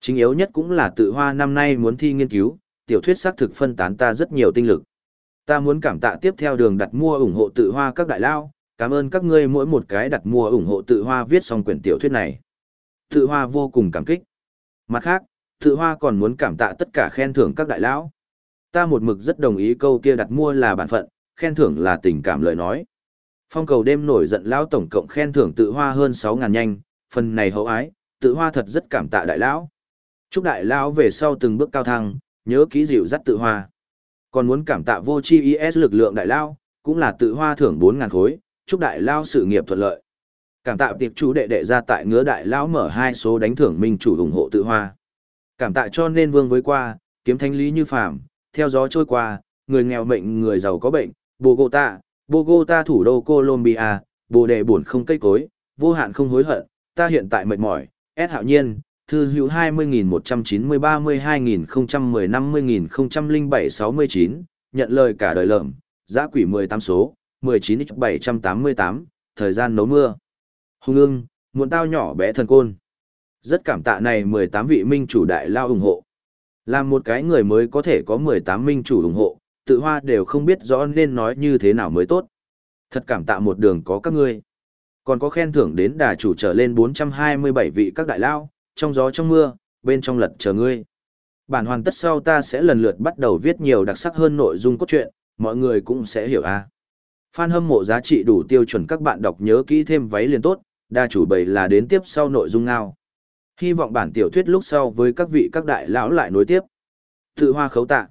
Chính yếu nhất cũng là tự hoa năm nay muốn thi nghiên cứu, tiểu thuyết xác thực phân tán ta rất nhiều tinh lực. Ta muốn cảm tạ tiếp theo đường đặt mua ủng hộ tự hoa các đại lao, cảm ơn các ngươi mỗi một cái đặt mua ủng hộ tự hoa viết xong quyển tiểu thuyết này. Tự hoa vô cùng cảm kích. Mặt khác, tự hoa còn muốn cảm tạ tất cả khen thưởng các đại lão. Ta một mực rất đồng ý câu kia đặt mua là bản phận, khen thưởng là tình cảm lời nói. Phong cầu đêm nổi giận lão tổng cộng khen thưởng tự hoa hơn sáu ngàn nhanh, phần này hậu ái, tự hoa thật rất cảm tạ đại lão. Chúc đại lão về sau từng bước cao thăng, nhớ ký dịu dắt tự hoa. Còn muốn cảm tạ vô chi IS lực lượng đại lao cũng là tự hoa thưởng bốn ngàn khối, chúc đại lao sự nghiệp thuận lợi. Cảm tạ tiệp chú đệ đệ ra tại ngứa đại lão mở hai số đánh thưởng minh chủ ủng hộ tự hoa. Cảm tạ cho nên vương với qua, kiếm thanh lý như phàm, theo gió trôi qua, người nghèo mệnh người giàu có bệnh, Bogota, Bogota thủ đô Colombia, bồ đề buồn không cây cối, vô hạn không hối hận, ta hiện tại mệt mỏi, S hạo nhiên, thư hữu 20.190-32.010-50.007-69, nhận lời cả đời lợm, giã quỷ 18 số, 19 788, thời gian nấu mưa. Hùng ưng, muộn tao nhỏ bé thần côn. Rất cảm tạ này 18 vị minh chủ đại lao ủng hộ. Làm một cái người mới có thể có 18 minh chủ ủng hộ, tự hoa đều không biết rõ nên nói như thế nào mới tốt. Thật cảm tạ một đường có các ngươi. Còn có khen thưởng đến đà chủ trở lên 427 vị các đại lao, trong gió trong mưa, bên trong lật chờ ngươi. Bản hoàn tất sau ta sẽ lần lượt bắt đầu viết nhiều đặc sắc hơn nội dung cốt truyện, mọi người cũng sẽ hiểu a. À. Fan hâm mộ giá trị đủ tiêu chuẩn các bạn đọc nhớ kỹ thêm váy liền tốt, đa chủ bày là đến tiếp sau nội dung ngao. Hy vọng bản tiểu thuyết lúc sau với các vị các đại lão lại nối tiếp. Tự hoa khấu tạ.